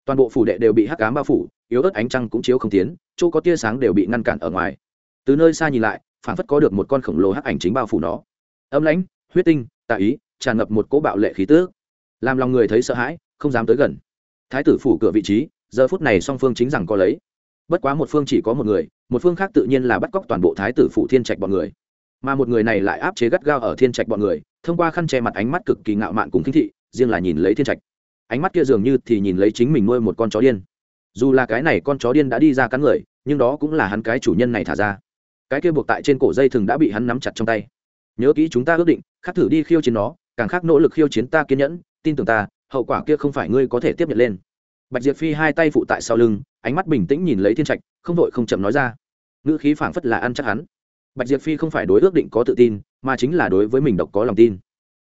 A: toàn bộ phủ đệ đều bị hắc cám bao phủ, yếu ớt ánh trăng cũng chiếu không tiến, chỗ có tia sáng đều bị ngăn cản ở ngoài. Từ nơi xa nhìn lại phản phất có được một con khổng lồ hắc ảnh chính bao phủ nó. Âm lãnh, huyết tinh tạ ý, tràn ngập một cỗ bạo lệ khí tước làm lòng người thấy sợ hãi, không dám tới gần. Thái tử phủ cửa vị trí, giờ phút này song phương chính rằng có lấy. Bất quá một phương chỉ có một người, một phương khác tự nhiên là bắt cóc toàn bộ thái tử phủ thiên trạch bọn người. Mà một người này lại áp chế gắt gao ở thiên trạch bọn người, thông qua khăn che mặt ánh mắt cực kỳ ngạo mạn cùng kinh thị, riêng là nhìn lấy thiên trạch ánh mắt kia dường như thì nhìn lấy chính mình nuôi một con chó điên. Dù là cái này con chó điên đã đi ra cắn người, nhưng đó cũng là hắn cái chủ nhân này thả ra. Cái kia buộc tại trên cổ dây thừng đã bị hắn nắm chặt trong tay. Nhớ kỹ chúng ta ước định, khắc thử đi khiêu chiến nó, càng khác nỗ lực khiêu chiến ta kiên nhẫn, tin tưởng ta, hậu quả kia không phải ngươi có thể tiếp nhận lên. Bạch diệp phi hai tay phụ tại sau lưng, ánh mắt bình tĩnh nhìn lấy thiên trạch, không vội không chậm nói ra. Ngữ khí phảng phất là ăn chắc hắn. Bạch diệp phi không phải đối ước định có tự tin, mà chính là đối với mình độc có lòng tin.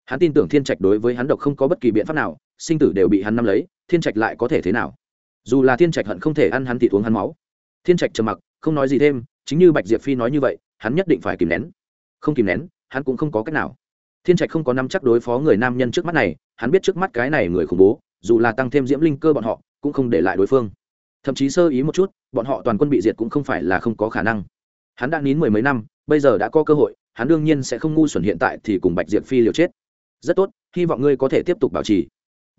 A: Hắn tin tưởng thiên trạch đối với hắn độc không có bất kỳ biện pháp nào sinh tử đều bị hắn nắm lấy, thiên trạch lại có thể thế nào? Dù là thiên trạch hận không thể ăn hắn thịt uống hắn máu. Thiên trạch trầm mặc, không nói gì thêm, chính như bạch diệp phi nói như vậy, hắn nhất định phải kìm nén. Không kìm nén, hắn cũng không có cách nào. Thiên trạch không có năm chắc đối phó người nam nhân trước mắt này, hắn biết trước mắt cái này người khủng bố, dù là tăng thêm diễm linh cơ bọn họ, cũng không để lại đối phương. Thậm chí sơ ý một chút, bọn họ toàn quân bị diệt cũng không phải là không có khả năng. Hắn đã nín mười mấy năm, bây giờ đã có cơ hội, hắn đương nhiên sẽ không ngu xuẩn hiện tại thì cùng bạch diệp phi liều chết. Rất tốt, hy vọng ngươi có thể tiếp tục bảo trì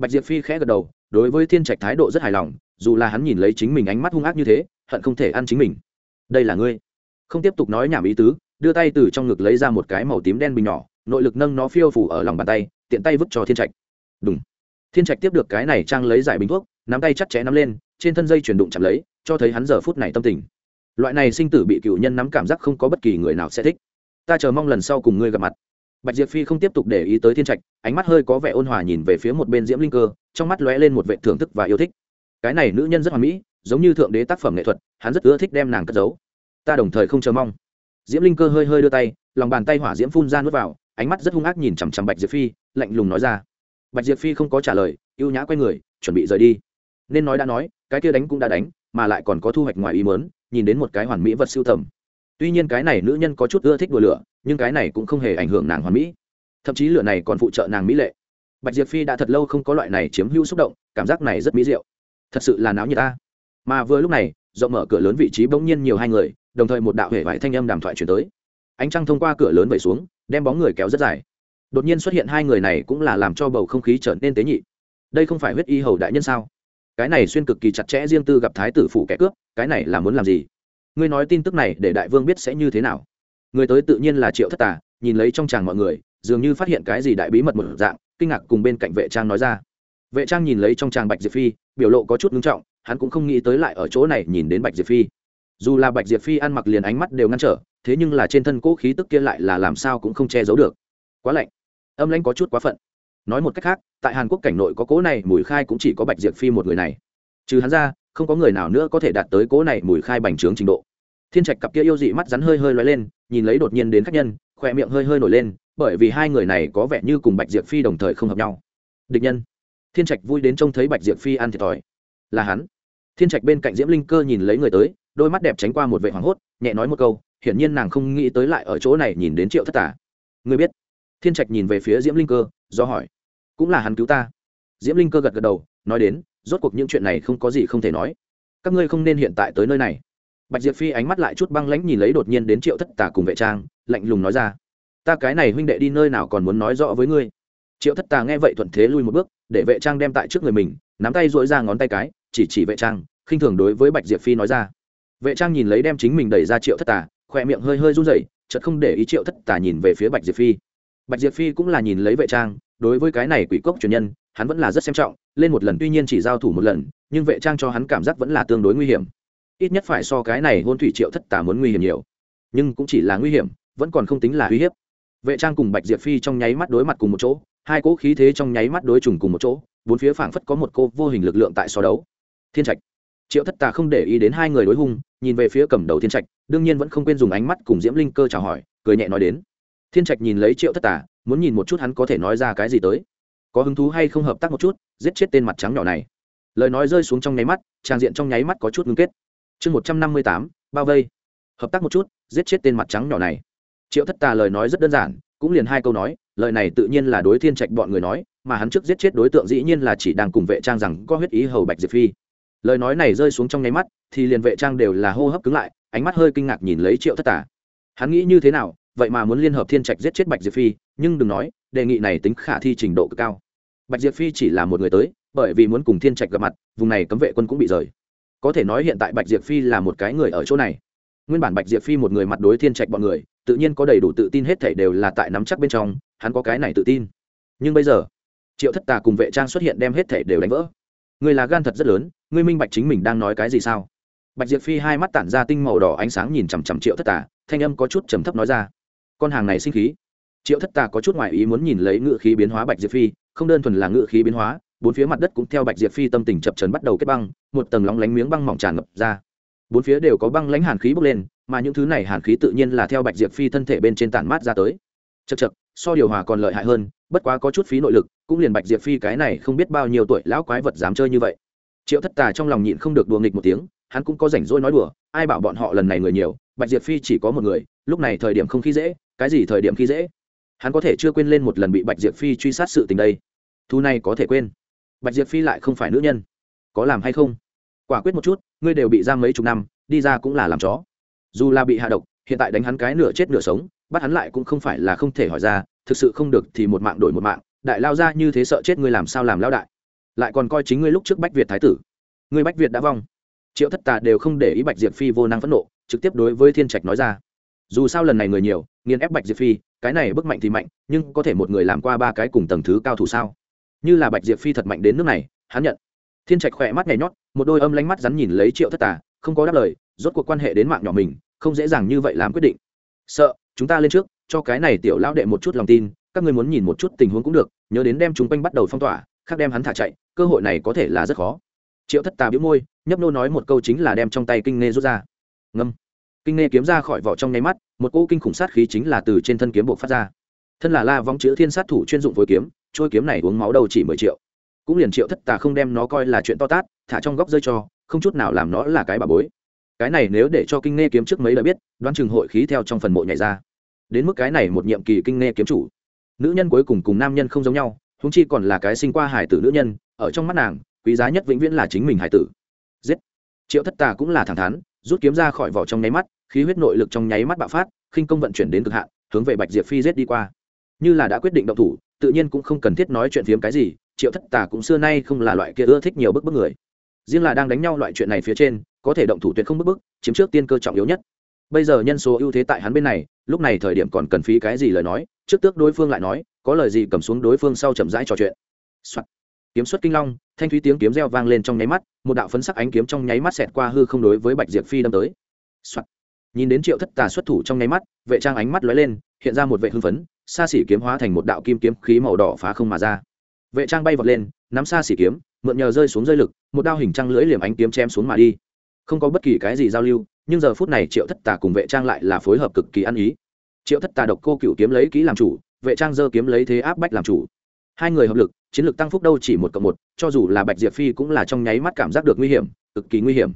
A: bạch diệp phi khẽ gật đầu, đối với thiên trạch thái độ rất hài lòng, dù là hắn nhìn lấy chính mình ánh mắt hung ác như thế, hận không thể ăn chính mình. Đây là ngươi. Không tiếp tục nói nhảm ý tứ, đưa tay từ trong ngực lấy ra một cái màu tím đen bình nhỏ, nội lực nâng nó phiêu phủ ở lòng bàn tay, tiện tay vứt cho thiên trạch. Đúng thiên trạch tiếp được cái này trang lấy giải bình thuốc, nắm tay chặt chẽ nắm lên, trên thân dây chuyển đụng chạm lấy, cho thấy hắn giờ phút này tâm tình. Loại này sinh tử bị cựu nhân nắm cảm giác không có bất kỳ người nào sẽ thích. Ta chờ mong lần sau cùng ngươi gặp mặt bạch diệp phi không tiếp tục để ý tới thiên trạch, ánh mắt hơi có vẻ ôn hòa nhìn về phía một bên diễm linh cơ, trong mắt lóe lên một vệ thưởng thức và yêu thích. Cái này nữ nhân rất hoàn mỹ, giống như thượng đế tác phẩm nghệ thuật, hắn rất ưa thích đem nàng cất giấu. Ta đồng thời không chờ mong. Diễm linh cơ hơi hơi đưa tay, lòng bàn tay hỏa diễm phun ra nuốt vào, ánh mắt rất hung ác nhìn chằm chằm bạch diệp phi, lạnh lùng nói ra. Bạch diệp phi không có trả lời y ê u nhã quay người, chuẩn bị rời đi. Nên nói đã nói, cái kia đánh cũng đã đánh, mà lại còn có thu hoạch ngoài ý mớn nhìn đến một cái hoàn mỹ vật siêu tầm. Tuy nhiên cái này nữ nhân có chút ưa thích đùa lửa nhưng cái này cũng không hề ảnh hưởng nàng hoàn mỹ. Thậm chí lửa này còn phụ trợ nàng mỹ lệ. Bạch diệp phi đã thật lâu không có loại này chiếm hữu xúc động, cảm giác này rất mỹ diệu. Thật sự là náo như ta. Mà vừa lúc này, rộng mở cửa lớn vị trí bỗng nhiên nhiều hai người, đồng thời một đạo hệ vải thanh âm đàm thoại chuyển tới. Ánh trăng thông qua cửa lớn vẩy xuống, đem bóng người kéo rất dài. Đột nhiên xuất hiện hai người này cũng là làm cho bầu không khí trở nên tế nhị. Đây không phải huyết y hầu đại nhân sao? Cái này xuyên cực kỳ chặt chẽ riêng tư gặp thái tử phủ kẻ cướp, cái này là muốn làm gì? Ngươi nói tin tức này để đại vương biết sẽ như thế nào? Người tới tự nhiên là triệu thất tà, nhìn lấy trong tràng mọi người, dường như phát hiện cái gì đại bí mật một dạng, kinh ngạc cùng bên cạnh vệ trang nói ra. Vệ trang nhìn lấy trong tràng bạch diệp phi, biểu lộ có chút ngưng trọng, hắn cũng không nghĩ tới lại ở chỗ này nhìn đến bạch diệp phi. Dù là bạch diệp phi ăn mặc liền ánh mắt đều ngăn trở, thế nhưng là trên thân cỗ khí tức kia lại là làm sao cũng không che giấu được. Quá lạnh. Âm lãnh có chút quá phận. Nói một cách khác, tại hàn quốc cảnh nội có cỗ này mùi khai cũng chỉ có bạch diệp phi một người này. Trừ hắn ra, không có người nào nữa có thể đạt tới cỗ này mùi khai bành trướng trình độ. Thiên trạch cặp kia yêu dị mắt rắn hơi hơi loay lên nhìn lấy đột nhiên đến khách nhân khoe miệng hơi hơi nổi lên, bởi vì hai người này có vẻ như cùng bạch diệp phi đồng thời không hợp nhau. Địch nhân. Thiên trạch vui đến trông thấy bạch diệp phi ăn thiệt thòi. Là hắn. Thiên trạch bên cạnh diễm linh cơ nhìn lấy người tới, đôi mắt đẹp tránh qua một vệ hoảng hốt, nhẹ nói một câu, hiển nhiên nàng không nghĩ tới lại ở chỗ này nhìn đến triệu thất tả người biết? Thiên trạch nhìn về phía diễm linh cơ, do hỏi. Cũng là hắn cứu ta. Diễm linh cơ gật gật đầu, nói đến, rốt cuộc những chuyện này không có gì không thể nói. Các ngươi không nên hiện tại tới nơi này bạch diệp phi ánh mắt lại chút băng lãnh nhìn lấy đột nhiên đến triệu thất tả cùng vệ trang, lạnh lùng nói ra, ta cái này huynh đệ đi nơi nào còn muốn nói rõ với ngươi? Triệu thất tà nghe vậy thuận thế lui một bước, để vệ trang đem tại trước người mình, nắm tay dội ra ngón tay cái, chỉ chỉ vệ trang, khinh thường đối với bạch diệp phi nói ra. Vệ trang nhìn lấy đem chính mình đẩy ra triệu thất tà, khoe miệng hơi hơi run rẩy, chợt không để ý triệu thất tà nhìn về phía bạch diệp phi. Bạch diệp phi cũng là nhìn lấy vệ trang, đối với cái này quỷ cốc truyền nhân, hắn vẫn là rất xem trọng, lên một lần tuy nhiên chỉ giao thủ một lần, nhưng vệ trang cho hắn cảm giác vẫn là tương đối nguy hiểm ít nhất phải so cái này hôn thủy triệu thất tà muốn nguy hiểm nhiều. Nhưng cũng chỉ là nguy hiểm, vẫn còn không tính là uy hiếp. Vệ trang cùng bạch diệp phi trong nháy mắt đối mặt cùng một chỗ, hai cỗ khí thế trong nháy mắt đối trùng cùng một chỗ, bốn phía phảng phất có một cô vô hình lực lượng tại so đấu. Thiên trạch. Triệu thất tà không để ý đến hai người đối hung, nhìn về phía cầm đầu thiên trạch, đương nhiên vẫn không quên dùng ánh mắt cùng diễm linh cơ chào hỏi, cười nhẹ nói đến. Thiên trạch nhìn lấy triệu thất tà muốn nhìn một chút hắn có thể nói ra cái gì tới. Có hứng thú hay không hợp tác một chút, giết chết tên mặt trắng nhỏ này. Lời nói rơi xuống trong nháy mắt, trang diện trong nháy mắt có chút ngưng kết chương một trăm năm mươi tám, bao vây. Hợp tác một chút, giết chết tên mặt trắng nhỏ này. Triệu thất tà lời nói rất đơn giản, cũng liền hai câu nói, lời này tự nhiên là đối thiên trạch bọn người nói, mà hắn trước giết chết đối tượng dĩ nhiên là chỉ đang cùng vệ trang rằng có huyết ý hầu bạch diệp phi. Lời nói này rơi xuống trong nháy mắt, thì liền vệ trang đều là hô hấp cứng lại, ánh mắt hơi kinh ngạc nhìn lấy triệu thất tà. Hắn nghĩ như thế nào, vậy mà muốn liên hợp thiên trạch giết chết bạch diệp phi, nhưng đừng nói, đề nghị này tính khả thi trình độ cực cao. Bạch diệp phi chỉ là một người tới, bởi vì muốn cùng thiên trạch gặp mặt, vùng này cấm vệ quân cũng bị rời có thể nói hiện tại bạch diệp phi là một cái người ở chỗ này. Nguyên bản bạch diệp phi một người mặt đối thiên trạch bọn người, tự nhiên có đầy đủ tự tin hết thể đều là tại nắm chắc bên trong, hắn có cái này tự tin. Nhưng bây giờ, triệu thất tà cùng vệ trang xuất hiện đem hết thể đều đánh vỡ. Người là gan thật rất lớn, ngươi minh bạch chính mình đang nói cái gì sao? Bạch diệp phi hai mắt tản ra tinh màu đỏ ánh sáng nhìn chằm chằm triệu thất tà, thanh âm có chút trầm thấp nói ra. Con hàng này sinh khí. Triệu thất tà có chút ngoại ý muốn nhìn lấy ngự khí biến hóa bạch diệp phi, không đơn thuần là ngự khí biến hóa bốn phía mặt đất cũng theo bạch diệp phi tâm tình chập trấn bắt đầu kết băng, một tầng lóng lánh miếng băng mỏng tràn ngập ra. Bốn phía đều có băng lánh hàn khí bốc lên, mà những thứ này hàn khí tự nhiên là theo bạch diệp phi thân thể bên trên tản mát ra tới. Chật chật so điều hòa còn lợi hại hơn, bất quá có chút phí nội lực, cũng liền bạch diệp phi cái này không biết bao nhiêu tuổi lão quái vật dám chơi như vậy. Triệu thất tà trong lòng nhịn không được đùa nghịch một tiếng, hắn cũng có rảnh rỗi nói đùa, ai bảo bọn họ lần này người nhiều, bạch diệp phi chỉ có một người, lúc này thời điểm không khi dễ, cái gì thời điểm khi dễ? Hắn có thể chưa quên lên một lần bị bạch diệp phi truy sát sự tình đây. Thu này có thể quên bạch diệp phi lại không phải nữ nhân. Có làm hay không? Quả quyết một chút, ngươi đều bị giam mấy chục năm, đi ra cũng là làm chó. Dù là bị hạ độc, hiện tại đánh hắn cái nửa chết nửa sống, bắt hắn lại cũng không phải là không thể hỏi ra, thực sự không được thì một mạng đổi một mạng, đại lao ra như thế sợ chết ngươi làm sao làm lao đại. Lại còn coi chính ngươi lúc trước bách việt thái tử. Ngươi bách việt đã vong. Triệu thất tà đều không để ý bạch diệp phi vô năng phẫn nộ, trực tiếp đối với thiên trạch nói ra. Dù sao lần này người nhiều, nghiền ép bạch diệp phi, cái này bức mạnh thì mạnh, nhưng có thể một người làm qua ba cái cùng tầng thứ cao thủ sao? Như là bạch diệp phi thật mạnh đến nước này, hắn nhận. Thiên trạch khỏe mắt nhảy nhót, một đôi âm lánh mắt rắn nhìn lấy triệu thất tà, không có đáp lời, rốt cuộc quan hệ đến mạng nhỏ mình, không dễ dàng như vậy làm quyết định. Sợ, chúng ta lên trước, cho cái này tiểu lão đệ một chút lòng tin, các ngươi muốn nhìn một chút tình huống cũng được, nhớ đến đem chúng quanh bắt đầu phong tỏa, khác đem hắn thả chạy, cơ hội này có thể là rất khó. Triệu thất tà biếu môi, nhấp nô nói một câu chính là đem trong tay kinh nghe rút ra. Ngâm. Kinh nghe kiếm ra khỏi vỏ trong nháy mắt, một cỗ kinh khủng sát khí chính là từ trên thân kiếm buộc phát ra. Thân là la vong chữ thiên sát thủ chuyên dụng với kiếm trôi kiếm này uống máu đầu chỉ mười triệu. Cũng liền triệu thất tà không đem nó coi là chuyện to tát, thả trong góc rơi cho, không chút nào làm nó là cái bà bối. Cái này nếu để cho kinh nghe kiếm trước mấy lời biết, đoán chừng hội khí theo trong phần mộ nhảy ra. Đến mức cái này một nhiệm kỳ kinh nghe kiếm chủ. Nữ nhân cuối cùng cùng nam nhân không giống nhau húng chi còn là cái sinh qua hải tử nữ nhân, ở trong mắt nàng, quý giá nhất vĩnh viễn là chính mình hải tử. Giết. Triệu thất tà cũng là thẳng thắn, rút kiếm ra khỏi vỏ trong nháy mắt, khí huyết nội lực trong nháy mắt bạo phát, khinh công vận chuyển đến cực hạn, hướng về bạch diệp phi giết đi qua như là đã quyết định động thủ, tự nhiên cũng không cần thiết nói chuyện phiếm cái gì, triệu thất tà cũng xưa nay không là loại kia ưa thích nhiều bức bức người riêng là đang đánh nhau loại chuyện này phía trên, có thể động thủ tuyệt không bức bức, chiếm trước tiên cơ trọng yếu nhất bây giờ nhân số ưu thế tại hắn bên này, lúc này thời điểm còn cần phí cái gì lời nói, trước tước đối phương lại nói, có lời gì cầm xuống đối phương sau chậm rãi trò chuyện、Soạn. kiếm xuất kinh long, thanh thúy tiếng kiếm reo vang lên trong nháy mắt, một đạo phấn sắc ánh kiếm trong nháy mắt xẹt qua hư không đối với bạch diệp phi đâm tới、Soạn. nhìn đến triệu thất tà xuất thủ trong nháy mắt, vệ trang ánh mắt lóe lên, hiện ra một vệ hưng phấn xa xỉ kiếm hóa thành một đạo kim kiếm khí màu đỏ phá không mà ra. Vệ trang bay vọt lên, nắm xa xỉ kiếm, mượn nhờ rơi xuống rơi lực, một đao hình trăng lưỡi liềm ánh kiếm chém xuống mà đi. Không có bất kỳ cái gì giao lưu, nhưng giờ phút này triệu thất tà cùng vệ trang lại là phối hợp cực kỳ ăn ý. Triệu thất tà độc cô cựu kiếm lấy kỹ làm chủ, vệ trang dơ kiếm lấy thế áp bách làm chủ. Hai người hợp lực, chiến lược tăng phúc đâu chỉ một cộng một, cho dù là bạch diệp phi cũng là trong nháy mắt cảm giác được nguy hiểm, cực kỳ nguy hiểm.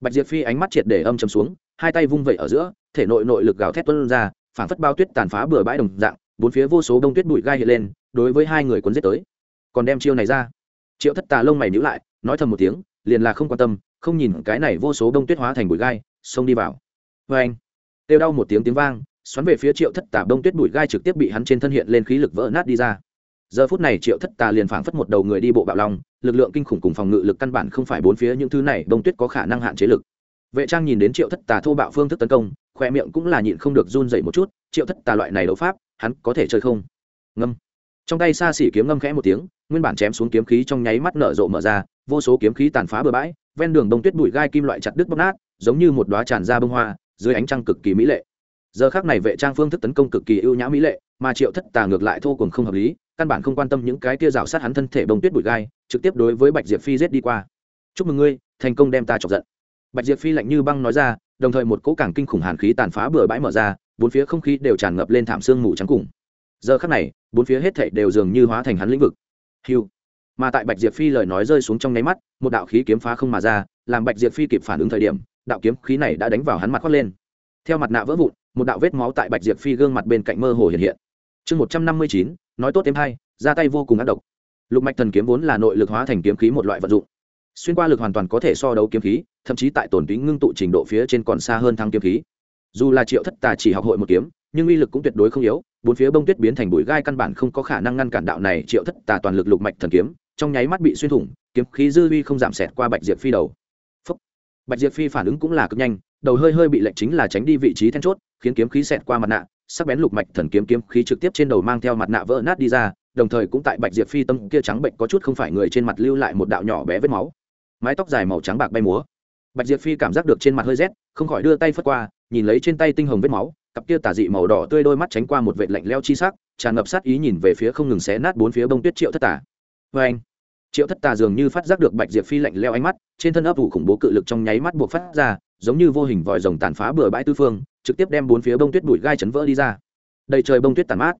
A: Bạch diệp phi ánh mắt triệt để âm chầm xuống, hai tay vung vẩy ở giữa, thể nội nội lực gào thét tuân ra phản phất bao tuyết tàn phá bừa bãi đồng dạng bốn phía vô số đông tuyết bụi gai hiện lên, đối với hai người cuốn giết tới. Còn đem chiêu này ra. Triệu thất tà lông mày nhữ lại, nói thầm một tiếng, liền là không quan tâm, không nhìn cái này vô số đông tuyết hóa thành bụi gai, xông đi vào. Vê anh têu đau một tiếng tiếng vang, xoắn về phía triệu thất tà, đông tuyết bụi gai trực tiếp bị hắn trên thân hiện lên khí lực vỡ nát đi ra. Giờ phút này triệu thất tà liền phảng phất một đầu người đi bộ bạo long, lực lượng kinh khủng cùng phòng ngự lực căn bản không phải bốn phía những thứ này, đông tuyết có khả năng hạn chế lực. Vệ trang nhìn đến triệu thất tà thô bạo phương thức tấn công, khoe miệng cũng là nhịn không được run dậy một chút, triệu thất tà loại này đấu pháp hắn có thể chơi không? Ngâm. Trong tay xa xỉ kiếm ngâm khẽ một tiếng, nguyên bản chém xuống kiếm khí trong nháy mắt nở rộ mở ra, vô số kiếm khí tàn phá bừa bãi, ven đường đông tuyết bụi gai kim loại chặt đứt bóc nát, giống như một đoá tràn ra bông hoa, dưới ánh trăng cực kỳ mỹ lệ. Giờ khác này vệ trang phương thức tấn công cực kỳ ưu nhã mỹ lệ, mà triệu thất tà ngược lại thô cùng không hợp lý, căn bản không quan tâm những cái tia rào sát hắn thân thể bông tuyết bụi gai, trực tiếp đối với bạch diệp phi rết đi qua. Chúc mừng ngươi, thành công đem ta chọc giận. Bạch diệp phi lạnh như băng nói ra, đồng thời một cỗ càng kinh khủng hàn khí tàn phá bừa bãi mở ra bốn phía không khí đều tràn ngập lên thảm sương mù trắng cùng. Giờ khắc này, bốn phía hết thảy đều dường như hóa thành hắn lĩnh vực. Hiu mà tại bạch diệp phi lời nói rơi xuống trong nháy mắt, một đạo khí kiếm phá không mà ra, làm bạch diệp phi kịp phản ứng thời điểm, đạo kiếm khí này đã đánh vào hắn mặt khoác lên. Theo mặt nạ vỡ vụn, một đạo vết máu tại bạch diệp phi gương mặt bên cạnh mơ hồ hiện hiện. Chương một trăm năm mươi chín, nói tốt thêm hai ra tay vô cùng ác độc. Lục mạch thần kiếm vốn là nội lực hóa thành kiếm khí một loại vật dụng. Xuyên qua lực hoàn toàn có thể so đấu kiếm khí, thậm chí tại tổn tính ngưng tụ trình độ phía trên còn xa hơn thăng kiếm khí dù là triệu thất tà chỉ học hội một kiếm, nhưng uy lực cũng tuyệt đối không yếu, bốn phía bông tuyết biến thành bụi gai căn bản không có khả năng ngăn cản đạo này triệu thất tà toàn lực lục mạch thần kiếm, trong nháy mắt bị xuyên thủng, kiếm khí dư uy không giảm xẹt qua bạch diệp phi đầu. Phúc. bạch diệp phi phản ứng cũng là cực nhanh, đầu hơi hơi bị lệnh chính là tránh đi vị trí then chốt, khiến kiếm khí xẹt qua mặt nạ, sắc bén lục mạch thần kiếm kiếm khí trực tiếp trên đầu mang theo mặt nạ vỡ nát đi ra, đồng thời cũng tại bạch diệp phi tâm kia trắng bệnh có chút không phải người trên mặt lưu lại một đạo nhỏ bé vết máu. Mái tóc dài màu trắng bạc bay múa. Bạch diệp phi cảm giác được trên mặt hơi rét, không khỏi đưa tay phất qua nhìn lấy trên tay tinh hồng vết máu, cặp kia tà dị màu đỏ tươi đôi mắt tránh qua một vệt lạnh leo chi sắc, tràn ngập sát ý nhìn về phía không ngừng xé nát bốn phía bông tuyết triệu thất tà. Vê anh. Triệu thất tà dường như phát giác được bạch diệp phi lạnh leo ánh mắt, trên thân ấp ủ khủng bố cự lực trong nháy mắt buộc phát ra, giống như vô hình vòi rồng tàn phá bừa bãi tư phương, trực tiếp đem bốn phía bông tuyết bụi gai chấn vỡ đi ra. Đầy trời bông tuyết tàn mát.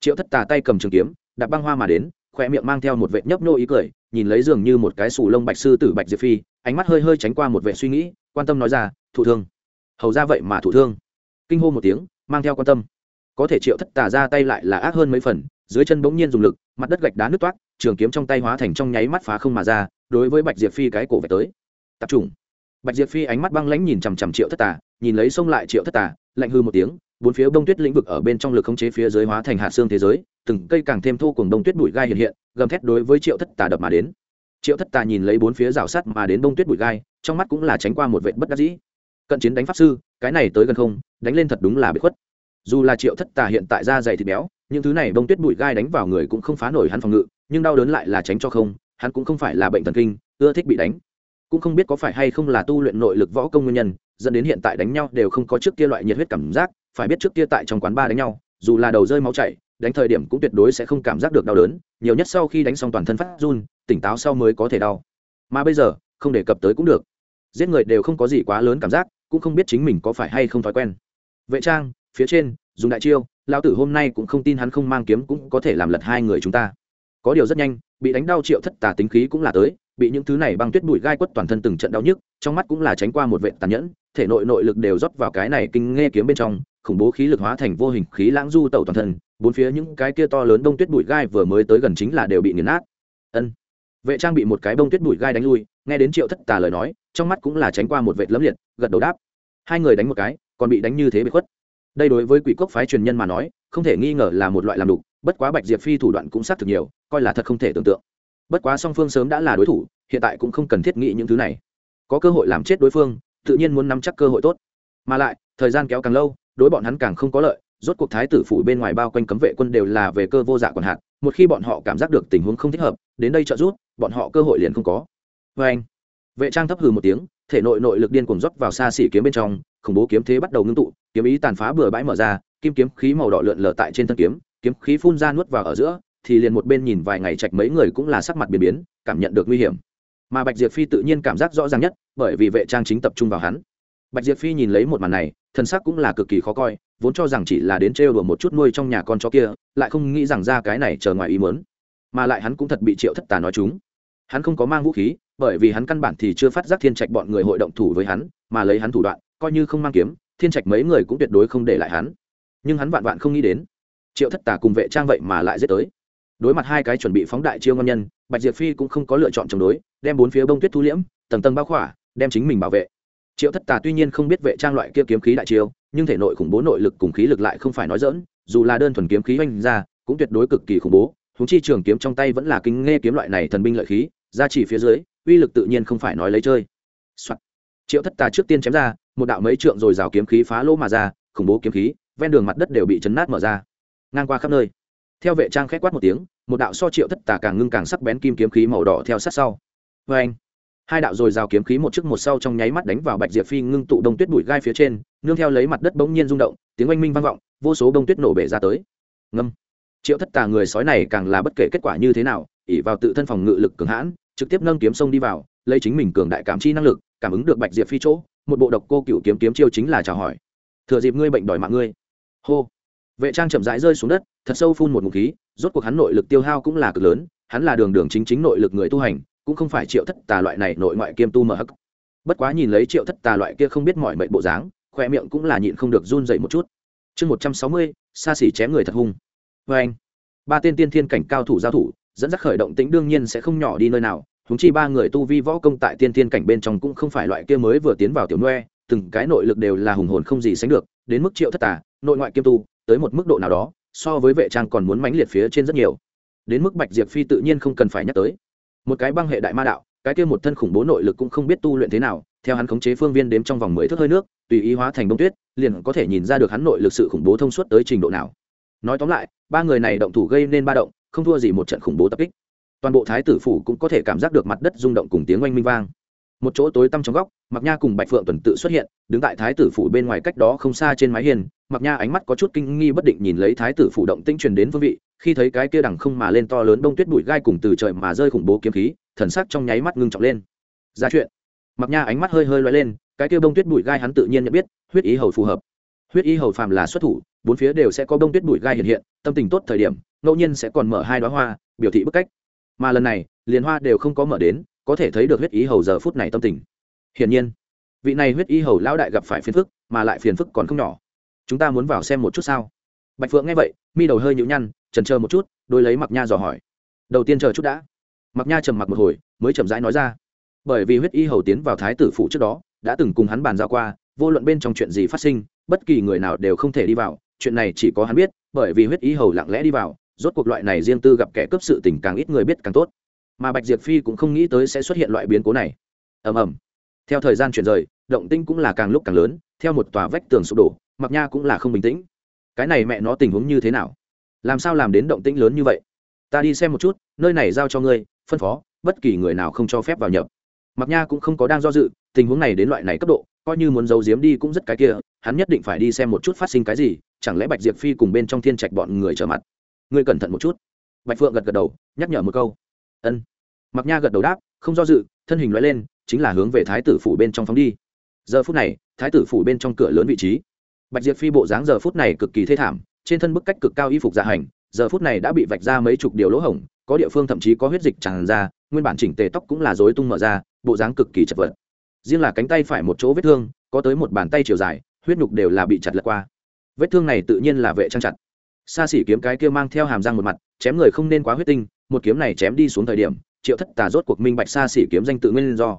A: Triệu thất tà tay cầm trường kiếm, đạp băng hoa mà đến khoe miệng mang theo một vệ nhấp nhô ý cười, nhìn lấy dường như một cái sù lông bạch sư tử bạch diệp phi, ánh mắt hơi hơi tránh qua một vệ suy nghĩ, quan tâm nói ra, thụ thương hầu ra vậy mà thụ thương. Kinh hô một tiếng, mang theo quan tâm. Có thể triệu thất tà ra tay lại là ác hơn mấy phần, dưới chân bỗng nhiên dùng lực, mặt đất gạch đá nứt toát trường kiếm trong tay hóa thành trong nháy mắt phá không mà ra, đối với bạch diệp phi cái cổ về tới. Tập trung. Bạch diệp phi ánh mắt băng lãnh nhìn chằm chằm triệu thất tà, nhìn lấy xông lại triệu thất tà, lạnh hư một tiếng, bốn phía bông tuyết lĩnh vực ở bên trong lực khống chế phía dưới hóa thành hạ xương thế giới, từng cây càng thêm thô cùng bông tuyết bụi gai hiện hiện, gầm thét đối với triệu thất tà đập mà đến. Triệu thất tà nhìn lấy bốn phía rào sắt mà đến bông tuyết bụi gai, trong mắt cũng là tránh qua một vệt bất đắc dĩ cận chiến đánh pháp sư, cái này tới gần không, đánh lên thật đúng là bị khuất. Dù là triệu thất tà hiện tại da dày thịt béo, những thứ này bông tuyết bụi gai đánh vào người cũng không phá nổi hắn phòng ngự, nhưng đau đớn lại là tránh cho không, hắn cũng không phải là bệnh thần kinh, ưa thích bị đánh. Cũng không biết có phải hay không là tu luyện nội lực võ công nguyên nhân, dẫn đến hiện tại đánh nhau đều không có trước kia loại nhiệt huyết cảm giác, phải biết trước kia tại trong quán ba đánh nhau, dù là đầu rơi máu chảy, đánh thời điểm cũng tuyệt đối sẽ không cảm giác được đau đớn, nhiều nhất sau khi đánh xong toàn thân phát run, tỉnh táo sau mới có thể đau. Mà bây giờ, không đề cập tới cũng được. Giết người đều không có gì quá lớn cảm giác cũng không biết chính mình có phải hay không thói quen. Vệ trang, phía trên, dùng đại chiêu, lão tử hôm nay cũng không tin hắn không mang kiếm cũng có thể làm lật hai người chúng ta. Có điều rất nhanh, bị đánh đau triệu thất tà tính khí cũng là tới, bị những thứ này băng tuyết bụi gai quất toàn thân từng trận đau nhức, trong mắt cũng là tránh qua một vệ tàn nhẫn, thể nội nội lực đều rót vào cái này kinh nghe kiếm bên trong, khủng bố khí lực hóa thành vô hình khí lãng du tẩu toàn thân, bốn phía những cái kia to lớn đông tuyết bụi gai vừa mới tới gần chính là đều bị nghiền nát. Ân. Vệ trang bị một cái bông tuyết bụi gai đánh lui, nghe đến triệu thất tà lời nói trong mắt cũng là tránh qua một vệt lấm liệt, gật đầu đáp. Hai người đánh một cái, còn bị đánh như thế bị khuất. Đây đối với quỷ cốc phái truyền nhân mà nói, không thể nghi ngờ là một loại làm đục bất quá bạch diệp phi thủ đoạn cũng xác thực nhiều, coi là thật không thể tưởng tượng. Bất quá song phương sớm đã là đối thủ, hiện tại cũng không cần thiết nghĩ những thứ này. Có cơ hội làm chết đối phương, tự nhiên muốn nắm chắc cơ hội tốt. Mà lại, thời gian kéo càng lâu, đối bọn hắn càng không có lợi, rốt cuộc thái tử phủ bên ngoài bao quanh cấm vệ quân đều là về cơ vô dạ còn hạn một khi bọn họ cảm giác được tình huống không thích hợp, đến đây trợ giúp, bọn họ cơ hội liền không có. Vê anh vệ trang thấp hừ một tiếng, thể nội nội lực điên cuồng dốc vào xa xỉ kiếm bên trong, khủng bố kiếm thế bắt đầu ngưng tụ, kiếm ý tàn phá bừa bãi mở ra, kim kiếm khí màu đỏ lượn lờ tại trên thân kiếm kiếm khí phun ra nuốt vào ở giữa, thì liền một bên nhìn vài ngày chạch mấy người cũng là sắc mặt biến biến, cảm nhận được nguy hiểm. Mà bạch diệp phi tự nhiên cảm giác rõ ràng nhất, bởi vì vệ trang chính tập trung vào hắn. Bạch diệp phi nhìn lấy một màn này thân sắc cũng là cực kỳ khó coi, vốn cho rằng chỉ là đến trêu đùa một chút nuôi trong nhà con chó kia, lại không nghĩ rằng ra cái này chờ ngoài ý mớn mà lại hắn cũng thật bị triệu thất tà nói chúng. Hắn không có mang vũ khí bởi vì hắn căn bản thì chưa phát giác thiên trạch bọn người hội động thủ với hắn, mà lấy hắn thủ đoạn, coi như không mang kiếm, thiên trạch mấy người cũng tuyệt đối không để lại hắn. Nhưng hắn vạn vạn không nghĩ đến, triệu thất tà cùng vệ trang vậy mà lại giết tới. Đối mặt hai cái chuẩn bị phóng đại chiêu ngon nhân, bạch diệp phi cũng không có lựa chọn chống đối, đem bốn phía bông tuyết thu liễm, tầng tầng bao khỏa, đem chính mình bảo vệ. Triệu thất tà tuy nhiên không biết vệ trang loại kia kiếm khí đại chiêu, nhưng thể nội khủng bố nội lực cùng khí lực lại không phải nói dỡn dù là đơn thuần kiếm khí oanh ra, cũng tuyệt đối cực kỳ khủng bố. Húng chi trường kiếm trong tay vẫn là kinh nghe kiếm loại này thần binh lợi khí, ra chỉ phía dưới uy lực tự nhiên không phải nói lấy chơi、Soạn. triệu thất tà trước tiên chém ra, một đạo mấy trượng rồi rào kiếm khí phá lỗ mà ra, khủng bố kiếm khí, ven đường mặt đất đều bị chấn nát mở ra. Ngang qua khắp nơi. Theo vệ trang khét quát một tiếng, một đạo so triệu thất tà càng ngưng càng sắc bén kim kiếm khí màu đỏ theo sát sau. Vê anh hai đạo rồi rào kiếm khí một trước một sau trong nháy mắt đánh vào bạch diệp phi ngưng tụ đông tuyết bụi gai phía trên, nương theo lấy mặt đất bỗng nhiên rung động, tiếng oanh minh vang vọng, vô số đông tuyết nổ bể ra tới. Ngâm. Triệu thất tà người sói này càng là bất kể kết quả như thế nào ỉ vào tự thân phòng ngự lực cường hãn trực tiếp nâng kiếm sông đi vào, lấy chính mình cường đại cảm chi năng lực, cảm ứng được bạch diệp phi chỗ, một bộ độc cô cựu kiếm kiếm chiêu chính là chào hỏi. Thừa dịp ngươi bệnh đòi mạng ngươi. Hô. Vệ trang chậm rãi rơi xuống đất, thật sâu phun một ngụm khí, rốt cuộc hắn nội lực tiêu hao cũng là cực lớn, hắn là đường đường chính chính nội lực người tu hành, cũng không phải triệu thất tà loại này nội ngoại kiêm tu mở hắc. Bất quá nhìn lấy triệu thất tà loại kia không biết mọi mệnh bộ dáng khoe miệng cũng là nhịn không được run dậy một chút. Chương một trăm sáu mươi, xa xỉ chém người thật hung. Vê anh ba tên tiên thiên cảnh cao thủ giao thủ dẫn dắt khởi động tính đương nhiên sẽ không nhỏ đi nơi nào húng chi ba người tu vi võ công tại tiên thiên cảnh bên trong cũng không phải loại kia mới vừa tiến vào tiểu noe từng cái nội lực đều là hùng hồn không gì sánh được, đến mức triệu thất tà, nội ngoại kiêm tu, tới một mức độ nào đó, so với vệ trang còn muốn mãnh liệt phía trên rất nhiều. Đến mức bạch diệp phi tự nhiên không cần phải nhắc tới. Một cái băng hệ đại ma đạo, cái kia một thân khủng bố nội lực cũng không biết tu luyện thế nào, theo hắn khống chế phương viên đếm trong vòng mười thước hơi nước, tùy ý hóa thành bông tuyết, liền có thể nhìn ra được hắn nội lực sự khủng bố thông suốt tới trình độ nào. Nói tóm lại, ba người này động thủ gây nên ba động không thua gì một trận khủng bố tập kích. Toàn bộ thái tử phủ cũng có thể cảm giác được mặt đất rung động cùng tiếng oanh minh vang. Một chỗ tối tăm trong góc mặc nha cùng bạch phượng tuần tự xuất hiện, đứng tại thái tử phủ bên ngoài cách đó không xa trên mái hiên mặc nha ánh mắt có chút kinh nghi bất định nhìn lấy thái tử phủ động tĩnh truyền đến phương vị, khi thấy cái kia đằng không mà lên to lớn đông tuyết bụi gai cùng từ trời mà rơi khủng bố kiếm khí, thần sắc trong nháy mắt ngưng trọng lên. Ra chuyện. Mặc nha ánh mắt hơi hơi loay lên, cái kia bông tuyết bụi gai hắn tự nhiên nhận biết, huyết ý hầu phù hợp. Huyết ý hầu phàm là xuất thủ, bốn phía đều sẽ có bông tuyết bụi gai hiện hiện, tâm tình tốt thời điểm ngẫu nhiên sẽ còn mở hai đoá hoa, biểu thị bức cách. Mà lần này, liền hoa đều không có mở đến, có thể thấy được huyết ý hầu giờ phút này tâm tình. Hiển nhiên, vị này huyết ý hầu lão đại gặp phải phiền phức, mà lại phiền phức còn không nhỏ. Chúng ta muốn vào xem một chút sao? Bạch phượng nghe vậy, mi đầu hơi nhũ nhăn, trần chờ một chút đôi lấy mặc nha dò hỏi. Đầu tiên chờ chút đã. Mặc nha trầm mặc một hồi, mới chậm rãi nói ra. Bởi vì huyết y hầu tiến vào thái tử phụ trước đó, đã từng cùng hắn bàn giao qua, vô luận bên trong chuyện gì phát sinh, bất kỳ người nào đều không thể đi vào, chuyện này chỉ có hắn biết, bởi vì huyết y hầu lặng lẽ đi vào rốt cuộc loại này riêng tư gặp kẻ cướp sự tình càng ít người biết càng tốt. Mà bạch diệp phi cũng không nghĩ tới sẽ xuất hiện loại biến cố này. Ầm ầm. Theo thời gian chuyển rời, động tinh cũng là càng lúc càng lớn, theo một tòa vách tường sụp đổ mặc nha cũng là không bình tĩnh. Cái này mẹ nó tình huống như thế nào? Làm sao làm đến động tĩnh lớn như vậy? Ta đi xem một chút, nơi này giao cho ngươi, phân phó, bất kỳ người nào không cho phép vào nhập. Mặc nha cũng không có đang do dự, tình huống này đến loại này cấp độ, coi như muốn giấu giếm đi cũng rất cái kia, hắn nhất định phải đi xem một chút phát sinh cái gì, chẳng lẽ bạch diệp phi cùng bên trong thiên trạch bọn người trở mặt ngươi cẩn thận một chút. Bạch phượng gật gật đầu, nhắc nhở một câu. Ân. Mặc nha gật đầu đáp, không do dự, thân hình loại lên, chính là hướng về thái tử phủ bên trong phóng đi. Giờ phút này, thái tử phủ bên trong cửa lớn vị trí. Bạch diệp phi bộ dáng giờ phút này cực kỳ thê thảm, trên thân bức cách cực cao y phục dạ hành, giờ phút này đã bị vạch ra mấy chục điều lỗ hổng, có địa phương thậm chí có huyết dịch tràn ra, nguyên bản chỉnh tề tóc cũng là rối tung mở ra, bộ dáng cực kỳ chật vật. Riêng là cánh tay phải một chỗ vết thương, có tới một bàn tay chiều dài, huyết nhục đều là bị chặt lật qua. Vết thương này tự nhiên là vệ trang chặt xa xỉ kiếm cái kia mang theo hàm răng một mặt, chém người không nên quá huyết tinh, một kiếm này chém đi xuống thời điểm, triệu thất tà rốt cuộc minh bạch xa xỉ kiếm danh tự nguyên do.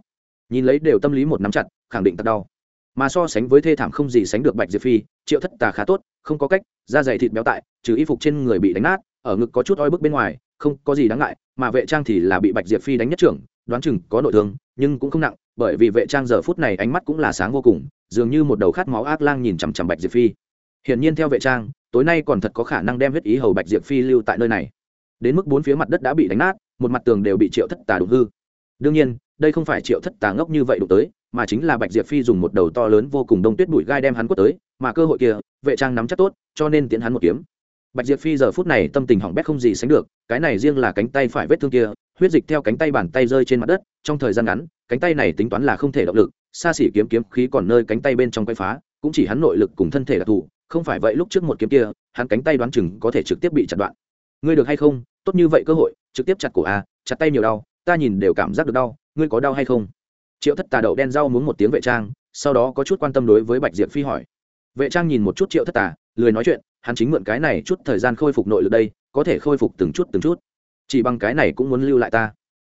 A: Nhìn lấy đều tâm lý một nắm chặt, khẳng định tật đau. Mà so sánh với thê thảm không gì sánh được bạch diệp phi, triệu thất tà khá tốt, không có cách, da dày thịt béo tại, trừ y phục trên người bị đánh nát, ở ngực có chút oi bức bên ngoài, không có gì đáng ngại, mà vệ trang thì là bị bạch diệp phi đánh nhất trưởng, đoán chừng có nội thương, nhưng cũng không nặng, bởi vì vệ trang giờ phút này ánh mắt cũng là sáng vô cùng, dường như một đầu khát máu ác lang nhìn chằm chằm bạch diệp phi hiển nhiên theo vệ trang, tối nay còn thật có khả năng đem huyết ý hầu bạch diệp phi lưu tại nơi này. Đến mức bốn phía mặt đất đã bị đánh nát, một mặt tường đều bị triệu thất tà đụng hư. Đương nhiên, đây không phải triệu thất tà ngốc như vậy đụng tới, mà chính là bạch diệp phi dùng một đầu to lớn vô cùng đông tuyết bụi gai đem hắn quất tới, mà cơ hội kia, vệ trang nắm chắc tốt, cho nên tiến hắn một kiếm. Bạch diệp phi giờ phút này tâm tình hỏng bét không gì sánh được, cái này riêng là cánh tay phải vết thương kia, huyết dịch theo cánh tay bàn tay rơi trên mặt đất, trong thời gian ngắn, cánh tay này tính toán là không thể động lực, xa xỉ kiếm kiếm khí còn nơi cánh tay bên trong quay phá, cũng chỉ hắn nội lực cùng thân thể đặc thù không phải vậy lúc trước một kiếm kia, hắn cánh tay đoán chừng có thể trực tiếp bị chặt đoạn. Ngươi được hay không? Tốt như vậy cơ hội, trực tiếp chặt cổ a chặt tay nhiều đau, ta nhìn đều cảm giác được đau, ngươi có đau hay không? Triệu thất tà đậu đen rau muốn một tiếng vệ trang, sau đó có chút quan tâm đối với bạch diệp phi hỏi. Vệ trang nhìn một chút triệu thất tà, lười nói chuyện, hắn chính mượn cái này chút thời gian khôi phục nội lực đây, có thể khôi phục từng chút từng chút. Chỉ bằng cái này cũng muốn lưu lại ta.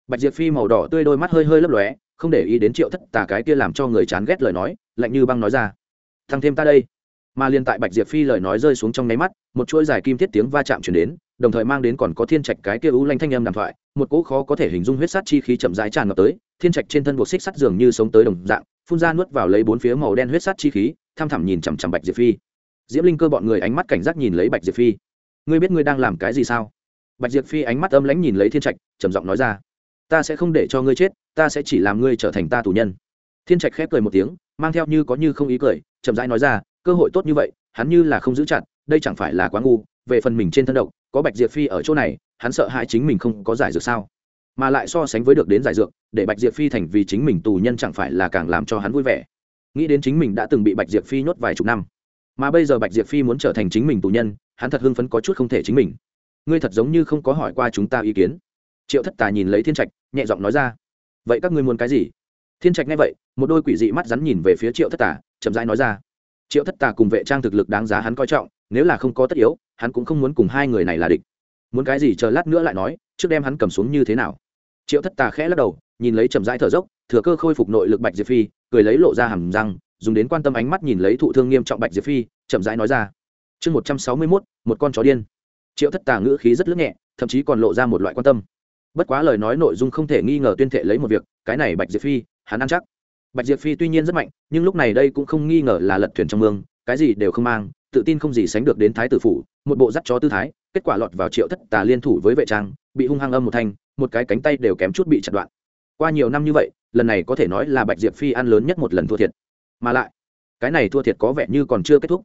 A: Bạch diệp phi màu đỏ tươi đôi mắt hơi hơi lấp lóe, không để ý đến triệu thất tà cái kia làm cho người chán ghét lời nói, lạnh như băng nói ra. Thăng thêm ta đây mà liên tại bạch diệp phi lời nói rơi xuống trong nháy mắt, một chuỗi dài kim thiết tiếng va chạm chuyển đến, đồng thời mang đến còn có thiên trạch cái kia u lanh thanh âm đàm thoại, một cỗ khó có thể hình dung huyết sát chi khí chậm rãi tràn ngập tới, thiên trạch trên thân buộc xích sắt dường như sống tới đồng dạng, phun ra nuốt vào lấy bốn phía màu đen huyết sát chi khí, tham thẳm nhìn chằm chằm bạch diệp phi. Diễm linh cơ bọn người ánh mắt cảnh giác nhìn lấy bạch diệp phi. Ngươi biết ngươi đang làm cái gì sao? Bạch diệp phi ánh mắt âm lãnh nhìn lấy thiên trạch, trầm giọng nói ra. Ta sẽ không để cho ngươi chết, ta sẽ chỉ làm ngươi trở thành ta tù nhân. Thiên trạch khép cười một tiếng, mang theo như có như không ý cười, chậm rãi nói ra cơ hội tốt như vậy, hắn như là không giữ chặt, đây chẳng phải là quá ngu, về phần mình trên thân độc, có bạch diệp phi ở chỗ này, hắn sợ hãi chính mình không có giải dược sao? Mà lại so sánh với được đến giải dược, để bạch diệp phi thành vì chính mình tù nhân chẳng phải là càng làm cho hắn vui vẻ. Nghĩ đến chính mình đã từng bị bạch diệp phi nhốt vài chục năm, mà bây giờ bạch diệp phi muốn trở thành chính mình tù nhân, hắn thật hưng phấn có chút không thể chính mình. Ngươi thật giống như không có hỏi qua chúng ta ý kiến. Triệu thất tà nhìn lấy thiên trạch, nhẹ giọng nói ra. Vậy các ngươi muốn cái gì? Thiên trạch nghe vậy, một đôi quỷ dị mắt rắn nhìn về phía triệu thất tà chậm rãi nói ra triệu thất tà cùng vệ trang thực lực đáng giá hắn coi trọng, nếu là không có tất yếu, hắn cũng không muốn cùng hai người này là địch. Muốn cái gì chờ lát nữa lại nói, trước đem hắn cầm xuống như thế nào? Triệu thất tà khẽ lắc đầu, nhìn lấy chầm rãi thở dốc, thừa cơ khôi phục nội lực bạch diệp phi, cười lấy lộ ra hầm răng, dùng đến quan tâm ánh mắt nhìn lấy thụ thương nghiêm trọng bạch diệp phi, chậm rãi nói ra. Chương một trăm sáu mươi mốt, một con chó điên. Triệu thất tà ngữ khí rất lướt nhẹ, thậm chí còn lộ ra một loại quan tâm. Bất quá lời nói nội dung không thể nghi ngờ tuyên thệ lấy một việc, cái này bạch diệp phi, hắn ăn chắc bạch diệp phi tuy nhiên rất mạnh, nhưng lúc này đây cũng không nghi ngờ là lật thuyền trong mương, cái gì đều không mang, tự tin không gì sánh được đến thái tử phủ, một bộ dắt chó tư thái, kết quả lọt vào triệu thất tà liên thủ với vệ trang, bị hung hăng âm một thanh, một cái cánh tay đều kém chút bị chặt đoạn. Qua nhiều năm như vậy, lần này có thể nói là bạch diệp phi ăn lớn nhất một lần thua thiệt. Mà lại, cái này thua thiệt có vẻ như còn chưa kết thúc.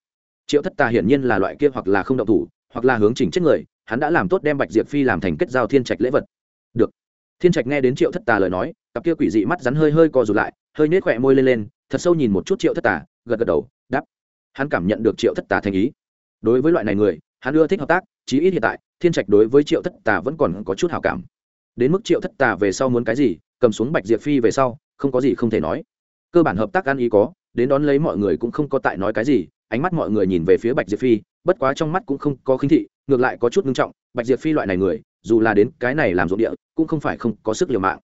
A: Triệu thất tà hiển nhiên là loại kia hoặc là không động thủ, hoặc là hướng chỉnh chết người, hắn đã làm tốt đem bạch diệp phi làm thành kết giao thiên trạch lễ vật. Được. Thiên trạch nghe đến triệu thất tà lời nói, cặp kia quỷ dị mắt rắn hơi hơi co rụt lại hơi nết khỏe môi lên lên, thật sâu nhìn một chút triệu thất tà, gật gật đầu, đáp. Hắn cảm nhận được triệu thất tà thành ý. Đối với loại này người, hắn ưa thích hợp tác, chí ít hiện tại, thiên trạch đối với triệu thất tà vẫn còn có chút hào cảm. Đến mức triệu thất tà về sau muốn cái gì, cầm xuống bạch diệp phi về sau, không có gì không thể nói. Cơ bản hợp tác ăn ý có, đến đón lấy mọi người cũng không có tại nói cái gì, ánh mắt mọi người nhìn về phía bạch diệp phi, bất quá trong mắt cũng không có khinh thị, ngược lại có chút nghiêm trọng, bạch diệp phi loại này người, dù là đến cái này làm ruộng địa, cũng không phải không có sức liều mạng.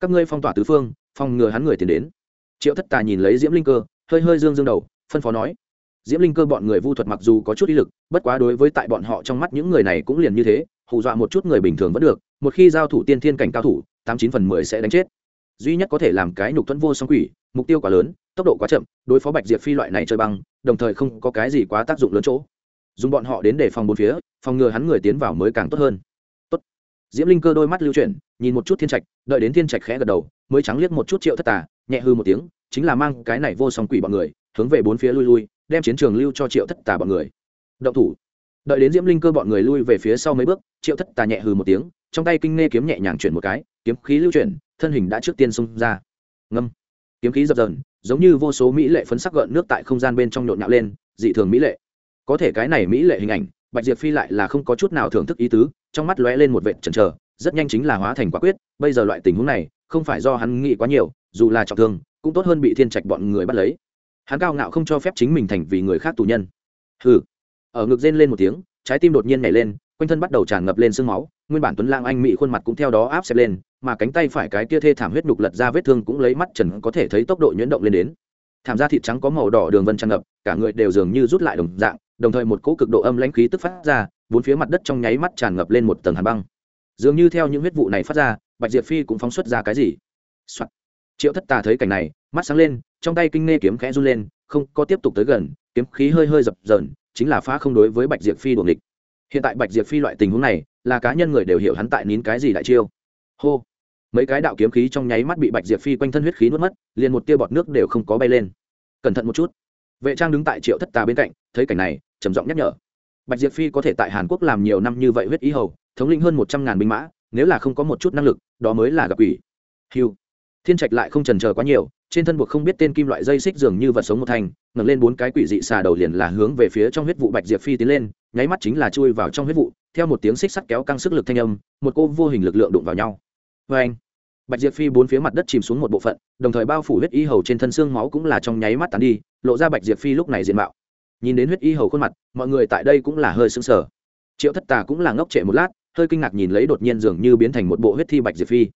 A: Các ngươi phong tỏa tứ phương, phòng ngừa hắn người tiến đến triệu thất tà nhìn lấy diễm linh cơ, hơi hơi dương dương đầu, phân phó nói, diễm linh cơ bọn người vu thuật mặc dù có chút ý lực, bất quá đối với tại bọn họ trong mắt những người này cũng liền như thế, hù dọa một chút người bình thường vẫn được, một khi giao thủ tiên thiên cảnh cao thủ, tám chín phần mười sẽ đánh chết. Duy nhất có thể làm cái nhục thuẫn vô song quỷ, mục tiêu quá lớn, tốc độ quá chậm, đối phó bạch diệp phi loại này chơi băng, đồng thời không có cái gì quá tác dụng lớn chỗ. Dùng bọn họ đến để phòng bốn phía, phòng ngừa hắn người tiến vào mới càng tốt hơn. Tốt. Diễm linh cơ đôi mắt lưu chuyển nhìn một chút thiên trạch, đợi đến thiên trạch khẽ gật đầu, mới trắng liếc một chút triệu thất tà, nhẹ hư một tiếng, chính là mang cái này vô song quỷ bọn người, hướng về bốn phía lui lui, đem chiến trường lưu cho triệu thất tà bọn người. Động thủ. Đợi đến diễm linh cơ bọn người lui về phía sau mấy bước, triệu thất tà nhẹ hư một tiếng, trong tay kinh nghe kiếm nhẹ nhàng chuyển một cái, kiếm khí lưu chuyển, thân hình đã trước tiên xông ra. Ngâm. Kiếm khí dập dờn, giống như vô số mỹ lệ phấn sắc gợn nước tại không gian bên trong nhộn nhạo lên, dị thường mỹ lệ. Có thể cái này mỹ lệ hình ảnh, bạch diệp phi lại là không có chút nào thưởng thức ý tứ, trong mắt lóe lên một vệt chần chờ rất nhanh chính là hóa thành quả quyết, bây giờ loại tình huống này, không phải do hắn nghĩ quá nhiều, dù là trọng thương, cũng tốt hơn bị thiên trạch bọn người bắt lấy. Hắn cao ngạo không cho phép chính mình thành vì người khác tù nhân. Hừ. Ở ngực rên lên một tiếng, trái tim đột nhiên nhảy lên, quanh thân bắt đầu tràn ngập lên sương máu, nguyên bản tuấn lang anh mỹ khuôn mặt cũng theo đó áp xẹp lên, mà cánh tay phải cái kia thê thảm huyết nhục lật ra vết thương cũng lấy mắt trần có thể thấy tốc độ nhuyễn động lên đến. Thảm da thịt trắng có màu đỏ đường vân tràn ngập, cả người đều dường như rút lại đồng dạng, đồng thời một cỗ cực độ âm lãnh khí tức phát ra, bốn phía mặt đất trong nháy mắt tràn ngập lên một tầng hàn băng dường như theo những huyết vụ này phát ra, bạch diệp phi cũng phóng xuất ra cái gì、Soạn. triệu thất tà thấy cảnh này, mắt sáng lên, trong tay kinh nghe kiếm khẽ run lên, không có tiếp tục tới gần, kiếm khí hơi hơi dập dờn, chính là phá không đối với bạch diệp phi đuồng địch hiện tại bạch diệp phi loại tình huống này, là cá nhân người đều hiểu hắn tại nín cái gì đại chiêu. Hô. Mấy cái đạo kiếm khí trong nháy mắt bị bạch diệp phi quanh thân huyết khí nuốt mất, liền một tia bọt nước đều không có bay lên. Cẩn thận một chút. Vệ trang đứng tại triệu thất tà bên cạnh, thấy cảnh này, trầm giọng nhắc nhở. Bạch diệp phi có thể tại hàn quốc làm nhiều năm như vậy huyết ý hầu thống lĩnh hơn một trăm ngàn binh mã, nếu là không có một chút năng lực, đó mới là gặp quỷ. Hiu thiên trạch lại không trần chờ quá nhiều, trên thân buộc không biết tên kim loại dây xích dường như vật sống một thành, ngẩng lên bốn cái quỷ dị xà đầu liền là hướng về phía trong huyết vụ bạch diệp phi tiến lên, nháy mắt chính là chui vào trong huyết vụ, theo một tiếng xích sắt kéo căng sức lực thanh âm, một cô vô hình lực lượng đụng vào nhau. Vê anh bạch diệp phi bốn phía mặt đất chìm xuống một bộ phận, đồng thời bao phủ huyết y hầu trên thân xương máu cũng là trong nháy mắt tán đi, lộ ra bạch diệp phi lúc này diện mạo. Nhìn đến huyết y hầu khuôn mặt, mọi người tại đây cũng là hơi sững sờ. Triệu thất tà cũng là ngốc trệ một lát hơi kinh ngạc nhìn lấy đột nhiên dường như biến thành một bộ huyết thi bạch diệp phi.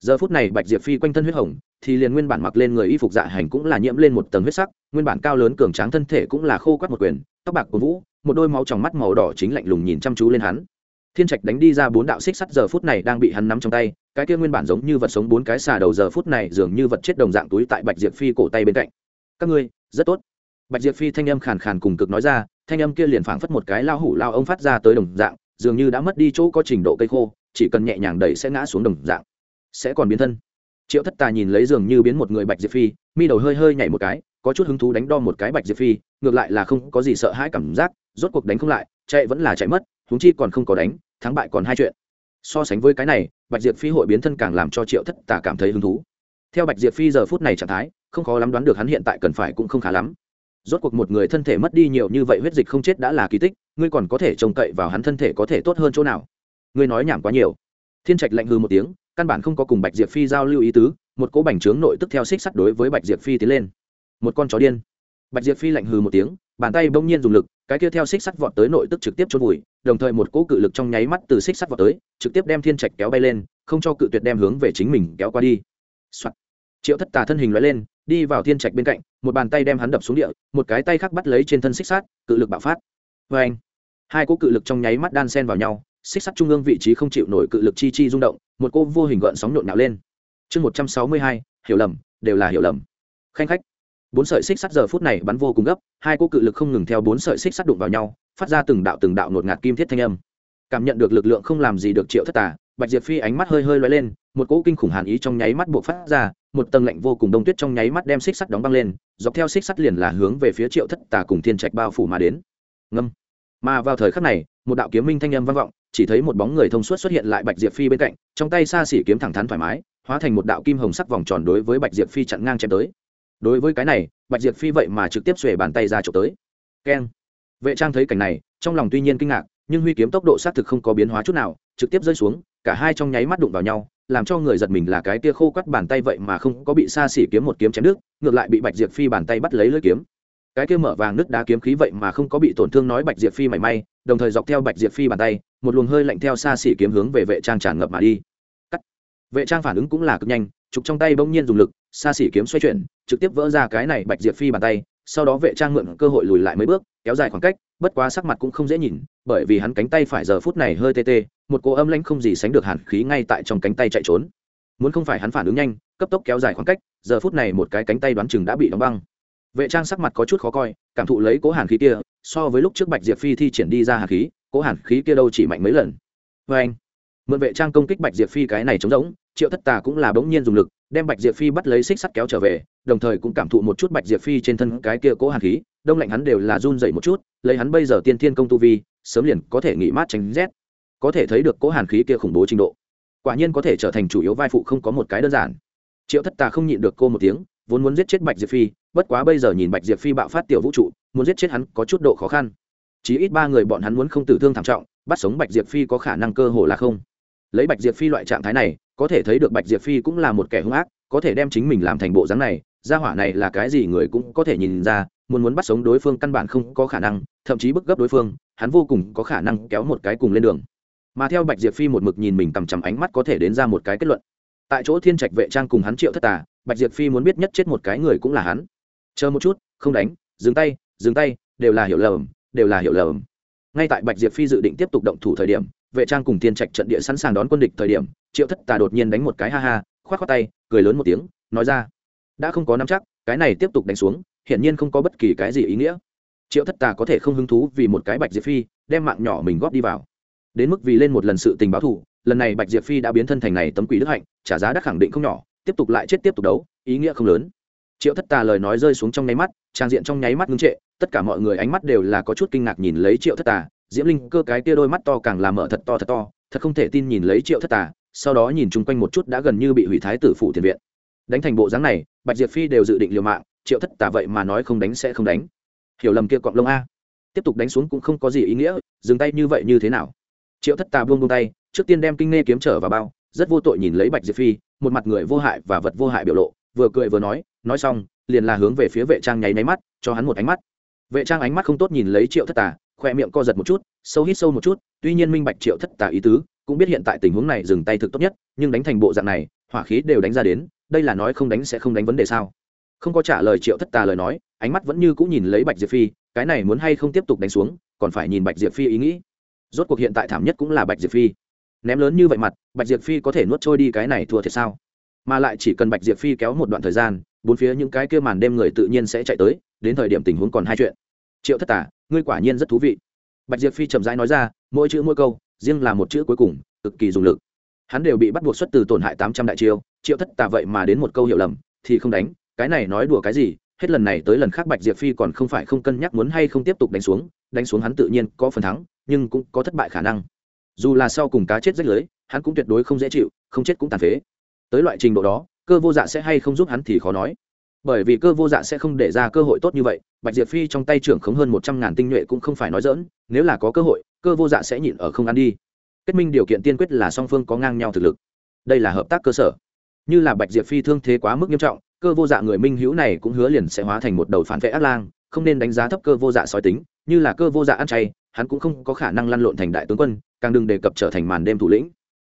A: Giờ phút này bạch diệp phi quanh thân huyết hồng, thì liền nguyên bản mặc lên người y phục dạ hành cũng là nhiễm lên một tầng huyết sắc, nguyên bản cao lớn cường tráng thân thể cũng là khô quắt một quyền, tóc bạc của vũ, một đôi máu tròng mắt màu đỏ chính lạnh lùng nhìn chăm chú lên hắn. Thiên trạch đánh đi ra bốn đạo xích sắt giờ phút này đang bị hắn nắm trong tay, cái kia nguyên bản giống như vật sống bốn cái xà đầu giờ phút này dường như vật chết đồng dạng túi tại bạch diệp phi cổ tay bên cạnh. Các ngươi, rất tốt. Bạch diệp phi thanh âm khàn khàn cùng cực nói ra, thanh âm kia liền phảng phất một cái lao hủ lao ông phát ra tới đồng dạng dường như đã mất đi chỗ có trình độ cây khô, chỉ cần nhẹ nhàng đẩy sẽ ngã xuống đồng dạng. Sẽ còn biến thân. Triệu thất tà nhìn lấy dường như biến một người bạch diệp phi, mi đầu hơi hơi nhảy một cái, có chút hứng thú đánh đo một cái bạch diệp phi, ngược lại là không có gì sợ hãi cảm giác, rốt cuộc đánh không lại, chạy vẫn là chạy mất húng chi còn không có đánh, thắng bại còn hai chuyện. So sánh với cái này, bạch diệp phi hội biến thân càng làm cho triệu thất tà cảm thấy hứng thú. Theo bạch diệp phi giờ phút này trạng thái, không khó lắm đoán được hắn hiện tại cần phải cũng không khá lắm rốt cuộc một người thân thể mất đi nhiều như vậy huyết dịch không chết đã là kỳ tích, ngươi còn có thể trông cậy vào hắn thân thể có thể tốt hơn chỗ nào? Ngươi nói nhảm quá nhiều. Thiên trạch lạnh hư một tiếng, căn bản không có cùng bạch diệp phi giao lưu ý tứ, một cỗ bành trướng nội tức theo xích sắt đối với bạch diệp phi tiến lên. Một con chó điên. Bạch diệp phi lạnh hư một tiếng, bàn tay bỗng nhiên dùng lực, cái kia theo xích sắt vọt tới nội tức trực tiếp chôn vùi, đồng thời một cỗ cự lực trong nháy mắt từ xích sắt vọt tới, trực tiếp đem thiên trạch kéo bay lên, không cho cự tuyệt đem hướng về chính mình kéo qua đi、Soạn. triệu thất tà thân hình loại lên, đi vào thiên trạch bên cạnh một bàn tay đem hắn đập xuống địa, một cái tay khác bắt lấy trên thân xích sắt, cự lực bạo phát. Vê anh, hai cỗ cự lực trong nháy mắt đan sen vào nhau, xích sắt trung ương vị trí không chịu nổi cự lực chi chi rung động, một cô vô hình gợn sóng nhộn nhạo lên. Chương một trăm sáu mươi hai, hiểu lầm, đều là hiểu lầm. Khanh khách, bốn sợi xích sắt giờ phút này bắn vô cùng gấp, hai cô cự lực không ngừng theo bốn sợi xích sắt đụng vào nhau, phát ra từng đạo từng đạo nột ngạt kim thiết thanh âm. Cảm nhận được lực lượng không làm gì được triệu thất tà, bạch diệp phi ánh mắt hơi hơi loay lên một cỗ kinh khủng hàn ý trong nháy mắt buộc phát ra, một tầng lạnh vô cùng đông tuyết trong nháy mắt đem xích sắt đóng băng lên, dọc theo xích sắt liền là hướng về phía triệu thất tà cùng thiên trạch bao phủ mà đến. Ngâm. Mà vào thời khắc này, một đạo kiếm minh thanh âm vang vọng, chỉ thấy một bóng người thông suốt xuất hiện lại bạch diệp phi bên cạnh, trong tay xa xỉ kiếm thẳng thắn thoải mái, hóa thành một đạo kim hồng sắc vòng tròn đối với bạch diệp phi chặn ngang chém tới. Đối với cái này, bạch diệp phi vậy mà trực tiếp xuề bàn tay ra trộm tới. Keng. Vệ trang thấy cảnh này, trong lòng tuy nhiên kinh ngạc, nhưng huy kiếm tốc độ xác thực không có biến hóa chút nào, trực tiếp rơi xuống, cả hai trong nháy mắt đụng vào nhau làm cho người giật mình là cái tia khô quắt bàn tay vậy mà không có bị xa xỉ kiếm một kiếm chém nước ngược lại bị bạch diệp phi bàn tay bắt lấy lưỡi kiếm. Cái kia mở vàng nước đá kiếm khí vậy mà không có bị tổn thương nói bạch diệp phi mảy may, đồng thời dọc theo bạch diệp phi bàn tay, một luồng hơi lạnh theo xa xỉ kiếm hướng về vệ trang tràn ngập mà đi. Cắt. Vệ trang phản ứng cũng là cực nhanh trục trong tay bỗng nhiên dùng lực, xa xỉ kiếm xoay chuyển, trực tiếp vỡ ra cái này bạch diệp phi bàn tay, sau đó vệ trang mượn cơ hội lùi lại mấy bước kéo dài khoảng cách, bất quá sắc mặt cũng không dễ nhìn, bởi vì hắn cánh tay phải giờ phút này hơi tê tê, một cỗ âm lãnh không gì sánh được hàn khí ngay tại trong cánh tay chạy trốn. Muốn không phải hắn phản ứng nhanh, cấp tốc kéo dài khoảng cách, giờ phút này một cái cánh tay đoán chừng đã bị đóng băng. Vệ trang sắc mặt có chút khó coi, cảm thụ lấy cố hàn khí kia, so với lúc trước bạch diệp phi thi triển đi ra hàn khí cố hàn khí kia đâu chỉ mạnh mấy lần. Vê anh mượn vệ trang công kích bạch diệp phi cái này trống rỗng triệu thất tà cũng là bỗng nhiên dùng lực, đem bạch diệp phi bắt lấy xích sắt kéo trở về, đồng thời cũng cảm thụ một chút bạch diệp phi trên thân cái kia cố hàn khí, đông lạnh hắn đều là run dậy một chút, lấy hắn bây giờ tiên thiên công tu vi, sớm liền có thể nghỉ mát tránh rét, có thể thấy được cố hàn khí kia khủng bố trình độ. Quả nhiên có thể trở thành chủ yếu vai phụ không có một cái đơn giản. Triệu thất tà không nhịn được cô một tiếng, vốn muốn giết chết bạch diệp phi, bất quá bây giờ nhìn bạch diệp phi bạo phát tiểu vũ trụ, muốn giết chết hắn có chút độ khó khăn. Chỉ ít ba người bọn hắn muốn không tử thương thảm trọng, bắt sống bạch diệp phi có khả năng cơ hồ là không. Lấy bạch diệp phi loại trạng thái này có thể thấy được bạch diệp phi cũng là một kẻ hung ác, có thể đem chính mình làm thành bộ dáng này, gia hỏa này là cái gì người cũng có thể nhìn ra, muốn muốn bắt sống đối phương căn bản không có khả năng, thậm chí bức gấp đối phương, hắn vô cùng có khả năng kéo một cái cùng lên đường. Mà theo bạch diệp phi một mực nhìn mình tằm chằm ánh mắt có thể đến ra một cái kết luận. Tại chỗ thiên trạch vệ trang cùng hắn triệu thất tà, bạch diệp phi muốn biết nhất chết một cái người cũng là hắn. Chờ một chút, không đánh, dừng tay dừng tay, đều là hiểu lầm, đều là hiểu lầm. Ngay tại bạch diệp phi dự định tiếp tục động thủ thời điểm, vệ trang cùng thiên trạch trận địa sẵn sàng đón quân địch thời điểm triệu thất tà đột nhiên đánh một cái ha ha k h o á t k h o á tay, cười lớn một tiếng, nói ra, đã không có nắm chắc, cái này tiếp tục đánh xuống, hiển nhiên không có bất kỳ cái gì ý nghĩa. Triệu thất tà có thể không hứng thú vì một cái bạch diệp phi đem mạng nhỏ mình góp đi vào. Đến mức vì lên một lần sự tình báo thù, lần này bạch diệp phi đã biến thân thành này tấm quỷ đức hạnh, trả giá đắt khẳng định không nhỏ, tiếp tục lại chết tiếp tục đấu, ý nghĩa không lớn. Triệu thất tà lời nói rơi xuống trong nháy mắt, trang diện trong nháy mắt ngưng trệ, tất cả mọi người ánh mắt đều là có chút kinh ngạc nhìn lấy triệu thất tà. Diễm linh cơ cái tia đôi mắt to càng làm mở thật to thật to, thật không thể tin nhìn lấy triệu thất tà sau đó nhìn chung quanh một chút đã gần như bị hủy thái tử phủ thiền viện. Đánh thành bộ dáng này, bạch diệp phi đều dự định liều mạng, triệu thất tà vậy mà nói không đánh sẽ không đánh. Hiểu lầm kia cọng lông a. Tiếp tục đánh xuống cũng không có gì ý nghĩa, dừng tay như vậy như thế nào? Triệu thất tà buông buông tay, trước tiên đem kinh nghe kiếm trở vào bao, rất vô tội nhìn lấy bạch diệp phi, một mặt người vô hại và vật vô hại biểu lộ, vừa cười vừa nói nói xong, liền là hướng về phía vệ trang nháy náy mắt, cho hắn một ánh mắt. Vệ trang ánh mắt không tốt nhìn lấy triệu thất tà khoe miệng co giật một chút, sâu hít sâu một chút, tuy nhiên minh bạch triệu thất tà ý tứ cũng biết hiện tại tình huống này dừng tay thực tốt nhất, nhưng đánh thành bộ dạng này, hỏa khí đều đánh ra đến, đây là nói không đánh sẽ không đánh vấn đề sao? Không có trả lời triệu thất tà lời nói, ánh mắt vẫn như cũng nhìn lấy bạch diệp phi, cái này muốn hay không tiếp tục đánh xuống, còn phải nhìn bạch diệp phi ý nghĩ. Rốt cuộc hiện tại thảm nhất cũng là bạch diệp phi. Ném lớn như vậy mặt, bạch diệp phi có thể nuốt trôi đi cái này thua thiệt sao? Mà lại chỉ cần bạch diệp phi kéo một đoạn thời gian, bốn phía những cái kia màn đêm người tự nhiên sẽ chạy tới, đến thời điểm tình huống còn hai chuyện. Triệu thất tả ngươi quả nhiên rất thú vị. Bạch diệp phi chậm rãi nói ra, mỗi chữ mỗi câu riêng là một chữ cuối cùng, cực kỳ dùng lực. Hắn đều bị bắt buộc xuất từ tổn hại tám trăm đại chiêu, triệu thất tà vậy mà đến một câu hiểu lầm, thì không đánh, cái này nói đùa cái gì, hết lần này tới lần khác bạch diệp phi còn không phải không cân nhắc muốn hay không tiếp tục đánh xuống đánh xuống hắn tự nhiên có phần thắng, nhưng cũng có thất bại khả năng. Dù là sau cùng cá chết rách lưới, hắn cũng tuyệt đối không dễ chịu, không chết cũng tàn phế. Tới loại trình độ đó, cơ vô dạ sẽ hay không giúp hắn thì khó nói bởi vì cơ vô dạ sẽ không để ra cơ hội tốt như vậy, bạch diệp phi trong tay trưởng khống hơn một trăm ngàn tinh nhuệ cũng không phải nói dỡn nếu là có cơ hội, cơ vô dạ sẽ nhịn ở không ăn đi. Kết minh điều kiện tiên quyết là song phương có ngang nhau thực lực. Đây là hợp tác cơ sở. Như là bạch diệp phi thương thế quá mức nghiêm trọng, cơ vô dạ người minh hữu này cũng hứa liền sẽ hóa thành một đầu phản vệ ác lang, không nên đánh giá thấp cơ vô dạ sói tính, như là cơ vô dạ ăn chay, hắn cũng không có khả năng lăn lộn thành đại tướng quân, càng đừng đề cập trở thành màn đêm thủ lĩnh.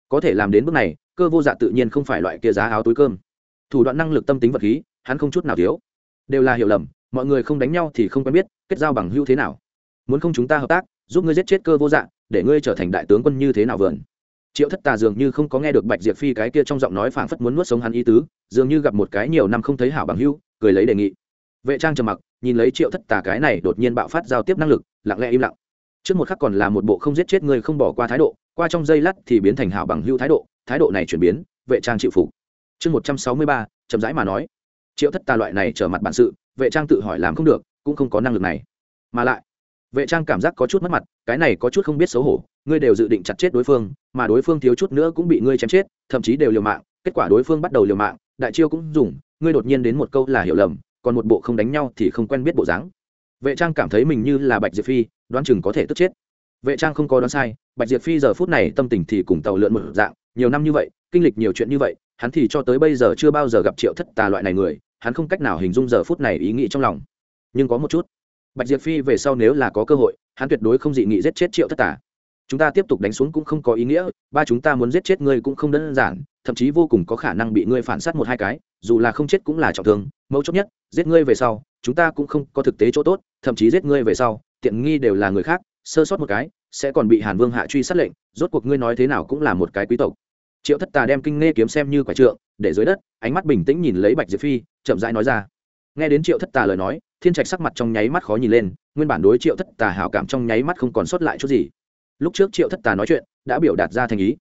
A: Có thể làm đến bước này, cơ vô dạ tự nhiên không phải loại kia giá áo túi cơm. Thủ đoạn năng lực tâm tính vật khí hắn không chút nào thiếu. Đều là hiểu lầm, mọi người không đánh nhau thì không quen biết, kết giao bằng hữu thế nào. Muốn không chúng ta hợp tác, giúp ngươi giết chết cơ vô dạ để ngươi trở thành đại tướng quân như thế nào vườn? Triệu thất tà dường như không có nghe được bạch diệp phi cái kia trong giọng nói phảng phất muốn nuốt sống hắn ý tứ, dường như gặp một cái nhiều năm không thấy hảo bằng hữu, cười lấy đề nghị. Vệ trang trầm mặc, nhìn lấy triệu thất tà cái này đột nhiên bạo phát giao tiếp năng lực, lặng lẽ im lặng. Trước một khắc còn là một bộ không giết chết ngươi không bỏ qua thái độ, qua trong giây lát thì biến thành hảo bằng hữu thái độ thái độ này chuyển biến, vệ trang chịu phục. Chương một trăm sáu mươi ba, chậm rãi mà nói triệu thất tà loại này trở mặt bản sự, vệ trang tự hỏi làm không được, cũng không có năng lực này. Mà lại, vệ trang cảm giác có chút mất mặt, cái này có chút không biết xấu hổ, ngươi đều dự định chặt chết đối phương, mà đối phương thiếu chút nữa cũng bị ngươi chém chết, thậm chí đều liều mạng, kết quả đối phương bắt đầu liều mạng, đại chiêu cũng dùng, ngươi đột nhiên đến một câu là hiểu lầm, còn một bộ không đánh nhau thì không quen biết bộ dáng. Vệ trang cảm thấy mình như là bạch diệp phi, đoán chừng có thể tức chết. Vệ trang không có đoán sai, bạch diệp phi giờ phút này tâm tình thì cùng tàu lượn một dạng, nhiều năm như vậy, kinh lịch nhiều chuyện như vậy, hắn thì cho tới bây giờ chưa bao giờ gặp triệu thất tà loại này người hắn không cách nào hình dung giờ phút này ý nghĩ trong lòng. Nhưng có một chút. Bạch diệp phi về sau nếu là có cơ hội, hắn tuyệt đối không dị nghị giết chết triệu thất tà. Chúng ta tiếp tục đánh xuống cũng không có ý nghĩa, ba chúng ta muốn giết chết ngươi cũng không đơn giản, thậm chí vô cùng có khả năng bị ngươi phản sát một hai cái, dù là không chết cũng là trọng thương, mấu chốt nhất, giết ngươi về sau, chúng ta cũng không có thực tế chỗ tốt, thậm chí giết ngươi về sau, tiện nghi đều là người khác, sơ sót một cái, sẽ còn bị hàn vương hạ truy sát lệnh, rốt cuộc ngươi nói thế nào cũng là một cái quý tộc triệu thất tà đem kinh nghe kiếm xem như quả trượng, để dưới đất, ánh mắt bình tĩnh nhìn lấy bạch diệp phi, chậm rãi nói ra. Nghe đến triệu thất tà lời nói, thiên trạch sắc mặt trong nháy mắt khó nhìn lên, nguyên bản đối triệu thất tà hảo cảm trong nháy mắt không còn sót lại chút gì. Lúc trước triệu thất tà nói chuyện, đã biểu đạt ra thành ý.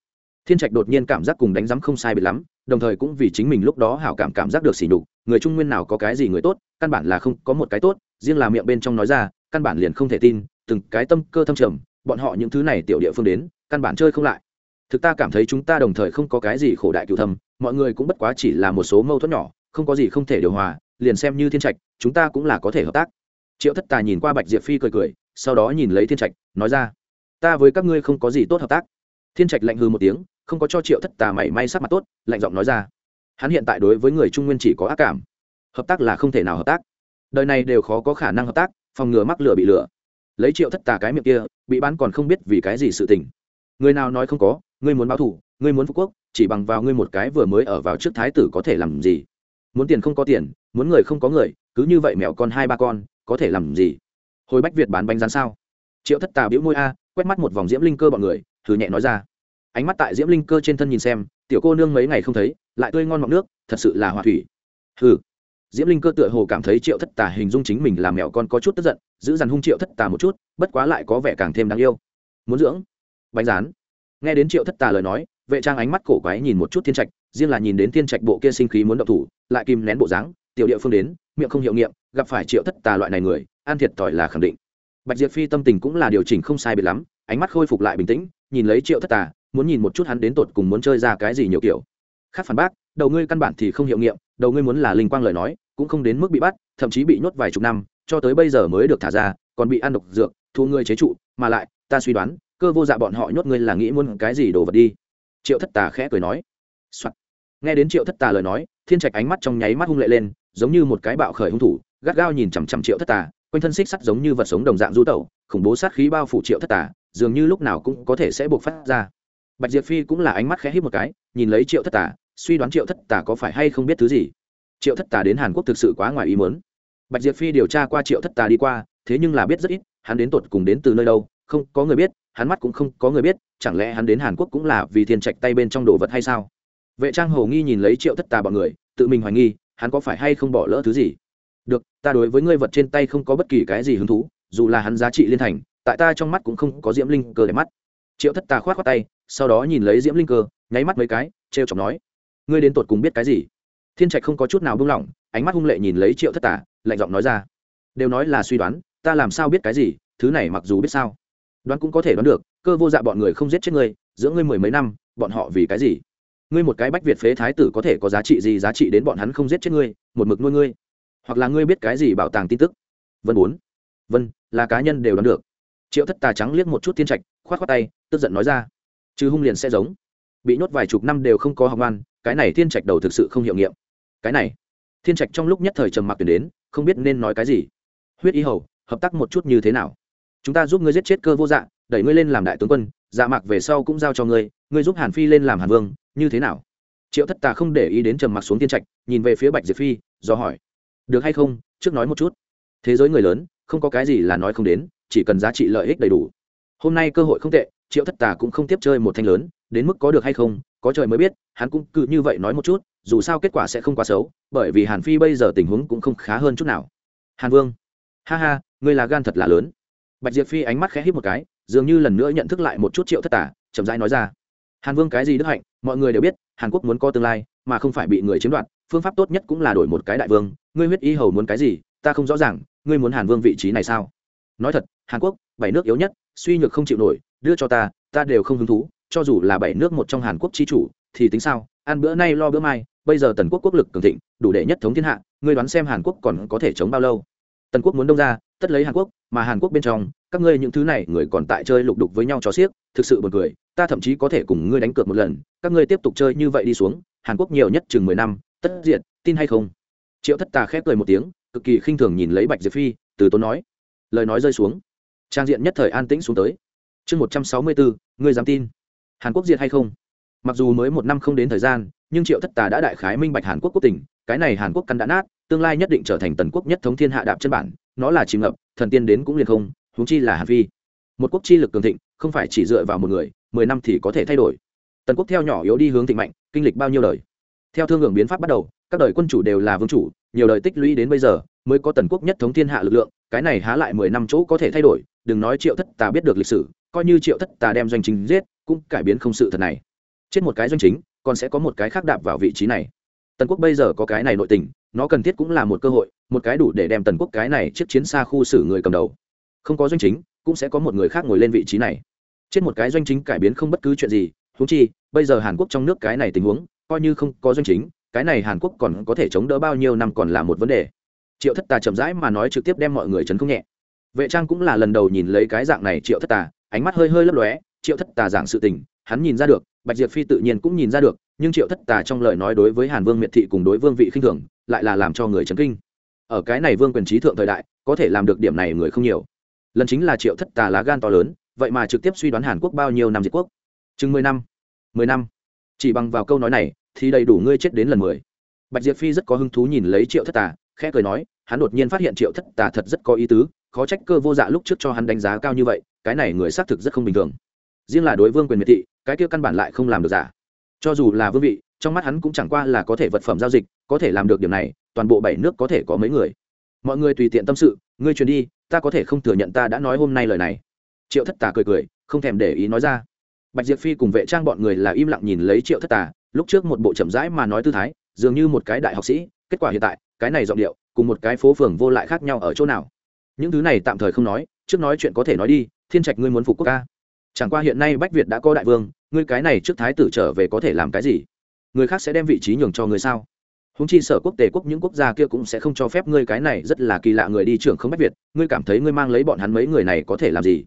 A: Thiên trạch đột nhiên cảm giác cùng đánh giám không sai biệt lắm, đồng thời cũng vì chính mình lúc đó hảo cảm cảm giác được sỉ nhục, người trung nguyên nào có cái gì người tốt, căn bản là không có một cái tốt, riêng là miệng bên trong nói ra, căn bản liền không thể tin, từng cái tâm cơ thâm trầm, bọn họ những thứ này tiểu địa phương đến, căn bản chơi không lại thực ta cảm thấy chúng ta đồng thời không có cái gì khổ đại cựu thâm, mọi người cũng bất quá chỉ là một số mâu thuẫn nhỏ, không có gì không thể điều hòa, liền xem như thiên trạch, chúng ta cũng là có thể hợp tác. Triệu thất tà nhìn qua bạch diệp phi cười cười, sau đó nhìn lấy thiên trạch, nói ra, ta với các ngươi không có gì tốt hợp tác. Thiên trạch lạnh hư một tiếng, không có cho triệu thất tà mảy may sắc mặt tốt, lạnh giọng nói ra, hắn hiện tại đối với người trung nguyên chỉ có ác cảm. Hợp tác là không thể nào hợp tác. Đời này đều khó có khả năng hợp tác, phòng ngừa mắc lửa bị lửa. Lấy triệu thất tà cái miệng kia, bị bán còn không biết vì cái gì sự tình. Người nào nói không có ngươi muốn báo thù, ngươi muốn phú quốc, chỉ bằng vào ngươi một cái vừa mới ở vào trước thái tử có thể làm gì? Muốn tiền không có tiền, muốn người không có người, cứ như vậy mẹo con hai ba con, có thể làm gì? Hồi bách việt bán bánh rán sao? Triệu thất tà biễu môi a, quét mắt một vòng diễm linh cơ bọn người, thử nhẹ nói ra. Ánh mắt tại diễm linh cơ trên thân nhìn xem, tiểu cô nương mấy ngày không thấy, lại tươi ngon mọng nước, thật sự là hòa thủy. Hừ. Diễm linh cơ tựa hồ cảm thấy triệu thất tà hình dung chính mình làm mẹo con có chút tức giận, giữ dằn hung triệu thất tà một chút, bất quá lại có vẻ càng thêm đáng yêu. Muốn dưỡng. Bánh rán nghe đến triệu thất tà lời nói, vệ trang ánh mắt cổ quái nhìn một chút thiên trạch, riêng là nhìn đến thiên trạch bộ kia sinh khí muốn động thủ, lại kìm nén bộ dáng, tiểu địa phương đến, miệng không hiệu nghiệm, gặp phải triệu thất tà loại này người an thiệt tỏi là khẳng định. Bạch diệp phi tâm tình cũng là điều chỉnh không sai biệt lắm, ánh mắt khôi phục lại bình tĩnh, nhìn lấy triệu thất tà, muốn nhìn một chút hắn đến tột cùng muốn chơi ra cái gì nhiều kiểu. Khác phản bác, đầu ngươi căn bản thì không hiệu nghiệm, đầu ngươi muốn là linh quang lời nói, cũng không đến mức bị bắt, thậm chí bị nhốt vài chục năm, cho tới bây giờ mới được thả ra, còn bị ăn độc dược, thu ngươi chế trụ, mà lại, ta suy đoán cơ vô dạ bọn họ nhốt ngươi là nghĩ muốn cái gì đồ vật đi. Triệu thất tà khẽ cười nói、Soạn. nghe đến triệu thất tà lời nói, thiên trạch ánh mắt trong nháy mắt hung lệ lên, giống như một cái bạo khởi hung thủ, gắt gao nhìn chằm chằm triệu thất tà, quanh thân xích sắt giống như vật sống đồng dạng du tẩu, khủng bố sát khí bao phủ triệu thất tà, dường như lúc nào cũng có thể sẽ buộc phát ra. Bạch diệp phi cũng là ánh mắt khẽ hít một cái, nhìn lấy triệu thất tà, suy đoán triệu thất tà có phải hay không biết thứ gì. Triệu thất tà đến hàn quốc thực sự quá ngoài ý muốn. Bạch diệp phi điều tra qua triệu thất tà đi qua, thế nhưng là biết rất ít, hắn đến tột cùng đến từ nơi đâu, không có người biết hắn mắt cũng không có người biết, chẳng lẽ hắn đến hàn quốc cũng là vì thiên trạch tay bên trong đồ vật hay sao? Vệ trang hồ nghi nhìn lấy triệu thất tà bọn người, tự mình hoài nghi, hắn có phải hay không bỏ lỡ thứ gì? Được, ta đối với ngươi vật trên tay không có bất kỳ cái gì hứng thú, dù là hắn giá trị liên thành, tại ta trong mắt cũng không có diễm linh cơ để mắt. Triệu thất tà k h o á t tay, sau đó nhìn lấy diễm linh cơ, nháy mắt mấy cái t r e o chọc nói, ngươi đến tột cùng biết cái gì? Thiên trạch không có chút nào buông lỏng, ánh mắt hung lệ nhìn lấy triệu thất tà, lạnh giọng nói ra, đều nói là suy đoán, ta làm sao biết cái gì, thứ này mặc dù biết sao? Đoán cũng có thể đoán được cơ vô dạ bọn người không giết chết ngươi giữa ngươi mười mấy năm bọn họ vì cái gì? Ngươi một cái bách việt phế thái tử có thể có giá trị gì giá trị đến bọn hắn không giết chết ngươi một mực nuôi ngươi? Hoặc là ngươi biết cái gì bảo tàng tin tức? Vân bốn. Vân là cá nhân đều đoán được. Triệu thất tà trắng liếc một chút thiên trạch k h o á t k tay tức giận nói ra. Chứ hung liền sẽ giống. Bị nhốt vài chục năm đều không có học văn, cái này thiên trạch đầu thực sự không hiệu nghiệm. Cái này. Thiên trạch trong lúc nhất thời trầm mặc tuyển đến không biết nên nói cái gì. Huyết ý hầu hợp tác một chút như thế nào? Chúng ta giúp ngươi giết chết cơ vô dạ đẩy ngươi lên làm đại tướng quân dạ mạc về sau cũng giao cho ngươi ngươi giúp hàn phi lên làm hàn vương, như thế nào? Triệu thất tà không để ý đến trầm mặc xuống tiên trạch, nhìn về phía bạch diệp phi, do hỏi, được hay không? Trước nói một chút. Thế giới người lớn, không có cái gì là nói không đến, chỉ cần giá trị lợi ích đầy đủ. Hôm nay cơ hội không tệ, triệu thất tà cũng không tiếp chơi một thanh lớn, đến mức có được hay không, có trời mới biết, hắn cũng cứ như vậy nói một chút, dù sao kết quả sẽ không quá xấu, bởi vì hàn phi bây giờ tình huống cũng không khá hơn chút nào. Hàn vương, ha ha, ngươi là gan thật là lớn bạch diệp phi ánh mắt khẽ hít một cái, dường như lần nữa nhận thức lại một chút triệu thất tả, chậm rãi nói ra. Hàn vương cái gì đức hạnh, mọi người đều biết, hàn quốc muốn có tương lai, mà không phải bị người chiếm đoạt, phương pháp tốt nhất cũng là đổi một cái đại vương. Ngươi huyết y hầu muốn cái gì, ta không rõ ràng, ngươi muốn hàn vương vị trí này sao? Nói thật, hàn quốc, bảy nước yếu nhất, suy nhược không chịu nổi, đưa cho ta ta đều không hứng thú, cho dù là bảy nước một trong hàn quốc chi chủ, thì tính sao? Ăn bữa nay lo bữa mai, bây giờ tần quốc quốc lực cường thịnh, đủ để nhất thống thiên hạ, ngươi đoán xem hàn quốc còn có thể chống bao lâu? Tần quốc muốn đông ra, tất lấy hàn quốc mà hàn quốc bên trong, các ngươi những thứ này, người còn tại chơi lục đục với nhau cho xiếc, thực sự buồn cười, ta thậm chí có thể cùng ngươi đánh cược một lần, các ngươi tiếp tục chơi như vậy đi xuống, hàn quốc nhiều nhất chừng mười năm, tất diện tin hay không? Triệu thất tà khép cười một tiếng, cực kỳ khinh thường nhìn lấy bạch diệp phi, từ tốn nói. Lời nói rơi xuống. Trang diện nhất thời an tĩnh xuống tới. Chương một trăm sáu mươi bốn, ngươi dám tin? Hàn quốc diệt hay không? Mặc dù mới một năm không đến thời gian, nhưng triệu thất tà đã đại khái minh bạch hàn quốc quốc tỉnh cái này hàn quốc căn đã nát, tương lai nhất định trở thành tần quốc nhất thống thiên hạ đạp chân bản nó là chìm ngập, thần tiên đến cũng liền không, huống chi là hàn phi. Một quốc chi lực cường thịnh, không phải chỉ dựa vào một người, mười năm thì có thể thay đổi. Tần quốc theo nhỏ yếu đi hướng thịnh mạnh, kinh lịch bao nhiêu đời? Theo thương hưởng biến pháp bắt đầu, các đời quân chủ đều là vương chủ, nhiều đời tích lũy đến bây giờ, mới có tần quốc nhất thống thiên hạ lực lượng, cái này há lại mười năm chỗ có thể thay đổi, đừng nói triệu thất tà biết được lịch sử, coi như triệu thất tà đem doanh chính giết, cũng cải biến không sự thật này. Chết một cái doanh chính, còn sẽ có một cái khác đạp vào vị trí này. Tần quốc bây giờ có cái này nội tình, nó cần thiết cũng là một cơ hội một cái đủ để đem tần quốc cái này chiếc chiến xa khu xử người cầm đầu. Không có doanh chính, cũng sẽ có một người khác ngồi lên vị trí này. Trên một cái doanh chính cải biến không bất cứ chuyện gì húng chi, bây giờ hàn quốc trong nước cái này tình huống, coi như không có doanh chính, cái này hàn quốc còn có thể chống đỡ bao nhiêu năm còn là một vấn đề. Triệu thất tà chậm rãi mà nói trực tiếp đem mọi người chấn không nhẹ. Vệ trang cũng là lần đầu nhìn lấy cái dạng này triệu thất tà, ánh mắt hơi hơi lấp lóe, triệu thất tà giảng sự tình, hắn nhìn ra được, bạch diệp phi tự nhiên cũng nhìn ra được, nhưng triệu thất tà trong lời nói đối với hàn vương miệt thị cùng đối vương vị khinh thường, lại là làm cho người chấn kinh ở cái này vương quyền trí thượng thời đại, có thể làm được điểm này người không nhiều. Lần chính là triệu thất tà lá gan to lớn, vậy mà trực tiếp suy đoán hàn quốc bao nhiêu năm diệt quốc. Chừng mười năm mười năm. Chỉ bằng vào câu nói này, thì đầy đủ ngươi chết đến lần mười. Bạch diệp phi rất có hứng thú nhìn lấy triệu thất tà, khẽ cười nói, hắn đột nhiên phát hiện triệu thất tà thật rất có ý tứ, khó trách cơ vô dạ lúc trước cho hắn đánh giá cao như vậy, cái này người xác thực rất không bình thường. Riêng là đối vương quyền miệt thị, cái kia căn bản lại không làm được giả. Cho dù là vương vị, trong mắt hắn cũng chẳng qua là có thể vật phẩm giao dịch, có thể làm được điểm này toàn bộ bảy nước có thể có mấy người. Mọi người tùy tiện tâm sự, ngươi truyền đi, ta có thể không thừa nhận ta đã nói hôm nay lời này. Triệu thất tà cười cười, không thèm để ý nói ra. Bạch diệp phi cùng vệ trang bọn người là im lặng nhìn lấy triệu thất tà, lúc trước một bộ chậm rãi mà nói tư thái, dường như một cái đại học sĩ, kết quả hiện tại, cái này giọng điệu, cùng một cái phố phường vô lại khác nhau ở chỗ nào. Những thứ này tạm thời không nói, trước nói chuyện có thể nói đi, thiên trạch ngươi muốn phục quốc ca. Chẳng qua hiện nay bách việt đã có đại vương, ngươi cái này trước thái tử trở về có thể làm cái gì? Người khác sẽ đem vị trí nhường cho ngươi sao? Húng chi sở quốc tề quốc những quốc gia kia cũng sẽ không cho phép ngươi cái này rất là kỳ lạ người đi trưởng không bách việt, ngươi cảm thấy ngươi mang lấy bọn hắn mấy người này có thể làm gì?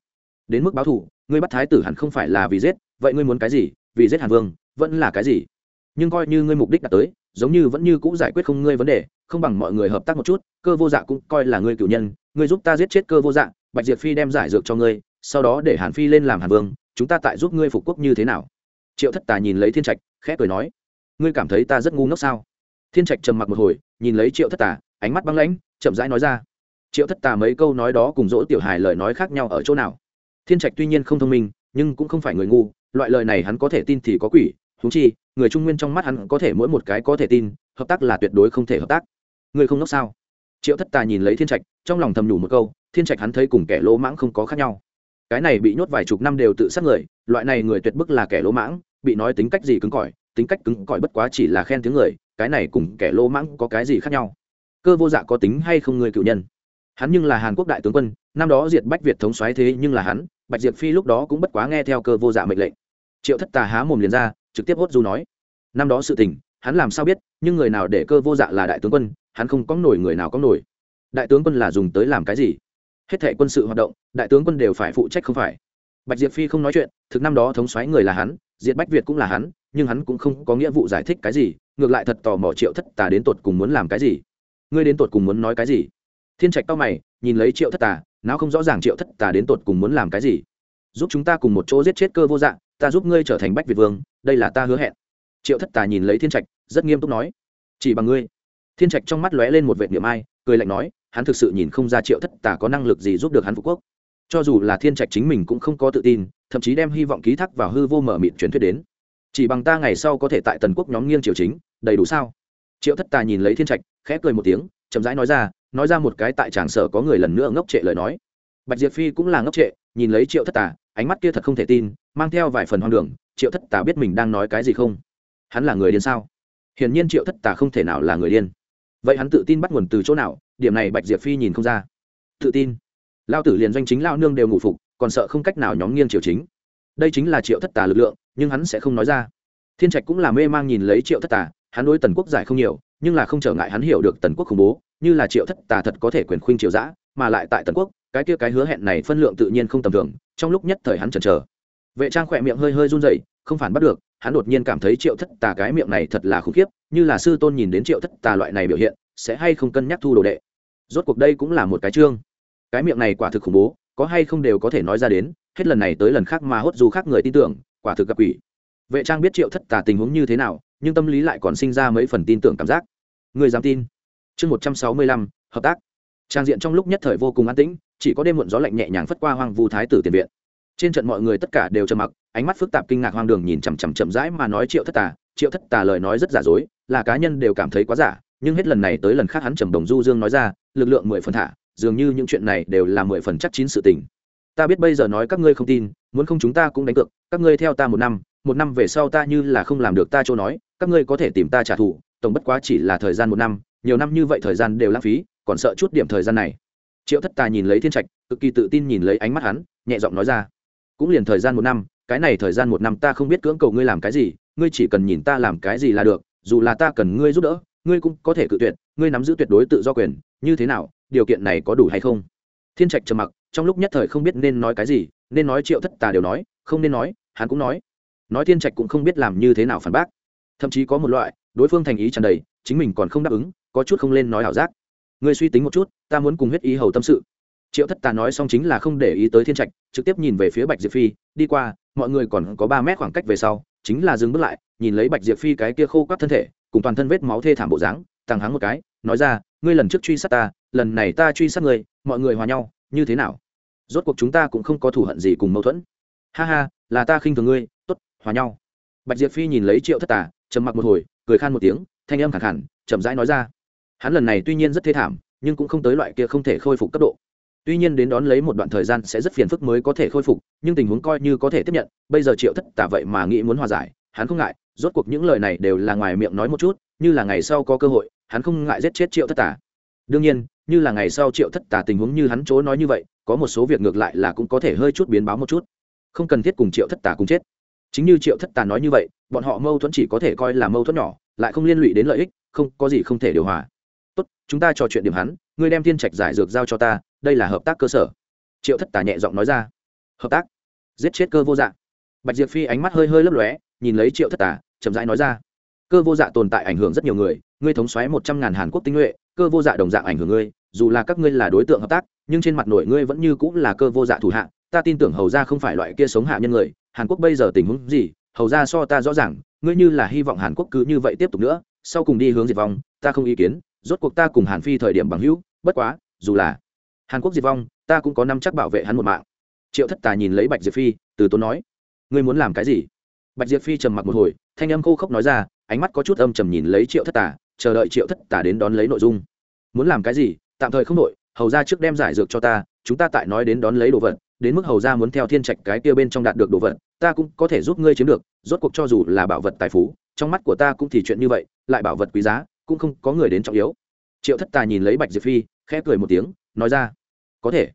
A: Đến mức báo thù, ngươi bắt thái tử hẳn không phải là vì giết, vậy ngươi muốn cái gì? Vì giết hàn vương, vẫn là cái gì? Nhưng coi như ngươi mục đích đã tới, giống như vẫn như cũ giải quyết không ngươi vấn đề, không bằng mọi người hợp tác một chút, cơ vô dạ cũng coi là ngươi cựu nhân, ngươi giúp ta giết chết cơ vô dạ bạch diệp phi đem giải dược cho ngươi, sau đó để hàn phi lên làm hàn vương, chúng ta tại giúp ngươi phục quốc như thế nào? Triệu thất tà nhìn lấy thiên trạch, khẽ cười nói, ngươi cảm thấy ta rất ngu ngốc sao? Thiên trạch trầm mặc một hồi, nhìn lấy triệu thất tà, ánh mắt băng lãnh, chậm rãi nói ra. Triệu thất tà mấy câu nói đó cùng dỗ tiểu hài lời nói khác nhau ở chỗ nào? Thiên trạch tuy nhiên không thông minh, nhưng cũng không phải người ngu, loại lời này hắn có thể tin thì có quỷ thú chi, người trung nguyên trong mắt hắn có thể mỗi một cái có thể tin, hợp tác là tuyệt đối không thể hợp tác. Người không ngốc sao? Triệu thất tà nhìn lấy thiên trạch, trong lòng thầm nhủ một câu, thiên trạch hắn thấy cùng kẻ lỗ mãng không có khác nhau. Cái này bị nhốt vài chục năm đều tự sát người, loại này người tuyệt bức là kẻ lỗ mãng, bị nói tính cách gì cứng cỏi, tính cách cứng cỏi bất quá chỉ là khen tiếng người cái này cùng kẻ lỗ mãng có cái gì khác nhau? Cơ vô dạ có tính hay không người cựu nhân? Hắn nhưng là hàn quốc đại tướng quân, năm đó diệt bách việt thống xoáy thế nhưng là hắn, bạch diệp phi lúc đó cũng bất quá nghe theo cơ vô dạ mệnh lệnh. Triệu thất tà há mồm liền ra, trực tiếp hốt du nói. Năm đó sự tình, hắn làm sao biết, nhưng người nào để cơ vô dạ là đại tướng quân, hắn không có nổi người nào có nổi. Đại tướng quân là dùng tới làm cái gì? Hết thể quân sự hoạt động, đại tướng quân đều phải phụ trách không phải. Bạch diệp phi không nói chuyện, thực năm đó thống xoáy người là hắn, diệt bách việt cũng là hắn nhưng hắn cũng không có nghĩa vụ giải thích cái gì, ngược lại thật tò mò triệu thất tà đến tột cùng muốn làm cái gì. Ngươi đến tột cùng muốn nói cái gì? Thiên trạch cao mày, nhìn lấy triệu thất tà não không rõ ràng triệu thất tà đến tột cùng muốn làm cái gì? Giúp chúng ta cùng một chỗ giết chết cơ vô dạng ta giúp ngươi trở thành bách việt vương, đây là ta hứa hẹn. Triệu thất tà nhìn lấy thiên trạch, rất nghiêm túc nói. Chỉ bằng ngươi. Thiên trạch trong mắt lóe lên một vệ niệm ai, cười lạnh nói, hắn thực sự nhìn không ra triệu thất tà có năng lực gì giúp được hắn phú quốc. Cho dù là thiên trạch chính mình cũng không có tự tin, thậm chí đem hy vọng ký thác vào hư vô mở mịt truyền thuyết đến chỉ bằng ta ngày sau có thể tại tần quốc nhóm nghiêng triều chính, đầy đủ sao? Triệu thất tà nhìn lấy thiên trạch, khẽ cười một tiếng, chậm rãi nói ra nói ra một cái tại tràng sở có người lần nữa ngốc trệ lời nói. Bạch diệp phi cũng là ngốc trệ, nhìn lấy triệu thất tà ánh mắt kia thật không thể tin, mang theo vài phần hoang đường, triệu thất tà biết mình đang nói cái gì không? Hắn là người điên sao? Hiển nhiên triệu thất tà không thể nào là người điên. Vậy hắn tự tin bắt nguồn từ chỗ nào? Điểm này bạch diệp phi nhìn không ra. Tự tin. Lao tử liền doanh chính lao nương đều ngủ phục, còn sợ không cách nào nhóm nghiêng triều chính. Đây chính là triệu thất tà lực lượng nhưng hắn sẽ không nói ra. Thiên trạch cũng là mê mang nhìn lấy triệu thất tà, hắn đối tần quốc giải không nhiều, nhưng là không trở ngại hắn hiểu được tần quốc khủng bố, như là triệu thất tà thật có thể quyền khuynh triều giã, mà lại tại tần quốc, cái kia cái hứa hẹn này phân lượng tự nhiên không tầm thường, trong lúc nhất thời hắn chần chờ. Vệ trang khỏe miệng hơi hơi run rẩy, không phản bắt được, hắn đột nhiên cảm thấy triệu thất tà cái miệng này thật là khủng khiếp, như là sư tôn nhìn đến triệu thất tà loại này biểu hiện, sẽ hay không cân nhắc thu đồ đệ. Rốt cuộc đây cũng là một cái chương. Cái miệng này quả thực khủng bố, có hay không đều có thể nói ra đến, hết lần này tới lần khác mà hốt du khác người tin tưởng quả thực gặp quỷ. Vệ trang biết triệu thất tà tình huống như thế nào, nhưng tâm lý lại còn sinh ra mấy phần tin tưởng cảm giác. Người dám tin. Chương một trăm sáu mươi lăm, hợp tác. Trang diện trong lúc nhất thời vô cùng an tĩnh, chỉ có đêm muộn gió lạnh nhẹ nhàng phất qua hoang vu thái tử tiền viện. Trên trận mọi người tất cả đều trầm mặc, ánh mắt phức tạp kinh ngạc hoang đường nhìn chằm chằm chậm rãi mà nói triệu thất tà. Triệu thất tà lời nói rất giả dối, là cá nhân đều cảm thấy quá giả, nhưng hết lần này tới lần khác hắn trầm đồng du dương nói ra, lực lượng mười phần thả, dường như những chuyện này đều là mười phần chắc chín sự tình ta biết bây giờ nói các ngươi không tin, muốn không chúng ta cũng đánh cược, các ngươi theo ta một năm một năm về sau ta như là không làm được ta chỗ nói, các ngươi có thể tìm ta trả thù, tổng bất quá chỉ là thời gian một năm, nhiều năm như vậy thời gian đều lãng phí, còn sợ chút điểm thời gian này. Triệu thất tà nhìn lấy thiên trạch, cực kỳ tự tin nhìn lấy ánh mắt hắn, nhẹ giọng nói ra, cũng liền thời gian một năm, cái này thời gian một năm ta không biết cưỡng cầu ngươi làm cái gì, ngươi chỉ cần nhìn ta làm cái gì là được, dù là ta cần ngươi giúp đỡ, ngươi cũng có thể cự tuyệt, ngươi nắm giữ tuyệt đối tự do quyền, như thế nào, điều kiện này có đủ hay không? Thiên trạch trầm mặc trong lúc nhất thời không biết nên nói cái gì, nên nói triệu thất tà đều nói, không nên nói, hắn cũng nói. Nói thiên trạch cũng không biết làm như thế nào phản bác. Thậm chí có một loại, đối phương thành ý tràn đầy, chính mình còn không đáp ứng, có chút không lên nói ảo giác. Ngươi suy tính một chút, ta muốn cùng huyết ý hầu tâm sự. Triệu thất tà nói xong chính là không để ý tới thiên trạch, trực tiếp nhìn về phía bạch diệp phi, đi qua, mọi người còn có ba mét khoảng cách về sau, chính là dừng bước lại, nhìn lấy bạch diệp phi cái kia khô quắt thân thể, cùng toàn thân vết máu thê thảm bộ dáng tàng hắng một cái, nói ra, ngươi lần trước truy sát ta, lần này ta truy sát người mọi người hòa nhau như thế nào? Rốt cuộc chúng ta cũng không có thù hận gì cùng mâu thuẫn. Ha ha, là ta khinh thường ngươi t ố t hòa nhau. Bạch diệp phi nhìn lấy triệu thất tà, trầm mặc một hồi, cười khan một tiếng, thanh âm khẳng hẳn chậm rãi nói ra. Hắn lần này tuy nhiên rất thê thảm, nhưng cũng không tới loại kia không thể khôi phục cấp độ. Tuy nhiên đến đón lấy một đoạn thời gian sẽ rất phiền phức mới có thể khôi phục, nhưng tình huống coi như có thể tiếp nhận, bây giờ triệu thất tả vậy mà nghĩ muốn hòa giải, hắn không ngại, rốt cuộc những lời này đều là ngoài miệng nói một chút, như là ngày sau có cơ hội, hắn không ngại giết chết triệu thất tả đương nhiên như là ngày sau triệu thất tà tình huống như hắn chỗ nói như vậy, có một số việc ngược lại là cũng có thể hơi chút biến báo một chút. Không cần thiết cùng triệu thất tà cùng chết. Chính như triệu thất tà nói như vậy, bọn họ mâu thuẫn chỉ có thể coi là mâu thuẫn nhỏ, lại không liên lụy đến lợi ích, không, có gì không thể điều hòa. Tốt, chúng ta trò chuyện điểm hắn, ngươi đem thiên trạch giải dược giao cho ta, đây là hợp tác cơ sở. Triệu thất tà nhẹ giọng nói ra. Hợp tác? Giết chết cơ vô dạ. Bạch diệp phi ánh mắt hơi hơi lấp lóe, nhìn lấy triệu thất tà, chậm rãi nói ra. Cơ vô dạ tồn tại ảnh hưởng rất nhiều người, ngươi thống xoáy một trăm ngàn hàn quốc tinh nhuệ, cơ vô dạ đồng dạng ảnh hưởng ngươi dù là các ngươi là đối tượng hợp tác, nhưng trên mặt nội ngươi vẫn như cũng là cơ vô dạ thủ hạ, ta tin tưởng hầu ra không phải loại kia sống hạ nhân người, hàn quốc bây giờ tình huống gì, hầu ra so ta rõ ràng, ngươi như là hy vọng hàn quốc cứ như vậy tiếp tục nữa, sau cùng đi hướng diệt vong, ta không ý kiến, rốt cuộc ta cùng hàn phi thời điểm bằng hữu, bất quá, dù là hàn quốc diệt vong, ta cũng có năm chắc bảo vệ hắn một mạng. Triệu thất tà nhìn lấy bạch diệp phi, từ tốn nói, ngươi muốn làm cái gì? Bạch diệp phi trầm mặc một hồi, thanh âm khô khốc nói ra, ánh mắt có chút âm trầm nhìn lấy triệu thất tà chờ đợi triệu thất tà đến đón lấy nội dung. Muốn làm cái gì? Tạm thời không đội hầu ra trước đem giải dược cho ta, chúng ta tại nói đến đón lấy đồ vật, đến mức hầu ra muốn theo thiên trạch cái kia bên trong đạt được đồ vật, ta cũng có thể giúp ngươi chiếm được, rốt cuộc cho dù là bảo vật tài phú, trong mắt của ta cũng thì chuyện như vậy, lại bảo vật quý giá, cũng không có người đến trọng yếu. Triệu thất tà nhìn lấy bạch diệp phi, khẽ cười một tiếng, nói ra, có thể.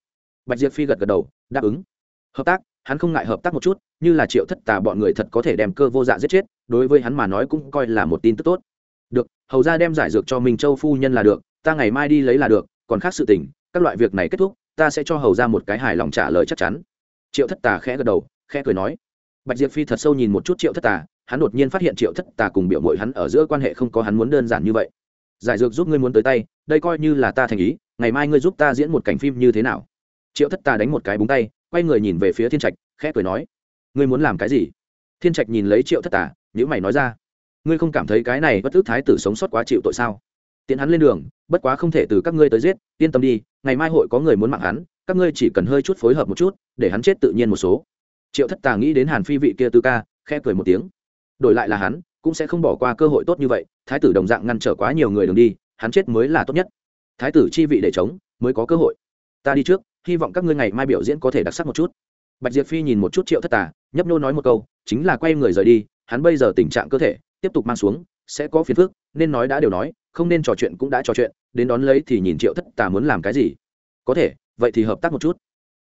A: Bạch diệp phi gật gật đầu, đáp ứng. Hợp tác, hắn không ngại hợp tác một chút, như là triệu thất tà bọn người thật có thể đem cơ vô dạ giết chết, đối với hắn mà nói cũng coi là một tin tức tốt. Được, hầu ra đem giải dược cho minh châu phu nhân là được, ta ngày mai đi lấy là được còn khác sự tình, các loại việc này kết thúc, ta sẽ cho hầu ra một cái hài lòng trả lời chắc chắn. Triệu thất tà khẽ gật đầu, khẽ cười nói. Bạch diệp phi thật sâu nhìn một chút triệu thất tà, hắn đột nhiên phát hiện triệu thất tà cùng biểu mội hắn ở giữa quan hệ không có hắn muốn đơn giản như vậy. Giải dược giúp ngươi muốn tới tay, đây coi như là ta thành ý, ngày mai ngươi giúp ta diễn một cảnh phim như thế nào? Triệu thất tà đánh một cái búng tay, quay người nhìn về phía thiên trạch, khẽ cười nói. Ngươi muốn làm cái gì? Thiên trạch nhìn lấy triệu thất tà nhữ mày nói ra. Ngươi không cảm thấy cái này bất ước thái tử sống sót quá chịu tội sao? Tiện hắn lên đường, bất quá không thể từ các ngươi tới giết, yên tâm đi, ngày mai hội có người muốn mạng hắn, các ngươi chỉ cần hơi chút phối hợp một chút, để hắn chết tự nhiên một số. Triệu thất tà nghĩ đến hàn phi vị kia tư ca, khẽ cười một tiếng. Đổi lại là hắn, cũng sẽ không bỏ qua cơ hội tốt như vậy, thái tử đồng dạng ngăn trở quá nhiều người đường đi, hắn chết mới là tốt nhất. Thái tử chi vị để chống mới có cơ hội. Ta đi trước, hy vọng các ngươi ngày mai biểu diễn có thể đặc sắc một chút. Bạch diệp phi nhìn một chút triệu thất tà, nhấp nô nói một câu, chính là quay người rời đi, hắn bây giờ tình trạng cơ thể, tiếp tục mang xuống, sẽ có phiền phức, nên nói đã đều nói không nên trò chuyện cũng đã trò chuyện, đến đón lấy thì nhìn triệu thất tà muốn làm cái gì? Có thể, vậy thì hợp tác một chút.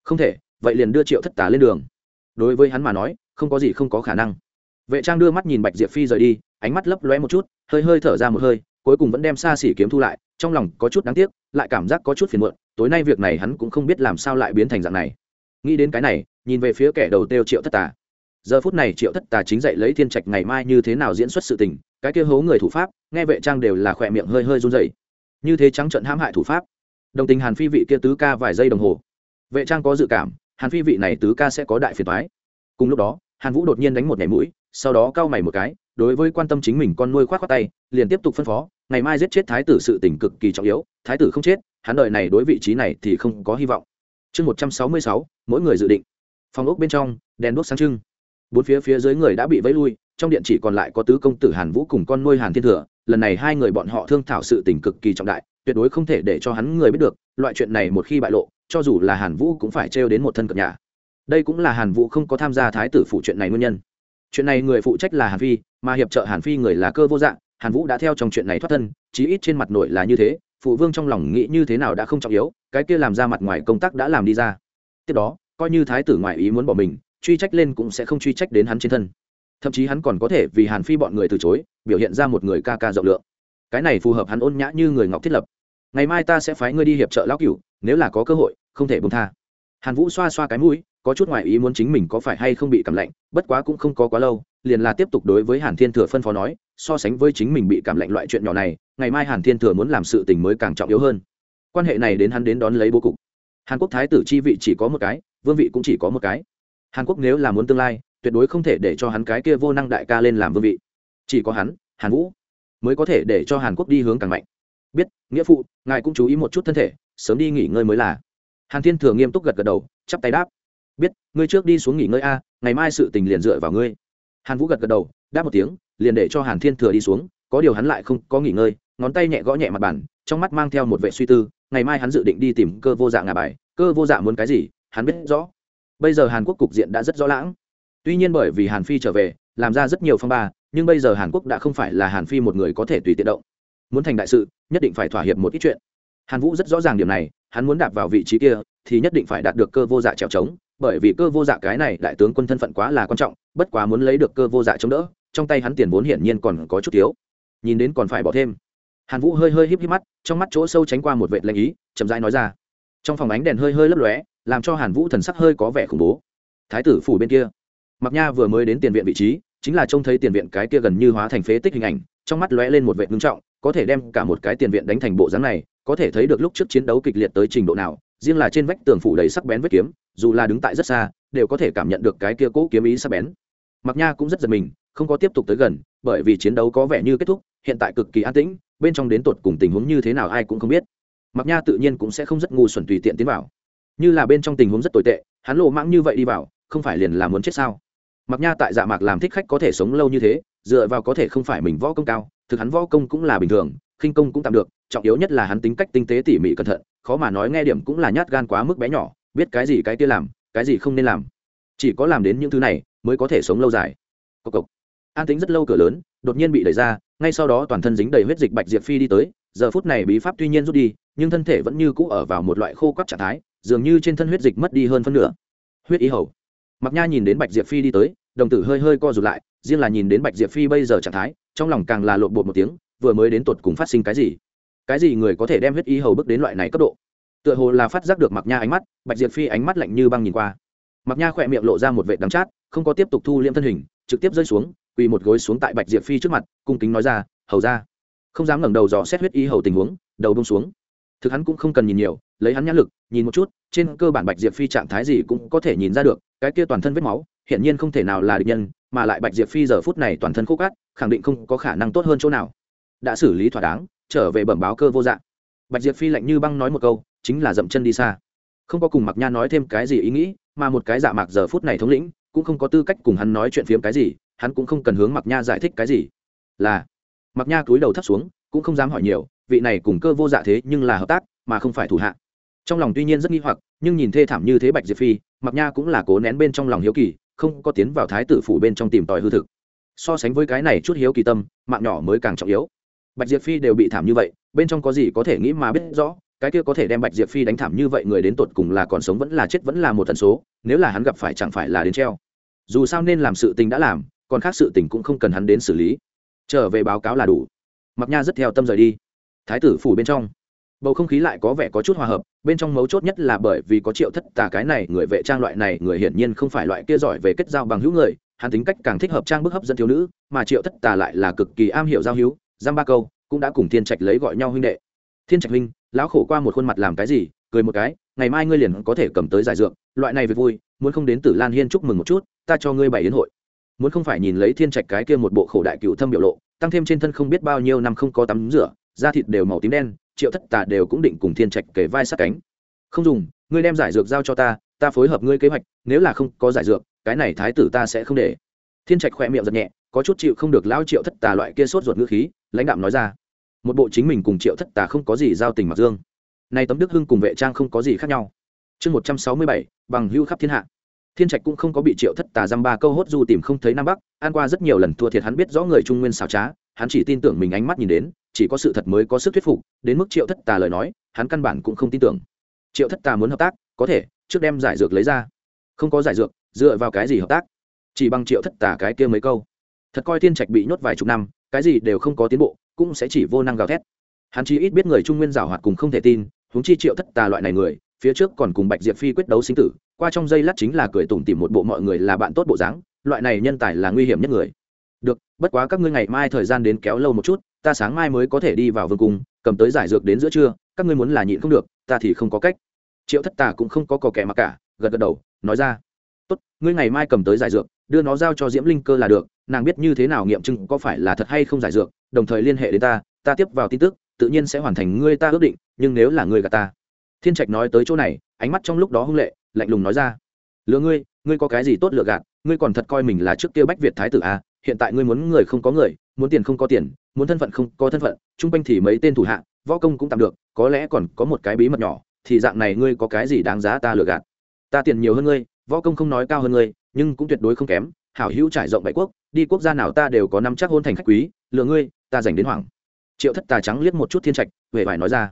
A: Không thể, vậy liền đưa triệu thất tà lên đường. Đối với hắn mà nói, không có gì không có khả năng. Vệ trang đưa mắt nhìn bạch diệp phi rời đi, ánh mắt lấp lóe một chút, hơi hơi thở ra một hơi, cuối cùng vẫn đem xa xỉ kiếm thu lại, trong lòng có chút đáng tiếc, lại cảm giác có chút phiền muộn, tối nay việc này hắn cũng không biết làm sao lại biến thành dạng này. Nghĩ đến cái này, nhìn về phía kẻ đầu têu triệu thất tà giờ phút này triệu thất tà chính dậy lấy thiên trạch ngày mai như thế nào diễn xuất sự tình, cái kia hố người thủ pháp, nghe vệ trang đều là khỏe miệng hơi hơi run dày như thế trắng trận hãm hại thủ pháp. Đồng tình hàn phi vị kia tứ ca vài giây đồng hồ. Vệ trang có dự cảm, hàn phi vị này tứ ca sẽ có đại phiền thoái cùng lúc đó, hàn vũ đột nhiên đánh một nhảy mũi, sau đó cau mày một cái, đối với quan tâm chính mình con nuôi khoát khoát tay, liền tiếp tục phân phó, ngày mai giết chết thái tử sự tình cực kỳ trọng yếu, thái tử không chết, hắn đợi này đối vị trí này thì không có hy vọng. Chương một trăm sáu mươi sáu, mỗi người dự định. Phòng ốc bên trong, đèn đuốc sáng trưng bốn phía phía dưới người đã bị vẫy lui, trong điện chỉ còn lại có tứ công tử hàn vũ cùng con nuôi hàn thiên thừa. Lần này hai người bọn họ thương thảo sự tình cực kỳ trọng đại, tuyệt đối không thể để cho hắn người biết được, loại chuyện này một khi bại lộ, cho dù là hàn vũ cũng phải trêu đến một thân cận nhà. Đây cũng là hàn vũ không có tham gia thái tử phụ chuyện này nguyên nhân. Chuyện này người phụ trách là hàn phi, mà hiệp trợ hàn phi người là cơ vô dạng hàn vũ đã theo trong chuyện này thoát thân, chí ít trên mặt nội là như thế, phụ vương trong lòng nghĩ như thế nào đã không trọng yếu, cái kia làm ra mặt ngoài công tác đã làm đi ra. Tiếp đó, coi như thái tử ngoại ý muốn bỏ mình truy trách lên cũng sẽ không truy trách đến hắn trên thân. Thậm chí hắn còn có thể vì hàn phi bọn người từ chối, biểu hiện ra một người ca ca rộng lượng. Cái này phù hợp hắn ôn nhã như người ngọc thiết lập. Ngày mai ta sẽ phái ngươi đi hiệp trợ lão cửu, nếu là có cơ hội, không thể bông tha. Hàn vũ xoa xoa cái mũi, có chút ngoại ý muốn chính mình có phải hay không bị cảm lạnh, bất quá cũng không có quá lâu, liền là tiếp tục đối với hàn thiên thừa phân phó nói, so sánh với chính mình bị cảm lạnh loại chuyện nhỏ này, ngày mai hàn thiên thừa muốn làm sự tình mới càng trọng yếu hơn. Quan hệ này đến hắn đến đón lấy bố cục. Hàn quốc thái tử chi vị chỉ có một cái, vương vị cũng chỉ có một cái hàn quốc nếu là muốn tương lai, tuyệt đối không thể để cho hắn cái kia vô năng đại ca lên làm vương vị. Chỉ có hắn, hàn vũ, mới có thể để cho hàn quốc đi hướng càng mạnh. Biết, nghĩa phụ, ngài cũng chú ý một chút thân thể, sớm đi nghỉ ngơi mới là. Hàn thiên thừa nghiêm túc gật gật đầu, chắp tay đáp. Biết, ngươi trước đi xuống nghỉ ngơi a, ngày mai sự tình liền dựa vào ngươi. Hàn vũ gật gật đầu, đáp một tiếng, liền để cho hàn thiên thừa đi xuống, có điều hắn lại không có nghỉ ngơi, ngón tay nhẹ gõ nhẹ mặt bàn, trong mắt mang theo một vệ suy tư, ngày mai hắn dự định đi tìm cơ vô dạ ngà bài, cơ vô dạ muốn cái gì, hắn biết rõ bây giờ hàn quốc cục diện đã rất rõ lãng. Tuy nhiên bởi vì hàn phi trở về, làm ra rất nhiều phong ba, nhưng bây giờ hàn quốc đã không phải là hàn phi một người có thể tùy tiện động. Muốn thành đại sự, nhất định phải thỏa hiệp một ít chuyện. Hàn vũ rất rõ ràng điểm này, hắn muốn đạp vào vị trí kia, thì nhất định phải đạt được cơ vô dạ trèo trống, bởi vì cơ vô dạ cái này đại tướng quân thân phận quá là quan trọng, bất quá muốn lấy được cơ vô dạ chống đỡ, trong tay hắn tiền vốn hiển nhiên còn có chút thiếu. Nhìn đến còn phải bỏ thêm. Hàn vũ hơi hơi híp híp mắt, trong mắt chỗ sâu tránh qua một vệ lệnh ý, chậm rãi nói ra. Trong phòng ánh đèn hơi hơi lấp lóe làm cho hàn vũ thần sắc hơi có vẻ khủng bố. Thái tử phủ bên kia. Mặc nha vừa mới đến tiền viện vị trí, chính là trông thấy tiền viện cái kia gần như hóa thành phế tích hình ảnh, trong mắt lóe lên một vệ ngưng trọng, có thể đem cả một cái tiền viện đánh thành bộ dáng này, có thể thấy được lúc trước chiến đấu kịch liệt tới trình độ nào, riêng là trên vách tường phủ đầy sắc bén vết kiếm, dù là đứng tại rất xa, đều có thể cảm nhận được cái kia cỗ kiếm ý sắc bén. Mặc nha cũng rất giật mình, không có tiếp tục tới gần, bởi vì chiến đấu có vẻ như kết thúc, hiện tại cực kỳ an tĩnh, bên trong đến tột cùng tình huống như thế nào ai cũng không biết. Mặc nha tự nhiên cũng sẽ không rất ngu xuẩn tùy tiện tiến vào như là bên trong tình huống rất tồi tệ, hắn lộ mãng như vậy đi vào, không phải liền là muốn chết sao? Mặc nha tại dạ mạc làm thích khách có thể sống lâu như thế, dựa vào có thể không phải mình võ công cao, thực hắn võ công cũng là bình thường, khinh công cũng tạm được, trọng yếu nhất là hắn tính cách tinh tế tỉ mỉ cẩn thận, khó mà nói nghe điểm cũng là nhát gan quá mức bé nhỏ, biết cái gì cái kia làm, cái gì không nên làm. Chỉ có làm đến những thứ này, mới có thể sống lâu dài. Cộc cộc. An tính rất lâu cửa lớn, đột nhiên bị đẩy ra, ngay sau đó toàn thân dính đầy huyết dịch bạch diệp phi đi tới, giờ phút này bí pháp tuy nhiên rút đi, nhưng thân thể vẫn như cũ ở vào một loại khô quắc trạng thái dường như trên thân huyết dịch mất đi hơn phân nửa. Huyết ý hầu. Mặc nha nhìn đến bạch diệp phi đi tới, đồng tử hơi hơi co rụt lại, riêng là nhìn đến bạch diệp phi bây giờ trạng thái, trong lòng càng là lộn bột một tiếng, vừa mới đến tột cùng phát sinh cái gì? Cái gì người có thể đem huyết ý hầu bước đến loại này cấp độ? Tựa hồ là phát giác được mặc nha ánh mắt, bạch diệp phi ánh mắt lạnh như băng nhìn qua. Mặc nha khỏe miệng lộ ra một vệ đắng chát, không có tiếp tục thu liễm thân hình, trực tiếp rơi xuống, quỳ một gối xuống tại bạch diệp phi trước mặt, cung kính nói ra, hầu ra không dám ngẩng đầu dò xét huyết ý hầu tình huống, đầu bông xuống thực hắn cũng không cần nhìn nhiều, lấy hắn nhãn lực, nhìn một chút, trên cơ bản bạch diệp phi trạng thái gì cũng có thể nhìn ra được, cái kia toàn thân vết máu, hiển nhiên không thể nào là địch nhân, mà lại bạch diệp phi giờ phút này toàn thân khô cát, khẳng định không có khả năng tốt hơn chỗ nào. Đã xử lý thỏa đáng, trở về bẩm báo cơ vô dạng bạch diệp phi lạnh như băng nói một câu, chính là dậm chân đi xa. Không có cùng mặc nha nói thêm cái gì ý nghĩ, mà một cái dạ mạc giờ phút này thống lĩnh, cũng không có tư cách cùng hắn nói chuyện phiếm cái gì, hắn cũng không cần hướng mặc nha giải thích cái gì. Là mặc nha cúi đầu thấp xuống, cũng không dám hỏi nhiều vị này cùng cơ vô dạ thế nhưng là hợp tác, mà không phải thủ hạ. Trong lòng tuy nhiên rất nghi hoặc, nhưng nhìn thê thảm như thế bạch diệp phi mặc nha cũng là cố nén bên trong lòng hiếu kỳ, không có tiến vào thái tử phủ bên trong tìm tòi hư thực. So sánh với cái này chút hiếu kỳ tâm, mạng nhỏ mới càng trọng yếu. Bạch diệp phi đều bị thảm như vậy, bên trong có gì có thể nghĩ mà biết rõ, cái kia có thể đem bạch diệp phi đánh thảm như vậy người đến tột cùng là còn sống vẫn là chết vẫn là một tần số, nếu là hắn gặp phải chẳng phải là đến treo. Dù sao nên làm sự tình đã làm, còn khác sự tình cũng không cần hắn đến xử lý. Trở về báo cáo là đủ. Mặc nha rất theo tâm rời đi thái tử phủ bên trong. Bầu không khí lại có vẻ có chút hòa hợp, bên trong mấu chốt nhất là bởi vì có triệu thất tà cái này, người vệ trang loại này, người hiển nhiên không phải loại kia giỏi về kết giao bằng hữu người, hắn tính cách càng thích hợp trang bức hấp dẫn thiếu nữ, mà triệu thất tà lại là cực kỳ am hiểu giao hữu, giam ba câu, cũng đã cùng thiên trạch lấy gọi nhau huynh đệ. Thiên trạch huynh, lão khổ qua một khuôn mặt làm cái gì, cười một cái, ngày mai ngươi liền có thể cầm tới giải dược, loại này việc vui, muốn không đến tử lan hiên chúc mừng một chút, ta cho ngươi bày đến hội. Muốn không phải nhìn lấy thiên trạch cái kia một bộ khổ đại cựu thâm biểu lộ, tăng thêm trên thân không biết bao nhiêu năm không có tắm rửa da thịt đều màu tím đen, triệu thất tà đều cũng định cùng thiên trạch kể vai sát cánh. Không dùng, ngươi đem giải dược giao cho ta ta phối hợp ngươi kế hoạch, nếu là không có giải dược, cái này thái tử ta sẽ không để. Thiên trạch khỏe miệng giật nhẹ, có chút chịu không được lao triệu thất tà loại kia sốt ruột ngữ khí, lãnh đạm nói ra. Một bộ chính mình cùng triệu thất tà không có gì giao tình mặc dương. Nay tấm đức hưng cùng vệ trang không có gì khác nhau. Chương một trăm sáu mươi bảy, bằng hưu khắp thiên hạ. Thiên trạch cũng không có bị triệu thất tà dăm ba câu hốt du tìm không thấy nam bắc an qua rất nhiều lần thua thiệt hắn biết rõ người trung nguyên xảo trá, hắn chỉ tin tưởng mình ánh mắt nhìn đến chỉ có sự thật mới có sức thuyết phục, đến mức triệu thất tà lời nói, hắn căn bản cũng không tin tưởng. Triệu thất tà muốn hợp tác, có thể, trước đem giải dược lấy ra. Không có giải dược, dựa vào cái gì hợp tác? Chỉ bằng triệu thất tà cái kia mấy câu. Thật coi thiên trạch bị nhốt vài chục năm, cái gì đều không có tiến bộ, cũng sẽ chỉ vô năng gào thét. Hắn chỉ ít biết người trung nguyên giảo hoạt cùng không thể tin, huống chi triệu thất tà loại này người, phía trước còn cùng bạch diệp phi quyết đấu sinh tử, qua trong giây lát chính là cười tủm tìm một bộ mọi người là bạn tốt bộ dáng, loại này nhân tài là nguy hiểm nhất người. Được, bất quá các ngươi ngày mai thời gian đến kéo lâu một chút ta sáng mai mới có thể đi vào vương cung, cầm tới giải dược đến giữa trưa, các ngươi muốn là nhịn không được, ta thì không có cách. Triệu thất tà cũng không có cò kẻ mặc cả, gật gật đầu, nói ra. Tốt, ngươi ngày mai cầm tới giải dược, đưa nó giao cho diễm linh cơ là được, nàng biết như thế nào nghiệm chứng có phải là thật hay không giải dược, đồng thời liên hệ đến ta ta tiếp vào tin tức, tự nhiên sẽ hoàn thành ngươi ta ước định, nhưng nếu là ngươi gà ta. Thiên trạch nói tới chỗ này, ánh mắt trong lúc đó hung lệ, lạnh lùng nói ra. Lừa ngươi ngươi có cái gì tốt lừa gạt, ngươi còn thật coi mình là trước kia bách việt thái tử à hiện tại ngươi muốn người không có người muốn tiền không có tiền, muốn thân phận không có thân phận, chung quanh thì mấy tên thủ hạ, võ công cũng tạm được, có lẽ còn có một cái bí mật nhỏ, thì dạng này ngươi có cái gì đáng giá ta lừa gạt? Ta tiền nhiều hơn ngươi, võ công không nói cao hơn ngươi, nhưng cũng tuyệt đối không kém, hảo hữu trải rộng bảy quốc, đi quốc gia nào ta đều có năm chắc hôn thành khách quý, lừa ngươi, ta dành đến hoảng. Triệu thất tà trắng liếc một chút thiên trạch về vải nói ra.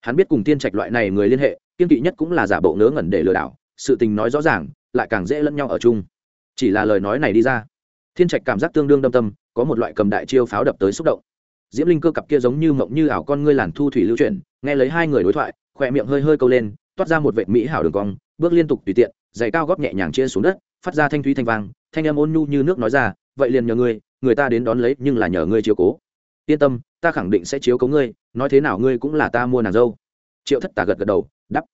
A: Hắn biết cùng thiên trạch loại này người liên hệ, kiên kỵ nhất cũng là giả bộ ngớ ngẩn để lừa đảo, sự tình nói rõ ràng, lại càng dễ lẫn nhau ở chung. Chỉ là lời nói này đi ra. Thiên trạch cảm giác tương đương đâm tâm có một loại cầm đại chiêu pháo đập tới xúc động. Diễm linh cơ cặp kia giống như mộng như ảo con ngươi làn thu thủy lưu chuyển, nghe lấy hai người đối thoại, khỏe miệng hơi hơi câu lên, toát ra một vệ mỹ hảo đường cong, bước liên tục tùy tiện, giày cao góp nhẹ nhàng chia xuống đất, phát ra thanh thúy thanh vang, thanh âm ôn nhu như nước nói ra, vậy liền nhờ ngươi, người ta đến đón lấy, nhưng là nhờ ngươi chiếu cố. Yên tâm, ta khẳng định sẽ chiếu cố ngươi, nói thế nào ngươi cũng là ta mua nàng dâu. Triệu thất tà gật gật đầu đắp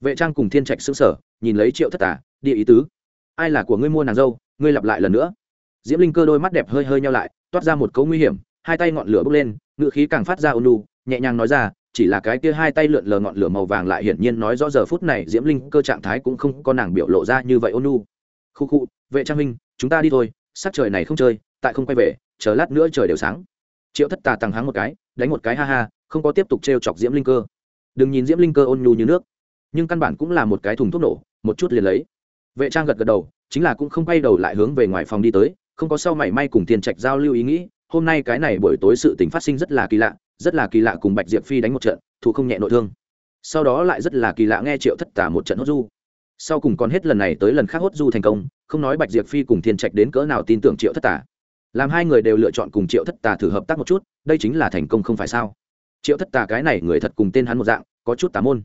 A: vệ trang cùng thiên trạch xứng sở nhìn lấy triệu thất tà, địa ý tứ, ai là của ngươi mua nàng dâu, ngươi lặp lại lần nữa diễm linh cơ đôi mắt đẹp hơi hơi nhau lại, toát ra một cấu nguy hiểm, hai tay ngọn lửa bốc lên ngự khí càng phát ra ôn lu nhẹ nhàng nói ra, chỉ là cái kia hai tay lượn lờ ngọn lửa màu vàng lại hiển nhiên nói rõ giờ phút này diễm linh cơ trạng thái cũng không có nàng biểu lộ ra như vậy ôn lu khu khu, vệ trang minh chúng ta đi thôi, sắc trời này không chơi, tại không quay về, chờ lát nữa trời đều sáng. Triệu thất tà tăng háng một cái, đánh một cái ha ha, không có tiếp tục t chọc diễm linh cơ. Đừng nhìn diễm linh cơ ôn nhu như nước, nhưng căn bản cũng là một cái thùng thuốc nổ, một chút liền lấy. Vệ trang gật gật đầu, chính là cũng không quay đầu lại hướng về ngoài phòng đi tới không có sau mảy may cùng tiền trạch giao lưu ý nghĩ, hôm nay cái này buổi tối sự tình phát sinh rất là kỳ lạ, rất là kỳ lạ cùng bạch diệp phi đánh một trận thụ không nhẹ nội thương. Sau đó lại rất là kỳ lạ nghe triệu thất tả một trận hốt du. Sau cùng còn hết lần này tới lần khác hốt du thành công, không nói bạch diệp phi cùng thiên trạch đến cỡ nào tin tưởng triệu thất tả làm hai người đều lựa chọn cùng triệu thất tà thử hợp tác một chút, đây chính là thành công không phải sao? Triệu thất tà cái này người thật cùng tên hắn một dạng, có chút tà môn.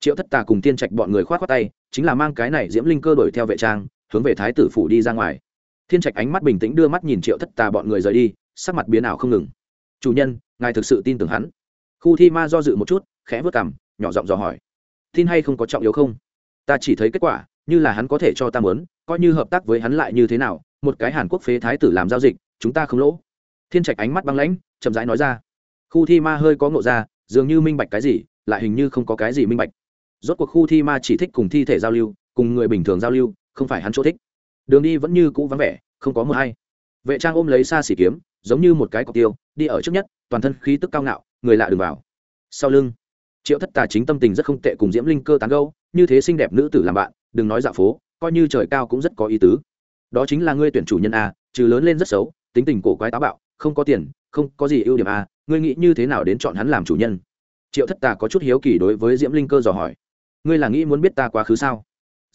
A: Triệu thất tà cùng tiên trạch bọn người k h o á t khoác tay, chính là mang cái này diễm linh cơ đổi theo vệ trang, hướng về thái tử phủ đi ra ngoài thiên trạch ánh mắt bình tĩnh đưa mắt nhìn triệu thất tà bọn người rời đi, sắc mặt biến ảo không ngừng. Chủ nhân, ngài thực sự tin tưởng hắn? Khu thi ma do dự một chút, khẽ vớt cằm, nhỏ giọng dò hỏi. Tin hay không có trọng yếu không? Ta chỉ thấy kết quả, như là hắn có thể cho ta mớn coi như hợp tác với hắn lại như thế nào, một cái hàn quốc phế thái tử làm giao dịch, chúng ta không lỗ. Thiên trạch ánh mắt băng lãnh, chậm rãi nói ra. Khu thi ma hơi có ngộ ra, dường như minh bạch cái gì, lại hình như không có cái gì minh bạch. Rốt cuộc khu thi ma chỉ thích cùng thi thể giao lưu, cùng người bình thường giao lưu, không phải hắn chỗ thích đường đi vẫn như cũ vắng vẻ, không có mưa hay. Vệ trang ôm lấy xa xỉ kiếm, giống như một cái cọc tiêu, đi ở trước nhất, toàn thân khí tức cao ngạo, người lạ đừng vào. Sau lưng, triệu thất tà chính tâm tình rất không tệ cùng diễm linh cơ tán gâu như thế xinh đẹp nữ tử làm bạn, đừng nói dạo phố, coi như trời cao cũng rất có ý tứ. Đó chính là ngươi tuyển chủ nhân a, trừ lớn lên rất xấu, tính tình cổ quái táo bạo, không có tiền, không có gì ưu điểm a, ngươi nghĩ như thế nào đến chọn hắn làm chủ nhân? Triệu thất tà có chút hiếu kỳ đối với diễm linh cơ dò hỏi. Ngươi là nghĩ muốn biết ta quá khứ sao?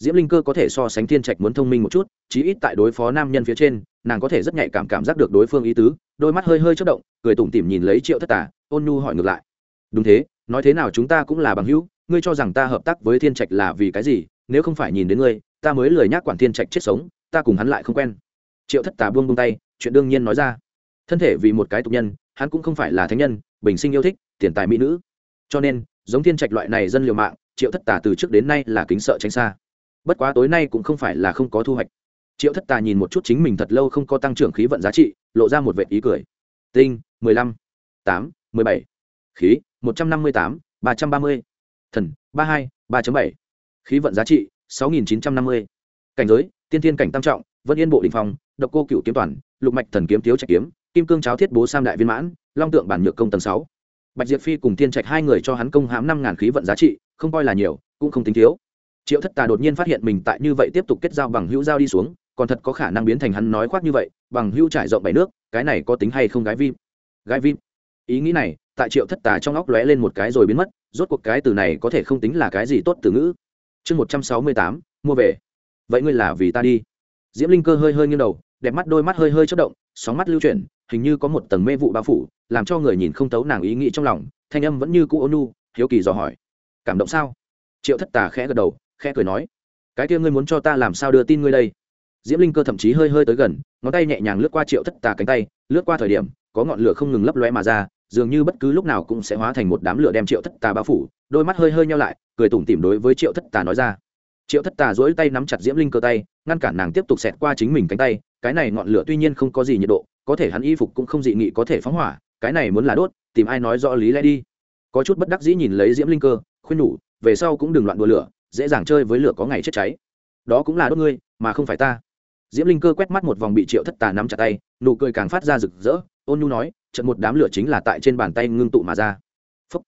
A: Diễm linh cơ có thể so sánh thiên trạch muốn thông minh một chút chí ít tại đối phó nam nhân phía trên nàng có thể rất nhạy cảm cảm giác được đối phương ý tứ đôi mắt hơi hơi chất động cười tủm tỉm nhìn lấy triệu thất Tả, ôn nhu hỏi ngược lại. Đúng thế nói thế nào chúng ta cũng là bằng hữu ngươi cho rằng ta hợp tác với thiên trạch là vì cái gì nếu không phải nhìn đến ngươi ta mới lười nhác quản thiên trạch chết sống ta cùng hắn lại không quen. Triệu thất tà buông buông tay chuyện đương nhiên nói ra. Thân thể vì một cái tục nhân hắn cũng không phải là thánh nhân bình sinh yêu thích tiền tài mỹ nữ. Cho nên giống thiên trạch loại này dân liều mạng triệu thất tà từ trước đến nay là kính sợ tránh xa bất quá tối nay cũng không phải là không có thu hoạch. Triệu thất tà nhìn một chút chính mình thật lâu không có tăng trưởng khí vận giá trị, lộ ra một vệ ý cười. Tinh, mười lăm, tám, mười bảy. Khí, một trăm năm mươi tám, ba trăm ba mươi. Thần, ba hai, ba bảy. Khí vận giá trị, sáu nghìn chín trăm năm mươi. Cảnh giới, tiên thiên cảnh tam trọng, vân yên bộ đình phòng độc cô cựu kiếm toàn, lục mạch thần kiếm thiếu trạch kiếm, kim cương cháo thiết bố sam đại viên mãn, long tượng bản nhược công tầng sáu. Bạch diệp phi cùng tiên trạch hai người cho hắn công hãm năm ngàn khí vận giá trị, không coi là nhiều, cũng không tính thiếu triệu thất tà đột nhiên phát hiện mình tại như vậy tiếp tục kết giao bằng hữu giao đi xuống, còn thật có khả năng biến thành hắn nói khoác như vậy, bằng hữu trải rộng bảy nước, cái này có tính hay không gái vim gái vim ý nghĩ này, tại triệu thất tà trong óc lóe lên một cái rồi biến mất, rốt cuộc cái từ này có thể không tính là cái gì tốt từ ngữ. Chương một trăm sáu mươi tám, mua về. Vậy ngươi là vì ta đi. Diễm linh cơ hơi hơi nghiêng đầu, đẹp mắt đôi mắt hơi hơi chất động, sóng mắt lưu chuyển, hình như có một tầng mê vụ bao phủ, làm cho người nhìn không tấu nàng ý nghĩ trong lòng, thanh âm vẫn như cũ ônu hiếu kỳ dò hỏi. Cảm động sao? Triệu thất tà khẽ gật đầu khẽ cười nói, cái kia ngươi muốn cho ta làm sao đưa tin ngươi đây? Diễm linh cơ thậm chí hơi hơi tới gần, ngón tay nhẹ nhàng lướt qua triệu thất tà cánh tay, lướt qua thời điểm, có ngọn lửa không ngừng lấp lóe mà ra, dường như bất cứ lúc nào cũng sẽ hóa thành một đám lửa đem triệu thất tà bao phủ, đôi mắt hơi hơi nhau lại, cười tủm tỉm đối với triệu thất tà nói ra. Triệu thất tà dỗi tay nắm chặt diễm linh cơ tay, ngăn cản nàng tiếp tục xẹt qua chính mình cánh tay, cái này ngọn lửa tuy nhiên không có gì nhiệt độ, có thể hắn y phục cũng không dị nghị có thể phóng hỏa, cái này muốn là đốt, tìm ai nói rõ lý lẽ đi. Có chút bất đắc dĩ nhìn lấy diễm linh cơ, khuyên nhủ, về sau cũng đừng loạn đùa lửa dễ dàng chơi với lửa có ngày chết cháy. Đó cũng là đốt ngươi, mà không phải ta. Diễm linh cơ quét mắt một vòng bị triệu thất tà nắm chặt tay, nụ cười càng phát ra rực rỡ. Ôn nhu nói, trận một đám lửa chính là tại trên bàn tay ngưng tụ mà ra. Phúc.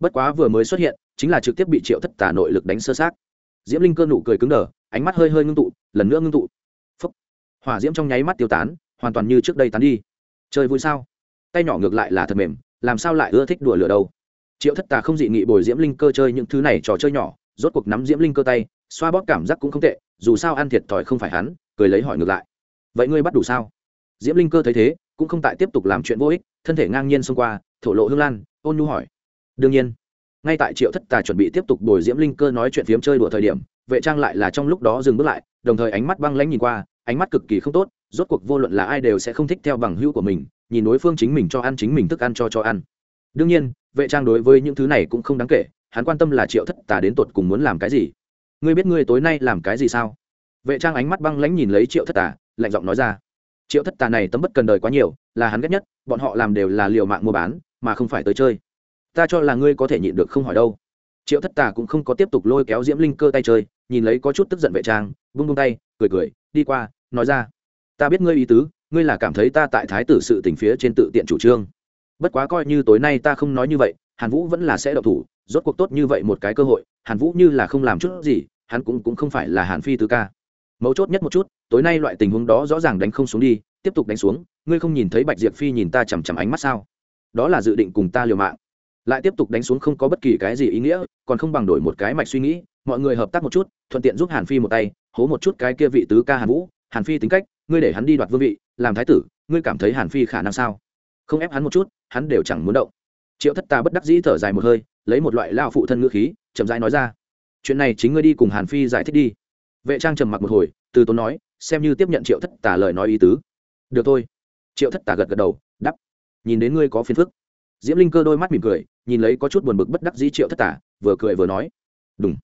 A: bất quá vừa mới xuất hiện, chính là trực tiếp bị triệu thất tà nội lực đánh sơ sát diễm linh cơ nụ cười cứng đờ, ánh mắt hơi hơi ngưng tụ, lần nữa ngưng tụ. Phúc. hỏa diễm trong nháy mắt tiêu tán, hoàn toàn như trước đây tán đi. Chơi vui sao? Tay nhỏ ngược lại là thật mềm, làm sao lại ưa thích đùa lửa đâu? Triệu thất tà không dị nghị bồi diễm linh cơ chơi những thứ này trò chơi nhỏ rốt cuộc nắm diễm linh cơ tay, xoa bóp cảm giác cũng không tệ, dù sao ăn thiệt thòi không phải hắn, cười lấy hỏi ngược lại. Vậy ngươi bắt đủ sao? Diễm linh cơ thấy thế, cũng không tại tiếp tục làm chuyện vô ích, thân thể ngang nhiên xông qua, thổ lộ hương lan, ôn nhu hỏi. Đương nhiên, ngay tại triệu thất tà chuẩn bị tiếp tục đổi diễm linh cơ nói chuyện phiếm chơi đùa thời điểm, vệ trang lại là trong lúc đó dừng bước lại, đồng thời ánh mắt băng lãnh nhìn qua, ánh mắt cực kỳ không tốt, rốt cuộc vô luận là ai đều sẽ không thích theo bằng hữu của mình, nhìn đối phương chính mình cho ăn chính mình thức ăn cho cho ăn. Đương nhiên, vệ trang đối với những thứ này cũng không đáng kể hắn quan tâm là triệu thất tà đến tột cùng muốn làm cái gì? Ngươi biết ngươi tối nay làm cái gì sao? Vệ trang ánh mắt băng lãnh nhìn lấy triệu thất tà, lạnh giọng nói ra. Triệu thất tà này tấm bất cần đời quá nhiều, là hắn ghét nhất, bọn họ làm đều là liều mạng mua bán, mà không phải tới chơi. Ta cho là ngươi có thể nhịn được không hỏi đâu. Triệu thất tà cũng không có tiếp tục lôi kéo diễm linh cơ tay chơi, nhìn lấy có chút tức giận vệ trang, vung vung tay, cười cười, đi qua, nói ra. Ta biết ngươi ý tứ, ngươi là cảm thấy ta tại thái tử sự tình phía trên tự tiện chủ trương. Bất quá coi như tối nay ta không nói như vậy, hàn vũ vẫn là sẽ đậu thủ rốt cuộc tốt như vậy một cái cơ hội, hàn vũ như là không làm chút gì, hắn cũng cũng không phải là hàn phi tứ ca. Mấu chốt nhất một chút, tối nay loại tình huống đó rõ ràng đánh không xuống đi, tiếp tục đánh xuống, ngươi không nhìn thấy bạch diệp phi nhìn ta chằm chằm ánh mắt sao? Đó là dự định cùng ta liều mạng. Lại tiếp tục đánh xuống không có bất kỳ cái gì ý nghĩa, còn không bằng đổi một cái mạch suy nghĩ, mọi người hợp tác một chút, thuận tiện giúp hàn phi một tay, hố một chút cái kia vị tứ ca hàn vũ. Hàn phi tính cách, ngươi để hắn đi đoạt vương vị, làm thái tử, ngươi cảm thấy hàn phi khả năng sao? Không ép hắn một chút, hắn đều chẳng muốn động triệu thất ta bất đắc dĩ thở dài một hơi, lấy một loại lao phụ thân ngữ khí, chậm rãi nói ra. Chuyện này chính ngươi đi cùng hàn phi giải thích đi. Vệ trang trầm mặc một hồi, từ tốn nói, xem như tiếp nhận triệu thất tà lời nói ý tứ. Được thôi. Triệu thất tà gật gật đầu đắp nhìn đến ngươi có phiền phức. Diễm linh cơ đôi mắt mỉm cười, nhìn lấy có chút buồn bực bất đắc dĩ triệu thất tà vừa cười vừa nói. Đúng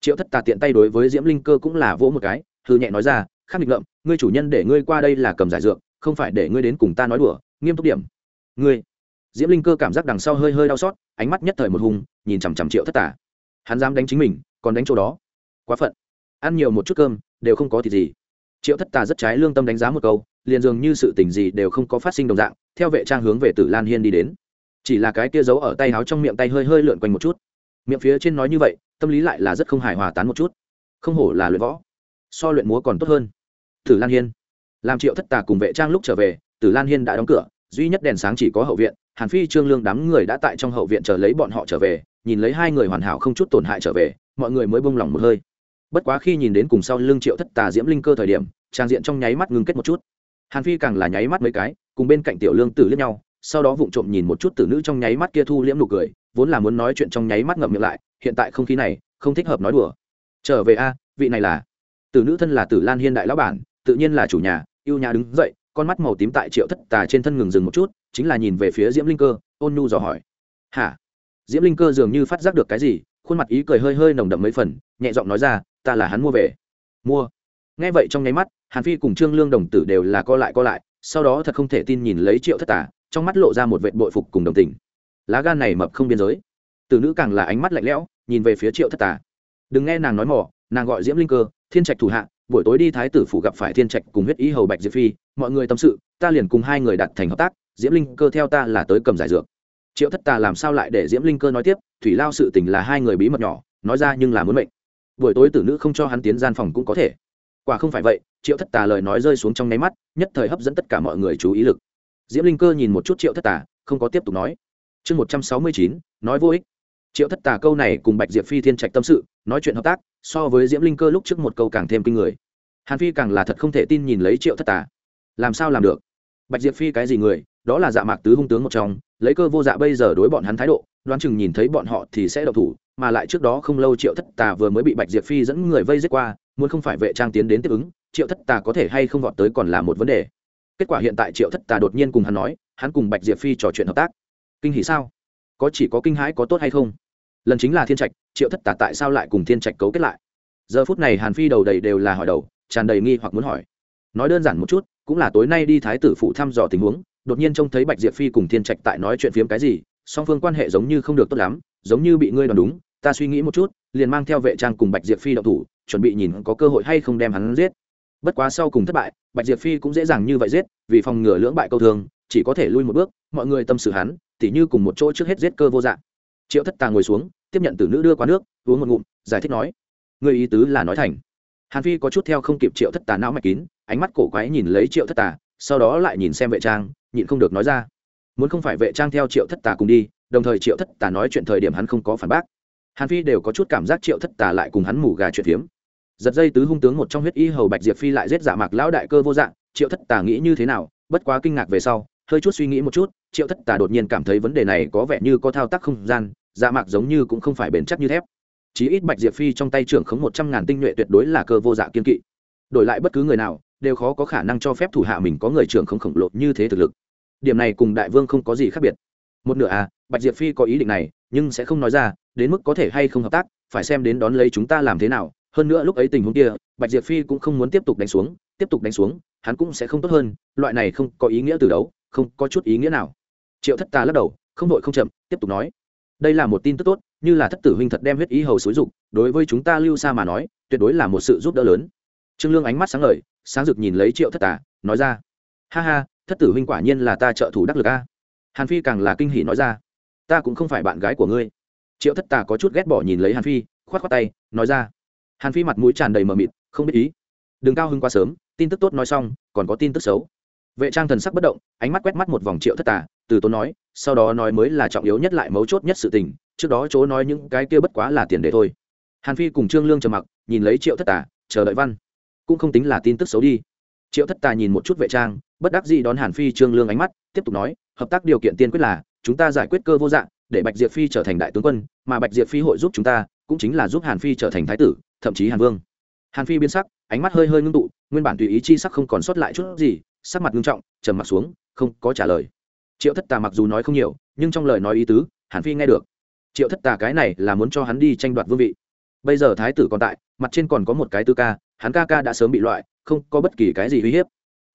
A: triệu thất tà tiện tay đối với diễm linh cơ cũng là vỗ một cái, hư nhẹ nói ra khác nghịch ngợm, ngươi chủ nhân để ngươi qua đây là cầm giải dược, không phải để ngươi đến cùng ta nói đùa, nghiêm túc điểm. Ngươi? Diễm linh cơ cảm giác đằng sau hơi hơi đau xót, ánh mắt nhất thời một hùng, nhìn chằm chằm triệu thất Tả. hắn dám đánh chính mình, còn đánh chỗ đó. Quá phận. Ăn nhiều một chút cơm, đều không có thịt gì. Triệu thất tà rất trái lương tâm đánh giá một câu, liền dường như sự tình gì đều không có phát sinh đồng dạng, theo vệ trang hướng về tử lan hiên đi đến. Chỉ là cái kia giấu ở tay áo trong miệng tay hơi hơi lượn quanh một chút. Miệng phía trên nói như vậy, tâm lý lại là rất không hài hòa tán một chút. Không hổ là luyện võ. So luyện múa còn tốt hơn. Tử lan hiên. Làm triệu thất tà cùng vệ trang lúc trở về, tử lan hiên đã đóng cửa, duy nhất đèn sáng chỉ có hậu viện hàn phi, trương lương đám người đã tại trong hậu viện chờ lấy bọn họ trở về, nhìn lấy hai người hoàn hảo không chút tổn hại trở về, mọi người mới bông lòng một hơi. Bất quá khi nhìn đến cùng sau lưng triệu thất tà diễm linh cơ thời điểm, trang diện trong nháy mắt ngưng kết một chút. Hàn phi càng là nháy mắt mấy cái, cùng bên cạnh tiểu lương tử liếc nhau, sau đó vụng trộm nhìn một chút tử nữ trong nháy mắt kia thu liễm nụ cười, vốn là muốn nói chuyện trong nháy mắt ngậm miệng lại, hiện tại không khí này, không thích hợp nói đùa. Trở về a, vị này là? Tử nữ thân là tử lan hiên đại lão bản, tự nhiên là chủ nhà, yêu nhà đứng dậy con mắt màu tím tại triệu thất tà trên thân ngừng dừng một chút, chính là nhìn về phía diễm linh cơ, ôn nhu dò hỏi. Hả? Diễm linh cơ dường như phát giác được cái gì, khuôn mặt ý cười hơi hơi nồng đậm mấy phần, nhẹ giọng nói ra, ta là hắn mua về. Mua? Nghe vậy trong nháy mắt, hàn phi cùng trương lương đồng tử đều là co lại co lại, sau đó thật không thể tin nhìn lấy triệu thất tà, trong mắt lộ ra một vệt bội phục cùng đồng tình. Lá gan này mập không biên giới. Từ nữ càng là ánh mắt lạnh lẽo, nhìn về phía triệu thất tà. Đừng nghe nàng nói mỏ nàng gọi diễm linh cơ, thiên trạch thủ hạ, buổi tối đi thái tử phủ gặp phải thiên trạch cùng huyết ý hầu bạch diệp phi mọi người tâm sự, ta liền cùng hai người đặt thành hợp tác, diễm linh cơ theo ta là tới cầm giải dược. Triệu thất tà làm sao lại để diễm linh cơ nói tiếp, thủy lao sự tình là hai người bí mật nhỏ, nói ra nhưng là muốn mệnh. Buổi tối tử nữ không cho hắn tiến gian phòng cũng có thể. Quả không phải vậy, triệu thất tà lời nói rơi xuống trong nháy mắt, nhất thời hấp dẫn tất cả mọi người chú ý lực. Diễm linh cơ nhìn một chút triệu thất tà, không có tiếp tục nói. Chương một trăm sáu mươi chín, nói vô ích. Triệu thất tà câu này cùng bạch diệp phi thiên trạch tâm sự, nói chuyện hợp tác, so với diễm linh cơ lúc trước một câu càng thêm kinh người. Hàn phi càng là thật không thể tin nhìn lấy triệu thất tà làm sao làm được? Bạch diệp phi cái gì người? Đó là dạ mạc tứ hung tướng một trong, lấy cơ vô dạ bây giờ đối bọn hắn thái độ, đoán chừng nhìn thấy bọn họ thì sẽ độc thủ, mà lại trước đó không lâu triệu thất tà vừa mới bị bạch diệp phi dẫn người vây giết qua, muốn không phải vệ trang tiến đến tiếp ứng, triệu thất tà có thể hay không vọt tới còn là một vấn đề. Kết quả hiện tại triệu thất tà đột nhiên cùng hắn nói, hắn cùng bạch diệp phi trò chuyện hợp tác. Kinh hỉ sao? Có chỉ có kinh hãi có tốt hay không? Lần chính là thiên trạch, triệu thất tà tại sao lại cùng thiên trạch cấu kết lại? Giờ phút này hàn phi đầu đầy đều là hỏi đầu, tràn đầy nghi hoặc muốn hỏi nói đơn giản một chút cũng là tối nay đi thái tử phụ thăm dò tình huống đột nhiên trông thấy bạch diệp phi cùng thiên trạch tại nói chuyện phiếm cái gì song phương quan hệ giống như không được tốt lắm giống như bị ngươi đoán đúng ta suy nghĩ một chút liền mang theo vệ trang cùng bạch diệp phi đậu thủ chuẩn bị nhìn có cơ hội hay không đem hắn giết. Bất quá sau cùng thất bại bạch diệp phi cũng dễ dàng như vậy giết vì phòng ngừa lưỡng bại câu thường, chỉ có thể lui một bước mọi người tâm sự hắn tỉ như cùng một chỗ trước hết giết cơ vô dạng triệu thất tà ngồi xuống tiếp nhận từ nữ đưa qua nước uống một ngụm giải thích nói người ý tứ là nói thành. Hàn phi có chút theo không kịp triệu thất tà não mạch kín ánh mắt cổ quái nhìn lấy triệu thất tà, sau đó lại nhìn xem vệ trang, nhịn không được nói ra. Muốn không phải vệ trang theo triệu thất tà cùng đi, đồng thời triệu thất tà nói chuyện thời điểm hắn không có phản bác. Hàn phi đều có chút cảm giác triệu thất tà lại cùng hắn mủ gà chuyện phiếm. Giật dây tứ hung tướng một trong huyết y hầu bạch diệp phi lại giết giả mạc lão đại cơ vô dạng, triệu thất tà nghĩ như thế nào, bất quá kinh ngạc về sau, hơi chút suy nghĩ một chút, triệu thất tà đột nhiên cảm thấy vấn đề này có vẻ như có thao tác không gian dạ mạc giống như cũng không phải bền chắc như thép chí ít bạch diệp phi trong tay trưởng khống một trăm ngàn tinh nhuệ tuyệt đối là cơ vô dạ kiên kỵ. Đổi lại bất cứ người nào đều khó có khả năng cho phép thủ hạ mình có người trưởng không khổng lồ như thế thực lực. Điểm này cùng đại vương không có gì khác biệt. Một nửa à bạch diệp phi có ý định này, nhưng sẽ không nói ra, đến mức có thể hay không hợp tác, phải xem đến đón lấy chúng ta làm thế nào. Hơn nữa lúc ấy tình huống kia, bạch diệp phi cũng không muốn tiếp tục đánh xuống, tiếp tục đánh xuống, hắn cũng sẽ không tốt hơn, loại này không có ý nghĩa từ đấu, không có chút ý nghĩa nào. Triệu thất tà lắc đầu, không đội không chậm, tiếp tục nói. Đây là một tin tức tốt, như là thất tử huynh thật đem huyết ý hầu xúi dục, đối với chúng ta lưu xa mà nói, tuyệt đối là một sự giúp đỡ lớn. Trương lương ánh mắt sáng ngời sáng rực nhìn lấy triệu thất tà, nói ra, ha ha, thất tử huynh quả nhiên là ta trợ thủ đắc lực a. Hàn phi càng là kinh hỉ nói ra, ta cũng không phải bạn gái của ngươi. Triệu thất tà có chút ghét bỏ nhìn lấy hàn phi, khoát khoát tay, nói ra, hàn phi mặt mũi tràn đầy mờ mịt, không biết ý. Đừng cao hưng quá sớm, tin tức tốt nói xong, còn có tin tức xấu. Vệ trang thần sắc bất động, ánh mắt quét mắt một vòng triệu thất tà, từ tốn nói, sau đó nói mới là trọng yếu nhất lại mấu chốt nhất sự tình, trước đó chỗ nói những cái kia bất quá là tiền đề thôi. Hàn phi cùng trương lương trầm mặc, nhìn lấy triệu thất tà, chờ đợi văn cũng không tính là tin tức xấu đi. Triệu thất tà nhìn một chút vệ trang, bất đắc dĩ đón hàn phi trương lương ánh mắt, tiếp tục nói, hợp tác điều kiện tiên quyết là, chúng ta giải quyết cơ vô dạng, để bạch diệp phi trở thành đại tướng quân, mà bạch diệp phi hội giúp chúng ta, cũng chính là giúp hàn phi trở thành thái tử, thậm chí hàn vương. Hàn phi biến sắc, ánh mắt hơi hơi ngưng tụ, nguyên bản tùy ý chi sắc không còn sót lại chút gì, sắc mặt ngưng trọng, trầm mặt xuống, không có trả lời. Triệu thất tà mặc dù nói không nhiều, nhưng trong lời nói ý tứ, hàn phi nghe được. Triệu thất tà cái này là muốn cho hắn đi tranh đoạt vương vị bây giờ thái tử còn tại, mặt trên còn có một cái tư ca, hắn ca ca đã sớm bị loại, không có bất kỳ cái gì uy hiếp.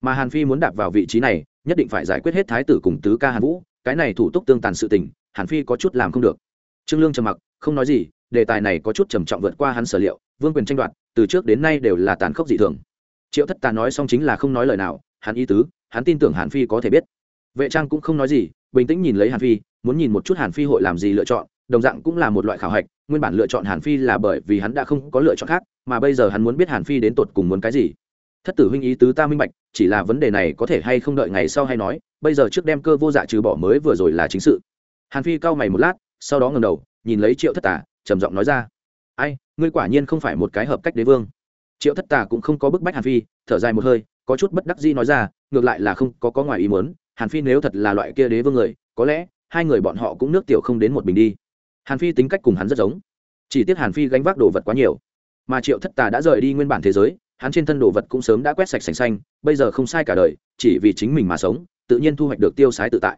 A: Mà hàn phi muốn đạp vào vị trí này, nhất định phải giải quyết hết thái tử cùng tứ ca hàn vũ, cái này thủ tục tương tàn sự tình, hàn phi có chút làm không được. Trương lương trầm mặc, không nói gì, đề tài này có chút trầm trọng vượt qua hắn sở liệu, vương quyền tranh đoạt, từ trước đến nay đều là tàn khốc dị thường. Triệu thất tà nói xong chính là không nói lời nào, hắn ý tứ, hắn tin tưởng hàn phi có thể biết. Vệ trang cũng không nói gì, bình tĩnh nhìn lấy hàn phi, muốn nhìn một chút hàn phi hội làm gì lựa chọn đồng dạng cũng là một loại khảo hạch, nguyên bản lựa chọn hàn phi là bởi vì hắn đã không có lựa chọn khác, mà bây giờ hắn muốn biết hàn phi đến tột cùng muốn cái gì. Thất tử huynh ý tứ ta minh bạch, chỉ là vấn đề này có thể hay không đợi ngày sau hay nói, bây giờ trước đem cơ vô dạ trừ bỏ mới vừa rồi là chính sự. Hàn phi cau mày một lát, sau đó ngầm đầu, nhìn lấy triệu thất tả trầm giọng nói ra, ai, ngươi quả nhiên không phải một cái hợp cách đế vương. Triệu thất tả cũng không có bức bách hàn phi, thở dài một hơi, có chút bất đắc dĩ nói ra, ngược lại là không, có có ngoài ý muốn, hàn phi nếu thật là loại kia đế vương người, có lẽ hai người bọn họ cũng nước tiểu không đến một bình đi hàn phi tính cách cùng hắn rất giống. Chỉ tiếc hàn phi gánh vác đồ vật quá nhiều. Mà triệu thất tà đã rời đi nguyên bản thế giới, hắn trên thân đồ vật cũng sớm đã quét sạch sành xanh, bây giờ không sai cả đời, chỉ vì chính mình mà sống, tự nhiên thu hoạch được tiêu sái tự tại.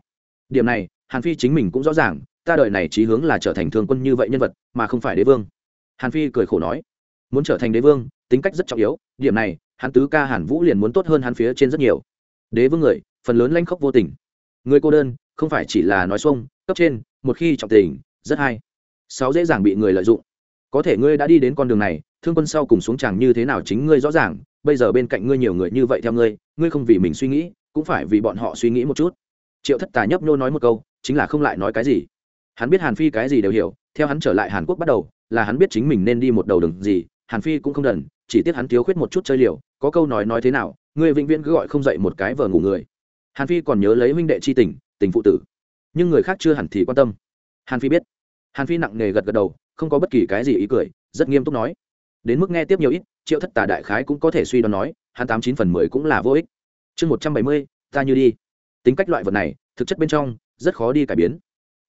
A: Điểm này, hàn phi chính mình cũng rõ ràng, ta đời này trí hướng là trở thành thương quân như vậy nhân vật, mà không phải đế vương. Hàn phi cười khổ nói, muốn trở thành đế vương, tính cách rất trọng yếu, điểm này, hắn tứ ca hàn vũ liền muốn tốt hơn hắn phía trên rất nhiều. Đế vương người, phần lớn lanh khốc vô tình. Người cô đơn, không phải chỉ là nói xuông, cấp trên, một khi trọng tình rất hay. Sáu dễ dàng bị người lợi dụng. Có thể ngươi đã đi đến con đường này, thương quân sau cùng xuống chẳng như thế nào chính ngươi rõ ràng, bây giờ bên cạnh ngươi nhiều người như vậy theo ngươi ngươi không vì mình suy nghĩ, cũng phải vì bọn họ suy nghĩ một chút. Triệu thất tà nhấp nhô nói một câu, chính là không lại nói cái gì. Hắn biết hàn phi cái gì đều hiểu, theo hắn trở lại hàn quốc bắt đầu, là hắn biết chính mình nên đi một đầu đường gì, hàn phi cũng không đần, chỉ tiếc hắn thiếu khuyết một chút chơi liều, có câu nói nói thế nào người vĩnh viễn cứ gọi không dậy một cái vờ ngủ người. Hàn phi còn nhớ lấy huynh đệ c h i tình tình phụ tử. Nhưng người khác chưa hẳn thì quan tâm hàn phi biết. Hàn phi nặng nề gật gật đầu, không có bất kỳ cái gì ý cười, rất nghiêm túc nói. Đến mức nghe tiếp nhiều ít, triệu thất tà đại khái cũng có thể suy đoán nói, hắn tám chín phần mười cũng là vô ích. Chương một trăm bảy mươi, ta như đi. Tính cách loại vật này, thực chất bên trong, rất khó đi cải biến.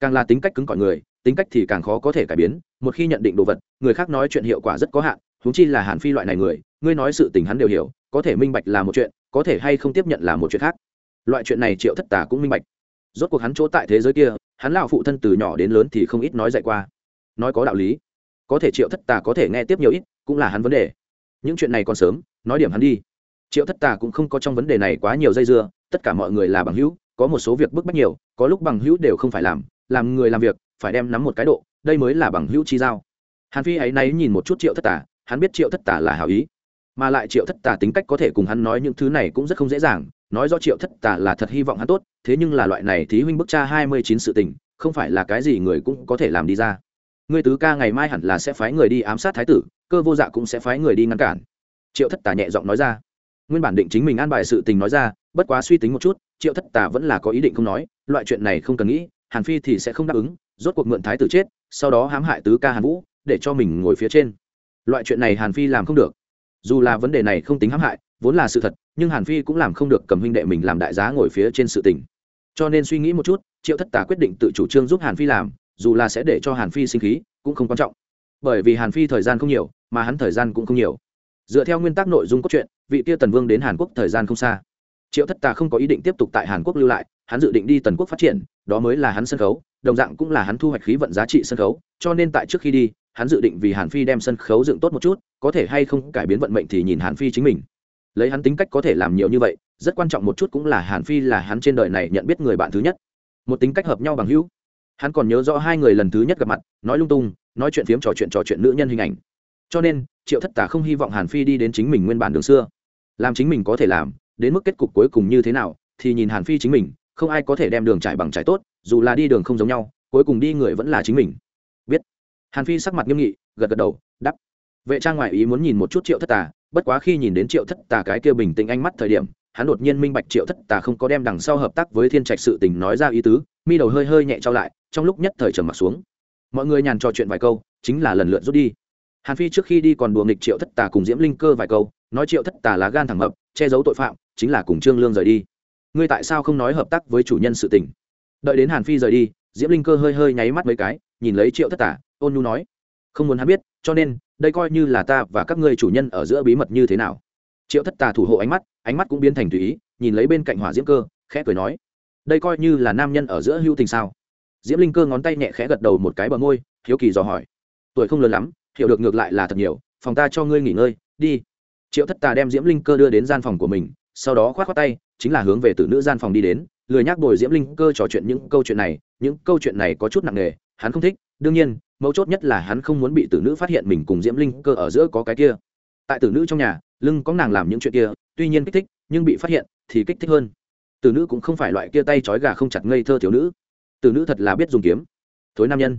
A: Càng là tính cách cứng cỏi người, tính cách thì càng khó có thể cải biến. Một khi nhận định đồ vật, người khác nói chuyện hiệu quả rất có hạn húng chi là hàn phi loại này người, ngươi nói sự tình hắn đều hiểu, có thể minh bạch là một chuyện, có thể hay không tiếp nhận là một chuyện khác. Loại chuyện này triệu thất tà cũng minh bạch rốt cuộc hắn chỗ tại thế giới kia, hắn lão phụ thân từ nhỏ đến lớn thì không ít nói dạy qua. Nói có đạo lý, có thể triệu thất tà có thể nghe tiếp nhiều ít, cũng là hắn vấn đề. Những chuyện này còn sớm, nói điểm hắn đi. Triệu thất tà cũng không có trong vấn đề này quá nhiều dây dưa, tất cả mọi người là bằng hữu, có một số việc bức bách nhiều, có lúc bằng hữu đều không phải làm làm người làm việc, phải đem nắm một cái độ, đây mới là bằng hữu chi giao. Hàn phi ấy náy nhìn một chút triệu thất tà, hắn biết triệu thất tà là hảo ý, mà lại triệu thất tà tính cách có thể cùng hắn nói những thứ này cũng rất không dễ dàng nói do triệu thất tà là thật hy vọng hắn tốt, thế nhưng là loại này thí huynh bức cha hai mươi chín sự tình, không phải là cái gì người cũng có thể làm đi ra. Ngươi tứ ca ngày mai hẳn là sẽ phái người đi ám sát thái tử, cơ vô dạ cũng sẽ phái người đi ngăn cản. Triệu thất tà nhẹ giọng nói ra. Nguyên bản định chính mình an bài sự tình nói ra, bất quá suy tính một chút, triệu thất tà vẫn là có ý định không nói, loại chuyện này không cần nghĩ, hàn phi thì sẽ không đáp ứng, rốt cuộc mượn thái tử chết, sau đó hãm hại tứ ca hàn vũ, để cho mình ngồi phía trên. Loại chuyện này hàn phi làm không được. Dù là vấn đề này không tính hãm hại vốn là sự thật, nhưng hàn phi cũng làm không được cầm huynh đệ mình làm đại giá ngồi phía trên sự tình. Cho nên suy nghĩ một chút, triệu thất tà quyết định tự chủ trương giúp hàn phi làm, dù là sẽ để cho hàn phi sinh khí, cũng không quan trọng. Bởi vì hàn phi thời gian không nhiều, mà hắn thời gian cũng không nhiều. Dựa theo nguyên tắc nội dung cốt truyện, vị tia tần vương đến hàn quốc thời gian không xa. Triệu thất tà không có ý định tiếp tục tại hàn quốc lưu lại, hắn dự định đi tần quốc phát triển, đó mới là hắn sân khấu, đồng dạng cũng là hắn thu hoạch khí vận giá trị sân khấu, cho nên tại trước khi đi, hắn dự định vì hàn phi đem sân khấu dựng tốt một chút, có thể hay không cải biến vận mệnh thì nhìn hàn phi chính mình lấy hắn tính cách có thể làm nhiều như vậy, rất quan trọng một chút cũng là hàn phi là hắn trên đời này nhận biết người bạn thứ nhất. Một tính cách hợp nhau bằng hữu. Hắn còn nhớ rõ hai người lần thứ nhất gặp mặt, nói lung tung, nói chuyện phiếm trò chuyện trò chuyện nữ nhân hình ảnh. Cho nên, triệu thất tả không hy vọng hàn phi đi đến chính mình nguyên bản đường xưa. Làm chính mình có thể làm, đến mức kết cục cuối cùng như thế nào, thì nhìn hàn phi chính mình, không ai có thể đem đường trải bằng trải tốt, dù là đi đường không giống nhau, cuối cùng đi người vẫn là chính mình. Biết. Hàn phi sắc mặt nghiêm nghị, gật gật đầu đắp vệ trang ngoại ý muốn nhìn một chút triệu thất tà, bất quá khi nhìn đến triệu thất tà cái kia bình tĩnh ánh mắt thời điểm, hắn đột nhiên minh bạch triệu thất tà không có đem đằng sau hợp tác với thiên trạch sự tình nói ra ý tứ, mi đầu hơi hơi nhẹ trao lại, trong lúc nhất thời trầm mặt xuống. Mọi người nhàn trò chuyện vài câu, chính là lần lượt rút đi. Hàn phi trước khi đi còn đùa nghịch triệu thất tà cùng diễm linh cơ vài câu, nói triệu thất tà là gan thẳng mập, che giấu tội phạm, chính là cùng trương lương rời đi. Ngươi tại sao không nói hợp tác với chủ nhân sự tình? Đợi đến hàn phi rời đi, diễm linh cơ hơi hơi nháy mắt mấy cái, nhìn lấy triệu thất tà, ôn nhu nói. Không muốn hắn biết, cho nên đây coi như là ta và các ngươi chủ nhân ở giữa bí mật như thế nào. Triệu thất tà thủ hộ ánh mắt ánh mắt cũng biến thành tùy ý, nhìn lấy bên cạnh hỏa diễm cơ, khẽ cười nói, đây coi như là nam nhân ở giữa hưu tình sao? Diễm linh cơ ngón tay nhẹ khẽ gật đầu một cái bờ môi, hiếu kỳ dò hỏi, tuổi không lớn lắm, hiểu được ngược lại là thật nhiều, phòng ta cho ngươi nghỉ ngơi, đi. Triệu thất tà đem diễm linh cơ đưa đến gian phòng của mình, sau đó k h o á t k h o á tay, chính là hướng về từ nữ gian phòng đi đến, lười nhác bồi diễm linh cơ trò chuyện những câu chuyện này, những câu chuyện này có chút nặng nề, hắn không thích, đương nhiên mấu chốt nhất là hắn không muốn bị tử nữ phát hiện mình cùng diễm linh cơ ở giữa có cái kia. Tại tử nữ trong nhà, lưng có nàng làm những chuyện kia, tuy nhiên kích thích, nhưng bị phát hiện thì kích thích hơn. Tử nữ cũng không phải loại kia tay trói gà không chặt ngây thơ thiếu nữ. Tử nữ thật là biết dùng kiếm. Thối nam nhân.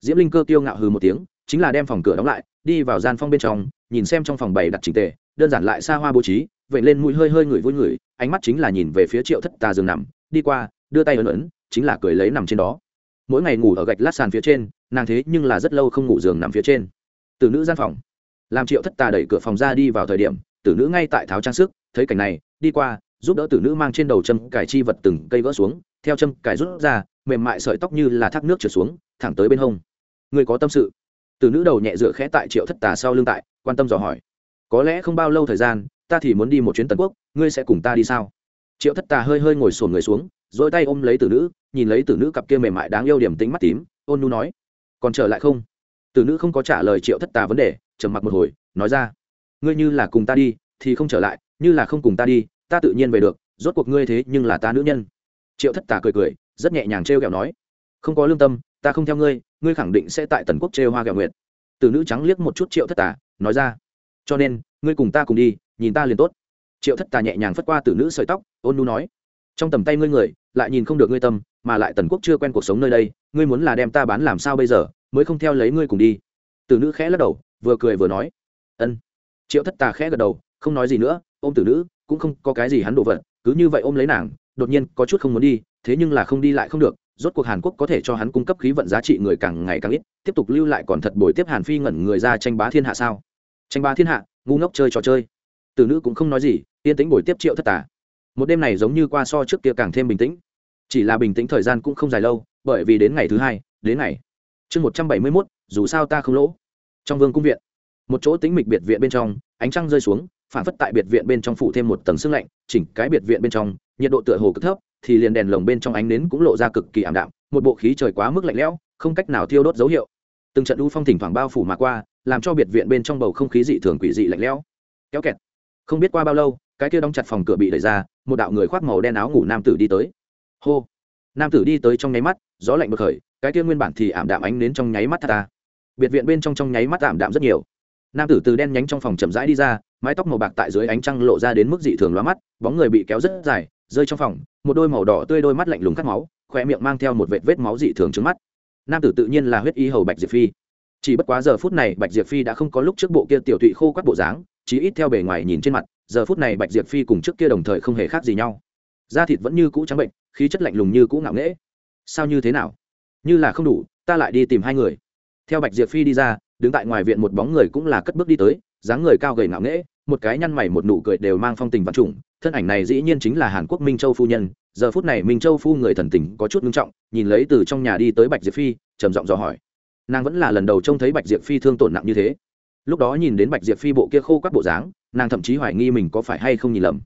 A: Diễm linh cơ kiêu ngạo hừ một tiếng, chính là đem phòng cửa đóng lại, đi vào gian phong bên trong, nhìn xem trong phòng bày đặt trình tề, đơn giản lại xa hoa bố trí, vậy lên mũi hơi hơi ngửi vui ngửi, ánh mắt chính là nhìn về phía triệu thất tà giường nằm, đi qua, đưa tay ấn ấn, chính là cười lấy nằm trên đó. Mỗi ngày ngủ ở gạch lát sàn phía trên nàng thế nhưng là rất lâu không ngủ giường nằm phía trên. Từ nữ gian phòng, làm triệu thất tà đẩy cửa phòng ra đi vào thời điểm tử nữ ngay tại tháo trang sức, thấy cảnh này, đi qua, giúp đỡ tử nữ mang trên đầu châm cải chi vật từng cây gỡ xuống, theo châm cải rút ra, mềm mại sợi tóc như là thác nước trượt xuống, thẳng tới bên hông. Người có tâm sự. Tử nữ đầu nhẹ dựa khẽ tại triệu thất tà sau lưng tại, quan tâm dò hỏi. Có lẽ không bao lâu thời gian, ta thì muốn đi một chuyến tần quốc, ngươi sẽ cùng ta đi sao? Triệu thất tà hơi hơi ngồi sổn người xuống dỗi tay ôm lấy tử nữ, nhìn lấy tử nữ cặp kia mềm mại đáng yêu điểm tính mắt tím, ôn nu nói còn trở lại không? Tử nữ không có trả lời triệu thất tà vấn đề, trầm mặc một hồi, nói ra. Ngươi như là cùng ta đi, thì không trở lại, như là không cùng ta đi, ta tự nhiên về được, rốt cuộc ngươi thế nhưng là ta nữ nhân. Triệu thất tà cười cười, rất nhẹ nhàng t r kẹo nói. Không có lương tâm, ta không theo ngươi ngươi khẳng định sẽ tại tần quốc trêu hoa kẹo nguyệt. Từ nữ trắng liếc một chút triệu thất tà, nói ra. Cho nên, ngươi cùng ta cùng đi, nhìn ta liền tốt. Triệu thất tà nhẹ nhàng phất qua từ nữ sợi tóc, ôn nu nói. Trong tầm tay ngươi người, lại nhìn không được ngươi tâm mà lại tần quốc chưa quen cuộc sống nơi đây, ngươi muốn là đem ta bán làm sao bây giờ, mới không theo lấy ngươi cùng đi. Tử nữ khẽ lắc đầu, vừa cười vừa nói. Ân. Triệu thất tà khẽ gật đầu, không nói gì nữa, ôm tử nữ, cũng không có cái gì hắn đổ vật, cứ như vậy ôm lấy nàng, đột nhiên có chút không muốn đi, thế nhưng là không đi lại không được, rốt cuộc hàn quốc có thể cho hắn cung cấp khí vận giá trị người càng ngày càng ít, tiếp tục lưu lại còn thật bồi tiếp hàn phi ngẩn người ra tranh bá thiên hạ sao? Tranh bá thiên hạ, ngu ngốc chơi trò chơi. Tử nữ cũng không nói gì, yên tĩnh bồi tiếp triệu thất tà. Một đêm này giống như qua so trước kia càng thêm bình tĩnh chỉ là bình tĩnh thời gian cũng không dài lâu, bởi vì đến ngày thứ hai, đến ngày chương một trăm bảy mươi mốt, dù sao ta không lỗ. Trong vương cung viện, một chỗ tính mịch biệt viện bên trong, ánh trăng rơi xuống, phản phất tại biệt viện bên trong phủ thêm một tầng sương lạnh, chỉnh cái biệt viện bên trong, nhiệt độ tựa hồ cực thấp, thì liền đèn lồng bên trong ánh nến cũng lộ ra cực kỳ ảm đạm, một bộ khí trời quá mức lạnh lẽo, không cách nào thiêu đốt dấu hiệu. Từng trận u phong thỉnh thoảng bao phủ mà qua, làm cho biệt viện bên trong bầu không khí dị thường quỷ dị lạnh lẽo. Kéo kẹt. Không biết qua bao lâu, cái kia đóng chặt phòng cửa bị đẩy ra, một đạo người khoác màu đen áo ngủ nam tử đi tới hô. Nam tử đi tới trong nháy mắt, gió lạnh bực khởi, cái kia nguyên bản thì ảm đạm ánh đến trong nháy mắt ta à. biệt viện bên trong trong nháy mắt ảm đạm rất nhiều. Nam tử từ đen nhánh trong phòng chậm rãi đi ra, mái tóc màu bạc tại dưới ánh trăng lộ ra đến mức dị thường loa mắt, bóng người bị kéo rất dài, rơi trong phòng, một đôi màu đỏ tươi đôi mắt lạnh lùng cắt máu khoe miệng mang theo một vệt vết máu dị thường trước mắt. Nam tử tự nhiên là huyết y hầu bạch diệp phi. Chỉ bất quá giờ phút này bạch diệp phi đã không có lúc trước bộ kia tiểu thụy khô quắt bộ dáng chỉ ít theo bề ngoài nhìn trên mặt, giờ phút này bạch diệp phi cùng trước kia đồng thời không hề khác gì nhau da thịt vẫn như cũ trắng bệnh, khí chất lạnh lùng như cũ ngạo nghễ. Sao như thế nào? Như là không đủ, ta lại đi tìm hai người. Theo bạch diệp phi đi ra, đứng tại ngoài viện một bóng người cũng là cất bước đi tới, dáng người cao gầy ngạo nghễ, một cái nhăn mày một nụ cười đều mang phong tình văn trùng. Thân ảnh này dĩ nhiên chính là hàn quốc minh châu phu nhân. Giờ phút này minh châu phu người thần tình có chút ngưng trọng, nhìn lấy từ trong nhà đi tới bạch diệp phi, trầm giọng dò hỏi. Nàng vẫn là lần đầu trông thấy bạch diệp phi thương tổn nặng như thế. Lúc đó nhìn đến bạch diệp phi bộ kia khô các bộ dáng, nàng thậm chí hoài nghi mình có phải hay không nhìn lầm.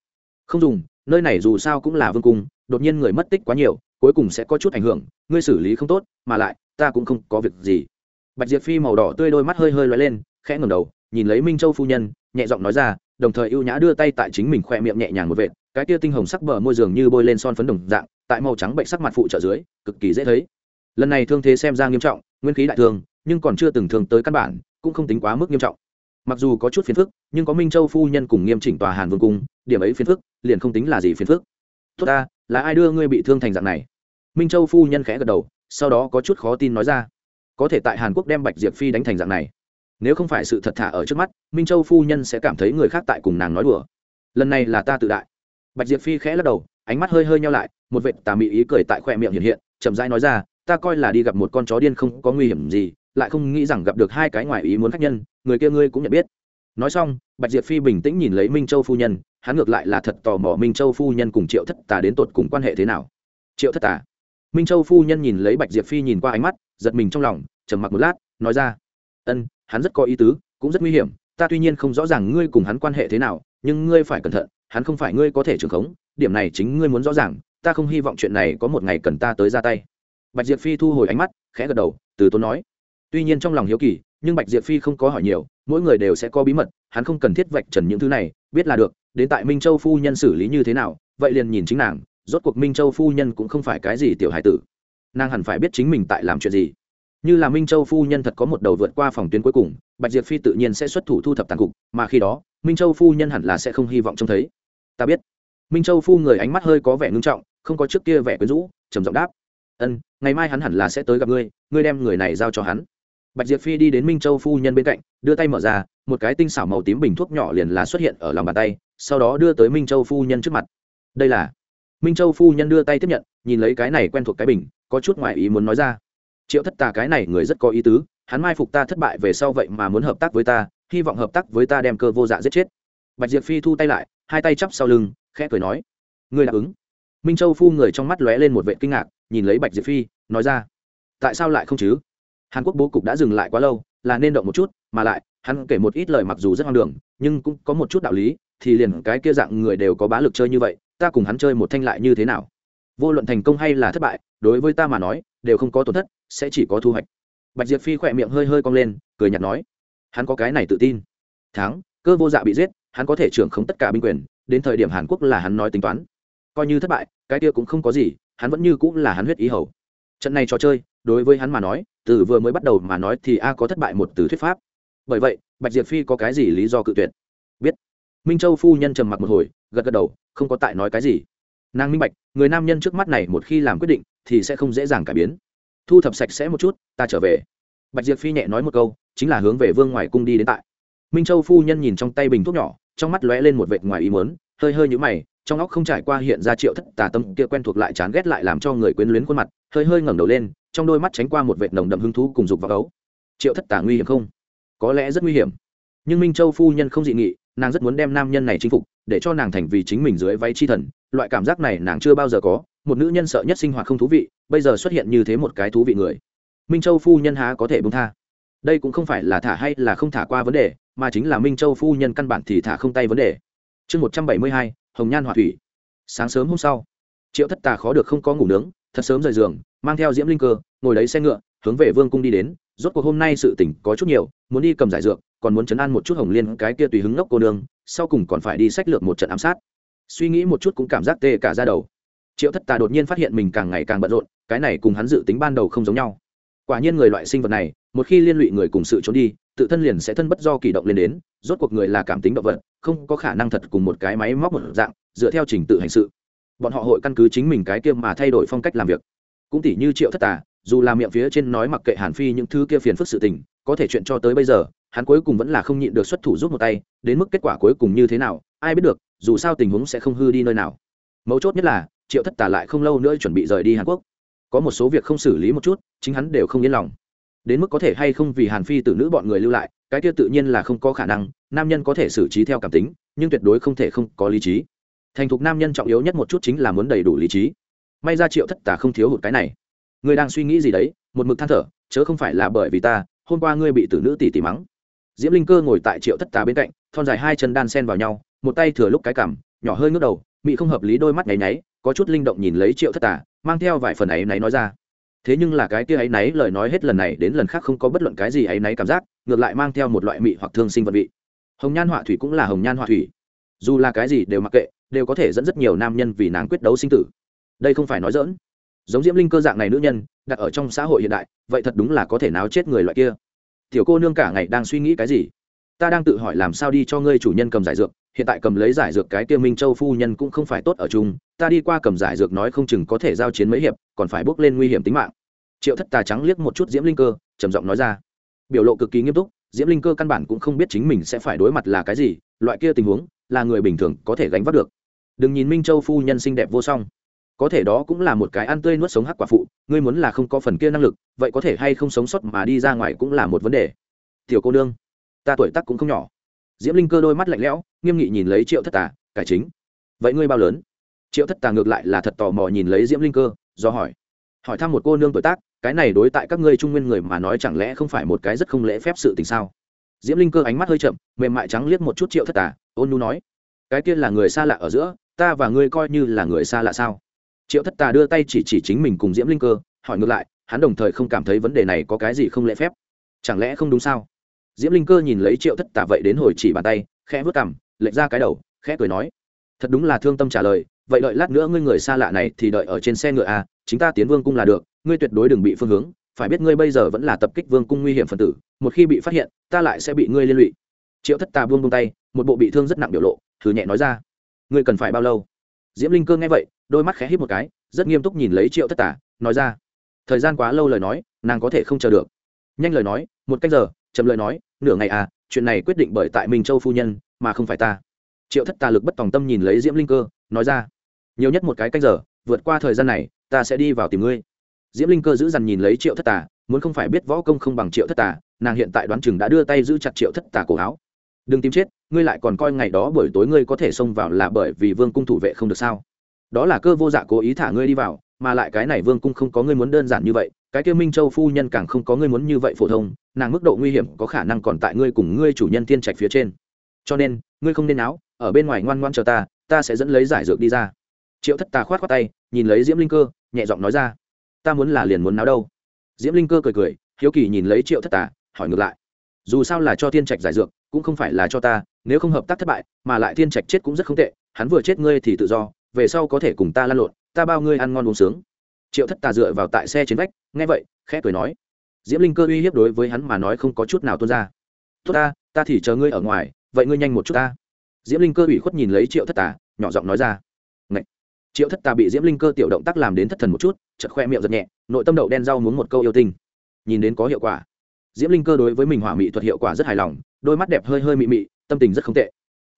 A: Không dùng nơi này dù sao cũng là vương cung, đột nhiên người mất tích quá nhiều, cuối cùng sẽ có chút ảnh hưởng, ngươi xử lý không tốt, mà lại, ta cũng không có việc gì. Bạch diệp phi màu đỏ tươi đôi mắt hơi hơi loay lên, khẽ ngầm đầu, nhìn lấy minh châu phu nhân, nhẹ giọng nói ra, đồng thời ưu nhã đưa tay tại chính mình khoe miệng nhẹ nhàng một vệt, cái tia tinh hồng sắc bờ môi giường như bôi lên son phấn đồng dạng, tại màu trắng bệnh sắc mặt phụ trợ dưới, cực kỳ dễ thấy. Lần này thương thế xem ra nghiêm trọng, nguyên khí đại thương nhưng còn chưa từng thương tới căn bản, cũng không tính quá mức nghiêm trọng mặc dù có chút phiền phức, nhưng có minh châu phu nhân cùng nghiêm chỉnh tòa hàn vương cung, điểm ấy phiền phức, liền không tính là gì phiền phức. Tốt ta, là ai đưa ngươi bị thương thành dạng này? Minh châu phu nhân khẽ gật đầu, sau đó có chút khó tin nói ra. Có thể tại hàn quốc đem bạch diệp phi đánh thành dạng này. Nếu không phải sự thật thả ở trước mắt, minh châu phu nhân sẽ cảm thấy người khác tại cùng nàng nói đùa. Lần này là ta tự đại. Bạch diệp phi khẽ lắc đầu, ánh mắt hơi hơi nhau lại, một vệt tà mị ý cười tại khoe miệng hiện hiện, chậm rãi nói ra, ta coi là đi gặp một con chó điên không có nguy hiểm gì lại không nghĩ rằng gặp được hai cái ngoài ý muốn khách nhân, người kia ngươi cũng nhận biết. Nói xong, bạch diệp phi bình tĩnh nhìn lấy minh châu phu nhân, hắn ngược lại là thật tò mò minh châu phu nhân cùng triệu thất tà đến tột cùng quan hệ thế nào. Triệu thất tà. Minh châu phu nhân nhìn lấy bạch diệp phi nhìn qua ánh mắt, giật mình trong lòng, trầm mặc một lát, nói ra, ân, hắn rất có ý tứ, cũng rất nguy hiểm, ta tuy nhiên không rõ ràng ngươi cùng hắn quan hệ thế nào, nhưng ngươi phải cẩn thận, hắn không phải ngươi có thể trưởng khống, điểm này chính ngươi muốn rõ ràng, ta không hy vọng chuyện này có một ngày cần ta tới ra tay. Bạch diệp phi thu hồi ánh mắt, khẽ gật đầu, từ tốn nói tuy nhiên trong lòng hiếu kỳ, nhưng bạch diệp phi không có hỏi nhiều, mỗi người đều sẽ có bí mật, hắn không cần thiết vạch trần những thứ này, biết là được, đến tại minh châu phu nhân xử lý như thế nào, vậy liền nhìn chính nàng, rốt cuộc minh châu phu nhân cũng không phải cái gì tiểu hải tử. Nàng hẳn phải biết chính mình tại làm chuyện gì. Như là minh châu phu nhân thật có một đầu vượt qua phòng tuyến cuối cùng, bạch diệp phi tự nhiên sẽ xuất thủ thu thập tàn cục, mà khi đó, minh châu phu nhân hẳn là sẽ không hy vọng trông thấy. Ta biết. Minh châu phu người ánh mắt hơi có vẻ ngưng trọng, không có trước kia vẻ quyến rũ, trầm giọng đáp. Ân, ngày mai hắn hẳn là sẽ tới gặp ngươi ngươi đem người này giao cho hắn bạch diệp phi đi đến minh châu phu nhân bên cạnh, đưa tay mở ra, một cái tinh xảo màu tím bình thuốc nhỏ liền là xuất hiện ở lòng bàn tay, sau đó đưa tới minh châu phu nhân trước mặt. Đây là minh châu phu nhân đưa tay tiếp nhận, nhìn lấy cái này quen thuộc cái bình, có chút ngoại ý muốn nói ra. Triệu thất tà cái này người rất có ý tứ, hắn mai phục ta thất bại về sau vậy mà muốn hợp tác với ta, hy vọng hợp tác với ta đem cơ vô dạ giết chết. Bạch diệp phi thu tay lại, hai tay chắp sau lưng, khẽ cười nói, ngươi đáp ứng. Minh châu phu người trong mắt lóe lên một vệ kinh ngạc, nhìn lấy bạch diệp phi, nói ra, tại sao lại không chứ? Hàn quốc bố cục đã dừng lại quá lâu, là nên động một chút, mà lại, hắn kể một ít lời mặc dù rất hoang đường, nhưng cũng có một chút đạo lý, thì liền cái kia dạng người đều có bá lực chơi như vậy, ta cùng hắn chơi một thanh lại như thế nào? Vô luận thành công hay là thất bại, đối với ta mà nói, đều không có tổn thất, sẽ chỉ có thu hoạch. Bạch diệp phi khỏe miệng hơi hơi cong lên, cười nhạt nói, hắn có cái này tự tin. Thắng, cơ vô dạ bị giết, hắn có thể trưởng không tất cả binh quyền, đến thời điểm hàn quốc là hắn nói tính toán. Coi như thất bại, cái kia cũng không có gì, hắn vẫn như cũng là hắn huyết ý hầu. Trận này trò chơi đối với hắn mà nói, từ vừa mới bắt đầu mà nói thì a có thất bại một từ thuyết pháp. Bởi vậy, bạch diệp phi có cái gì lý do cự tuyệt? Biết. Minh châu phu nhân trầm mặc một hồi, gật gật đầu, không có tại nói cái gì. Nàng minh bạch, người nam nhân trước mắt này một khi làm quyết định thì sẽ không dễ dàng cải biến. Thu thập sạch sẽ một chút, ta trở về. Bạch diệp phi nhẹ nói một câu, chính là hướng về vương ngoài cung đi đến tại. Minh châu phu nhân nhìn trong tay bình thuốc nhỏ, trong mắt lóe lên một vệt ngoài ý muốn, hơi hơi nhũ mày trong óc không trải qua hiện ra triệu thất tà tâm kia quen thuộc lại chán ghét lại làm cho người quyến luyến khuôn mặt, hơi hơi ngẩng đầu lên, trong đôi mắt tránh qua một vệt nồng đậm hứng thú cùng dục và ấu. Triệu thất tà nguy hiểm không? Có lẽ rất nguy hiểm. Nhưng minh châu phu nhân không dị nghị, nàng rất muốn đem nam nhân này chinh phục, để cho nàng thành vì chính mình dưới váy chi thần, loại cảm giác này nàng chưa bao giờ có, một nữ nhân sợ nhất sinh hoạt không thú vị, bây giờ xuất hiện như thế một cái thú vị người. Minh châu phu nhân há có thể bông tha? Đây cũng không phải là thả hay là không thả qua vấn đề, mà chính là minh châu phu nhân căn bản thì thả không tay vấn đề. Chương một trăm bảy mươi hai hồng nhan hỏa thủy. Sáng sớm hôm sau, triệu thất tà khó được không có ngủ nướng, thật sớm rời giường, mang theo diễm linh cơ, ngồi lấy xe ngựa, hướng về vương cung đi đến. Rốt cuộc hôm nay sự tỉnh có chút nhiều, muốn đi cầm giải dược, còn muốn chấn an một chút hồng liên, cái kia tùy hứng ngốc cô nương, sau cùng còn phải đi sách lược một trận ám sát. Suy nghĩ một chút cũng cảm giác tê cả ra đầu. Triệu thất tà đột nhiên phát hiện mình càng ngày càng bận rộn, cái này cùng hắn dự tính ban đầu không giống nhau. Quả nhiên người loại sinh vật này một khi liên lụy người cùng sự trốn đi, tự thân liền sẽ thân bất do kỳ động lên đến, rốt cuộc người là cảm tính động vật, không có khả năng thật cùng một cái máy móc một dạng, dựa theo trình tự hành sự. Bọn họ hội căn cứ chính mình cái kia mà thay đổi phong cách làm việc. Cũng tỉ như triệu thất tà, dù là miệng phía trên nói mặc kệ hàn phi những thứ kia phiền phức sự tình, có thể chuyện cho tới bây giờ, hắn cuối cùng vẫn là không nhịn được xuất thủ giúp một tay, đến mức kết quả cuối cùng như thế nào, ai biết được, dù sao tình huống sẽ không hư đi nơi nào. Mấu chốt nhất là, triệu thất tà lại không lâu nữa chuẩn bị rời đi hàn quốc. Có một số việc không xử lý một chút, chính hắn đều không yên lòng đến mức có thể hay không vì hàn phi tử nữ bọn người lưu lại, cái kia tự nhiên là không có khả năng, nam nhân có thể xử trí theo cảm tính, nhưng tuyệt đối không thể không có lý trí. Thành thục nam nhân trọng yếu nhất một chút chính là muốn đầy đủ lý trí. May ra triệu thất tà không thiếu hụt cái này. Người đang suy nghĩ gì đấy? Một mực than thở, chớ không phải là bởi vì ta, hôm qua ngươi bị tử nữ tỷ tỷ mắng. Diễm linh cơ ngồi tại triệu thất tà bên cạnh, thon dài hai chân đan sen vào nhau, một tay thừa lúc cái cằm, nhỏ hơi ngước đầu, mị không hợp lý đôi mắt nháy nháy, có chút linh động nhìn lấy triệu thất tà, mang theo vài phần ấy náy nói ra thế nhưng là cái kia ấy náy, lời nói hết lần này đến lần khác không có bất luận cái gì ấy náy cảm giác, ngược lại mang theo một loại mị hoặc thương sinh vật vị. Hồng nhan họa thủy cũng là hồng nhan họa thủy. Dù là cái gì đều mặc kệ, đều có thể dẫn rất nhiều nam nhân vì nàng quyết đấu sinh tử. Đây không phải nói dỡn giống diễm linh cơ dạng này nữ nhân, đặt ở trong xã hội hiện đại, vậy thật đúng là có thể náo chết người loại kia. Tiểu cô nương cả ngày đang suy nghĩ cái gì? Ta đang tự hỏi làm sao đi cho ngươi chủ nhân cầm giải dược hiện tại cầm lấy giải dược cái kia minh châu phu nhân cũng không phải tốt ở chung, ta đi qua cầm giải dược nói không chừng có thể giao chiến mấy hiệp, còn phải bước lên nguy hiểm tính mạng. Triệu thất tà trắng liếc một chút diễm linh cơ, trầm giọng nói ra. Biểu lộ cực kỳ nghiêm túc, diễm linh cơ căn bản cũng không biết chính mình sẽ phải đối mặt là cái gì, loại kia tình huống, là người bình thường có thể gánh vác được. Đừng nhìn minh châu phu nhân xinh đẹp vô song. Có thể đó cũng là một cái ăn tươi nuốt sống hắc quả phụ, ngươi muốn là không có phần kia năng lực, vậy có thể hay không sống sót mà đi ra ngoài cũng là một vấn đề. Tiểu cô nương, ta tuổi tác cũng không nhỏ diễm linh cơ đôi mắt lạnh lẽo, nghiêm nghị nhìn lấy triệu thất tà, cải chính, vậy ngươi bao lớn? Triệu thất tà ngược lại là thật tò mò nhìn lấy diễm linh cơ, do hỏi. Hỏi thăm một cô nương tuổi tác, cái này đối tại các ngươi trung nguyên người mà nói chẳng lẽ không phải một cái rất không lễ phép sự tình sao? Diễm linh cơ ánh mắt hơi chậm, mềm mại trắng liếc một chút triệu thất tà, ôn nhu nói, cái kia là người xa lạ ở giữa, ta và ngươi coi như là người xa lạ sao? Triệu thất tà đưa tay chỉ chỉ chính mình cùng diễm linh cơ, hỏi ngược lại, hắn đồng thời không cảm thấy vấn đề này có cái gì không lễ phép. Chẳng lẽ không đúng sao? Diễm linh cơ nhìn lấy triệu thất Tả vậy đến hồi chỉ bàn tay, khẽ vớt cằm, lệch ra cái đầu, khẽ cười nói, thật đúng là thương tâm trả lời, vậy đợi lát nữa ngươi người xa lạ này thì đợi ở trên xe ngựa à chính ta tiến vương cung là được, ngươi tuyệt đối đừng bị phương hướng, phải biết ngươi bây giờ vẫn là tập kích vương cung nguy hiểm phần tử, một khi bị phát hiện, ta lại sẽ bị ngươi liên lụy. Triệu thất tà buông buông tay, một bộ bị thương rất nặng biểu lộ thử nhẹ nói ra, ngươi cần phải bao lâu? Diễm linh cơ nghe vậy, đôi mắt khẽ hít một cái, rất nghiêm túc nhìn lấy triệu thất tà nói ra, thời gian quá lâu lời nói, nàng có thể không chờ được. Nhanh lời nói, một cách giờ chậm lời nói, nửa ngày à chuyện này quyết định bởi tại minh châu phu nhân, mà không phải ta. Triệu thất tà lực bất tòng tâm nhìn lấy diễm linh cơ, nói ra, nhiều nhất một cái cách giờ, vượt qua thời gian này, ta sẽ đi vào tìm ngươi. Diễm linh cơ giữ dằn nhìn lấy triệu thất tà, muốn không phải biết võ công không bằng triệu thất tà, nàng hiện tại đoán chừng đã đưa tay giữ chặt triệu thất tà cổ áo. Đừng tìm chết, ngươi lại còn coi ngày đó buổi tối ngươi có thể xông vào là bởi vì vương cung thủ vệ không được sao? Đó là cơ vô dạ cố ý thả ngươi đi vào, mà lại cái này vương cung không có ngươi muốn đơn giản như vậy cái kia minh châu phu nhân càng không có ngươi muốn như vậy phổ thông, nàng mức độ nguy hiểm có khả năng còn tại ngươi cùng ngươi chủ nhân tiên trạch phía trên. Cho nên, ngươi không nên áo ở bên ngoài ngoan ngoan chờ ta ta sẽ dẫn lấy giải dược đi ra. Triệu thất tà khoát khoát tay, nhìn lấy diễm linh cơ, nhẹ giọng nói ra, ta muốn là liền muốn náo đâu. Diễm linh cơ cười cười, hiếu kỳ nhìn lấy triệu thất tà, hỏi ngược lại, dù sao là cho thiên trạch giải dược, cũng không phải là cho ta, nếu không hợp tác thất bại, mà lại thiên trạch chết cũng rất không tệ, hắn vừa chết ngươi thì tự do, về sau có thể cùng ta lăn lộn, ta bao ngươi ăn ngon uống sướng triệu thất tà dựa vào tại xe trên vách, nghe vậy, khẽ cười nói, diễm linh cơ uy hiếp đối với hắn mà nói không có chút nào tuôn ra. Tốt ta ta thì chờ ngươi ở ngoài, vậy ngươi nhanh một chút ta. Diễm linh cơ ủy khuất nhìn lấy triệu thất tà, nhỏ giọng nói ra, Ngậy. triệu thất tà bị diễm linh cơ tiểu động tác làm đến thất thần một chút chật khoe miệng giật nhẹ, nội tâm đậu đen rau muốn một câu yêu tinh. Nhìn đến có hiệu quả. Diễm linh cơ đối với mình hỏa mị thuật hiệu quả rất hài lòng, đôi mắt đẹp hơi hơi mị mị, tâm tình rất không tệ.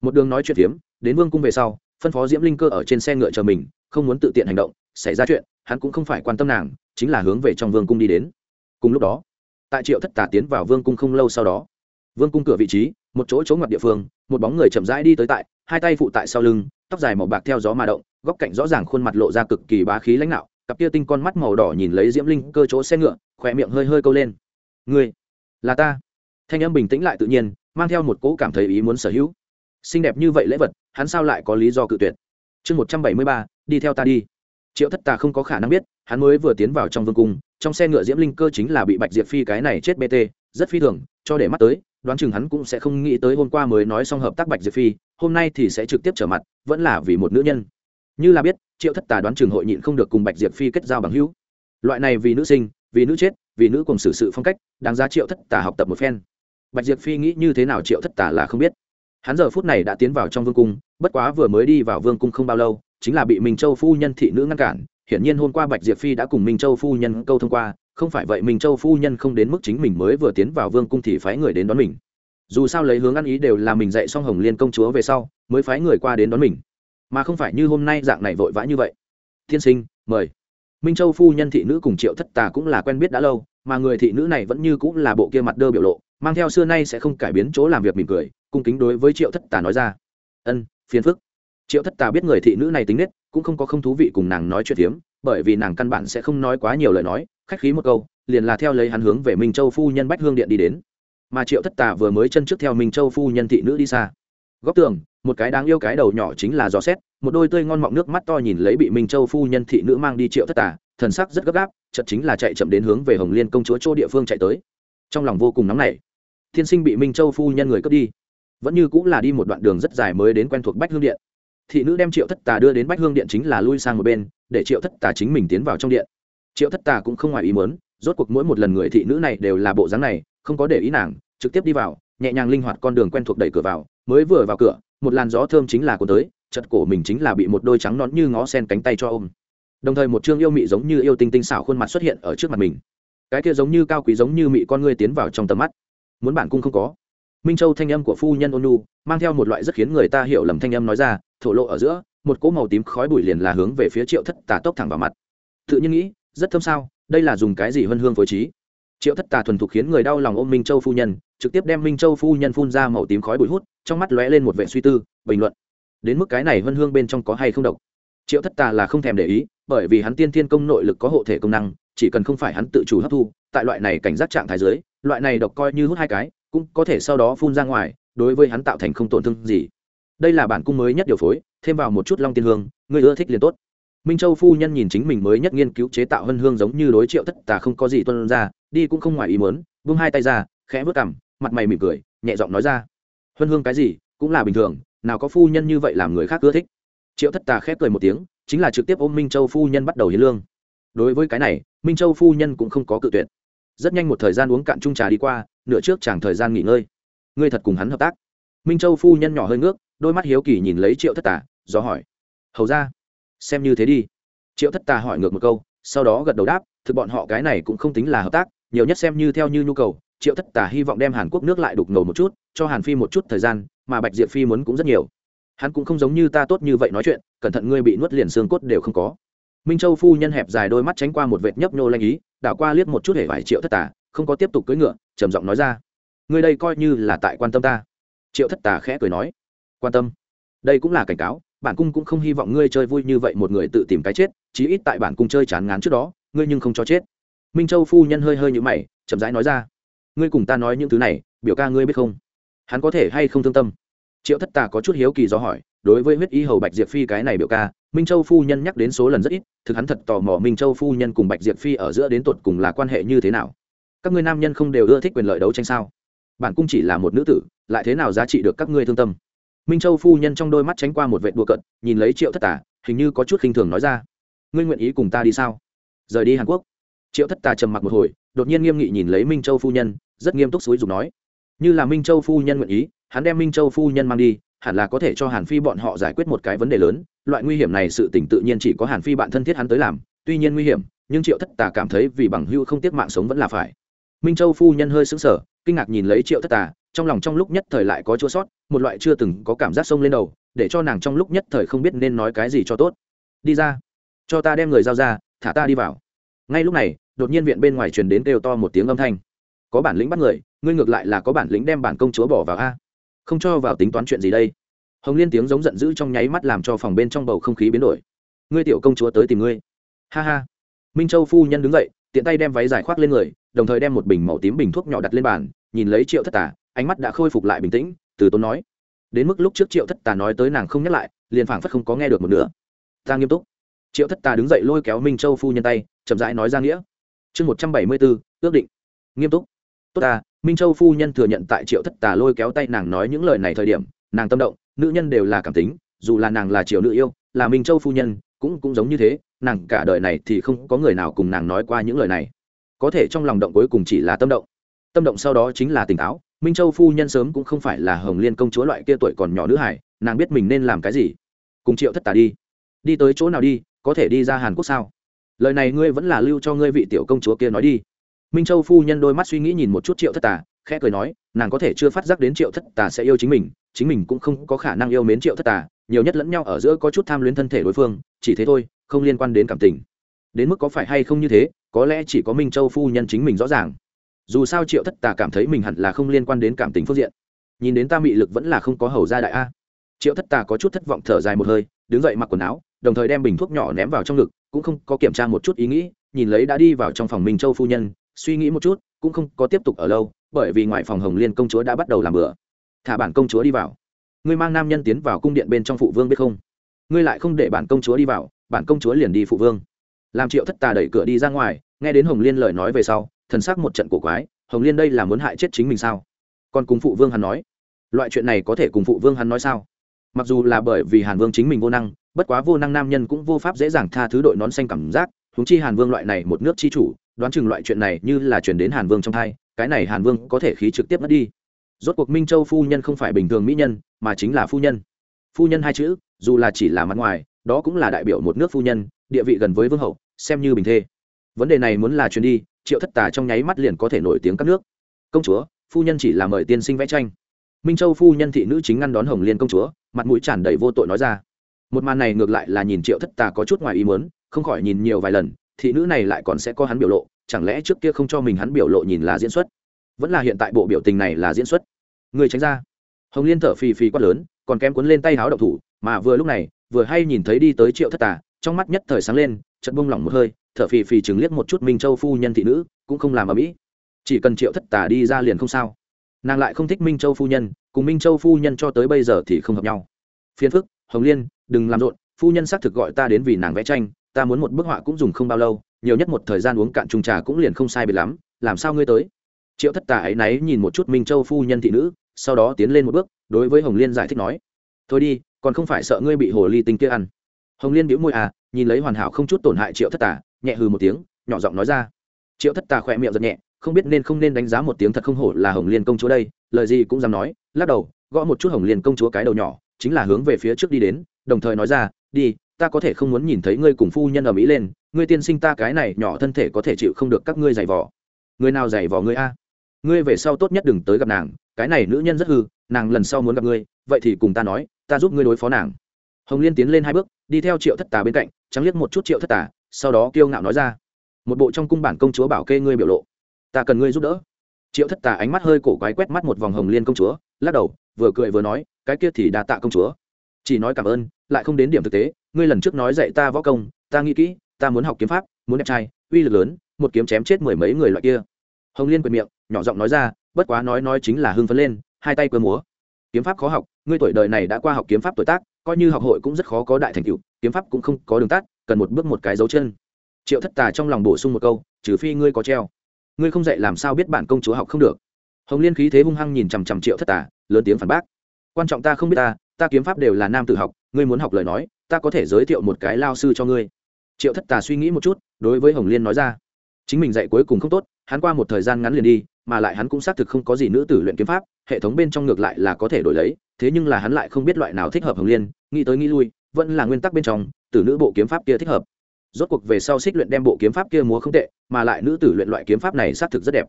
A: Một đường nói chuyện phiếm, đến vương cung về sau, phân phó diễm linh cơ ở trên xe ngựa chờ mình, không muốn tự tiện hành động, xảy ra chuyện hắn cũng không phải quan tâm nàng, chính là hướng về trong vương cung đi đến. Cùng lúc đó, tại triệu thất tà tiến vào vương cung không lâu sau đó, vương cung cửa vị trí, một chỗ chỗ ngoặt địa phương, một bóng người chậm rãi đi tới tại, hai tay phụ tại sau lưng, tóc dài màu bạc theo gió mà động, góc cạnh rõ ràng khuôn mặt lộ ra cực kỳ bá khí lãnh đạo, cặp kia tinh con mắt màu đỏ nhìn lấy diễm linh cơ chỗ xe ngựa, khỏe miệng hơi hơi câu lên. Người là ta. Thanh âm bình tĩnh lại tự nhiên, mang theo một cỗ cảm thấy ý muốn sở hữu. Xinh đẹp như vậy lễ vật, hắn sao lại có lý do cự tuyệt? Chương một trăm bảy mươi ba, đi theo ta đi triệu thất tà không có khả năng biết, hắn mới vừa tiến vào trong vương cung, trong xe ngựa diễm linh cơ chính là bị bạch diệp phi cái này chết bt rất phi thường, cho để mắt tới, đoán chừng hắn cũng sẽ không nghĩ tới hôm qua mới nói xong hợp tác bạch diệp phi, hôm nay thì sẽ trực tiếp trở mặt, vẫn là vì một nữ nhân. Như là biết, triệu thất tà đoán chừng hội nhịn không được cùng bạch diệp phi kết giao bằng hữu. Loại này vì nữ sinh, vì nữ chết, vì nữ cùng xử sự phong cách, đáng giá triệu thất tà học tập một phen. Bạch diệp phi nghĩ như thế nào triệu thất tà là không biết. Hắn giờ phút này đã tiến vào trong vương cung, bất quá vừa mới đi vào vương cung không bao lâu chính là bị minh châu phu nhân thị nữ ngăn cản. Hiển nhiên hôm qua bạch diệp phi đã cùng minh châu phu nhân câu thông qua. Không phải vậy minh châu phu nhân không đến mức chính mình mới vừa tiến vào vương cung thì phái người đến đón mình. Dù sao lấy hướng ăn ý đều là mình dạy xong hồng liên công chúa về sau, mới phái người qua đến đón mình. Mà không phải như hôm nay dạng này vội vã như vậy. Thiên sinh, mời. Minh châu phu nhân thị nữ cùng triệu thất tà cũng là quen biết đã lâu, mà người thị nữ này vẫn như cũng là bộ kia mặt đơ biểu lộ, mang theo xưa nay sẽ không cải biến chỗ làm việc mỉm cười, cung kính đối với triệu thất tà nói ra. Ân, phiền phức triệu thất tà biết người thị nữ này tính nết, cũng không có không thú vị cùng nàng nói chuyện hiếm bởi vì nàng căn bản sẽ không nói quá nhiều lời nói, khách khí một câu, liền là theo lấy hắn hướng về minh châu phu nhân bách hương điện đi đến. Mà triệu thất tà vừa mới chân trước theo minh châu phu nhân thị nữ đi xa. Góc tường, một cái đáng yêu cái đầu nhỏ chính là gió xét, một đôi tươi ngon mọng nước mắt to nhìn lấy bị minh châu phu nhân thị nữ mang đi triệu thất tà, thần sắc rất gấp gáp chật chính là chạy chậm đến hướng về hồng liên công chúa chỗ địa phương chạy tới. Trong lòng vô cùng nóng nảy. Thiên sinh bị minh châu phu nhân người cướp đi. Vẫn như cũng là đi một đoạn đường rất dài mới đến quen thuộc bách hương điện thị nữ đem triệu thất tà đưa đến bách hương điện chính là lui sang một bên, để triệu thất tà chính mình tiến vào trong điện. Triệu thất tà cũng không ngoài ý mớn rốt cuộc mỗi một lần người thị nữ này đều là bộ dáng này, không có để ý nàng, trực tiếp đi vào, nhẹ nhàng linh hoạt con đường quen thuộc đẩy cửa vào, mới vừa vào cửa, một làn gió thơm chính là cuốn tới, chật cổ mình chính là bị một đôi trắng nón như ngó sen cánh tay cho ôm. Đồng thời một chương yêu mị giống như yêu tinh tinh xảo khuôn mặt xuất hiện ở trước mặt mình. Cái kia giống như cao quý giống như mị con ngươi tiến vào trong tầm mắt. Muốn bản cung không có. Minh châu thanh âm của phu nhân ônu mang theo một loại rất khiến người ta hiểu lầm thanh âm nói ra thổ lộ ở giữa, một cỗ màu tím khói bụi liền là hướng về phía triệu thất tà tốc thẳng vào mặt. Tự nhiên nghĩ, rất thâm sao, đây là dùng cái gì hơn hương phối trí? Triệu thất tà thuần thục khiến người đau lòng ôm minh châu phu nhân, trực tiếp đem minh châu phu nhân phun ra màu tím khói bụi hút, trong mắt lóe lên một vệ suy tư, bình luận. Đến mức cái này hơn hương bên trong có hay không độc? Triệu thất tà là không thèm để ý, bởi vì hắn tiên thiên công nội lực có hộ thể công năng, chỉ cần không phải hắn tự chủ hấp thu, tại loại này cảnh giác trạng thái dưới, loại này độc coi như hút hai cái, cũng có thể sau đó phun ra ngoài, đối với hắn tạo thành không tổn thương gì đây là bản cung mới nhất điều phối, thêm vào một chút long tiên hương người ưa thích liền tốt. Minh châu phu nhân nhìn chính mình mới nhất nghiên cứu chế tạo hân hương giống như đối triệu thất tà không có gì tuân ra, đi cũng không ngoài ý mớn vung hai tay ra, khẽ vớt cằm, mặt mày mỉm cười, nhẹ giọng nói ra. Hân hương cái gì, cũng là bình thường, nào có phu nhân như vậy làm người khác ưa thích. Triệu thất tà khép cười một tiếng, chính là trực tiếp ôm minh châu phu nhân bắt đầu hiến lương. Đối với cái này, minh châu phu nhân cũng không có cự tuyệt. Rất nhanh một thời gian uống cạn chung trà đi qua, nửa trước chẳng thời gian nghỉ ngơi. Ngươi thật cùng hắn hợp tác. Minh châu phu nhân nhỏ hơi ngước đôi mắt hiếu kỳ nhìn lấy triệu thất tà, do hỏi, hầu ra xem như thế đi. Triệu thất tà hỏi ngược một câu, sau đó gật đầu đáp, thực bọn họ cái này cũng không tính là hợp tác, nhiều nhất xem như theo như nhu cầu. Triệu thất tà hy vọng đem hàn quốc nước lại đục ngầu một chút, cho hàn phi một chút thời gian, mà bạch diệp phi muốn cũng rất nhiều. Hắn cũng không giống như ta tốt như vậy nói chuyện, cẩn thận ngươi bị nuốt liền xương cốt đều không có. Minh châu phu nhân hẹp dài đôi mắt tránh qua một vệt nhấp nhô lanh ý, đảo qua liếc một chút hề vải triệu thất tà, không có tiếp tục cưỡi ngựa, trầm giọng nói ra, ngươi đây coi như là tại quan tâm ta. Triệu thất tà khẽ cười nói quan tâm. Đây cũng là cảnh cáo, bản cung cũng không hy vọng ngươi chơi vui như vậy một người tự tìm cái chết, chí ít tại bản cung chơi chán ngán trước đó, ngươi nhưng không cho chết. Minh châu phu nhân hơi hơi như mày, chậm rãi nói ra. Ngươi cùng ta nói những thứ này, biểu ca ngươi biết không? Hắn có thể hay không thương tâm? Triệu thất tà có chút hiếu kỳ do hỏi, đối với huyết y hầu bạch diệp phi cái này biểu ca, minh châu phu nhân nhắc đến số lần rất ít, thực hắn thật tò mò minh châu phu nhân cùng bạch diệp phi ở giữa đến tột cùng là quan hệ như thế nào. Các ngươi nam nhân không đều ưa thích quyền lợi đấu tranh sao? Bản cung chỉ là một nữ tử, lại thế nào giá trị được các ngươi thương tâm? Minh châu phu nhân trong đôi mắt tránh qua một vệ đùa cận nhìn lấy triệu thất tà, hình như có chút khinh thường nói ra, ngươi nguyện ý cùng ta đi sao? Rời đi hàn quốc, triệu thất tà trầm mặc một hồi, đột nhiên nghiêm nghị nhìn lấy minh châu phu nhân, rất nghiêm túc xúi dục nói, như là minh châu phu nhân nguyện ý, hắn đem minh châu phu nhân mang đi, hẳn là có thể cho hàn phi bọn họ giải quyết một cái vấn đề lớn, loại nguy hiểm này sự tỉnh tự nhiên chỉ có hàn phi bạn thân thiết hắn tới làm, tuy nhiên nguy hiểm, nhưng triệu thất tà cảm thấy vì bằng hưu không tiếc mạng sống vẫn là phải. Minh châu phu nhân hơi sững sờ, kinh ngạc nhìn lấy triệu thất tà trong lòng trong lúc nhất thời lại có chua sót, một loại chưa từng có cảm giác sông lên đầu, để cho nàng trong lúc nhất thời không biết nên nói cái gì cho tốt. Đi ra, cho ta đem người giao ra, thả ta đi vào. Ngay lúc này, đột nhiên viện bên ngoài truyền đến kêu to một tiếng âm thanh. Có bản lĩnh bắt người, ngươi ngược lại là có bản lĩnh đem bản công chúa bỏ vào a. Không cho vào tính toán chuyện gì đây. Hồng liên tiếng giống giận dữ trong nháy mắt làm cho phòng bên trong bầu không khí biến đổi. Ngươi tiểu công chúa tới tìm ngươi. Ha ha. Minh châu phu nhân đứng dậy, tiện tay đem váy dài khoác lên người, đồng thời đem một bình màu tím bình thuốc nhỏ đặt lên bàn, nhìn lấy triệu thất tà ánh mắt đã khôi phục lại bình tĩnh, từ tốn nói. Đến mức lúc trước triệu thất tà nói tới nàng không nhắc lại, liền phảng phất không có nghe được một nửa. ta nghiêm túc. Triệu thất tà đứng dậy lôi kéo minh châu phu nhân tay, chậm rãi nói ra nghĩa. Chương một trăm bảy mươi bốn, ước định. Nghiêm túc. Tốt ta, minh châu phu nhân thừa nhận tại triệu thất tà lôi kéo tay nàng nói những lời này thời điểm, nàng tâm động, nữ nhân đều là cảm tính, dù là nàng là Triệu nữ yêu, là minh châu phu nhân, cũng cũng giống như thế, nàng cả đời này thì không có người nào cùng nàng nói qua những lời này. Có thể trong lòng động cuối cùng chỉ là tâm động. Tâm động sau đó chính là tỉnh táo minh châu phu nhân sớm cũng không phải là hồng liên công chúa loại kia tuổi còn nhỏ nữ hải nàng biết mình nên làm cái gì. Cùng triệu thất tà đi. Đi tới chỗ nào đi, có thể đi ra hàn quốc sao? Lời này ngươi vẫn là lưu cho ngươi vị tiểu công chúa kia nói đi. Minh châu phu nhân đôi mắt suy nghĩ nhìn một chút triệu thất tà khẽ cười nói, nàng có thể chưa phát giác đến triệu thất tà sẽ yêu chính mình chính mình cũng không có khả năng yêu mến triệu thất tà nhiều nhất lẫn nhau ở giữa có chút tham luyến thân thể đối phương, chỉ thế thôi, không liên quan đến cảm tình. Đến mức có phải hay không như thế, có lẽ chỉ có minh châu phu nhân chính mình rõ ràng dù sao triệu thất tà cảm thấy mình hẳn là không liên quan đến cảm tình phương diện. Nhìn đến ta mị lực vẫn là không có hầu ra đại a. Triệu thất tà có chút thất vọng thở dài một hơi, đứng dậy mặc quần áo, đồng thời đem bình thuốc nhỏ ném vào trong ngực, cũng không có kiểm tra một chút ý nghĩ, nhìn lấy đã đi vào trong phòng minh châu phu nhân, suy nghĩ một chút, cũng không có tiếp tục ở lâu, bởi vì ngoài phòng hồng liên công chúa đã bắt đầu làm bữa. Thả bản công chúa đi vào. Ngươi mang nam nhân tiến vào cung điện bên trong phụ vương biết không? Ngươi lại không để bản công chúa đi vào, bản công chúa liền đi phụ vương. Làm triệu thất tà đẩy cửa đi ra ngoài, nghe đến hồng liên lời nói về sau thần sắc một trận cổ quái, hồng liên đây là muốn hại chết chính mình sao? Còn cùng phụ vương hắn nói, loại chuyện này có thể cùng phụ vương hắn nói sao? Mặc dù là bởi vì hàn vương chính mình vô năng, bất quá vô năng nam nhân cũng vô pháp dễ dàng tha thứ đội nón xanh cảm giác húng chi hàn vương loại này một nước chi chủ, đoán chừng loại chuyện này như là chuyển đến hàn vương trong thai cái này hàn vương có thể khí trực tiếp mất đi. Rốt cuộc minh châu phu nhân không phải bình thường mỹ nhân, mà chính là phu nhân. Phu nhân hai chữ, dù là chỉ là mặt ngoài, đó cũng là đại biểu một nước phu nhân, địa vị gần với vương hậu, xem như bình thê. Vấn đề này muốn là chuyến đi triệu thất tà trong nháy mắt liền có thể nổi tiếng các nước. Công chúa, phu nhân chỉ là mời tiên sinh vẽ tranh. Minh châu phu nhân thị nữ chính ngăn đón hồng liên công chúa, mặt mũi tràn đầy vô tội nói ra. Một màn này ngược lại là nhìn triệu thất tà có chút ngoài ý muốn, không khỏi nhìn nhiều vài lần, thị nữ này lại còn sẽ có hắn biểu lộ, chẳng lẽ trước kia không cho mình hắn biểu lộ nhìn là diễn xuất? Vẫn là hiện tại bộ biểu tình này là diễn xuất. Người tránh ra. Hồng liên thở phì phì quát lớn, còn kém cuốn lên tay háo động thủ, mà vừa lúc này, vừa hay nhìn thấy đi tới triệu thất tà trong mắt nhất thời sáng lên chật bông lỏng một hơi, thở phì phì chừng liếc một chút minh châu phu nhân thị nữ, cũng không làm ở mỹ. Chỉ cần triệu thất tà đi ra liền không sao. Nàng lại không thích minh châu phu nhân, cùng minh châu phu nhân cho tới bây giờ thì không hợp nhau. Phiền phức, hồng liên, đừng làm rộn, phu nhân xác thực gọi ta đến vì nàng vẽ tranh, ta muốn một bức họa cũng dùng không bao lâu, nhiều nhất một thời gian uống cạn trùng trà cũng liền không sai biệt lắm, làm sao ngươi tới? Triệu thất tà ấy náy nhìn một chút minh châu phu nhân thị nữ, sau đó tiến lên một bước, đối với hồng liên giải thích nói, thôi đi, còn không phải sợ ngươi bị hồ ly tinh kia ăn hồng liên bĩu môi à nhìn lấy hoàn hảo không chút tổn hại triệu thất tà, nhẹ hừ một tiếng, nhỏ giọng nói ra. Triệu thất tà khỏe miệng giật nhẹ, không biết nên không nên đánh giá một tiếng thật không hổ là hồng liên công chúa đây, lời gì cũng dám nói, lắc đầu, gõ một chút hồng liên công chúa cái đầu nhỏ, chính là hướng về phía trước đi đến, đồng thời nói ra, đi, ta có thể không muốn nhìn thấy ngươi cùng phu nhân ở mỹ lên, ngươi tiên sinh ta cái này nhỏ thân thể có thể chịu không được các ngươi giày vò. Người nào giày vò ngươi a? Ngươi về sau tốt nhất đừng tới gặp nàng, cái này nữ nhân rất hư, nàng lần sau muốn gặp ngươi, vậy thì cùng ta nói, ta giúp ngươi đối phó nàng hồng liên tiến lên hai bước, đi theo triệu thất tà bên cạnh, trắng liếc một chút triệu thất tà, sau đó kiêu ngạo nói ra, một bộ trong cung bản công chúa bảo kê ngươi biểu lộ. Ta cần ngươi giúp đỡ. Triệu thất tà ánh mắt hơi cổ quái quét mắt một vòng hồng liên công chúa, lắc đầu, vừa cười vừa nói, cái kia thì đa tạ công chúa. Chỉ nói cảm ơn, lại không đến điểm thực tế, ngươi lần trước nói dạy ta võ công, ta nghĩ kỹ, ta muốn học kiếm pháp, muốn đẹp trai, uy lực lớn, một kiếm chém chết mười mấy người loại kia. Hồng liên quyệt miệng, nhỏ giọng nói ra, bất quá nói nói chính là hưng phấn lên, hai tay cơ múa. Kiếm pháp khó học, ngươi tuổi đời này đã qua học kiếm pháp tuổi tác coi như học hội cũng rất khó có đại thành tựu, kiếm pháp cũng không có đường tắt, cần một bước một cái dấu chân. Triệu thất tà trong lòng bổ sung một câu, trừ phi ngươi có treo. Ngươi không dạy làm sao biết bản công chúa học không được. Hồng liên khí thế hung hăng nhìn chằm chằm triệu thất tà, lớn tiếng phản bác, quan trọng ta không biết ta ta kiếm pháp đều là nam tự học, ngươi muốn học lời nói, ta có thể giới thiệu một cái lao sư cho ngươi. Triệu thất tà suy nghĩ một chút, đối với hồng liên nói ra, chính mình dạy cuối cùng không tốt, hắn qua một thời gian ngắn liền đi mà lại hắn cũng xác thực không có gì nữ tử luyện kiếm pháp, hệ thống bên trong ngược lại là có thể đổi lấy, thế nhưng là hắn lại không biết loại nào thích hợp hồng liên, nghĩ tới nghĩ lui, vẫn là nguyên tắc bên trong, tử nữ bộ kiếm pháp kia thích hợp. Rốt cuộc về sau xích luyện đem bộ kiếm pháp kia múa không tệ, mà lại nữ tử luyện loại kiếm pháp này xác thực rất đẹp.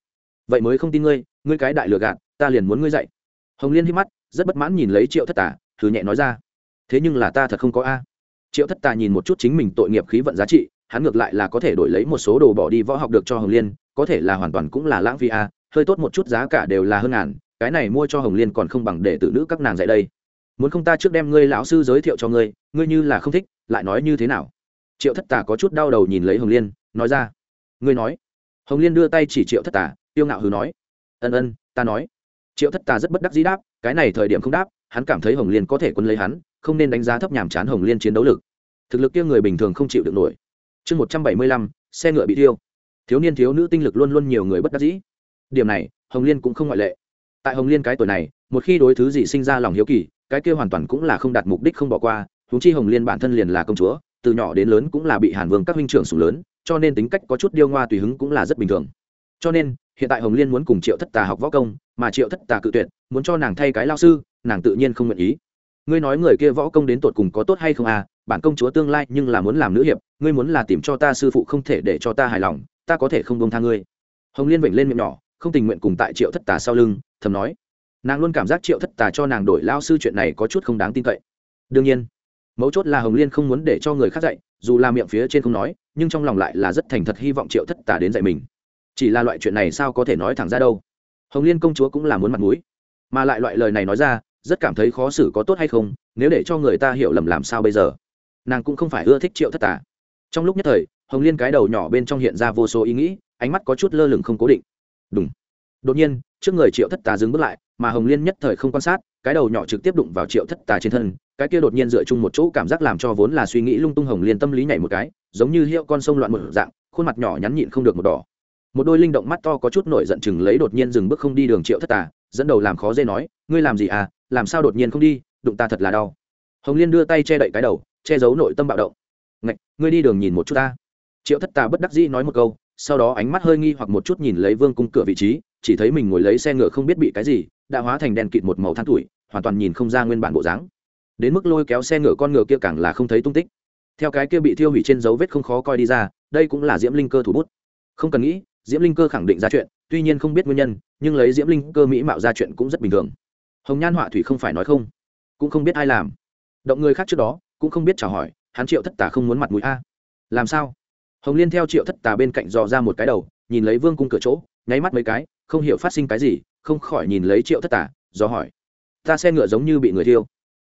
A: Vậy mới không tin ngươi ngươi cái đại lừa gạt, ta liền muốn ngươi dạy. Hồng liên hít mắt, rất bất mãn nhìn lấy triệu thất tà thử nhẹ nói ra. Thế nhưng là ta thật không có a. Triệu thất tà nhìn một chút chính mình tội nghiệp khí vận giá trị, hắn ngược lại là có thể đổi lấy một số đồ bỏ đi võ học được cho hồng liên, có thể là hoàn toàn cũng là lãng phí a hơi tốt một chút giá cả đều là hơn ngàn, cái này mua cho hồng liên còn không bằng để tử nữ các nàng dạy đây. Muốn không ta trước đem ngươi lão sư giới thiệu cho ngươi ngươi như là không thích, lại nói như thế nào? Triệu thất tà có chút đau đầu nhìn lấy hồng liên, nói ra. Ngươi nói. Hồng liên đưa tay chỉ triệu thất tà, tiêu ngạo hừ nói. Ân ân, ta nói. Triệu thất tà rất bất đắc dĩ đáp, cái này thời điểm không đáp, hắn cảm thấy hồng liên có thể quân lấy hắn, không nên đánh giá thấp nhàm chán hồng liên chiến đấu lực. Thực lực kia người bình thường không chịu được nổi. Chương một trăm bảy mươi lăm, xe ngựa bị thiêu. Thiếu niên thiếu nữ tinh lực luôn luôn nhiều người bất đắc dĩ điểm này, hồng liên cũng không ngoại lệ. Tại hồng liên cái tuổi này, một khi đối thứ gì sinh ra lòng hiếu kỳ, cái kia hoàn toàn cũng là không đạt mục đích không bỏ qua, huống chi hồng liên bản thân liền là công chúa, từ nhỏ đến lớn cũng là bị hàn vương các huynh trưởng sủng lớn, cho nên tính cách có chút điêu ngoa tùy hứng cũng là rất bình thường. Cho nên, hiện tại hồng liên muốn cùng triệu thất tà học võ công, mà triệu thất tà cự tuyệt, muốn cho nàng thay cái lao sư, nàng tự nhiên không nguyện ý. Ngươi nói người kia võ công đến tột cùng có tốt hay không à bản công chúa tương lai nhưng là muốn làm nữ hiệp, ngươi muốn là tìm cho ta sư phụ không thể để cho ta hài lòng, ta có thể không bông tha ngươi. Hồng liên vểnh lên miệng nhỏ không tình nguyện cùng tại triệu thất tà sau lưng, thầm nói. Nàng luôn cảm giác triệu thất tà cho nàng đổi lao sư chuyện này có chút không đáng tin cậy. Đương nhiên, mấu chốt là hồng liên không muốn để cho người khác dạy, dù là miệng phía trên không nói, nhưng trong lòng lại là rất thành thật hy vọng triệu thất tà đến dạy mình. Chỉ là loại chuyện này sao có thể nói thẳng ra đâu? Hồng liên công chúa cũng là muốn mặt mũi. Mà lại loại lời này nói ra, rất cảm thấy khó xử có tốt hay không, nếu để cho người ta hiểu lầm làm sao bây giờ? Nàng cũng không phải ưa thích triệu thất tà. Trong lúc nhất thời, hồng liên cái đầu nhỏ bên trong hiện ra vô số ý nghĩ, ánh mắt có chút lơ lửng không cố định đúng. Đột nhiên, trước người triệu thất tà dừng bước lại, mà hồng liên nhất thời không quan sát, cái đầu nhỏ trực tiếp đụng vào triệu thất tà trên thân, cái kia đột nhiên dựa chung một chỗ cảm giác làm cho vốn là suy nghĩ lung tung hồng liên tâm lý nhảy một cái, giống như hiệu con sông loạn một dạng, khuôn mặt nhỏ nhắn nhịn không được một đỏ. Một đôi linh động mắt to có chút nổi giận chừng lấy đột nhiên dừng bước không đi đường triệu thất tà, dẫn đầu làm khó dễ nói, ngươi làm gì à? Làm sao đột nhiên không đi? Đụng ta thật là đau. Hồng liên đưa tay che đậy cái đầu, che giấu nội tâm bạo động. Ngạch, ngươi đi đường nhìn một chút ta. Triệu thất tà bất đắc dĩ nói một câu sau đó ánh mắt hơi nghi hoặc một chút nhìn lấy vương cung cửa vị trí, chỉ thấy mình ngồi lấy xe ngựa không biết bị cái gì, đã hóa thành đèn kịt một màu than tuổi, hoàn toàn nhìn không ra nguyên bản bộ dáng. Đến mức lôi kéo xe ngựa con ngựa kia càng là không thấy tung tích. Theo cái kia bị thiêu hủy trên dấu vết không khó coi đi ra, đây cũng là diễm linh cơ thủ bút. Không cần nghĩ, diễm linh cơ khẳng định ra chuyện, tuy nhiên không biết nguyên nhân, nhưng lấy diễm linh cơ mỹ mạo ra chuyện cũng rất bình thường. Hồng nhan họa thủy không phải nói không, cũng không biết ai làm. Động người khác trước đó, cũng không biết chào hỏi, hắn triệu thất tả không muốn mặt mũi a. Làm sao? Hồng liên theo triệu thất tà bên cạnh dò ra một cái đầu, nhìn lấy vương cung cửa chỗ, nháy mắt mấy cái, không hiểu phát sinh cái gì, không khỏi nhìn lấy triệu thất tà do hỏi. Ta xe ngựa giống như bị người thiêu.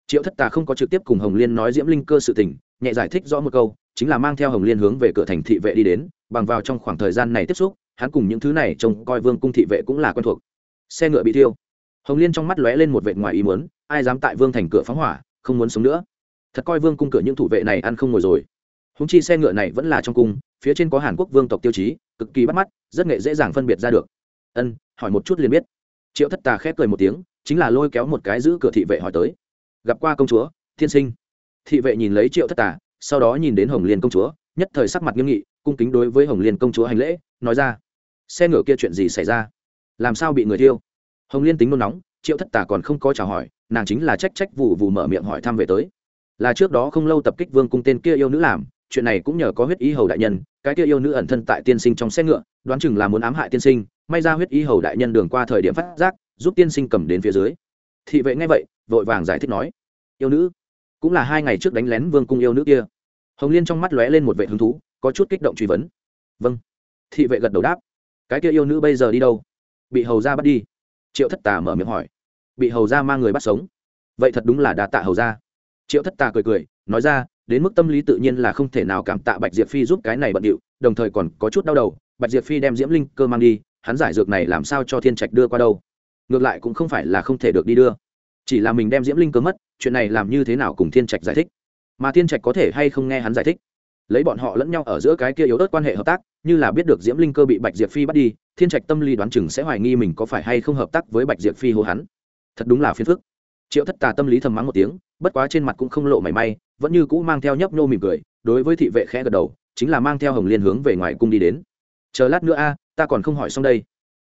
A: Triệu thất tà không có trực tiếp cùng hồng liên nói diễm linh cơ sự tình, nhẹ giải thích rõ một câu, chính là mang theo hồng liên hướng về cửa thành thị vệ đi đến, bằng vào trong khoảng thời gian này tiếp xúc, hắn cùng những thứ này trông coi vương cung thị vệ cũng là quen thuộc. Xe ngựa bị thiêu. Hồng liên trong mắt lóe lên một vệ ngoài ý muốn, ai dám tại vương thành cửa phóng hỏa, không muốn sống nữa. Thật coi vương cung cửa những thủ vệ này ăn không ngồi rồi húng chi xe ngựa này vẫn là trong cung, phía trên có hàn quốc vương tộc tiêu chí, cực kỳ bắt mắt, rất nghệ dễ dàng phân biệt ra được. Ân, hỏi một chút liền biết. Triệu thất tà khép cười một tiếng, chính là lôi kéo một cái giữ cửa thị vệ hỏi tới. Gặp qua công chúa, thiên sinh. Thị vệ nhìn lấy triệu thất tà, sau đó nhìn đến hồng liên công chúa, nhất thời sắc mặt nghiêm nghị, cung kính đối với hồng liên công chúa hành lễ, nói ra. Xe ngựa kia chuyện gì xảy ra? Làm sao bị người thiêu? Hồng liên tính nôn nóng, triệu thất tà còn không có chào hỏi, nàng chính là trách trách vụ vụ mở miệng hỏi thăm về tới. Là trước đó không lâu tập kích vương cung tên kia yêu nữ làm chuyện này cũng nhờ có huyết ý hầu đại nhân, cái kia yêu nữ ẩn thân tại tiên sinh trong xe ngựa, đoán chừng là muốn ám hại tiên sinh, may ra huyết ý hầu đại nhân đường qua thời điểm phát giác, giúp tiên sinh cầm đến phía dưới. Thị vệ ngay vậy, vội vàng giải thích nói, yêu nữ, cũng là hai ngày trước đánh lén vương cung yêu nữ kia. Hồng liên trong mắt lóe lên một vệ hứng thú, có chút kích động truy vấn. Vâng. Thị vệ gật đầu đáp, cái kia yêu nữ bây giờ đi đâu? Bị hầu ra bắt đi. Triệu thất tà mở miệng hỏi. Bị hầu ra mang người bắt sống. Vậy thật đúng là đà tạ hầu ra triệu thất tà cười cười, nói ra đến mức tâm lý tự nhiên là không thể nào cảm tạ bạch diệp phi giúp cái này bận điệu, đồng thời còn có chút đau đầu, bạch diệp phi đem diễm linh cơ mang đi, hắn giải dược này làm sao cho thiên trạch đưa qua đâu? Ngược lại cũng không phải là không thể được đi đưa. Chỉ là mình đem diễm linh cơ mất, chuyện này làm như thế nào cùng thiên trạch giải thích? Mà thiên trạch có thể hay không nghe hắn giải thích? Lấy bọn họ lẫn nhau ở giữa cái kia yếu ớt quan hệ hợp tác, như là biết được diễm linh cơ bị bạch diệp phi bắt đi, thiên trạch tâm lý đoán chừng sẽ hoài nghi mình có phải hay không hợp tác với bạch diệp phi hô hắn. Thật đúng là phiền phức triệu thất tà tâm lý thầm mắng một tiếng, bất quá trên mặt cũng không lộ mảy may, vẫn như cũ mang theo nhấp nhô mỉm cười, đối với thị vệ khẽ gật đầu, chính là mang theo hồng liên hướng về ngoài cung đi đến. Chờ lát nữa a, ta còn không hỏi xong đây.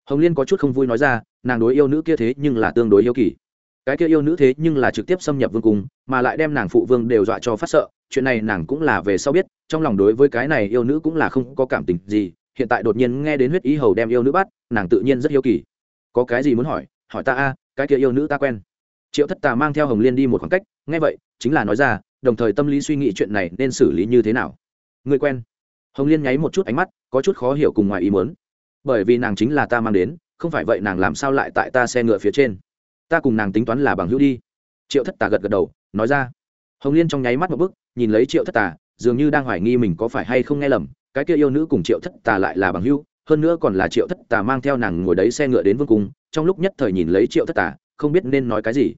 A: Hồng liên có chút không vui nói ra, nàng đối yêu nữ kia thế nhưng là tương đối yêu kỳ. Cái kia yêu nữ thế nhưng là trực tiếp xâm nhập vương cung, mà lại đem nàng phụ vương đều dọa cho phát sợ, chuyện này nàng cũng là về sau biết, trong lòng đối với cái này yêu nữ cũng là không có cảm tình gì, hiện tại đột nhiên nghe đến huyết ý hầu đem yêu nữ bắt, nàng tự nhiên rất yêu kỳ. Có cái gì muốn hỏi? Hỏi ta a, cái kia yêu nữ ta quen triệu thất tà mang theo hồng liên đi một khoảng cách, nghe vậy, chính là nói ra, đồng thời tâm lý suy nghĩ chuyện này nên xử lý như thế nào. Người quen. Hồng liên nháy một chút ánh mắt, có chút khó hiểu cùng ngoài ý muốn. Bởi vì nàng chính là ta mang đến, không phải vậy nàng làm sao lại tại ta xe ngựa phía trên? Ta cùng nàng tính toán là bằng hữu đi. Triệu thất tà gật gật đầu, nói ra. Hồng liên trong nháy mắt một bức nhìn lấy triệu thất tà, dường như đang hoài nghi mình có phải hay không nghe lầm, cái kia yêu nữ cùng triệu thất tà lại là bằng hữu, hơn nữa còn là triệu thất tà mang theo nàng ngồi đấy xe ngựa đến vương cung, trong lúc nhất thời nhìn lấy triệu thất tà không biết nên nói cái gì.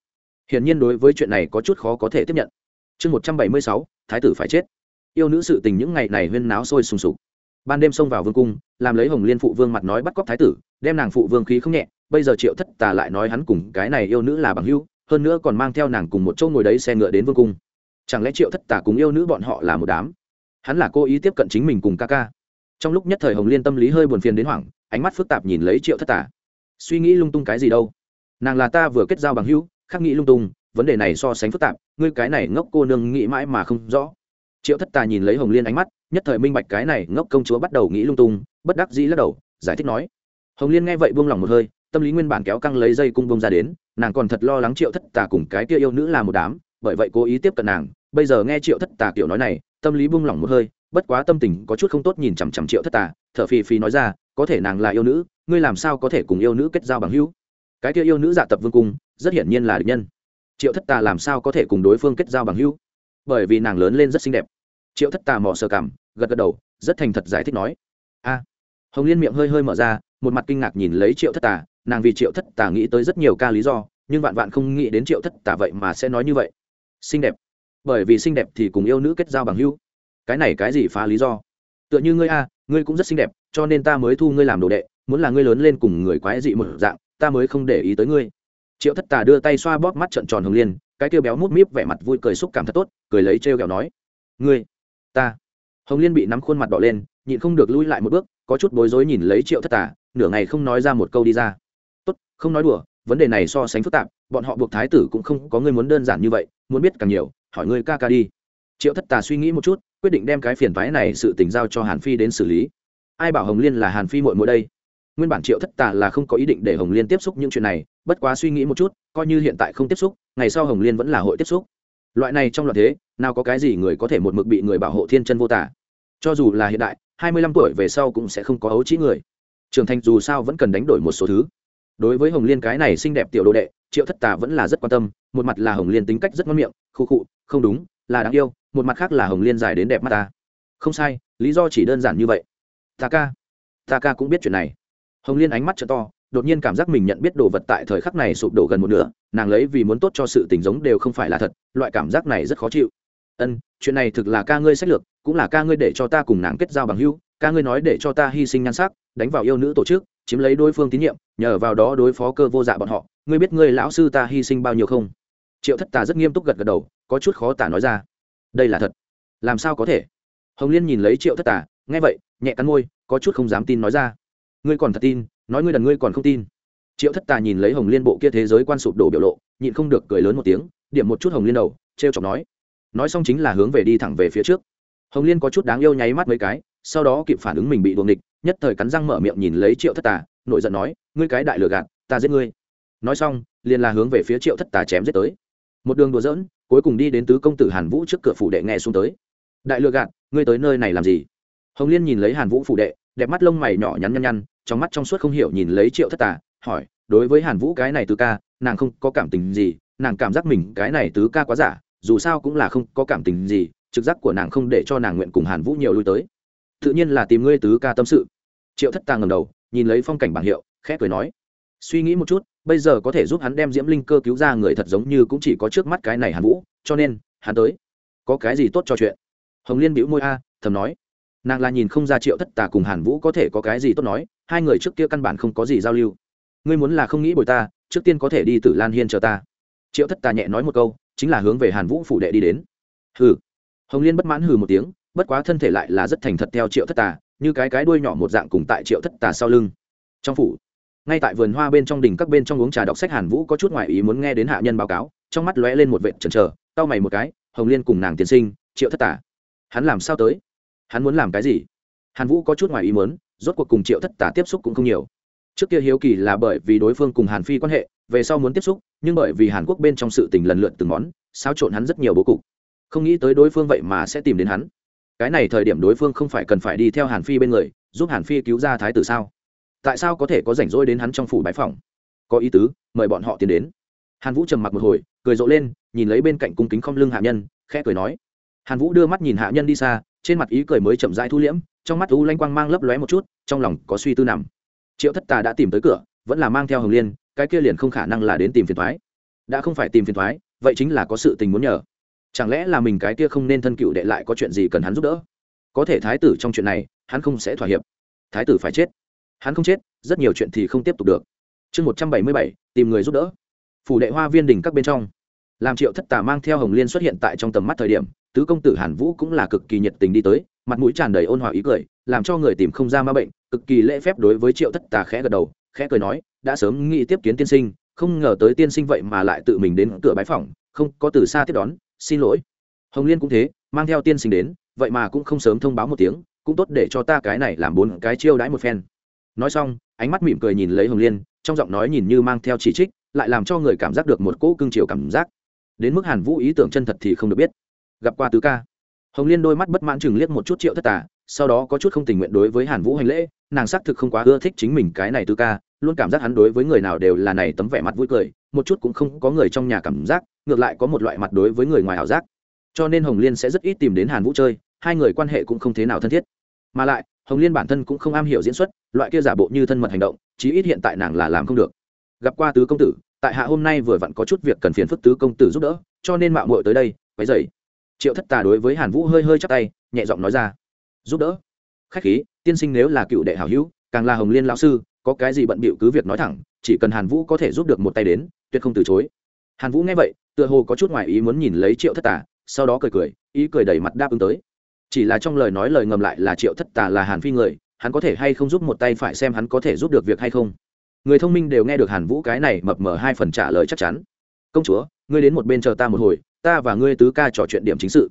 A: Hiển nhiên đối với chuyện này có chút khó có thể tiếp nhận. Chương một trăm bảy mươi sáu, thái tử phải chết. Yêu nữ sự tình những ngày này huyên náo sôi sùng sục. Ban đêm xông vào vương cung, làm lấy hồng liên phụ vương mặt nói bắt cóc thái tử, đem nàng phụ vương khí không nhẹ, bây giờ triệu thất tà lại nói hắn cùng cái này yêu nữ là bằng hữu, hơn nữa còn mang theo nàng cùng một chỗ ngồi đấy xe ngựa đến vương cung. Chẳng lẽ triệu thất tà cùng yêu nữ bọn họ là một đám? Hắn là cố ý tiếp cận chính mình cùng ca ca. Trong lúc nhất thời hồng liên tâm lý hơi buồn phiền đến hoảng, ánh mắt phức tạp nhìn lấy triệu thất tà. Suy nghĩ lung tung cái gì đâu? Nàng là ta vừa kết giao bằng hữu, khắc nghĩ lung tung, vấn đề này so sánh phức tạp, ngươi cái này ngốc cô nương nghĩ mãi mà không rõ. Triệu thất tà nhìn lấy hồng liên ánh mắt, nhất thời minh bạch cái này ngốc công chúa bắt đầu nghĩ lung tung, bất đắc dĩ lắc đầu, giải thích nói. Hồng liên nghe vậy buông lỏng một hơi, tâm lý nguyên bản kéo căng lấy dây cung bông ra đến, nàng còn thật lo lắng triệu thất tà cùng cái kia yêu nữ là một đám, bởi vậy cố ý tiếp cận nàng. Bây giờ nghe triệu thất tà kiểu nói này, tâm lý buông lỏng một hơi, bất quá tâm tình có chút không tốt nhìn chằm chằm triệu thất tà, thở phì phì nói ra, có thể nàng là yêu nữ, ngươi làm sao có thể cùng yêu nữ kết giao bằng hữu? Cái kia yêu nữ dạ tập vương cung, rất hiển nhiên là địch nhân. Triệu thất tà làm sao có thể cùng đối phương kết giao bằng hữu? Bởi vì nàng lớn lên rất xinh đẹp. Triệu thất tà mò sờ cảm gật gật đầu, rất thành thật giải thích nói, a. Hồng liên miệng hơi hơi mở ra, một mặt kinh ngạc nhìn lấy triệu thất tà, nàng vì triệu thất tà nghĩ tới rất nhiều ca lý do, nhưng vạn vạn không nghĩ đến triệu thất tà vậy mà sẽ nói như vậy. Xinh đẹp. Bởi vì xinh đẹp thì cùng yêu nữ kết giao bằng hữu. Cái này cái gì phá lý do? Tựa như ngươi a, ngươi cũng rất xinh đẹp, cho nên ta mới thu ngươi làm đồ đệ, muốn là ngươi lớn lên cùng người quái dị một dạng ta mới không để ý tới ngươi. Triệu thất tà đưa tay xoa bóp mắt trận tròn hồng liên, cái kêu béo mút míp vẻ mặt vui cười xúc cảm thật tốt, cười lấy trêu ghẹo nói, ngươi, ta. Hồng liên bị nắm khuôn mặt đỏ lên, nhịn không được lui lại một bước, có chút bối rối nhìn lấy triệu thất tà, nửa ngày không nói ra một câu đi ra. Tốt, không nói đùa, vấn đề này so sánh phức tạp, bọn họ buộc thái tử cũng không có ngươi muốn đơn giản như vậy, muốn biết càng nhiều, hỏi ngươi ca ca đi. Triệu thất tà suy nghĩ một chút, quyết định đem cái phiền toái này sự tình giao cho hàn phi đến xử lý. Ai bảo hồng liên là hàn phi mội mội đây? Nguyên bản triệu thất tà là không có ý định để hồng liên tiếp xúc những chuyện này, bất quá suy nghĩ một chút, coi như hiện tại không tiếp xúc, ngày sau hồng liên vẫn là hội tiếp xúc. Loại này trong loạt thế, nào có cái gì người có thể một mực bị người bảo hộ thiên chân vô tả cho dù là hiện đại, hai mươi lăm tuổi về sau cũng sẽ không có ấu trĩ người. Trưởng thành dù sao vẫn cần đánh đổi một số thứ. Đối với hồng liên cái này xinh đẹp tiểu đồ đệ, triệu thất tà vẫn là rất quan tâm, một mặt là hồng liên tính cách rất ngon miệng khu khụ, không đúng, là đáng yêu, một mặt khác là hồng liên dài đến đẹp mắt ta. Không sai, lý do chỉ đơn giản như vậy. Ta ca ta ca cũng biết chuyện này hồng liên ánh mắt t to, đột nhiên cảm giác mình nhận biết đồ vật tại thời khắc này sụp đổ gần một nửa, nàng lấy vì muốn tốt cho sự tình giống đều không phải là thật, loại cảm giác này rất khó chịu. Ân, chuyện này thực là ca ngươi sách lược, cũng là ca ngươi để cho ta cùng nàng kết giao bằng hữu, ca ngươi nói để cho ta hy sinh nhan sắc, đánh vào yêu nữ tổ chức, chiếm lấy đối phương tín nhiệm, nhờ vào đó đối phó cơ vô dạ bọn họ, ngươi biết ngươi lão sư ta hy sinh bao nhiêu không? Triệu thất tà rất nghiêm túc gật gật đầu, có chút khó tả nói ra. Đây là thật. Làm sao có thể? Hồng liên nhìn lấy triệu thất tà, nghe vậy, nhẹ cắn môi, có chút không dám tin nói ra ngươi còn thật tin, nói ngươi đần ngươi còn không tin. Triệu thất tà nhìn lấy hồng liên bộ kia thế giới quan sụp đổ biểu lộ, nhịn không được cười lớn một tiếng, điểm một chút hồng liên đầu t r e o chọc nói. Nói xong chính là hướng về đi thẳng về phía trước. Hồng liên có chút đáng yêu nháy mắt mấy cái, sau đó kịp phản ứng mình bị đuồng địch nhất thời cắn răng mở miệng nhìn lấy triệu thất tà nội giận nói, ngươi cái đại lừa gạt, ta giết ngươi. Nói xong, liền là hướng về phía triệu thất tà chém giết tới. Một đường đùa dỡn cuối cùng đi đến tứ công tử hàn vũ trước cửa phủ đệ nghe xuống tới. Đại lừa gạt, ngươi tới nơi này làm gì? Hồng liên nhìn lấy hàn vũ phủ đệ, đẹp mắt lông mày nhỏ nhắn nhăn nhăn trong mắt trong suốt không hiểu nhìn lấy triệu thất tà, hỏi, đối với hàn vũ cái này tứ ca, nàng không có cảm tình gì, nàng cảm giác mình cái này tứ ca quá giả, dù sao cũng là không có cảm tình gì, trực giác của nàng không để cho nàng nguyện cùng hàn vũ nhiều lui tới. Tự nhiên là tìm ngươi tứ ca tâm sự. Triệu thất tà ngầm đầu, nhìn lấy phong cảnh bảng hiệu, khẽ cười nói, suy nghĩ một chút, bây giờ có thể giúp hắn đem diễm linh cơ cứu ra người thật giống như cũng chỉ có trước mắt cái này hàn vũ, cho nên, hắn tới. Có cái gì tốt cho chuyện? Hồng liên bĩu môi a, thầm nói. Nàng là nhìn không ra triệu thất tà cùng hàn vũ có thể có cái gì tốt nói hai người trước kia căn bản không có gì giao lưu. Ngươi muốn là không nghĩ bồi ta, trước tiên có thể đi từ lan hiên chờ ta. Triệu thất tà nhẹ nói một câu, chính là hướng về hàn vũ phủ đệ đi đến. Hừ. Hồng liên bất mãn hừ một tiếng, bất quá thân thể lại là rất thành thật theo triệu thất tà, như cái cái đuôi nhỏ một dạng cùng tại triệu thất tà sau lưng. Trong phủ, ngay tại vườn hoa bên trong đình các bên trong uống trà đọc sách hàn vũ có chút ngoại ý muốn nghe đến hạ nhân báo cáo, trong mắt lóe lên một vệt trần trờ tao mày một cái, hồng liên cùng nàng tiên sinh, triệu thất tà. Hắn làm sao tới? Hắn muốn làm cái gì? Hàn vũ có chút ngoài ý muốn rốt cuộc cùng triệu thất tả tiếp xúc cũng không nhiều. Trước kia hiếu kỳ là bởi vì đối phương cùng hàn phi quan hệ, về sau muốn tiếp xúc, nhưng bởi vì hàn quốc bên trong sự tình lần lượt từng món, xáo trộn hắn rất nhiều bố cục. Không nghĩ tới đối phương vậy mà sẽ tìm đến hắn. Cái này thời điểm đối phương không phải cần phải đi theo hàn phi bên người, giúp hàn phi cứu ra thái tử sao? Tại sao có thể có rảnh rỗi đến hắn trong phủ bãi phòng có ý tứ, mời bọn họ tiến đến. Hàn vũ trầm mặc một hồi, cười rộ lên, nhìn lấy bên cạnh cung kính không lưng hạ nhân, khẽ cười nói. Hàn vũ đưa mắt nhìn hạ nhân đi xa trên mặt ý cười mới chậm rãi thu liễm, trong mắt u lanh quang mang lấp lóe một chút, trong lòng có suy tư nằm. Triệu thất tà đã tìm tới cửa, vẫn là mang theo hồng liên, cái kia liền không khả năng là đến tìm phiền thoái đã không phải tìm phiền thoái vậy chính là có sự tình muốn nhờ. Chẳng lẽ là mình cái kia không nên thân cựu đệ lại có chuyện gì cần hắn giúp đỡ? Có thể thái tử trong chuyện này, hắn không sẽ thỏa hiệp. Thái tử phải chết. Hắn không chết, rất nhiều chuyện thì không tiếp tục được. Chương một trăm bảy mươi bảy, tìm người giúp đỡ. Phủ đệ hoa viên đình các bên trong. Làm triệu thất tà mang theo hồng liên xuất hiện tại trong tầm mắt thời điểm tứ công tử hàn vũ cũng là cực kỳ nhiệt tình đi tới, mặt mũi tràn đầy ôn hòa ý cười, làm cho người tìm không ra ma bệnh, cực kỳ lễ phép đối với triệu thất tà khẽ gật đầu, khẽ cười nói, đã sớm nghĩ tiếp kiến tiên sinh, không ngờ tới tiên sinh vậy mà lại tự mình đến cửa bái phòng không có từ xa tiếp đón, xin lỗi. Hồng liên cũng thế, mang theo tiên sinh đến, vậy mà cũng không sớm thông báo một tiếng, cũng tốt để cho ta cái này làm bốn cái chiêu đãi một phen. Nói xong, ánh mắt mỉm cười nhìn lấy hồng liên, trong giọng nói nhìn như mang theo chỉ trích, lại làm cho người cảm giác được một cỗ cương chiều cảm giác. Đến mức hàn vũ ý tưởng chân thật thì không được biết gặp qua tứ ca. Hồng liên đôi mắt bất mãn chừng liếc một chút triệu thất tà, sau đó có chút không tình nguyện đối với hàn vũ hành lễ, nàng xác thực không quá ưa thích chính mình cái này tứ ca, luôn cảm giác hắn đối với người nào đều là này tấm vẻ mặt vui cười, một chút cũng không có người trong nhà cảm giác, ngược lại có một loại mặt đối với người ngoài ảo giác. Cho nên hồng liên sẽ rất ít tìm đến hàn vũ chơi, hai người quan hệ cũng không thế nào thân thiết. Mà lại, hồng liên bản thân cũng không am hiểu diễn xuất, loại kia giả bộ như thân mật hành động, chí ít hiện tại nàng là làm không được. Gặp qua tứ công tử, tại hạ hôm nay vừa vặn có chút việc cần phiền phức tứ công tử giúp đỡ, cho nên mạo muội tới đây, quấy dậy triệu thất tà đối với hàn vũ hơi hơi chắc tay, nhẹ giọng nói ra. Giúp đỡ. Khách khí, tiên sinh nếu là cựu đệ hảo hữu, càng là hồng liên lão sư, có cái gì bận bịu cứ việc nói thẳng, chỉ cần hàn vũ có thể giúp được một tay đến, tuyệt không từ chối. Hàn vũ nghe vậy, tựa hồ có chút ngoài ý muốn nhìn lấy triệu thất tà, sau đó cười cười, ý cười đầy mặt đáp ứng tới. Chỉ là trong lời nói lời ngầm lại là triệu thất tà là hàn phi người, hắn có thể hay không giúp một tay phải xem hắn có thể giúp được việc hay không. Người thông minh đều nghe được hàn vũ cái này mập mờ hai phần trả lời chắc chắn. Công chúa, ngươi đến một bên chờ ta một hồi ta và ngươi tứ ca trò chuyện điểm chính sự.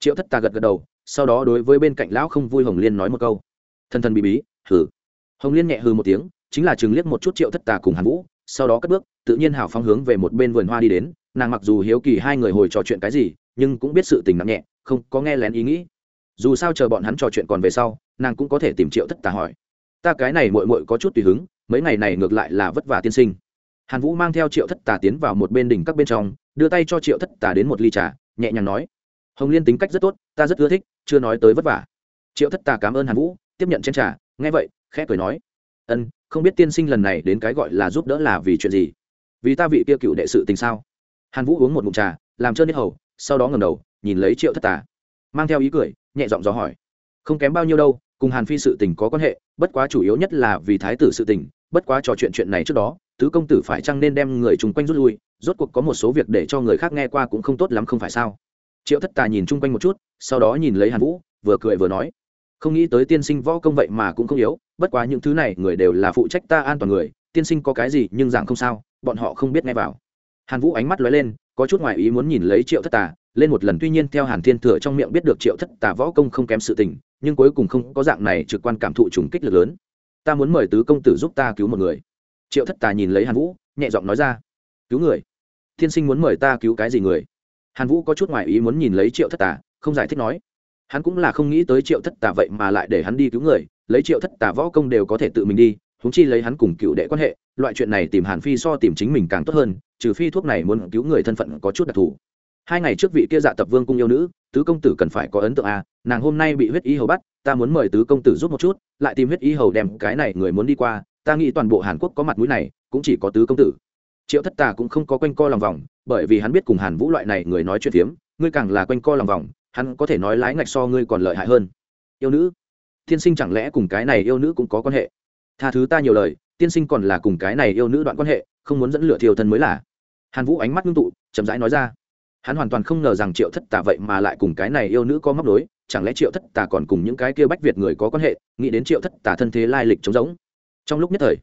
A: Triệu thất ta gật gật đầu, sau đó đối với bên cạnh lão không vui hồng liên nói một câu. Thân thân bị bí, hừ. Hồng liên nhẹ hừ một tiếng, chính là chừng liếc một chút triệu thất tà cùng hàn vũ, sau đó cất bước, tự nhiên hào phóng hướng về một bên vườn hoa đi đến, nàng mặc dù hiếu kỳ hai người hồi trò chuyện cái gì, nhưng cũng biết sự tình nặng nhẹ, không có nghe lén ý nghĩ. Dù sao chờ bọn hắn trò chuyện còn về sau, nàng cũng có thể tìm triệu thất tà hỏi. Ta cái này mội mội có chút tùy hứng, mấy ngày này ngược lại là vất vả tiên sinh hàn vũ mang theo triệu thất tà tiến vào một bên đỉnh các bên trong, đưa tay cho triệu thất tà đến một ly trà, nhẹ nhàng nói, hồng liên tính cách rất tốt, ta rất ưa thích, chưa nói tới vất vả. Triệu thất tà cảm ơn hàn vũ, tiếp nhận chén trà, nghe vậy, khẽ cười nói, ân, không biết tiên sinh lần này đến cái gọi là giúp đỡ là vì chuyện gì? Vì ta vị kia cựu đệ sự tình sao? Hàn vũ uống một ngụm trà, làm trơn hết hầu, sau đó ngầm đầu, nhìn lấy triệu thất tà, mang theo ý cười, nhẹ giọng dò hỏi, không kém bao nhiêu đâu, cùng hàn phi sự tình có quan hệ, bất quá chủ yếu nhất là vì thái tử sự tình bất quá trò chuyện chuyện này trước đó, tứ công tử phải chăng nên đem người chung quanh rút lui, rốt cuộc có một số việc để cho người khác nghe qua cũng không tốt lắm không phải sao? Triệu thất tà nhìn chung quanh một chút, sau đó nhìn lấy hàn vũ, vừa cười vừa nói, không nghĩ tới tiên sinh võ công vậy mà cũng không yếu, bất quá những thứ này người đều là phụ trách ta an toàn người, tiên sinh có cái gì nhưng dạng không sao, bọn họ không biết nghe vào. Hàn vũ ánh mắt lóe lên, có chút ngoại ý muốn nhìn lấy triệu thất tà lên một lần tuy nhiên theo hàn thiên thừa trong miệng biết được triệu thất tà võ công không kém sự tình, nhưng cuối cùng không có dạng này trực quan cảm thụ trùng kích lực lớn ta muốn mời tứ công tử giúp ta cứu một người. Triệu thất tà nhìn lấy hàn vũ, nhẹ giọng nói ra, cứu người? Thiên sinh muốn mời ta cứu cái gì người? Hàn vũ có chút ngoại ý muốn nhìn lấy triệu thất tà, không giải thích nói. Hắn cũng là không nghĩ tới triệu thất tà vậy mà lại để hắn đi cứu người, lấy triệu thất tà võ công đều có thể tự mình đi húng chi lấy hắn cùng cựu đệ quan hệ, loại chuyện này tìm hàn phi so tìm chính mình càng tốt hơn, trừ phi thuốc này muốn cứu người thân phận có chút đặc thù. Hai ngày trước vị kia dạ tập vương cung yêu nữ tứ công tử cần phải có ấn tượng à nàng hôm nay bị huyết y hầu bắt, ta muốn mời tứ công tử giúp một chút, lại tìm huyết y hầu đem cái này người muốn đi qua, ta nghĩ toàn bộ hàn quốc có mặt mũi này, cũng chỉ có tứ công tử. Triệu thất tà cũng không có quanh co lòng vòng, bởi vì hắn biết cùng hàn vũ loại này người nói chuyện phiếm, ngươi càng là quanh co lòng vòng, hắn có thể nói lái ngạch so ngươi còn lợi hại hơn. Yêu nữ, tiên sinh chẳng lẽ cùng cái này yêu nữ cũng có quan hệ? Tha thứ ta nhiều lời, tiên sinh còn là cùng cái này yêu nữ đoạn quan hệ, không muốn dẫn lửa thiêu thân mới là. Hàn vũ ánh mắt ngưng tụ, chậm rãi nói ra hắn hoàn toàn không ngờ rằng triệu thất tà vậy mà lại cùng cái này yêu nữ có móc đối chẳng lẽ triệu thất tà còn cùng những cái kia bách việt người có quan hệ, nghĩ đến triệu thất tà thân thế lai lịch trống rỗng. Trong lúc nhất thời,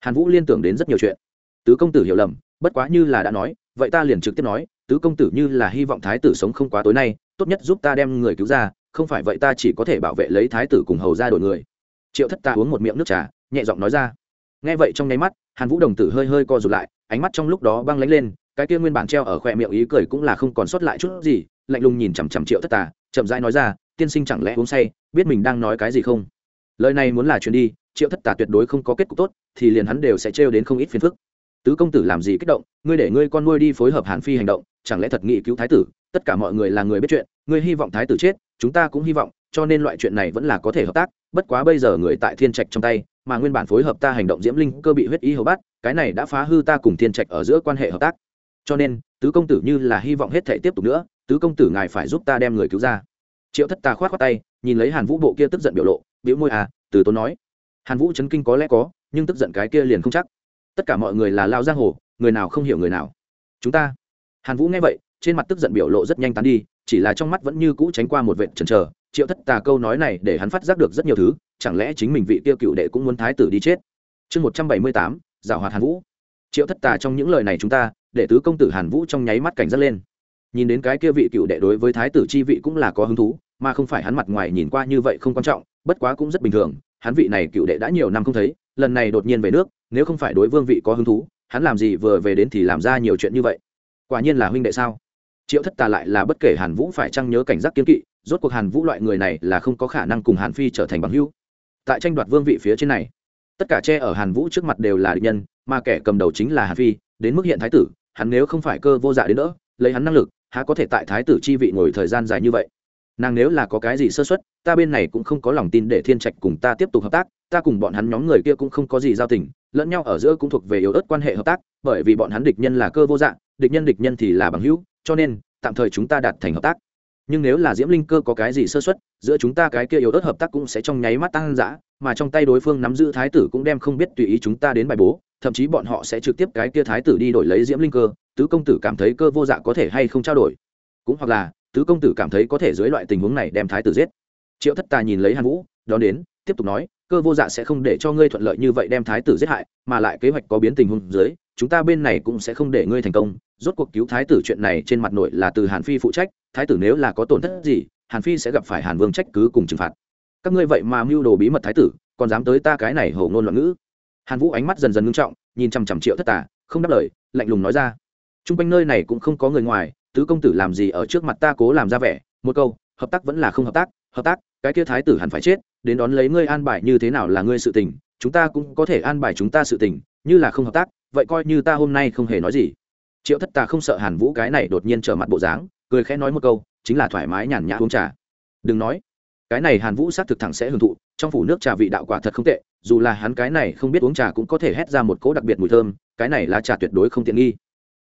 A: hàn vũ liên tưởng đến rất nhiều chuyện. Tứ công tử hiểu lầm, bất quá như là đã nói, vậy ta liền trực tiếp nói, tứ công tử như là hy vọng thái tử sống không quá tối nay, tốt nhất giúp ta đem người cứu ra, không phải vậy ta chỉ có thể bảo vệ lấy thái tử cùng hầu ra đổi người. Triệu thất ta uống một miệng nước trà, nhẹ giọng nói ra. Nghe vậy trong nháy mắt, hàn vũ đồng tử hơi hơi co rụt lại, ánh mắt trong lúc đó băng lánh lên cái kia nguyên bản treo ở khoe miệng ý cười cũng là không còn sót lại chút gì, lạnh lùng nhìn chằm chằm triệu thất tà, chậm rãi nói ra, tiên sinh chẳng lẽ uống say, biết mình đang nói cái gì không? Lời này muốn là chuyện đi, triệu thất tà tuyệt đối không có kết cục tốt, thì liền hắn đều sẽ trêu đến không ít phiền phức. Tứ công tử làm gì kích động, ngươi để ngươi con nuôi đi phối hợp hàn phi hành động, chẳng lẽ thật nghị cứu thái tử, tất cả mọi người là người biết chuyện, ngươi hy vọng thái tử chết, chúng ta cũng hy vọng, cho nên loại chuyện này vẫn là có thể hợp tác, bất quá bây giờ người tại thiên trạch trong tay, mà nguyên bản phối hợp ta hành động diễm linh cơ bị huyết ý hầu bắt, cái này đã phá hư ta cùng thiên trạch ở giữa quan hệ hợp tác cho nên, tứ công tử như là hy vọng hết thể tiếp tục nữa, tứ công tử ngài phải giúp ta đem người cứu ra. Triệu thất tà khoát khoát tay, nhìn lấy hàn vũ bộ kia tức giận biểu lộ biểu môi à từ tốn nói. Hàn vũ chấn kinh có lẽ có, nhưng tức giận cái kia liền không chắc. Tất cả mọi người là lao giang hồ, người nào không hiểu người nào. Chúng ta. Hàn vũ nghe vậy, trên mặt tức giận biểu lộ rất nhanh tán đi, chỉ là trong mắt vẫn như cũ tránh qua một vệ trần trờ triệu thất tà câu nói này để hắn phát giác được rất nhiều thứ, chẳng lẽ chính mình vị tiêu cựu đệ cũng muốn thái tử đi chết? Chương một trăm bảy mươi tám, giảo hoạt hàn vũ. Triệu thất tà trong những lời này chúng ta để tứ công tử hàn vũ trong nháy mắt cảnh giác lên. Nhìn đến cái kia vị cựu đệ đối với thái tử chi vị cũng là có hứng thú, mà không phải hắn mặt ngoài nhìn qua như vậy không quan trọng, bất quá cũng rất bình thường, hắn vị này cựu đệ đã nhiều năm không thấy, lần này đột nhiên về nước, nếu không phải đối vương vị có hứng thú, hắn làm gì vừa về đến thì làm ra nhiều chuyện như vậy? Quả nhiên là huynh đệ sao? Triệu thất tà lại là bất kể hàn vũ phải chăng nhớ cảnh giác kiên kỵ, rốt cuộc hàn vũ loại người này là không có khả năng cùng hàn phi trở thành bằng hữu. Tại tranh đoạt vương vị phía trên này, tất cả che ở hàn vũ trước mặt đều là địch nhân, mà kẻ cầm đầu chính là hàn phi, đến mức hiện thái tử hắn nếu không phải cơ vô dạ đến nữa lấy hắn năng lực, há có thể tại thái tử chi vị ngồi thời gian dài như vậy? Nàng nếu là có cái gì sơ xuất ta bên này cũng không có lòng tin để thiên trạch cùng ta tiếp tục hợp tác, ta cùng bọn hắn nhóm người kia cũng không có gì giao tình, lẫn nhau ở giữa cũng thuộc về yếu ớt quan hệ hợp tác, bởi vì bọn hắn địch nhân là cơ vô dạng địch nhân địch nhân thì là bằng hữu, cho nên tạm thời chúng ta đạt thành hợp tác nhưng nếu là diễm linh cơ có cái gì sơ xuất giữa chúng ta cái kia yếu ớt hợp tác cũng sẽ trong nháy mắt tăng dã, mà trong tay đối phương nắm giữ thái tử cũng đem không biết tùy ý chúng ta đến bài bố, thậm chí bọn họ sẽ trực tiếp cái kia thái tử đi đổi lấy diễm linh cơ, tứ công tử cảm thấy cơ vô dạ có thể hay không trao đổi. Cũng hoặc là, tứ công tử cảm thấy có thể dưới loại tình huống này đem thái tử giết. Triệu thất tà nhìn lấy hàn vũ, đón đến, tiếp tục nói, cơ vô dạ sẽ không để cho ngươi thuận lợi như vậy đem thái tử giết hại, mà lại kế hoạch có biến tình huống dưới, chúng ta bên này cũng sẽ không để ngươi thành công rốt cuộc cứu thái tử chuyện này trên mặt nội là từ hàn phi phụ trách, thái tử nếu là có tổn thất gì, hàn phi sẽ gặp phải hàn vương trách cứ cùng trừng phạt. Các ngươi vậy mà mưu đồ bí mật thái tử, còn dám tới ta cái này hầu ngôn loạn ngữ. Hàn vũ ánh mắt dần dần ngưng trọng, nhìn chằm chằm triệu thất tà, không đáp lời, lạnh lùng nói ra. T r u n g quanh nơi này cũng không có người ngoài, tứ công tử làm gì ở trước mặt ta cố làm ra vẻ? Một câu, hợp tác vẫn là không hợp tác hợp tác, cái kia thái tử hẳn phải chết, đến đón lấy ngươi an bài như thế nào là ngươi sự tình, chúng ta cũng có thể an bài chúng ta sự tình, như là không hợp tác, vậy coi như ta hôm nay không hề nói gì triệu thất tà không sợ hàn vũ cái này đột nhiên trở mặt bộ dáng, cười khẽ nói một câu, chính là thoải mái nhàn nhã uống trà. Đừng nói, cái này hàn vũ xác thực thẳng sẽ hưởng thụ, trong phủ nước trà vị đạo quả thật không tệ, dù là hắn cái này không biết uống trà cũng có thể hét ra một cỗ đặc biệt mùi thơm, cái này là trà tuyệt đối không tiện nghi.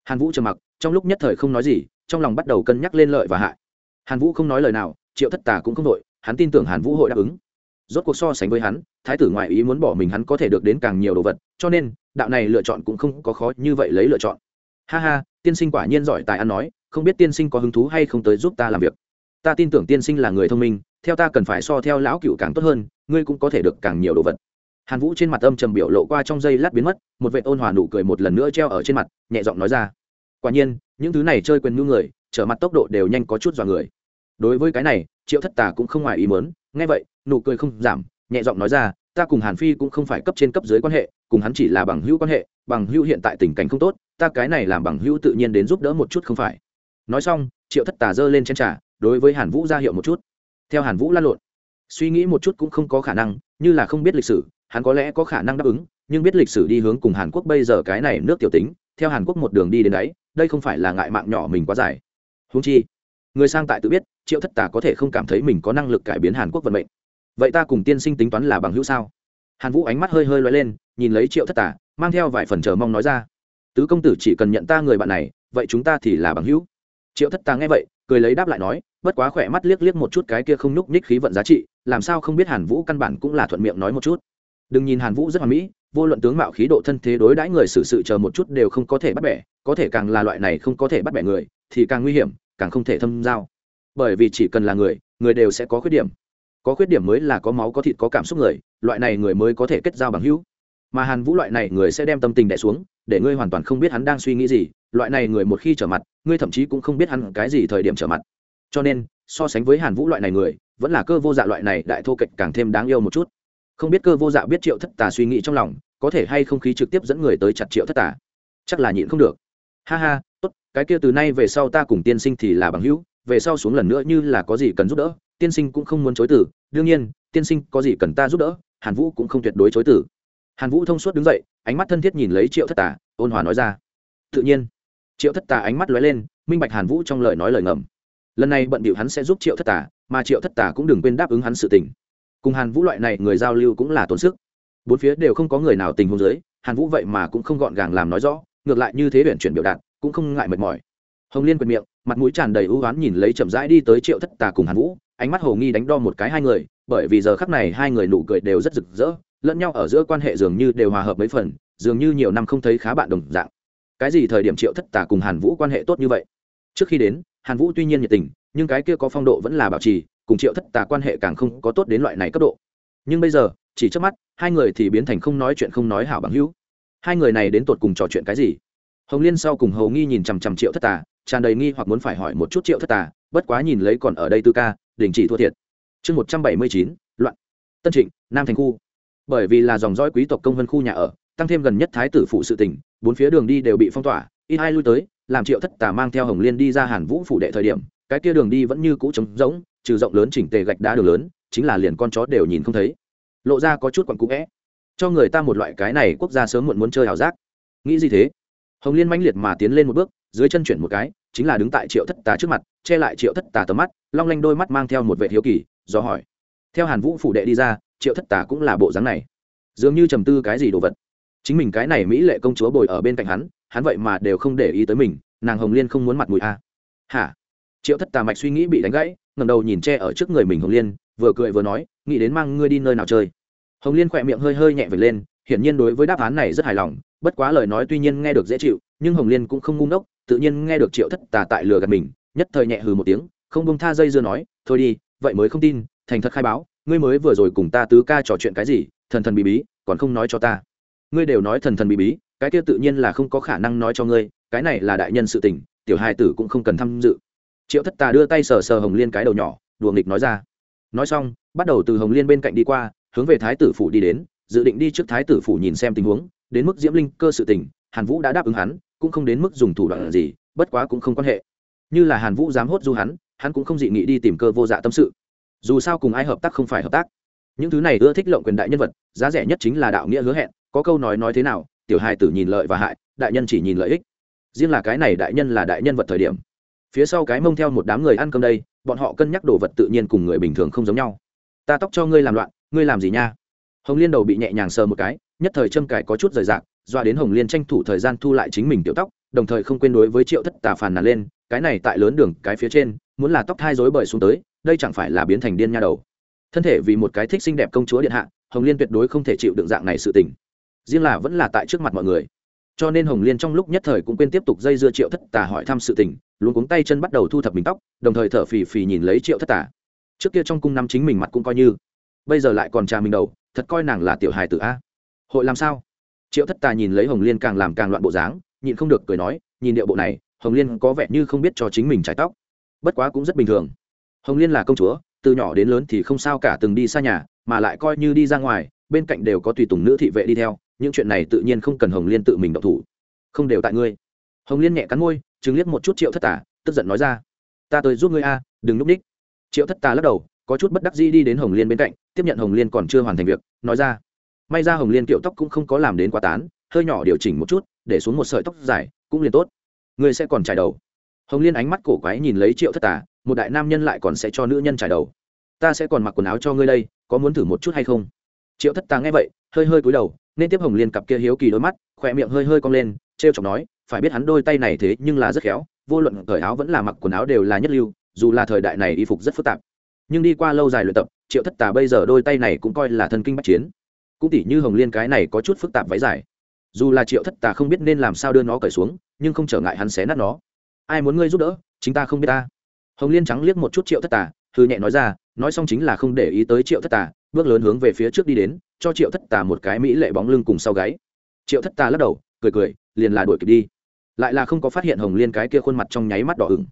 A: Hàn vũ trầm mặc, trong lúc nhất thời không nói gì, trong lòng bắt đầu cân nhắc lên lợi và hại. Hàn vũ không nói lời nào, triệu thất tà cũng không đội hắn tin tưởng hàn vũ hội đáp ứng. Rốt cuộc so sánh với hắn, thái tử ngoại ý muốn bỏ mình hắn có thể được đến càng nhiều đồ vật, cho nên, đạo này lựa chọn cũng không có khó như vậy lấy lựa chọn ha ha, tiên sinh quả nhiên giỏi tài ăn nói, không biết tiên sinh có hứng thú hay không tới giúp ta làm việc. Ta tin tưởng tiên sinh là người thông minh, theo ta cần phải so theo lão cựu càng tốt hơn, ngươi cũng có thể được càng nhiều đồ vật. Hàn vũ trên mặt âm trầm biểu lộ qua trong giây lát biến mất, một vệ ôn hòa nụ cười một lần nữa treo ở trên mặt, nhẹ giọng nói ra. Quả nhiên, những thứ này chơi quyền nhu người, trở mặt tốc độ đều nhanh có chút dọa người. Đối với cái này, triệu thất tà cũng không ngoài ý mớn nghe vậy, nụ cười không giảm, nhẹ giọng nói ra ta cùng hàn phi cũng không phải cấp trên cấp dưới quan hệ, cùng hắn chỉ là bằng hữu quan hệ, bằng hữu hiện tại tình cảnh không tốt, ta cái này làm bằng hữu tự nhiên đến giúp đỡ một chút không phải. Nói xong, triệu thất tà giơ lên trên trà, đối với hàn vũ ra hiệu một chút. Theo hàn vũ lan lộn, suy nghĩ một chút cũng không có khả năng, như là không biết lịch sử, hắn có lẽ có khả năng đáp ứng, nhưng biết lịch sử đi hướng cùng hàn quốc bây giờ cái này nước tiểu tính, theo hàn quốc một đường đi đến đấy, đây không phải là ngại mạng nhỏ mình quá dài. Húng chi, người sang tại tự biết, triệu thất tà có thể không cảm thấy mình có năng lực cải biến hàn quốc vận mệnh vậy ta cùng tiên sinh tính toán là bằng hữu sao? Hàn vũ ánh mắt hơi hơi loay lên, nhìn lấy triệu thất tà, mang theo vài phần chờ mong nói ra. Tứ công tử chỉ cần nhận ta người bạn này, vậy chúng ta thì là bằng hữu. Triệu thất tà nghe vậy, cười lấy đáp lại nói, bất quá khỏe mắt liếc liếc một chút cái kia không nhúc nhích khí vận giá trị, làm sao không biết hàn vũ căn bản cũng là thuận miệng nói một chút. Đừng nhìn hàn vũ rất hoàn mỹ, vô luận tướng mạo khí độ thân thế đối đãi người xử sự chờ một chút đều không có thể bắt bẻ, có thể càng là loại này không có thể bắt bẻ người, thì càng nguy hiểm, càng không thể thâm giao. Bởi vì chỉ cần là người người đều sẽ có khuyết điểm có khuyết điểm mới là có máu có thịt có cảm xúc người, loại này người mới có thể kết giao bằng hữu. Mà hàn vũ loại này người sẽ đem tâm tình đẻ xuống, để ngươi hoàn toàn không biết hắn đang suy nghĩ gì, loại này người một khi trở mặt, ngươi thậm chí cũng không biết hắn cái gì thời điểm trở mặt. Cho nên, so sánh với hàn vũ loại này người, vẫn là cơ vô dạ loại này đại thô kệch càng thêm đáng yêu một chút. Không biết cơ vô dạ biết triệu thất tà suy nghĩ trong lòng, có thể hay không khí trực tiếp dẫn người tới chặt triệu thất tà? Chắc là nhịn không được. Ha ha, tốt, cái kia từ nay về sau ta cùng tiên sinh thì là bằng hữu, về sau xuống lần nữa như là có gì cần giúp đỡ tiên sinh cũng không muốn chối tử đương nhiên, tiên sinh có gì cần ta giúp đỡ, hàn vũ cũng không tuyệt đối chối tử hàn vũ thông suốt đứng dậy, ánh mắt thân thiết nhìn lấy triệu thất tà, ôn hòa nói ra. Tự nhiên. Triệu thất tà ánh mắt lóe lên, minh bạch hàn vũ trong lời nói lời ngầm. Lần này bận bịu hắn sẽ giúp triệu thất tà, mà triệu thất tà cũng đừng quên đáp ứng hắn sự tình. Cùng hàn vũ loại này người giao lưu cũng là tốn sức. Bốn phía đều không có người nào tình huống dưới, hàn vũ vậy mà cũng không gọn gàng làm nói rõ, ngược lại như thế huyện chuyển biểu đạt, cũng không ngại mệt mỏi. Hồng liên quệt miệng, mặt mũi tràn đầy ưu oán nhìn lấy chậm rãi đi tới triệu thất tà cùng hàn vũ ánh mắt hồ nghi đánh đo một cái hai người, bởi vì giờ khắc này hai người nụ cười đều rất rực rỡ, lẫn nhau ở giữa quan hệ dường như đều hòa hợp mấy phần, dường như nhiều năm không thấy khá bạn đồng dạng. Cái gì thời điểm triệu thất Tả cùng hàn vũ quan hệ tốt như vậy? Trước khi đến, hàn vũ tuy nhiên nhiệt tình, nhưng cái kia có phong độ vẫn là bảo trì, cùng triệu thất Tả quan hệ càng không có tốt đến loại này cấp độ. Nhưng bây giờ, chỉ trước mắt, hai người thì biến thành không nói chuyện không nói hảo bằng hữu. Hai người này đến tột cùng trò chuyện cái gì? Hồng liên sau cùng hầu nghi nhìn chằm chằm triệu thất tà, tràn đầy nghi hoặc muốn phải hỏi một chút triệu thất tà, bất quá nhìn lấy còn ở đây tư ca đình chỉ thua thiệt. Chương một trăm bảy mươi chín, loạn. Tân trịnh, nam thành khu. Bởi vì là dòng dõi quý tộc công vân khu nhà ở, tăng thêm gần nhất thái tử phụ sự tỉnh bốn phía đường đi đều bị phong tỏa, ít ai lui tới, làm triệu thất tà mang theo hồng liên đi ra hàn vũ phủ đệ thời điểm, cái kia đường đi vẫn như cũ trống rỗng, trừ rộng lớn chỉnh tề gạch đá đường lớn, chính là liền con chó đều nhìn không thấy. Lộ ra có chút quặn cũ vẽ cho người ta một loại cái này quốc gia sớm muộn muốn chơi ảo giác. Nghĩ gì thế? Hồng liên mãnh liệt mà tiến lên một bước, dưới chân chuyển một cái chính là đứng tại triệu thất tà trước mặt, che lại triệu thất tà tầm mắt, long lanh đôi mắt mang theo một vệ thiếu kỳ, do hỏi. Theo hàn vũ phủ đệ đi ra, triệu thất tà cũng là bộ dáng này. Dường như trầm tư cái gì đồ vật. Chính mình cái này mỹ lệ công chúa bồi ở bên cạnh hắn hắn vậy mà đều không để ý tới mình, nàng hồng liên không muốn mặt mũi a. À. hả? Triệu thất tà mạch suy nghĩ bị đánh gãy ngầm đầu nhìn che ở trước người mình hồng liên, vừa cười vừa nói, nghĩ đến mang ngươi đi nơi nào chơi? Hồng liên khỏe miệng hơi hơi nhẹ về lên, hiển nhiên đối với đáp án này rất hài lòng, bất quá lời nói tuy nhiên nghe được dễ chịu, nhưng hồng liên cũng không ngu ngốc tự nhiên nghe được triệu thất tà tại lừa gạt mình, nhất thời nhẹ hừ một tiếng, không bông tha dây dưa nói, thôi đi, vậy mới không tin, thành thật khai báo, ngươi mới vừa rồi cùng ta tứ ca trò chuyện cái gì, thần thần bí bí, còn không nói cho ta. Ngươi đều nói thần thần bí bí, cái kia tự nhiên là không có khả năng nói cho ngươi, cái này là đại nhân sự tình, tiểu hài tử cũng không cần tham dự. Triệu thất tà đưa tay sờ sờ hồng liên cái đầu nhỏ, đùa nghịch nói ra. Nói xong, bắt đầu từ hồng liên bên cạnh đi qua, hướng về thái tử phủ đi đến, dự định đi trước thái tử phủ nhìn xem tình huống, đến mức diễm linh cơ sự tình, hàn vũ đã đáp ứng hắn cũng không đến mức dùng thủ đoạn gì, bất quá cũng không quan hệ. Như là hàn vũ dám hốt du hắn hắn cũng không dị nghị đi tìm cơ vô dạ tâm sự. Dù sao cùng ai hợp tác không phải hợp tác. Những thứ này ưa thích lộng quyền đại nhân vật, giá rẻ nhất chính là đạo nghĩa hứa hẹn, có câu nói nói thế nào, tiểu hài tử nhìn lợi và hại, đại nhân chỉ nhìn lợi ích. Riêng là cái này đại nhân là đại nhân vật thời điểm. Phía sau cái mông theo một đám người ăn cơm đây, bọn họ cân nhắc đồ vật tự nhiên cùng người bình thường không giống nhau. Ta tóc cho ngươi làm loạn, ngươi làm gì nha? Hồng liên đầu bị nhẹ nhàng sờ một cái, nhất thời trâm cải có chút rời rạc doa đến hồng liên tranh thủ thời gian thu lại chính mình tiểu tóc, đồng thời không quên đối với triệu thất tà phàn nàn lên, cái này tại lớn đường, cái phía trên, muốn là tóc thai rối bời xuống tới, đây chẳng phải là biến thành điên nha đầu. Thân thể vì một cái thích xinh đẹp công chúa điện hạ, hồng liên tuyệt đối không thể chịu đựng dạng này sự tình. Riêng là vẫn là tại trước mặt mọi người. Cho nên hồng liên trong lúc nhất thời cũng quên tiếp tục dây dưa triệu thất tà hỏi thăm sự tình luôn cuống tay chân bắt đầu thu thập mình tóc, đồng thời thở phì phì nhìn lấy triệu thất tà. Trước kia trong cung năm chính mình mặt cũng coi như. Bây giờ lại còn trà mình đầu, thật coi nàng là tiểu hài tử a. Hội làm sao? Triệu thất tà nhìn lấy hồng liên càng làm càng loạn bộ dáng, nhịn không được cười nói, nhìn điệu bộ này, hồng liên có vẻ như không biết cho chính mình trái tóc. Bất quá cũng rất bình thường. Hồng liên là công chúa, từ nhỏ đến lớn thì không sao cả từng đi xa nhà, mà lại coi như đi ra ngoài, bên cạnh đều có tùy tùng nữ thị vệ đi theo, những chuyện này tự nhiên không cần hồng liên tự mình động thủ. Không đều tại ngươi. Hồng liên nhẹ cắn môi chứng liếc một chút triệu thất tà, tức giận nói ra, ta tới giúp ngươi a, đừng núp ních triệu thất tà lắc đầu, có chút bất đắc dĩ đi đến hồng liên bên cạnh, tiếp nhận hồng liên còn chưa hoàn thành việc, nói ra may ra hồng liên kiểu tóc cũng không có làm đến quá tán, hơi nhỏ điều chỉnh một chút, để xuống một sợi tóc dài, cũng liền tốt. Ngươi sẽ còn trải đầu. Hồng liên ánh mắt cổ quái nhìn lấy triệu thất tà, một đại nam nhân lại còn sẽ cho nữ nhân trải đầu. Ta sẽ còn mặc quần áo cho ngươi đây, có muốn thử một chút hay không? Triệu thất tà nghe vậy, hơi hơi cúi đầu, nên tiếp hồng liên cặp kia hiếu kỳ đôi mắt, khỏe miệng hơi hơi cong lên t r e o chọc nói, phải biết hắn đôi tay này thế nhưng là rất khéo, vô luận cởi áo vẫn là mặc quần áo đều là nhất lưu, dù là thời đại này y phục rất phức tạp. Nhưng đi qua lâu dài luyện tập, triệu thất tà bây giờ đôi tay này cũng coi là thân kinh bắc chiến cũng tỉ như hồng liên cái này có chút phức tạp váy dài. Dù là triệu thất tà không biết nên làm sao đưa nó cởi xuống, nhưng không trở ngại hắn xé nát nó. Ai muốn ngươi giúp đỡ, chính ta không biết ta. Hồng liên trắng liếc một chút triệu thất tà thư nhẹ nói ra, nói xong chính là không để ý tới triệu thất tà, bước lớn hướng về phía trước đi đến, cho triệu thất tà một cái mỹ lệ bóng lưng cùng sau gáy. Triệu thất tà lắc đầu, cười cười, liền là đuổi kịp đi. Lại là không có phát hiện hồng liên cái kia khuôn mặt trong nháy mắt đỏ ửng.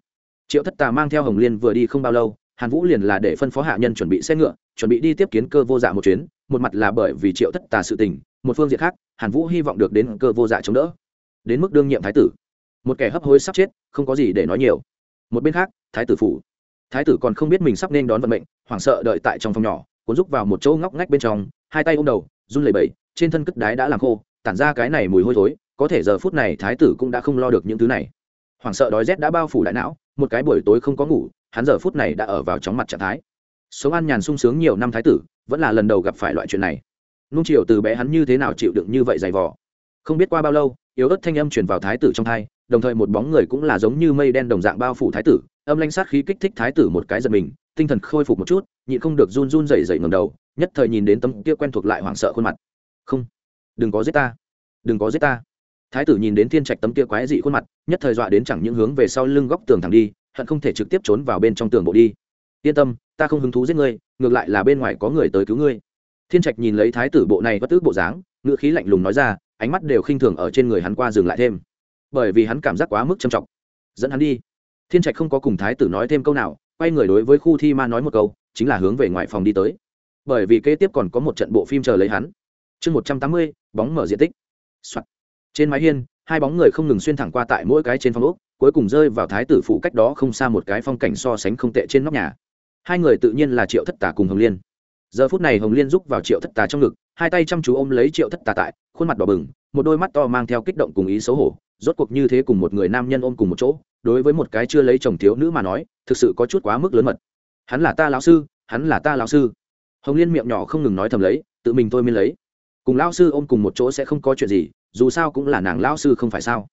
A: Triệu thất tà mang theo hồng liên vừa đi không bao lâu hàn vũ liền là để phân phó hạ nhân chuẩn bị xe ngựa, chuẩn bị đi tiếp kiến cơ vô dạ một chuyến, một mặt là bởi vì triệu thất tà sự tình, một phương diện khác, hàn vũ hy vọng được đến cơ vô dạ chống đỡ. Đến mức đương nhiệm thái tử. Một kẻ hấp hối sắp chết, không có gì để nói nhiều. Một bên khác, thái tử phủ. Thái tử còn không biết mình sắp nên đón vận mệnh, hoảng sợ đợi tại trong phòng nhỏ, cuốn rúc vào một chỗ ngóc ngách bên trong, hai tay ôm đầu, run lẩy bẩy, trên thân cất đái đã làm khô, tản ra cái này mùi hôi thối, có thể giờ phút này thái tử cũng đã không lo được những thứ này. Hoảng sợ đói rét đã bao phủ đại não, một cái buổi tối không có ngủ hắn giờ phút này đã ở vào chóng mặt trạng thái. Sống an nhàn sung sướng nhiều năm thái tử, vẫn là lần đầu gặp phải loại chuyện này. Nung chiều từ bé hắn như thế nào chịu đựng như vậy dày vò? Không biết qua bao lâu, yếu ớt thanh âm truyền vào thái tử trong thai, đồng thời một bóng người cũng là giống như mây đen đồng dạng bao phủ thái tử, âm lanh sát khí kích thích thái tử một cái giật mình, tinh thần khôi phục một chút, nhịn không được run run dày dày ngầm đầu, nhất thời nhìn đến tấm kia quen thuộc lại hoảng sợ khuôn mặt. Không, đừng có giết ta, đừng có giết ta. Thái tử nhìn đến thiên trạch tấm kia quái dị khuôn mặt, nhất thời dọa đến chẳng những hướng về sau lưng góc tường thẳng đi hận không thể trực tiếp trốn vào bên trong tường bộ đi. Yên tâm, ta không hứng thú giết ngươi, ngược lại là bên ngoài có người tới cứu ngươi. Thiên trạch nhìn lấy thái tử bộ này bất ước bộ dáng ngựa khí lạnh lùng nói ra, ánh mắt đều khinh thường ở trên người hắn qua dừng lại thêm. Bởi vì hắn cảm giác quá mức trầm trọng. Dẫn hắn đi. Thiên trạch không có cùng thái tử nói thêm câu nào, quay người đối với khu thi ma nói một câu, chính là hướng về ngoài phòng đi tới. Bởi vì kế tiếp còn có một trận bộ phim chờ lấy hắn. Chương một trăm tám mươi, bóng mở diện tích、Soạn. trên mái hiên, hai bóng người không ngừng xuyên thẳng qua tại mỗi cái trên phòng ốc cuối cùng rơi vào thái tử phủ cách đó không xa một cái phong cảnh so sánh không tệ trên nóc nhà. Hai người tự nhiên là triệu thất tà cùng hồng liên. Giờ phút này hồng liên rúc vào triệu thất tà trong ngực, hai tay chăm chú ôm lấy triệu thất tà tại, khuôn mặt đỏ bừng, một đôi mắt to mang theo kích động cùng ý xấu hổ, rốt cuộc như thế cùng một người nam nhân ôm cùng một chỗ, đối với một cái chưa lấy chồng thiếu nữ mà nói, thực sự có chút quá mức lớn mật. Hắn là ta lão sư, hắn là ta lão sư. Hồng liên miệng nhỏ không ngừng nói thầm lấy, tự mình tôi mới lấy. Cùng lão sư ôm cùng một chỗ sẽ không có chuyện gì, dù sao cũng là nàng lão sư không phải sao?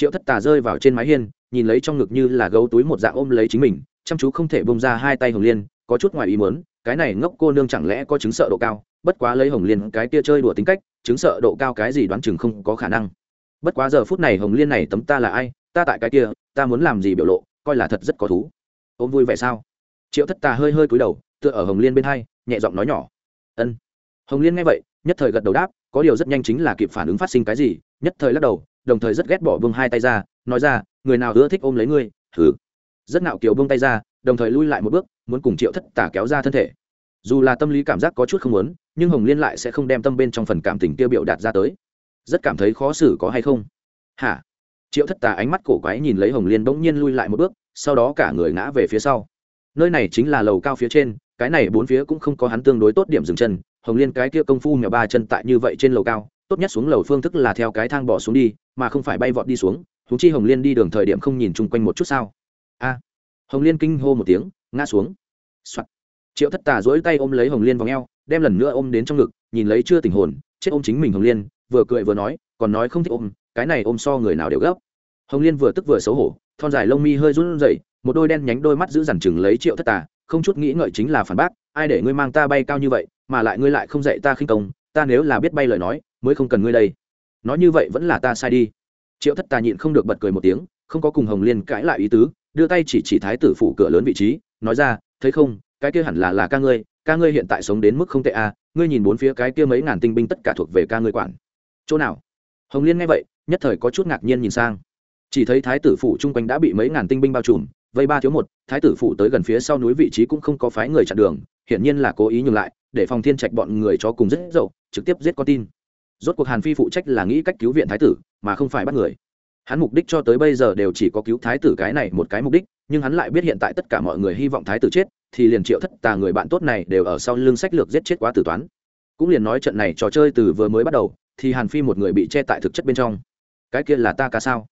A: Triệu thất tà rơi vào trên mái hiên, nhìn lấy trong ngực như là gấu túi một dạng ôm lấy chính mình, chăm chú không thể bông ra hai tay hồng liên, có chút ngoài ý muốn, cái này ngốc cô nương chẳng lẽ có chứng sợ độ cao, bất quá lấy hồng liên cái kia chơi đùa tính cách, chứng sợ độ cao cái gì đoán chừng không có khả năng. Bất quá giờ phút này hồng liên này tấm ta là ai, ta tại cái kia, ta muốn làm gì biểu lộ, coi là thật rất có thú. Ôm vui vẻ sao? Triệu thất tà hơi hơi cúi đầu, tựa ở hồng liên bên hai, nhẹ giọng nói nhỏ. Ân. Hồng liên nghe vậy, nhất thời gật đầu đáp, có điều rất nhanh chính là kịp phản ứng phát sinh cái gì, nhất thời lắc đầu đồng thời rất ghét bỏ vương hai tay ra, nói ra, người nào ưa thích ôm lấy ngươi thử rất nạo kiều vương tay ra, đồng thời lui lại một bước, muốn cùng triệu thất tả kéo ra thân thể. Dù là tâm lý cảm giác có chút không muốn, nhưng hồng liên lại sẽ không đem tâm bên trong phần cảm tình tiêu biểu đạt ra tới. Rất cảm thấy khó xử có hay không? Hả? Triệu thất tà ánh mắt cổ quái nhìn lấy hồng liên bỗng nhiên lui lại một bước, sau đó cả người ngã về phía sau. Nơi này chính là lầu cao phía trên, cái này bốn phía cũng không có hắn tương đối tốt điểm dừng chân. Hồng liên cái kia công phu mèo ba chân tại như vậy trên lầu cao tốt nhất xuống lầu phương thức là theo cái thang bỏ xuống đi, mà không phải bay vọt đi xuống. Húng chi hồng liên đi đường thời điểm không nhìn chung quanh một chút sao? A. Hồng liên kinh hô một tiếng, ngã xuống、Soạn. triệu thất tà dỗi tay ôm lấy hồng liên vào ngheo đem lần nữa ôm đến trong ngực, nhìn lấy chưa tình hồn, chết ôm chính mình hồng liên, vừa cười vừa nói, còn nói không thích ôm, cái này ôm so người nào đều gấp. Hồng liên vừa tức vừa xấu hổ, thon dài lông mi hơi run rẩy, một đôi đen nhánh đôi mắt giữ dằn chừng lấy triệu thất tà, không chút nghĩ ngợi chính là phản bác, ai để ngươi mang ta bay cao như vậy, mà lại ngươi lại không dạy ta khinh công ta nếu là biết bay lời nói, mới không cần ngươi đây. Nói như vậy vẫn là ta sai đi. Triệu thất tà nhịn không được bật cười một tiếng, không có cùng hồng liên cãi lại ý tứ, đưa tay chỉ chỉ thái tử phủ cửa lớn vị trí, nói ra, thấy không, cái kia hẳn là là ca ngươi ca ngươi hiện tại sống đến mức không tệ à ngươi nhìn bốn phía cái kia mấy ngàn tinh binh tất cả thuộc về ca ngươi quản. Chỗ nào? Hồng liên nghe vậy, nhất thời có chút ngạc nhiên nhìn sang. Chỉ thấy thái tử phủ chung quanh đã bị mấy ngàn tinh binh bao trùm, vây ba thiếu một, thái tử phủ tới gần phía sau núi vị trí cũng không có phái người chặn đường, hiển nhiên là cố ý nhường lại để phòng thiên trạch bọn người cho cùng rất dậu, trực tiếp giết con tin. Rốt cuộc hàn phi phụ trách là nghĩ cách cứu viện thái tử, mà không phải bắt người. Hắn mục đích cho tới bây giờ đều chỉ có cứu thái tử cái này một cái mục đích, nhưng hắn lại biết hiện tại tất cả mọi người hy vọng thái tử chết, thì liền triệu thất tà người bạn tốt này đều ở sau lưng sách lược giết chết quá tử toán. Cũng liền nói trận này trò chơi từ vừa mới bắt đầu, thì hàn phi một người bị che tại thực chất bên trong. Cái kia là ta ca sao?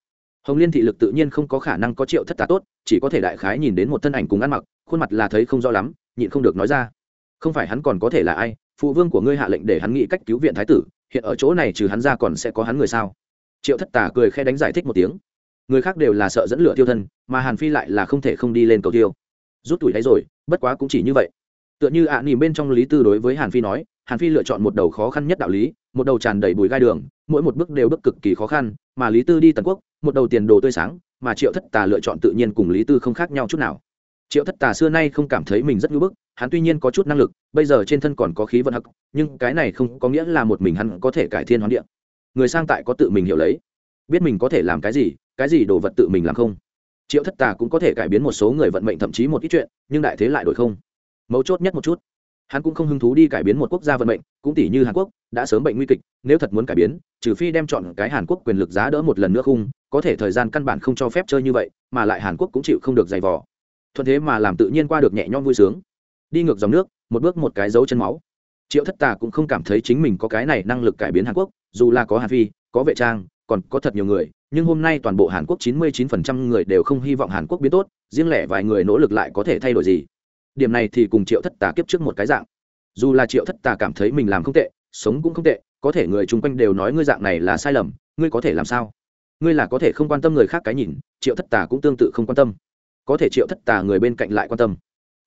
A: Hồng liên thị lực tự nhiên không có khả năng có triệu thất tà tốt, chỉ có thể đại khái nhìn đến một thân ảnh cùng ăn mặc, khuôn mặt là thấy không rõ lắm, nhịn không được nói ra không phải hắn còn có thể là ai phụ vương của ngươi hạ lệnh để hắn nghĩ cách cứu viện thái tử hiện ở chỗ này trừ hắn ra còn sẽ có hắn người sao? Triệu thất Tả cười khe đánh giải thích một tiếng. Người khác đều là sợ dẫn lửa tiêu thân mà hàn phi lại là không thể không đi lên cầu tiêu rút tuổi đấy rồi bất quá cũng chỉ như vậy. Tựa như ạ à, nỉm bên trong lý tư đối với hàn phi nói hàn phi lựa chọn một đầu khó khăn nhất đạo lý một đầu tràn đầy bùi gai đường mỗi một bước đều bước cực kỳ khó khăn mà lý tư đi tần quốc một đầu tiền đồ tươi sáng mà triệu thất tà lựa chọn tự nhiên cùng lý tư không khác nhau chút nào. Triệu thất tà xưa nay không cảm thấy mình rất ngưỡng bức hắn tuy nhiên có chút năng lực, bây giờ trên thân còn có khí vận hắc, nhưng cái này không có nghĩa là một mình hắn có thể cải thiên hoán địa. Người sang tại có tự mình hiểu lấy. Biết mình có thể làm cái gì cái gì đồ vật tự mình làm không. Triệu thất tà cũng có thể cải biến một số người vận mệnh thậm chí một ít chuyện, nhưng đại thế lại đổi không. Mấu chốt nhất một chút, hắn cũng không hứng thú đi cải biến một quốc gia vận mệnh, cũng tỷ như hàn quốc, đã sớm bệnh nguy kịch, nếu thật muốn cải biến, trừ phi đem chọn cái hàn quốc quyền lực giá đỡ một lần nữa khung, có thể thời gian căn bản không cho phép chơi như vậy, mà lại hàn quốc cũng chịu không được giày vò. Thuận thế mà làm tự nhiên qua được nhẹ nhõm vui sướng đi ngược dòng nước, một bước một cái dấu chân máu. Triệu thất tà cũng không cảm thấy chính mình có cái này năng lực cải biến hàn quốc, dù là có hàn phi, có vệ trang, còn có thật nhiều người, nhưng hôm nay toàn bộ hàn quốc chín mươi 99% người đều không hy vọng hàn quốc biến tốt, riêng lẻ vài người nỗ lực lại có thể thay đổi gì. Điểm này thì cùng triệu thất tà kiếp trước một cái dạng. Dù là triệu thất tà cảm thấy mình làm không tệ, sống cũng không tệ, có thể người chung quanh đều nói ngươi dạng này là sai lầm, ngươi có thể làm sao? Ngươi là có thể không quan tâm người khác cái nhìn, triệu thất tà cũng tương tự không quan tâm. Có thể triệu thất tà người bên cạnh lại quan tâm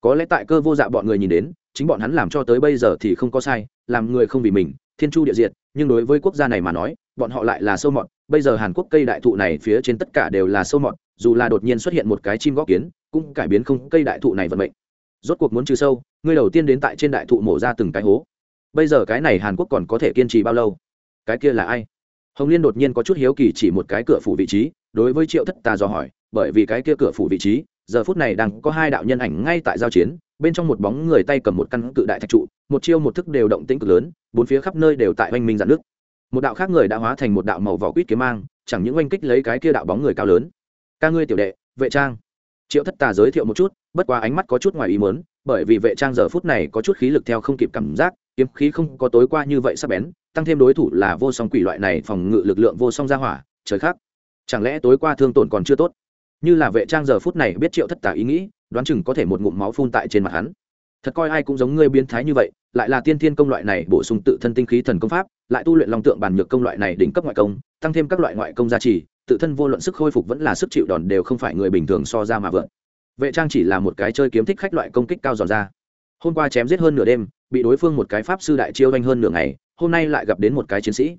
A: có lẽ tại cơ vô dạ bọn người nhìn đến, chính bọn hắn làm cho tới bây giờ thì không có sai, làm người không vì mình, thiên chu địa diệt, nhưng đối với quốc gia này mà nói, bọn họ lại là sâu mọt. Bây giờ hàn quốc cây đại thụ này phía trên tất cả đều là sâu mọt, dù là đột nhiên xuất hiện một cái chim góc kiến, cũng cải biến không cây đại thụ này vận mệnh. Rốt cuộc muốn trừ sâu, ngươi đầu tiên đến tại trên đại thụ mổ ra từng cái hố. Bây giờ cái này hàn quốc còn có thể kiên trì bao lâu? Cái kia là ai? Hồng liên đột nhiên có chút hiếu kỳ chỉ một cái cửa phủ vị trí, đối với triệu thất tà dò hỏi, bởi vì cái kia cửa phủ vị trí giờ phút này đang có hai đạo nhân ảnh ngay tại giao chiến, bên trong một bóng người tay cầm một căn cự đại thạch trụ, một chiêu một thức đều động tĩnh cực lớn, bốn phía khắp nơi đều tại oanh minh dạn nước. Một đạo khác người đã hóa thành một đạo màu vỏ quýt kiếm mang, chẳng những oanh kích lấy cái kia đạo bóng người cao lớn. Ca ngươi tiểu đệ, vệ trang. Triệu thất tà giới thiệu một chút, bất quá ánh mắt có chút ngoài ý muốn, bởi vì vệ trang giờ phút này có chút khí lực theo không kịp cảm giác, kiếm khí không có tối qua như vậy sắp bén, tăng thêm đối thủ là vô song quỷ loại này phòng ngự lực lượng vô song ra hỏa, trời khác. Chẳng lẽ tối qua thương tổn còn chưa tốt? Như là vệ trang giờ phút này biết triệu thất tà ý nghĩ, đoán chừng có thể một ngụm máu phun tại trên mặt hắn. Thật coi ai cũng giống ngươi biến thái như vậy, lại là tiên thiên công loại này bổ sung tự thân tinh khí thần công pháp, lại tu luyện long tượng bản nhược công loại này đỉnh cấp ngoại công, tăng thêm các loại ngoại công gia trì, tự thân vô luận sức khôi phục vẫn là sức chịu đòn đều không phải người bình thường so ra mà vượt vệ trang chỉ là một cái chơi kiếm thích khách loại công kích cao giòn ra. Hôm qua chém giết hơn nửa đêm, bị đối phương một cái pháp sư đại chiêu anh hơn nửa ngày, hôm nay lại gặp đến một cái chiến sĩ.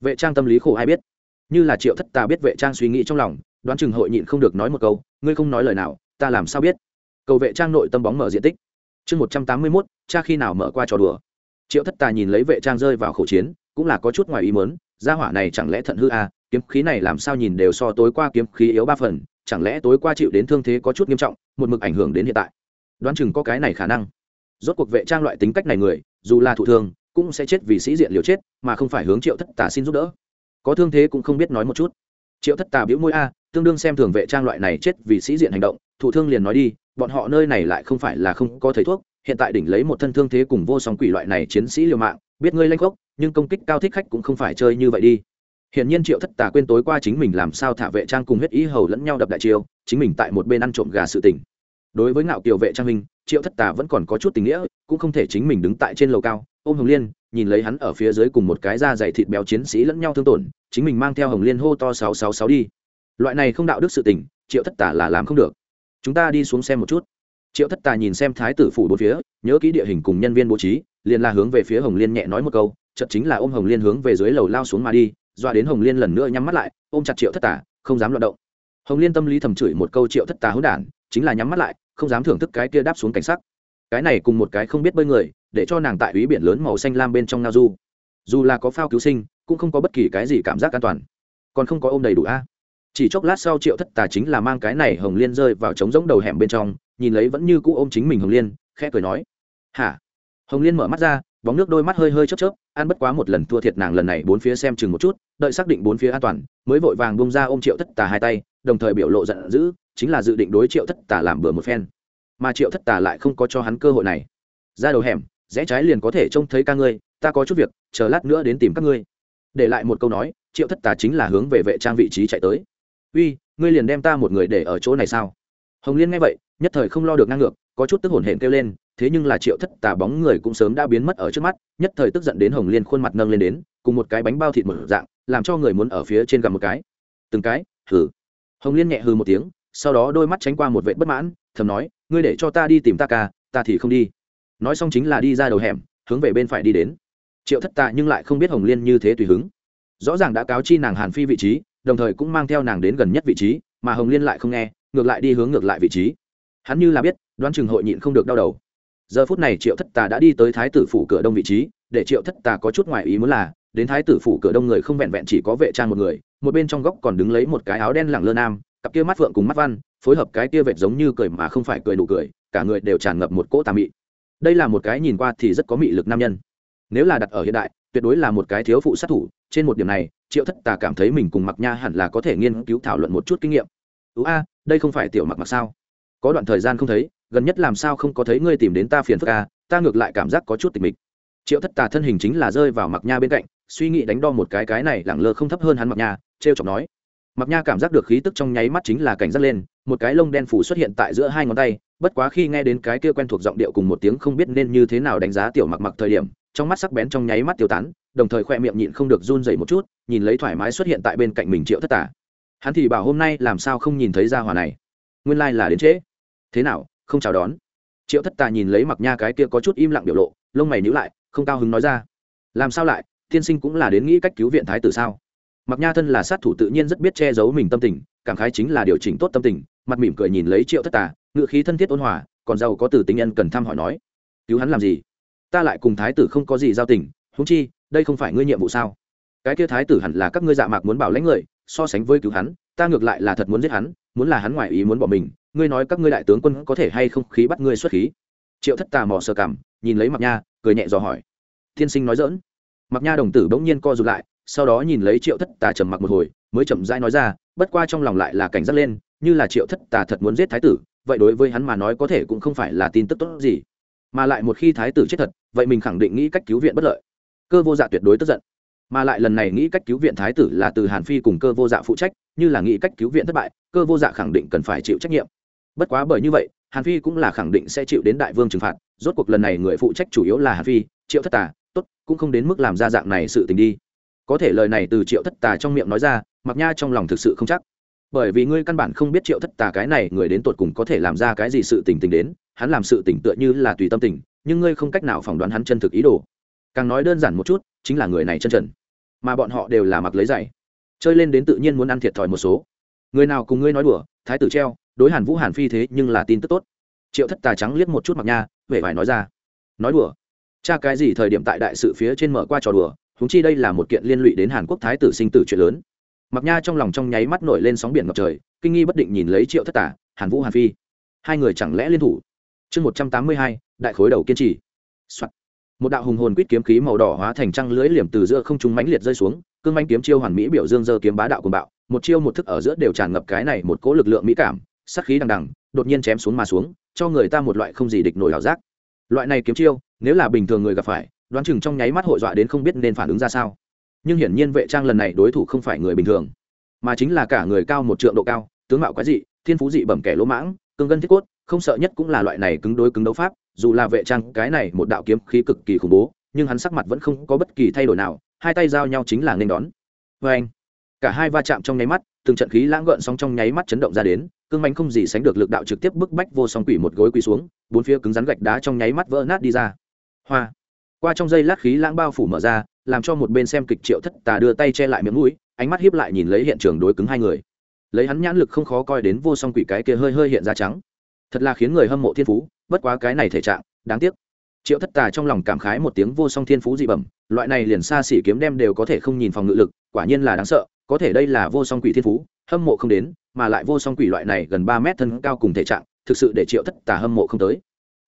A: Vệ trang tâm lý khổ ai biết? Như là triệu thất tà biết vệ trang suy nghĩ trong lòng đoán chừng hội nhịn không được nói một câu ngươi không nói lời nào ta làm sao biết? Cầu vệ trang nội tâm bóng mở diện tích. Chương một trăm tám mươi mốt cha khi nào mở qua trò đùa. Triệu thất tà nhìn lấy vệ trang rơi vào khẩu chiến cũng là có chút ngoài ý mớn gia hỏa này chẳng lẽ thận hư à, kiếm khí này làm sao nhìn đều so tối qua kiếm khí yếu ba phần chẳng lẽ tối qua chịu đến thương thế có chút nghiêm trọng một mực ảnh hưởng đến hiện tại. Đoán chừng có cái này khả năng. Rốt cuộc vệ trang loại tính cách này người dù là thụ thương cũng sẽ chết vì sĩ diện liều chết mà không phải hướng triệu thất tà xin giúp đỡ. Có thương thế cũng không biết nói một chút. Triệu thất tà biễu môi a tương đương xem thường vệ trang loại này chết vì sĩ diện hành động thủ thương liền nói đi bọn họ nơi này lại không phải là không có thầy thuốc hiện tại đỉnh lấy một thân thương thế cùng vô song quỷ loại này chiến sĩ liều mạng biết ngươi lanh gốc nhưng công kích cao thích khách cũng không phải chơi như vậy đi Hiển nhiên Triệu Thất Tà quên tối qua chính mình làm sao thả vệ trang cùng huyết ý hầu lẫn nhau đập đại chiêu, chính mình tại một bên ăn trộm gà sự tình. Đối với ngạo kiều vệ trang minh, Triệu Thất Tà vẫn còn có chút tình nghĩa, cũng không thể chính mình đứng tại trên lầu cao, ôm Hồng Liên, nhìn lấy hắn ở phía dưới cùng một cái da dày thịt béo chiến sĩ lẫn nhau thương tổn, chính mình mang theo Hồng Liên hô to sáu sáu sáu đi. Loại này không đạo đức sự tình, Triệu Thất Tà là làm không được. Chúng ta đi xuống xem một chút. Triệu Thất Tà nhìn xem thái tử phủ bốn phía, nhớ kỹ địa hình cùng nhân viên bố trí, liền là hướng về phía Hồng Liên nhẹ nói một câu, chợt chính là ôm Hồng Liên hướng về dưới lầu lao xuống mà đi, dọa đến hồng liên lần nữa nhắm mắt lại ôm chặt triệu thất tà không dám loạt động. Hồng liên tâm lý thầm chửi một câu triệu thất tà hỗn đản chính là nhắm mắt lại không dám thưởng thức cái kia đáp xuống cảnh sắc. Cái này cùng một cái không biết bơi người để cho nàng tại ý biển lớn màu xanh lam bên trong nao du. Dù là có phao cứu sinh cũng không có bất kỳ cái gì cảm giác an toàn. Còn không có ôm đầy đủ a chỉ chốc lát sau triệu thất tà chính là mang cái này hồng liên rơi vào trống rỗng đầu hẻm bên trong, nhìn lấy vẫn như cũ ôm chính mình hồng liên, khẽ cười nói, hả? Hồng liên mở mắt ra, bóng nước đôi mắt hơi hơi chớp chớp, ăn bất quá một lần thua thiệt nàng lần này bốn phía xem chừng một chút, đợi xác định bốn phía an toàn, mới vội vàng bông ra ôm triệu thất tà hai tay, đồng thời biểu lộ giận dữ, chính là dự định đối triệu thất tà làm bừa một phen. Mà triệu thất tà lại không có cho hắn cơ hội này. Ra đầu hẻm, rẽ trái liền có thể trông thấy ca ngươi, ta có chút việc, chờ lát nữa đến tìm các ngươi. Để lại một câu nói, triệu thất tà chính là hướng về vệ trang vị trí chạy tới uy, ngươi liền đem ta một người để ở chỗ này sao? Hồng liên nghe vậy, nhất thời không lo được ngang ngược, có chút tức hổn hển kêu lên, thế nhưng là triệu thất tà bóng người cũng sớm đã biến mất ở trước mắt, nhất thời tức giận đến hồng liên khuôn mặt nâng lên đến, cùng một cái bánh bao thịt một dạng, làm cho người muốn ở phía trên gặm một cái. Từng cái, hừ. Hồng liên nhẹ hừ một tiếng, sau đó đôi mắt tránh qua một vệ bất mãn, thầm nói, ngươi để cho ta đi tìm ta ca, ta thì không đi. Nói xong chính là đi ra đầu hẻm, hướng về bên phải đi đến. Triệu thất tà nhưng lại không biết hồng liên như thế tùy hứng. Rõ ràng đã cáo chi nàng hàn phi vị trí đồng thời cũng mang theo nàng đến gần nhất vị trí, mà hồng liên lại không nghe, ngược lại đi hướng ngược lại vị trí. Hắn như là biết, đoán chừng hội nhịn không được đau đầu. Giờ phút này triệu thất tà đã đi tới thái tử phủ cửa đông vị trí, để triệu thất tà có chút ngoài ý muốn là, đến thái tử phủ cửa đông người không vẹn vẹn chỉ có vệ trang một người, một bên trong góc còn đứng lấy một cái áo đen lẳng lơ nam, cặp kia mắt phượng cùng mắt văn, phối hợp cái kia vệt giống như cười mà không phải cười nụ cười, cả người đều tràn ngập một cỗ tà mị. Đây là một cái nhìn qua thì rất có mị lực nam nhân. Nếu là đặt ở hiện đại, tuyệt đối là một cái thiếu phụ sát thủ, trên một điểm này triệu thất tà cảm thấy mình cùng mặc nha hẳn là có thể nghiên cứu thảo luận một chút kinh nghiệm. Ưu a, đây không phải tiểu mặc mặc sao? Có đoạn thời gian không thấy, gần nhất làm sao không có thấy ngươi tìm đến ta phiền phức a, ta ngược lại cảm giác có chút tịch mịch. Triệu thất tà thân hình chính là rơi vào mặc nha bên cạnh, suy nghĩ đánh đo một cái cái này lẳng lơ không thấp hơn hắn mặc nha t r e o chọc nói. Mặc nha cảm giác được khí tức trong nháy mắt chính là cảnh giác lên, một cái lông đen phủ xuất hiện tại giữa hai ngón tay, bất quá khi nghe đến cái kia quen thuộc giọng điệu cùng một tiếng không biết nên như thế nào đánh giá tiểu mặc mặc thời điểm, trong mắt sắc bén trong nháy mắt tiêu tán đồng thời khoe miệng nhịn không được run dậy một chút nhìn lấy thoải mái xuất hiện tại bên cạnh mình triệu thất Tả, hắn thì bảo hôm nay làm sao không nhìn thấy ra hỏa này? Nguyên lai、like、là đến trễ. Thế nào không chào đón? Triệu thất tà nhìn lấy mặc nha cái kia có chút im lặng biểu lộ lông mày nhữ lại không cao hứng nói ra. Làm sao lại tiên sinh cũng là đến nghĩ cách cứu viện thái tử sao? Mặc nha thân là sát thủ tự nhiên rất biết che giấu mình tâm tình cảm khái chính là điều chỉnh tốt tâm tình mặt mỉm cười nhìn lấy triệu thất tà ngựa khí thân thiết ôn hòa còn giàu có từ tình nhân cần thăm hỏi nói. Cứu hắn làm gì? Ta lại cùng thái tử không có gì giao tình húng chi đây không phải ngươi nhiệm vụ sao? Cái kia thái tử hẳn là các ngươi dạ mạc muốn bảo lãnh người, so sánh với cứu hắn, ta ngược lại là thật muốn giết hắn, muốn là hắn ngoài ý muốn bỏ mình, ngươi nói các ngươi đại tướng quân có thể hay không khí bắt ngươi xuất khí? Triệu thất tà mò sờ cảm nhìn lấy mặc nha, cười nhẹ dò hỏi. Thiên sinh nói dỡn mặc nha đồng tử bỗng nhiên co rụt lại, sau đó nhìn lấy triệu thất tà trầm mặc một hồi, mới chậm rãi nói ra, bất qua trong lòng lại là cảnh giác lên, như là triệu thất tà thật muốn giết thái tử, vậy đối với hắn mà nói có thể cũng không phải là tin tức tốt gì. Mà lại một khi thái tử chết thật, vậy mình khẳng định nghĩ cách cứu viện bất lợi cơ vô dạ tuyệt đối tức giận. Mà lại lần này nghĩ cách cứu viện thái tử là từ hàn phi cùng cơ vô dạ phụ trách, như là nghĩ cách cứu viện thất bại, cơ vô dạ khẳng định cần phải chịu trách nhiệm. Bất quá bởi như vậy, hàn phi cũng là khẳng định sẽ chịu đến đại vương trừng phạt, rốt cuộc lần này người phụ trách chủ yếu là hàn phi, triệu thất tà, tốt, cũng không đến mức làm ra dạng này sự tình đi. Có thể lời này từ triệu thất tà trong miệng nói ra, mặc nha trong lòng thực sự không chắc. Bởi vì ngươi căn bản không biết triệu thất tà cái này người đến tột cùng có thể làm ra cái gì sự tình tình đến, hắn làm sự tình tựa như là tùy tâm tình, nhưng ngươi không cách nào phỏng đoán hắn chân thực ý đồ càng nói đơn giản một chút, chính là người này chân trần. Mà bọn họ đều là mặc lấy giày. Chơi lên đến tự nhiên muốn ăn thiệt thòi một số. Người nào cùng ngươi nói đùa, thái tử treo, đối hàn vũ hàn phi thế nhưng là tin tức tốt. Triệu thất tà trắng liếc một chút mặc nha huệ phải nói ra. Nói đùa. Cha cái gì thời điểm tại đại sự phía trên mở qua trò đùa húng chi đây là một kiện liên lụy đến hàn quốc thái tử sinh tử chuyện lớn. Mặc nha trong lòng trong nháy mắt nổi lên sóng biển ngập trời, kinh nghi bất định nhìn lấy triệu thất tả hàn vũ hàn phi. Hai người chẳng lẽ liên thủ? Chương một trăm tám mươi hai, đại khối đầu kiên trì、Soạn một đạo hùng hồn quýt kiếm khí màu đỏ hóa thành trăng lưới liềm từ giữa không trung mãnh liệt rơi xuống, cương manh kiếm chiêu hoàn mỹ biểu dương dơ kiếm bá đạo cùng bạo, một chiêu một thức ở giữa đều tràn ngập cái này một cỗ lực lượng mỹ cảm sắc khí đằng đằng, đột nhiên chém xuống mà xuống, cho người ta một loại không gì địch nổi ảo giác. Loại này kiếm chiêu, nếu là bình thường người gặp phải, đoán chừng trong nháy mắt hội dọa đến không biết nên phản ứng ra sao. Nhưng hiển nhiên vệ trang lần này đối thủ không phải người bình thường, mà chính là cả người cao một trượng độ cao, tướng mạo quái dị, thiên phú dị bẩm kẻ lỗ mãng, cương gân thiết cốt, không sợ nhất cũng là loại này cứng đối cứng đấu pháp dù là vệ trang cái này một đạo kiếm khí cực kỳ khủng bố, nhưng hắn sắc mặt vẫn không có bất kỳ thay đổi nào, hai tay giao nhau chính là nên đón. Vê anh, cả hai va chạm trong nháy mắt, từng trận khí lãng gợn sóng trong nháy mắt chấn động ra đến, cương manh không gì sánh được lực đạo trực tiếp bức bách vô song quỷ một gối quỳ xuống, bốn phía cứng rắn gạch đá trong nháy mắt vỡ nát đi ra. Hoa, qua trong giây lát khí lãng bao phủ mở ra, làm cho một bên xem kịch triệu thất tà đưa tay che lại miệng mũi, ánh mắt hiếp lại nhìn lấy hiện trường đối cứng hai người. Lấy hắn nhãn lực không khó coi đến vô song quỷ cái kia hơi hơi hiện ra trắng. Thật là khiến người hâm mộ thiên phú bất quá cái này thể trạng, đáng tiếc. Triệu thất tà trong lòng cảm khái một tiếng vô song thiên phú dị bẩm, loại này liền xa xỉ kiếm đem đều có thể không nhìn phòng ngự lực, quả nhiên là đáng sợ, có thể đây là vô song quỷ thiên phú, hâm mộ không đến, mà lại vô song quỷ loại này gần ba mét thân cao cùng thể trạng, thực sự để triệu thất tà hâm mộ không tới.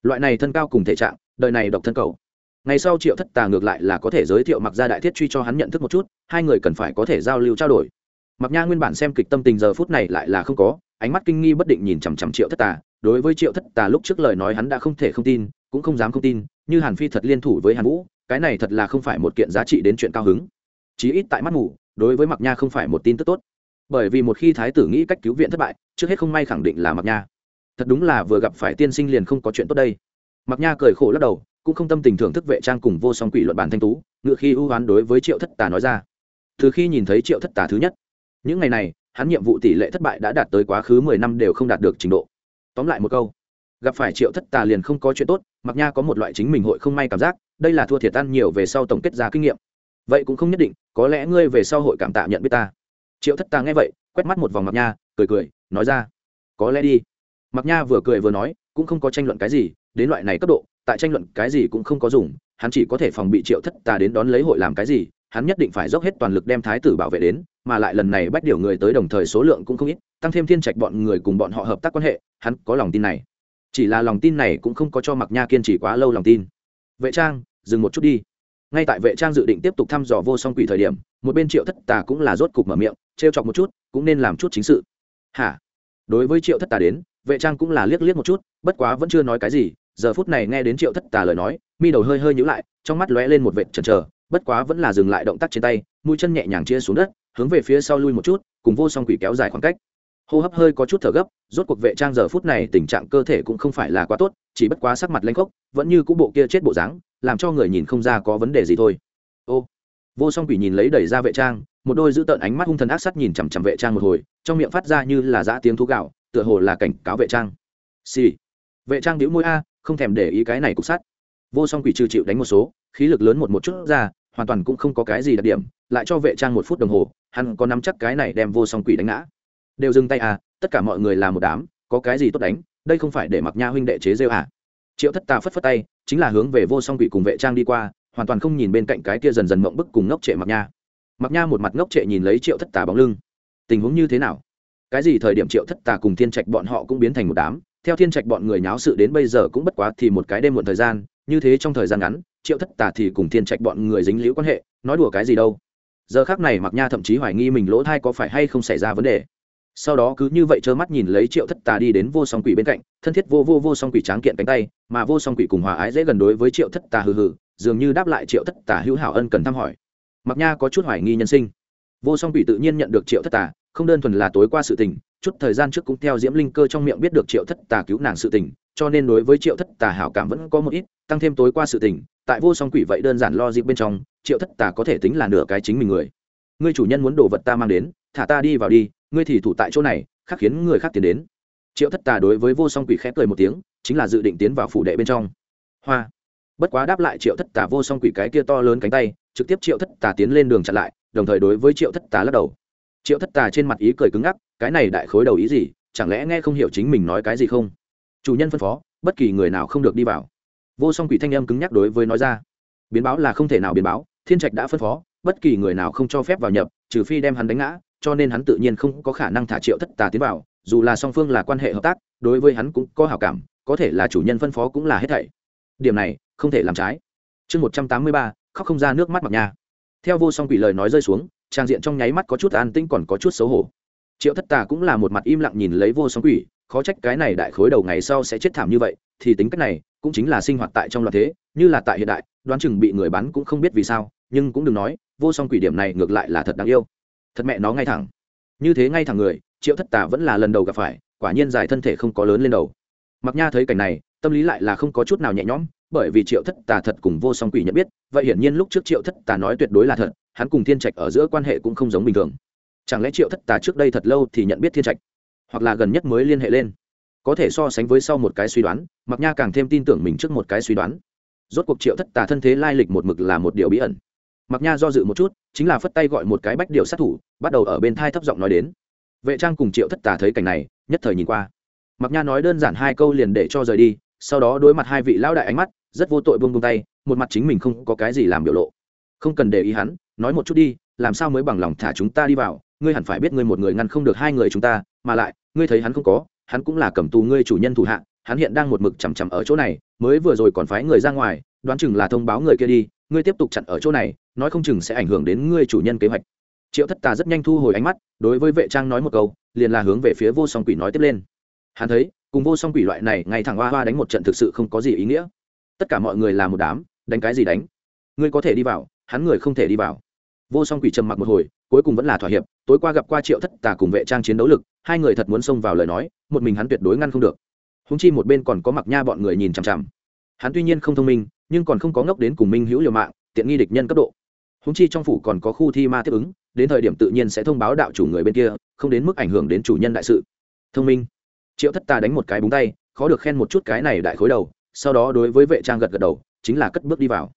A: Loại này thân cao cùng thể trạng, đời này độc thân cầu. Ngày sau triệu thất tà ngược lại là có thể giới thiệu mặc gia đại thiết truy cho hắn nhận thức một chút, hai người cần phải có thể giao lưu trao đổi. Mặc nha nguyên bản xem kịch tâm tình giờ phút này lại là không có, ánh mắt kinh nghi bất định nhìn chằm chằm triệu thất tà đối với triệu thất tà lúc trước lời nói hắn đã không thể không tin, cũng không dám không tin, như hàn phi thật liên thủ với hàn vũ, cái này thật là không phải một kiện giá trị đến chuyện cao hứng. Chí ít tại mắt ngủ đối với mặc nha không phải một tin tức tốt. Bởi vì một khi thái tử nghĩ cách cứu viện thất bại, trước hết không may khẳng định là mặc nha. Thật đúng là vừa gặp phải tiên sinh liền không có chuyện tốt đây. Mặc nha cười khổ lắc đầu, cũng không tâm tình thưởng thức vệ trang cùng vô song quỷ luận bản thanh tú, ngựa khi ưu hoán đối với triệu thất tà nói ra. Từ khi nhìn thấy triệu thất tà thứ nhất, những ngày này, hắn nhiệm vụ tỷ lệ thất bại đã đạt tới quá khứ mười năm đều không đạt được trình độ tóm lại một câu, gặp phải triệu thất tà liền không có chuyện tốt mặc nha có một loại chính mình hội không may cảm giác, đây là thua thiệt ăn nhiều về sau tổng kết ra kinh nghiệm. Vậy cũng không nhất định, có lẽ ngươi về sau hội cảm tạ nhận biết ta. Triệu thất tà nghe vậy, quét mắt một vòng mặc nha, cười cười, nói ra, có lẽ đi. Mặc nha vừa cười vừa nói, cũng không có tranh luận cái gì, đến loại này cấp độ, tại tranh luận cái gì cũng không có dùng, hắn chỉ có thể phòng bị triệu thất tà đến đón lấy hội làm cái gì hắn nhất định phải dốc hết toàn lực đem thái tử bảo vệ đến, mà lại lần này bách điều người tới đồng thời số lượng cũng không ít, tăng thêm thiên trạch bọn người cùng bọn họ hợp tác quan hệ, hắn có lòng tin này. Chỉ là lòng tin này cũng không có cho mặc nha kiên trì quá lâu lòng tin. Vệ trang, dừng một chút đi. Ngay tại vệ trang dự định tiếp tục thăm dò vô song quỷ thời điểm, một bên triệu thất tà cũng là rốt cục mở miệng, trêu chọc một chút, cũng nên làm chút chính sự. Hả? Đối với triệu thất tà đến, vệ trang cũng là liếc liếc một chút, bất quá vẫn chưa nói cái gì, giờ phút này nghe đến triệu thất tà lời nói, mi đầu hơi hơi nhữ lại, trong mắt lóe lên một vệt chần chờ bất quá vẫn là dừng lại động tác trên tay, mũi chân nhẹ nhàng chia xuống đất, hướng về phía sau lui một chút, cùng vô song quỷ kéo dài khoảng cách. Hô hấp hơi có chút thở gấp, rốt cuộc vệ trang giờ phút này tình trạng cơ thể cũng không phải là quá tốt, chỉ bất quá sắc mặt lanh khốc, vẫn như cũ bộ kia chết bộ dáng, làm cho người nhìn không ra có vấn đề gì thôi. Ô, vô song quỷ nhìn lấy đẩy ra vệ trang, một đôi dữ tợn ánh mắt hung thần ác sắt nhìn chằm chằm vệ trang một hồi, trong miệng phát ra như là dã tiếng thú gạo, tựa hồ là cảnh cáo vệ trang. Xì、sì. vệ trang đĩu môi a, không thèm để ý cái này cục sắt. Vô song quỷ trừ chịu đánh một số, khí lực lớn một một chút ra hoàn toàn cũng không có cái gì đặc điểm, lại cho vệ trang một phút đồng hồ, hắn có nắm chắc cái này đem vô song quỷ đánh ngã. Đều dừng tay à tất cả mọi người là một đám, có cái gì tốt đánh, đây không phải để mặc nha huynh đệ chế rêu à. Triệu thất tà phất phất tay, chính là hướng về vô song quỷ cùng vệ trang đi qua, hoàn toàn không nhìn bên cạnh cái kia dần dần mộng bức cùng ngốc trệ mặc nha. Mặc nha một mặt ngốc trệ nhìn lấy triệu thất tà bóng lưng. Tình huống như thế nào? Cái gì thời điểm triệu thất tà cùng thiên trạch bọn họ cũng biến thành một đám? Theo thiên trạch bọn người nháo sự đến bây giờ cũng bất quá thì một cái đêm muộn thời gian, như thế trong thời gian ngắn triệu thất tà thì cùng thiên trạch bọn người dính liễu quan hệ, nói đùa cái gì đâu. Giờ khác này mặc nha thậm chí hoài nghi mình lỗ thai có phải hay không xảy ra vấn đề. Sau đó cứ như vậy trơ mắt nhìn lấy triệu thất tà đi đến vô song quỷ bên cạnh, thân thiết vô vô vô song quỷ tráng kiện cánh tay, mà vô song quỷ cùng hòa ái dễ gần đối với triệu thất tà hừ hừ, dường như đáp lại triệu thất tà hữu hảo ân cần thăm hỏi. Mặc nha có chút hoài nghi nhân sinh. Vô song quỷ tự nhiên nhận được triệu thất tà, không đơn thuần là tối qua sự tình, chút thời gian trước cũng theo diễm linh cơ trong miệng biết được triệu thất tà cứu nàng sự tình, cho nên đối với triệu thất tà hảo cảm vẫn có một ít, tăng thêm tối qua sự tình tại vô song quỷ vậy đơn giản lo dịp bên trong, triệu thất tà có thể tính là nửa cái chính mình người. Ngươi chủ nhân muốn đồ vật ta mang đến, thả ta đi vào đi, ngươi thì thủ tại chỗ này, khác khiến người khác tiến đến. Triệu thất tà đối với vô song quỷ khép cười một tiếng, chính là dự định tiến vào phủ đệ bên trong. Hoa. Bất quá đáp lại triệu thất tà vô song quỷ cái kia to lớn cánh tay, trực tiếp triệu thất tà tiến lên đường chặn lại, đồng thời đối với triệu thất tà lắc đầu. Triệu thất tà trên mặt ý cười cứng ngắc, cái này đại khối đầu ý gì, chẳng lẽ nghe không hiểu chính mình nói cái gì không? Chủ nhân phân phó, bất kỳ người nào không được đi vào vô song quỷ thanh âm cứng nhắc đối với nói ra. Biến báo là không thể nào biến báo, thiên trạch đã phân phó, bất kỳ người nào không cho phép vào nhập, trừ phi đem hắn đánh ngã, cho nên hắn tự nhiên không có khả năng thả triệu thất tà tiến vào, dù là song phương là quan hệ hợp tác, đối với hắn cũng có hảo cảm, có thể là chủ nhân phân phó cũng là hết thảy. Điểm này, không thể làm trái. Chương một trăm tám mươi ba, khóc không ra nước mắt mặc nha theo vô song quỷ lời nói rơi xuống, trang diện trong nháy mắt có chút an tĩnh còn có chút xấu hổ. Triệu thất tà cũng là một mặt im lặng nhìn lấy vô song quỷ, khó trách cái này đại khối đầu ngày sau sẽ chết thảm như vậy, thì tính cách này cũng chính là sinh hoạt tại trong loạn thế, như là tại hiện đại, đoán chừng bị người bán cũng không biết vì sao, nhưng cũng đừng nói, vô song quỷ điểm này ngược lại là thật đáng yêu. Thật mẹ nó ngay thẳng. Như thế ngay thẳng người, triệu thất tà vẫn là lần đầu gặp phải, quả nhiên dài thân thể không có lớn lên đầu. Mặc nha thấy cảnh này, tâm lý lại là không có chút nào nhẹ nhõm, bởi vì triệu thất tà thật cùng vô song quỷ nhận biết, vậy hiển nhiên lúc trước triệu thất tà nói tuyệt đối là thật, hắn cùng thiên trạch ở giữa quan hệ cũng không giống bình thường. Chẳng lẽ triệu thất tà trước đây thật lâu thì nhận biết thiên trạch? Hoặc là gần nhất mới liên hệ lên? Có thể so sánh với sau một cái suy đoán mặc nha càng thêm tin tưởng mình trước một cái suy đoán. Rốt cuộc triệu thất tà thân thế lai lịch một mực là một điều bí ẩn. Mặc nha do dự một chút, chính là phất tay gọi một cái bách điệu sát thủ, bắt đầu ở bên thai thấp giọng nói đến. Vệ trang cùng triệu thất tà thấy cảnh này, nhất thời nhìn qua. Mặc nha nói đơn giản hai câu liền để cho rời đi, sau đó đối mặt hai vị lão đại ánh mắt, rất vô tội buông buông tay, một mặt chính mình không có cái gì làm biểu lộ. Không cần để ý hắn, nói một chút đi, làm sao mới bằng lòng thả chúng ta đi vào, ngươi hẳn phải biết ngươi một người ngăn không được hai người chúng ta, mà lại, ngươi thấy hắn không có hắn cũng là cầm tù ngươi chủ nhân thủ hạ, hắn hiện đang một mực chằm chằm ở chỗ này, mới vừa rồi còn phái người ra ngoài, đoán chừng là thông báo người kia đi, ngươi tiếp tục chặn ở chỗ này, nói không chừng sẽ ảnh hưởng đến ngươi chủ nhân kế hoạch. Triệu thất tà rất nhanh thu hồi ánh mắt, đối với vệ trang nói một câu, liền là hướng về phía vô song quỷ nói tiếp lên. Hắn thấy, cùng vô song quỷ loại này ngay thẳng hoa hoa đánh một trận thực sự không có gì ý nghĩa. Tất cả mọi người là một đám, đánh cái gì đánh? Ngươi có thể đi vào, hắn người không thể đi vào. Vô song quỷ trầm mặc một hồi, cuối cùng vẫn là thỏa hiệp, tối qua gặp qua triệu thất tà cùng vệ trang chiến đấu lực hai người thật muốn xông vào lời nói, một mình hắn tuyệt đối ngăn không được. Húng chi một bên còn có mặc nha bọn người nhìn chằm chằm. Hắn tuy nhiên không thông minh, nhưng còn không có ngốc đến cùng minh hữu liều mạng, tiện nghi địch nhân cấp độ. Húng chi trong phủ còn có khu thi ma tiếp ứng, đến thời điểm tự nhiên sẽ thông báo đạo chủ người bên kia, không đến mức ảnh hưởng đến chủ nhân đại sự. Thông minh. Triệu thất ta đánh một cái búng tay, khó được khen một chút cái này đại khối đầu, sau đó đối với vệ trang gật gật đầu, chính là cất bước đi vào.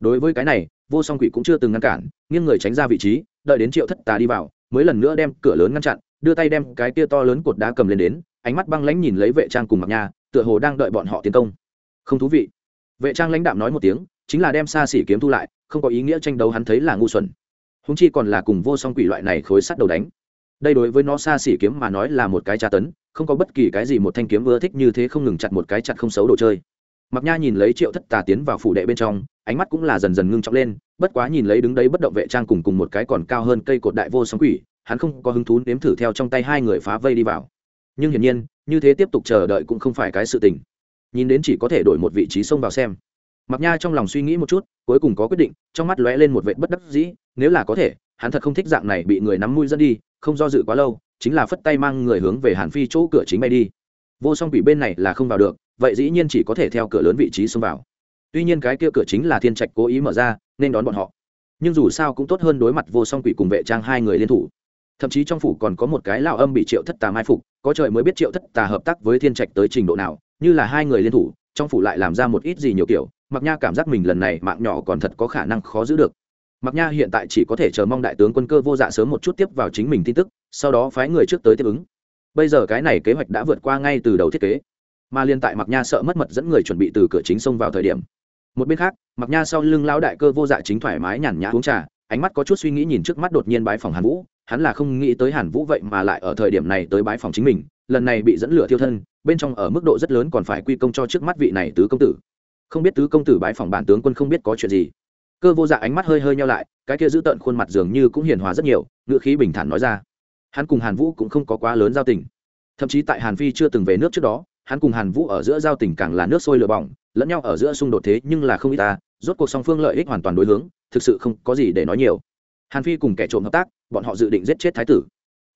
A: Đối với cái này, vô song quỷ cũng chưa từng ngăn cản, nghiêng người tránh ra vị trí, đợi đến triệu thất tà đi vào, mới lần nữa đem cửa lớn ngăn chặn đưa tay đem cái tia to lớn cột đá cầm lên đến, ánh mắt băng lãnh nhìn lấy vệ trang cùng mặc nha, tựa hồ đang đợi bọn họ tiến công. Không thú vị. Vệ trang lãnh đạm nói một tiếng, chính là đem xa xỉ kiếm thu lại, không có ý nghĩa tranh đấu hắn thấy là ngu xuẩn. Húng chi còn là cùng vô song quỷ loại này khối sắt đầu đánh. Đây đối với nó xa xỉ kiếm mà nói là một cái tra tấn, không có bất kỳ cái gì một thanh kiếm ưa thích như thế không ngừng chặt một cái chặt không xấu đồ chơi. Mặc nha nhìn lấy triệu thất tà tiến vào phủ đệ bên trong, ánh mắt cũng là dần dần ngưng trọng lên, bất quá nhìn lấy đứng đấy bất động vệ trang cùng cùng một cái còn cao hơn cây cột đại vô song quỷ hắn không có hứng thú nếm thử theo trong tay hai người phá vây đi vào. Nhưng hiển nhiên, như thế tiếp tục chờ đợi cũng không phải cái sự tình. Nhìn đến chỉ có thể đổi một vị trí xông vào xem. Mặc nha trong lòng suy nghĩ một chút, cuối cùng có quyết định, trong mắt lóe lên một vệ bất đắc dĩ, nếu là có thể, hắn thật không thích dạng này bị người nắm mũi dẫn đi, không do dự quá lâu, chính là phất tay mang người hướng về hàn phi chỗ cửa chính bay đi. Vô song quỷ bên này là không vào được, vậy dĩ nhiên chỉ có thể theo cửa lớn vị trí xông vào. Tuy nhiên cái kia cửa chính là thiên trạch cố ý mở ra, nên đón bọn họ. Nhưng dù sao cũng tốt hơn đối mặt vô song quỷ cùng vệ trang hai người liên thủ thậm chí trong phủ còn có một cái lao âm bị triệu thất tà mai phục, có trời mới biết triệu thất tà hợp tác với thiên trạch tới trình độ nào, như là hai người liên thủ, trong phủ lại làm ra một ít gì nhiều kiểu mặc nha cảm giác mình lần này mạng nhỏ còn thật có khả năng khó giữ được. Mặc nha hiện tại chỉ có thể chờ mong đại tướng quân cơ vô dạ sớm một chút tiếp vào chính mình tin tức, sau đó phái người trước tới tiếp ứng. Bây giờ cái này kế hoạch đã vượt qua ngay từ đầu thiết kế. Mà liên tại mặc nha sợ mất mật dẫn người chuẩn bị từ cửa chính xông vào thời điểm. Một bên khác mặc nha sau lưng lao đại cơ vô dạ chính thoải mái nhàn nhã uống trà, ánh mắt có chút suy nghĩ nhìn trước mắt đột nhiên bái phòng hàn vũ hắn là không nghĩ tới hàn vũ vậy mà lại ở thời điểm này tới bái phòng chính mình, lần này bị dẫn lửa thiêu thân, bên trong ở mức độ rất lớn còn phải quy công cho trước mắt vị này tứ công tử. Không biết tứ công tử bái phòng bản tướng quân không biết có chuyện gì. Cơ vô dạ ánh mắt hơi hơi nhau lại, cái kia giữ tợn khuôn mặt dường như cũng hiền hòa rất nhiều ngựa khí bình thản nói ra. Hắn cùng hàn vũ cũng không có quá lớn giao tình. Thậm chí tại hàn phi chưa từng về nước trước đó, hắn cùng hàn vũ ở giữa giao tình càng là nước sôi lửa bỏng, lẫn nhau ở giữa xung đột thế nhưng là không ít ta, rốt cuộc song phương lợi ích hoàn toàn đối hướng, thực sự không có gì để nói nhiều hàn phi cùng kẻ trộm hợp tác, bọn họ dự định giết chết thái tử.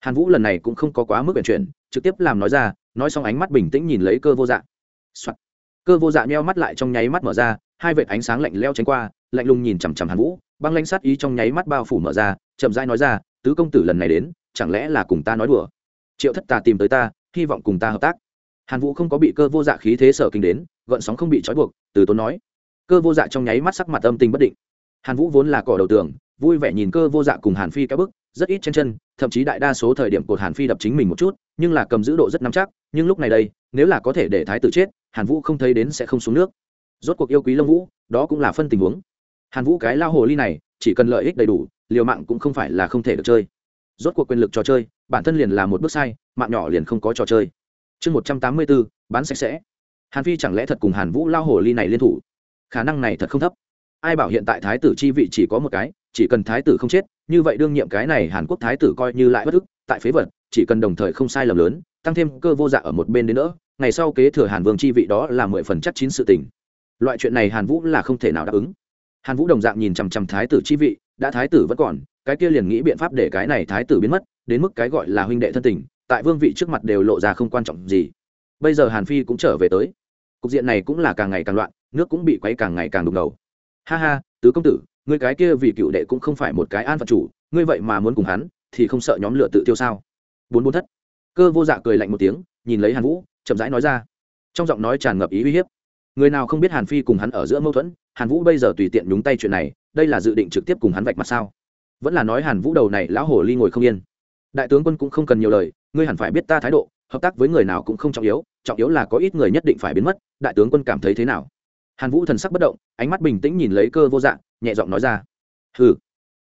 A: Hàn vũ lần này cũng không có quá mức vận chuyển, trực tiếp làm nói ra, nói xong ánh mắt bình tĩnh nhìn lấy cơ vô dạ、Soạn. cơ vô dạ nheo mắt lại trong nháy mắt mở ra, hai vệt ánh sáng lạnh leo tránh qua, lạnh lùng nhìn chằm chằm hàn vũ, băng lãnh sát ý trong nháy mắt bao phủ mở ra, chậm rãi nói ra, tứ công tử lần này đến, chẳng lẽ là cùng ta nói đùa? Triệu thất tà tìm tới ta, hy vọng cùng ta hợp tác. Hàn vũ không có bị cơ vô dạ khí thế sở kinh đến, gợn sóng không bị trói buộc, từ tốn nói. Cơ vô dạ trong nháy mắt sắc mặt âm tình bất định. Hàn vũ vốn là cỏ đầu tường vui vẻ nhìn cơ vô dạ cùng hàn phi kéo bức, rất ít chen chân, thậm chí đại đa số thời điểm cột hàn phi đập chính mình một chút, nhưng là cầm giữ độ rất nắm chắc, nhưng lúc này đây, nếu là có thể để thái tử chết, hàn vũ không thấy đến sẽ không xuống nước. Rốt cuộc yêu quý lông vũ, đó cũng là phân tình huống. Hàn vũ cái lao hồ ly này, chỉ cần lợi ích đầy đủ, liều mạng cũng không phải là không thể được chơi. Rốt cuộc quyền lực trò chơi, bản thân liền là một bước sai, mạng nhỏ liền không có trò chơi. Chương một trăm tám mươi bốn, bán sạch sẽ. Hàn phi chẳng lẽ thật cùng hàn vũ lao hồ ly này liên thủ? Khả năng này thật không thấp. Ai bảo hiện tại thái tử chi vị chỉ có một cái chỉ cần thái tử không chết, như vậy đương nhiệm cái này hàn quốc thái tử coi như lại bất ức, tại phế vật, chỉ cần đồng thời không sai lầm lớn, tăng thêm cơ vô dạ ở một bên đến nữa, ngày sau kế thừa hàn vương chi vị đó là mười phần chắc chín sự tình. Loại chuyện này hàn vũ là không thể nào đáp ứng. Hàn vũ đồng dạng nhìn chằm chằm thái tử chi vị, đã thái tử vẫn còn, cái kia liền nghĩ biện pháp để cái này thái tử biến mất, đến mức cái gọi là huynh đệ thân tình, tại vương vị trước mặt đều lộ ra không quan trọng gì. Bây giờ hàn phi cũng trở về tới. Cục diện này cũng là càng ngày càng loạn, nước cũng bị quấy càng ngày càng đục ngầu. Ha ha, tứ công tử người cái kia vì cựu đệ cũng không phải một cái an phận chủ, ngươi vậy mà muốn cùng hắn, thì không sợ nhóm lửa tự tiêu sao? Bốn bốn thất. Cơ vô dạ cười lạnh một tiếng, nhìn lấy hàn vũ, chậm rãi nói ra. Trong giọng nói tràn ngập ý uy hiếp. Người nào không biết hàn phi cùng hắn ở giữa mâu thuẫn, hàn vũ bây giờ tùy tiện nhúng tay chuyện này, đây là dự định trực tiếp cùng hắn vạch mặt sao? Vẫn là nói hàn vũ đầu này lão hồ ly ngồi không yên. Đại tướng quân cũng không cần nhiều lời, ngươi hẳn phải biết ta thái độ, hợp tác với người nào cũng không trọng yếu trọng yếu là có ít người nhất định phải biến mất, đại tướng quân cảm thấy thế nào? Hàn vũ thần sắc bất động, ánh mắt bình tĩnh nhìn lấy cơ vô dạ nhẹ giọng nói ra. Hừ.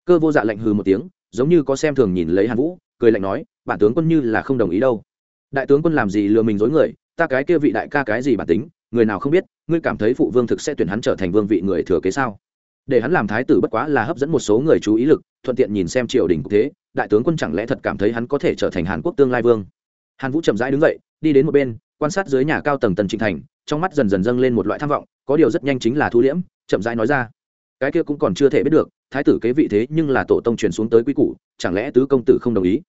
A: Cơ vô dạ lạnh hừ một tiếng, giống như có xem thường nhìn lấy hàn vũ, cười lạnh nói, bản tướng quân như là không đồng ý đâu. Đại tướng quân làm gì lừa mình dối người? Ta cái kia vị đại ca cái gì bản tính, người nào không biết, ngươi cảm thấy phụ vương thực sẽ tuyển hắn trở thành vương vị người thừa kế sao? Để hắn làm thái tử bất quá là hấp dẫn một số người chú ý lực, thuận tiện nhìn xem triều đình cũng thế, đại tướng quân chẳng lẽ thật cảm thấy hắn có thể trở thành hàn quốc tương lai vương? Hàn vũ chậm rãi đứng dậy, đi đến một bên, quan sát dưới nhà cao tầng tần trịnh thành, trong mắt dần dần dâng lên một loại tham vọng có điều rất nhanh chính là thu liễm, chậm rãi nói ra. Cái kia cũng còn chưa thể biết được, thái tử kế vị thế nhưng là tổ tông truyền xuống tới quy củ, chẳng lẽ tứ công tử không đồng ý?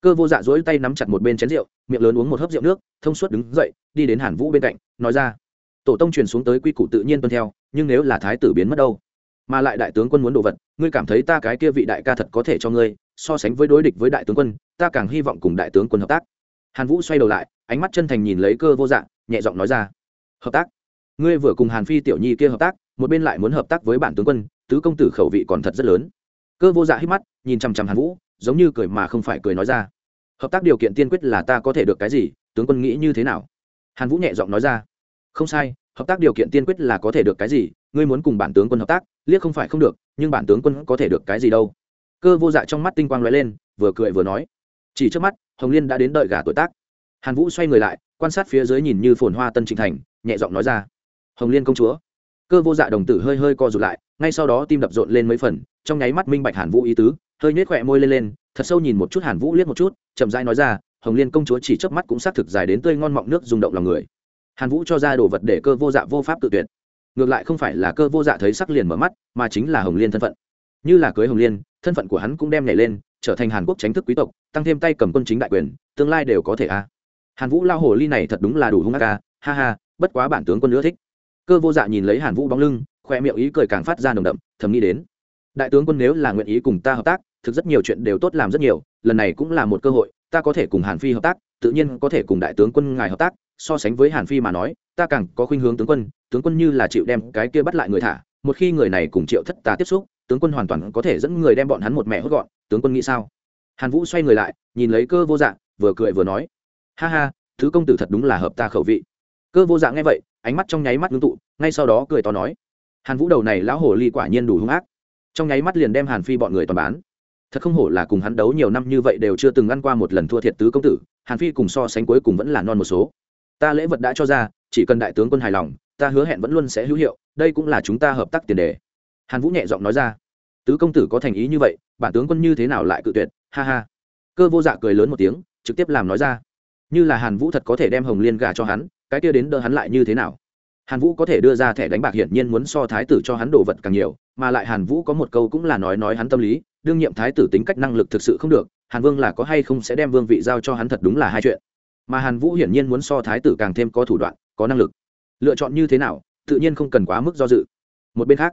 A: Cơ vô dạ dỗi tay nắm chặt một bên chén rượu, miệng lớn uống một hớp rượu nước, thông suốt đứng dậy, đi đến hàn vũ bên cạnh, nói ra. Tổ tông truyền xuống tới quy củ tự nhiên tuân theo, nhưng nếu là thái tử biến mất đâu? Mà lại đại tướng quân muốn đồ vật, ngươi cảm thấy ta cái kia vị đại ca thật có thể cho ngươi, so sánh với đối địch với đại tướng quân, ta càng hy vọng cùng đại tướng quân hợp tác. Hàn vũ xoay đầu lại, ánh mắt chân thành nhìn lấy cơ vô dạ nhẹ giọng nói ra. Hợp tác? Ngươi vừa cùng hàn phi tiểu nhi kia hợp tác, một bên lại muốn hợp tác với bản tướng quân, tứ công tử khẩu vị còn thật rất lớn. Cơ vô dạ hít mắt, nhìn chằm chằm hàn vũ, giống như cười mà không phải cười nói ra. Hợp tác điều kiện tiên quyết là ta có thể được cái gì, tướng quân nghĩ như thế nào? Hàn vũ nhẹ giọng nói ra. Không sai, hợp tác điều kiện tiên quyết là có thể được cái gì, ngươi muốn cùng bản tướng quân hợp tác, liếc không phải không được, nhưng bản tướng quân có thể được cái gì đâu. Cơ vô dạ trong mắt tinh quang l ó e lên, vừa cười vừa nói. Chỉ trước mắt, hồng liên đã đến đợi gà tuổi tác. Hàn vũ xoay người lại, quan sát phía dưới nhìn như phồn hoa tân trịnh thành, nhẹ giọng nói ra hồng liên công chúa. Cơ vô dạ đồng tử hơi hơi co rụt lại, ngay sau đó tim đập rộn lên mấy phần, trong nháy mắt minh bạch hàn vũ ý tứ, hơi nhếch khỏe môi lên lên, thật sâu nhìn một chút hàn vũ liếc một chút, chậm rãi nói ra, hồng liên công chúa chỉ chớp mắt cũng xác thực dài đến tươi ngon mọng nước rung động lòng người. Hàn vũ cho ra đồ vật để cơ vô dạ vô pháp tự tuyệt. Ngược lại không phải là cơ vô dạ thấy sắc liền mở mắt, mà chính là hồng liên thân phận. Như là cưới hồng liên, thân phận của hắn cũng đem nhảy lên, trở thành hàn quốc tránh thức quý tộc, tăng thêm tay cầm quân chính đại quyền, tương lai đều có thể a. Hàn vũ lao hồ ly này thật đúng là đủ hung ác ca ha ha, bất quá bản tướng quân nữa thích cơ vô dạ nhìn lấy hàn vũ bóng lưng, khoe miệng ý cười càng phát ra nồng đậm, thầm nghĩ đến, đại tướng quân nếu là nguyện ý cùng ta hợp tác, thực rất nhiều chuyện đều tốt làm rất nhiều, lần này cũng là một cơ hội, ta có thể cùng hàn phi hợp tác, tự nhiên có thể cùng đại tướng quân ngài hợp tác, so sánh với hàn phi mà nói, ta càng có khuynh hướng tướng quân tướng quân như là chịu đem cái kia bắt lại người thả, một khi người này cùng triệu thất tà tiếp xúc, tướng quân hoàn toàn có thể dẫn người đem bọn hắn một mẹ hốt gọn, tướng quân nghĩ sao? Hàn vũ xoay người lại, nhìn lấy cơ vô dạng vừa cười vừa nói, ha ha, thứ công tử thật đúng là hợp ta khẩu vị. Cơ vô dạng nghe vậy ánh mắt trong nháy mắt ngưng tụ, ngay sau đó cười to nói, hàn vũ đầu này lão hồ ly quả nhiên đủ hung ác. Trong nháy mắt liền đem hàn phi bọn người toàn bán. Thật không hổ là cùng hắn đấu nhiều năm như vậy đều chưa từng ăn qua một lần thua thiệt tứ công tử, hàn phi cùng so sánh cuối cùng vẫn là non một số. Ta lễ vật đã cho ra, chỉ cần đại tướng quân hài lòng, ta hứa hẹn vẫn luôn sẽ hữu hiệu, đây cũng là chúng ta hợp tác tiền đề. Hàn vũ nhẹ giọng nói ra. Tứ công tử có thành ý như vậy, bản tướng quân như thế nào lại cự tuyệt, ha ha. Cơ vô dạ cười lớn một tiếng, trực tiếp làm nói ra. Như là hàn vũ thật có thể đem hồng liên gà cho hắn cái kia đến đỡ hắn lại như thế nào? Hàn vũ có thể đưa ra thẻ đánh bạc hiển nhiên muốn so thái tử cho hắn đồ vật càng nhiều, mà lại hàn vũ có một câu cũng là nói nói hắn tâm lý, đương nhiệm thái tử tính cách năng lực thực sự không được, hàn vương là có hay không sẽ đem vương vị giao cho hắn thật đúng là hai chuyện. Mà hàn vũ hiển nhiên muốn so thái tử càng thêm có thủ đoạn, có năng lực. Lựa chọn như thế nào, tự nhiên không cần quá mức do dự. Một bên khác,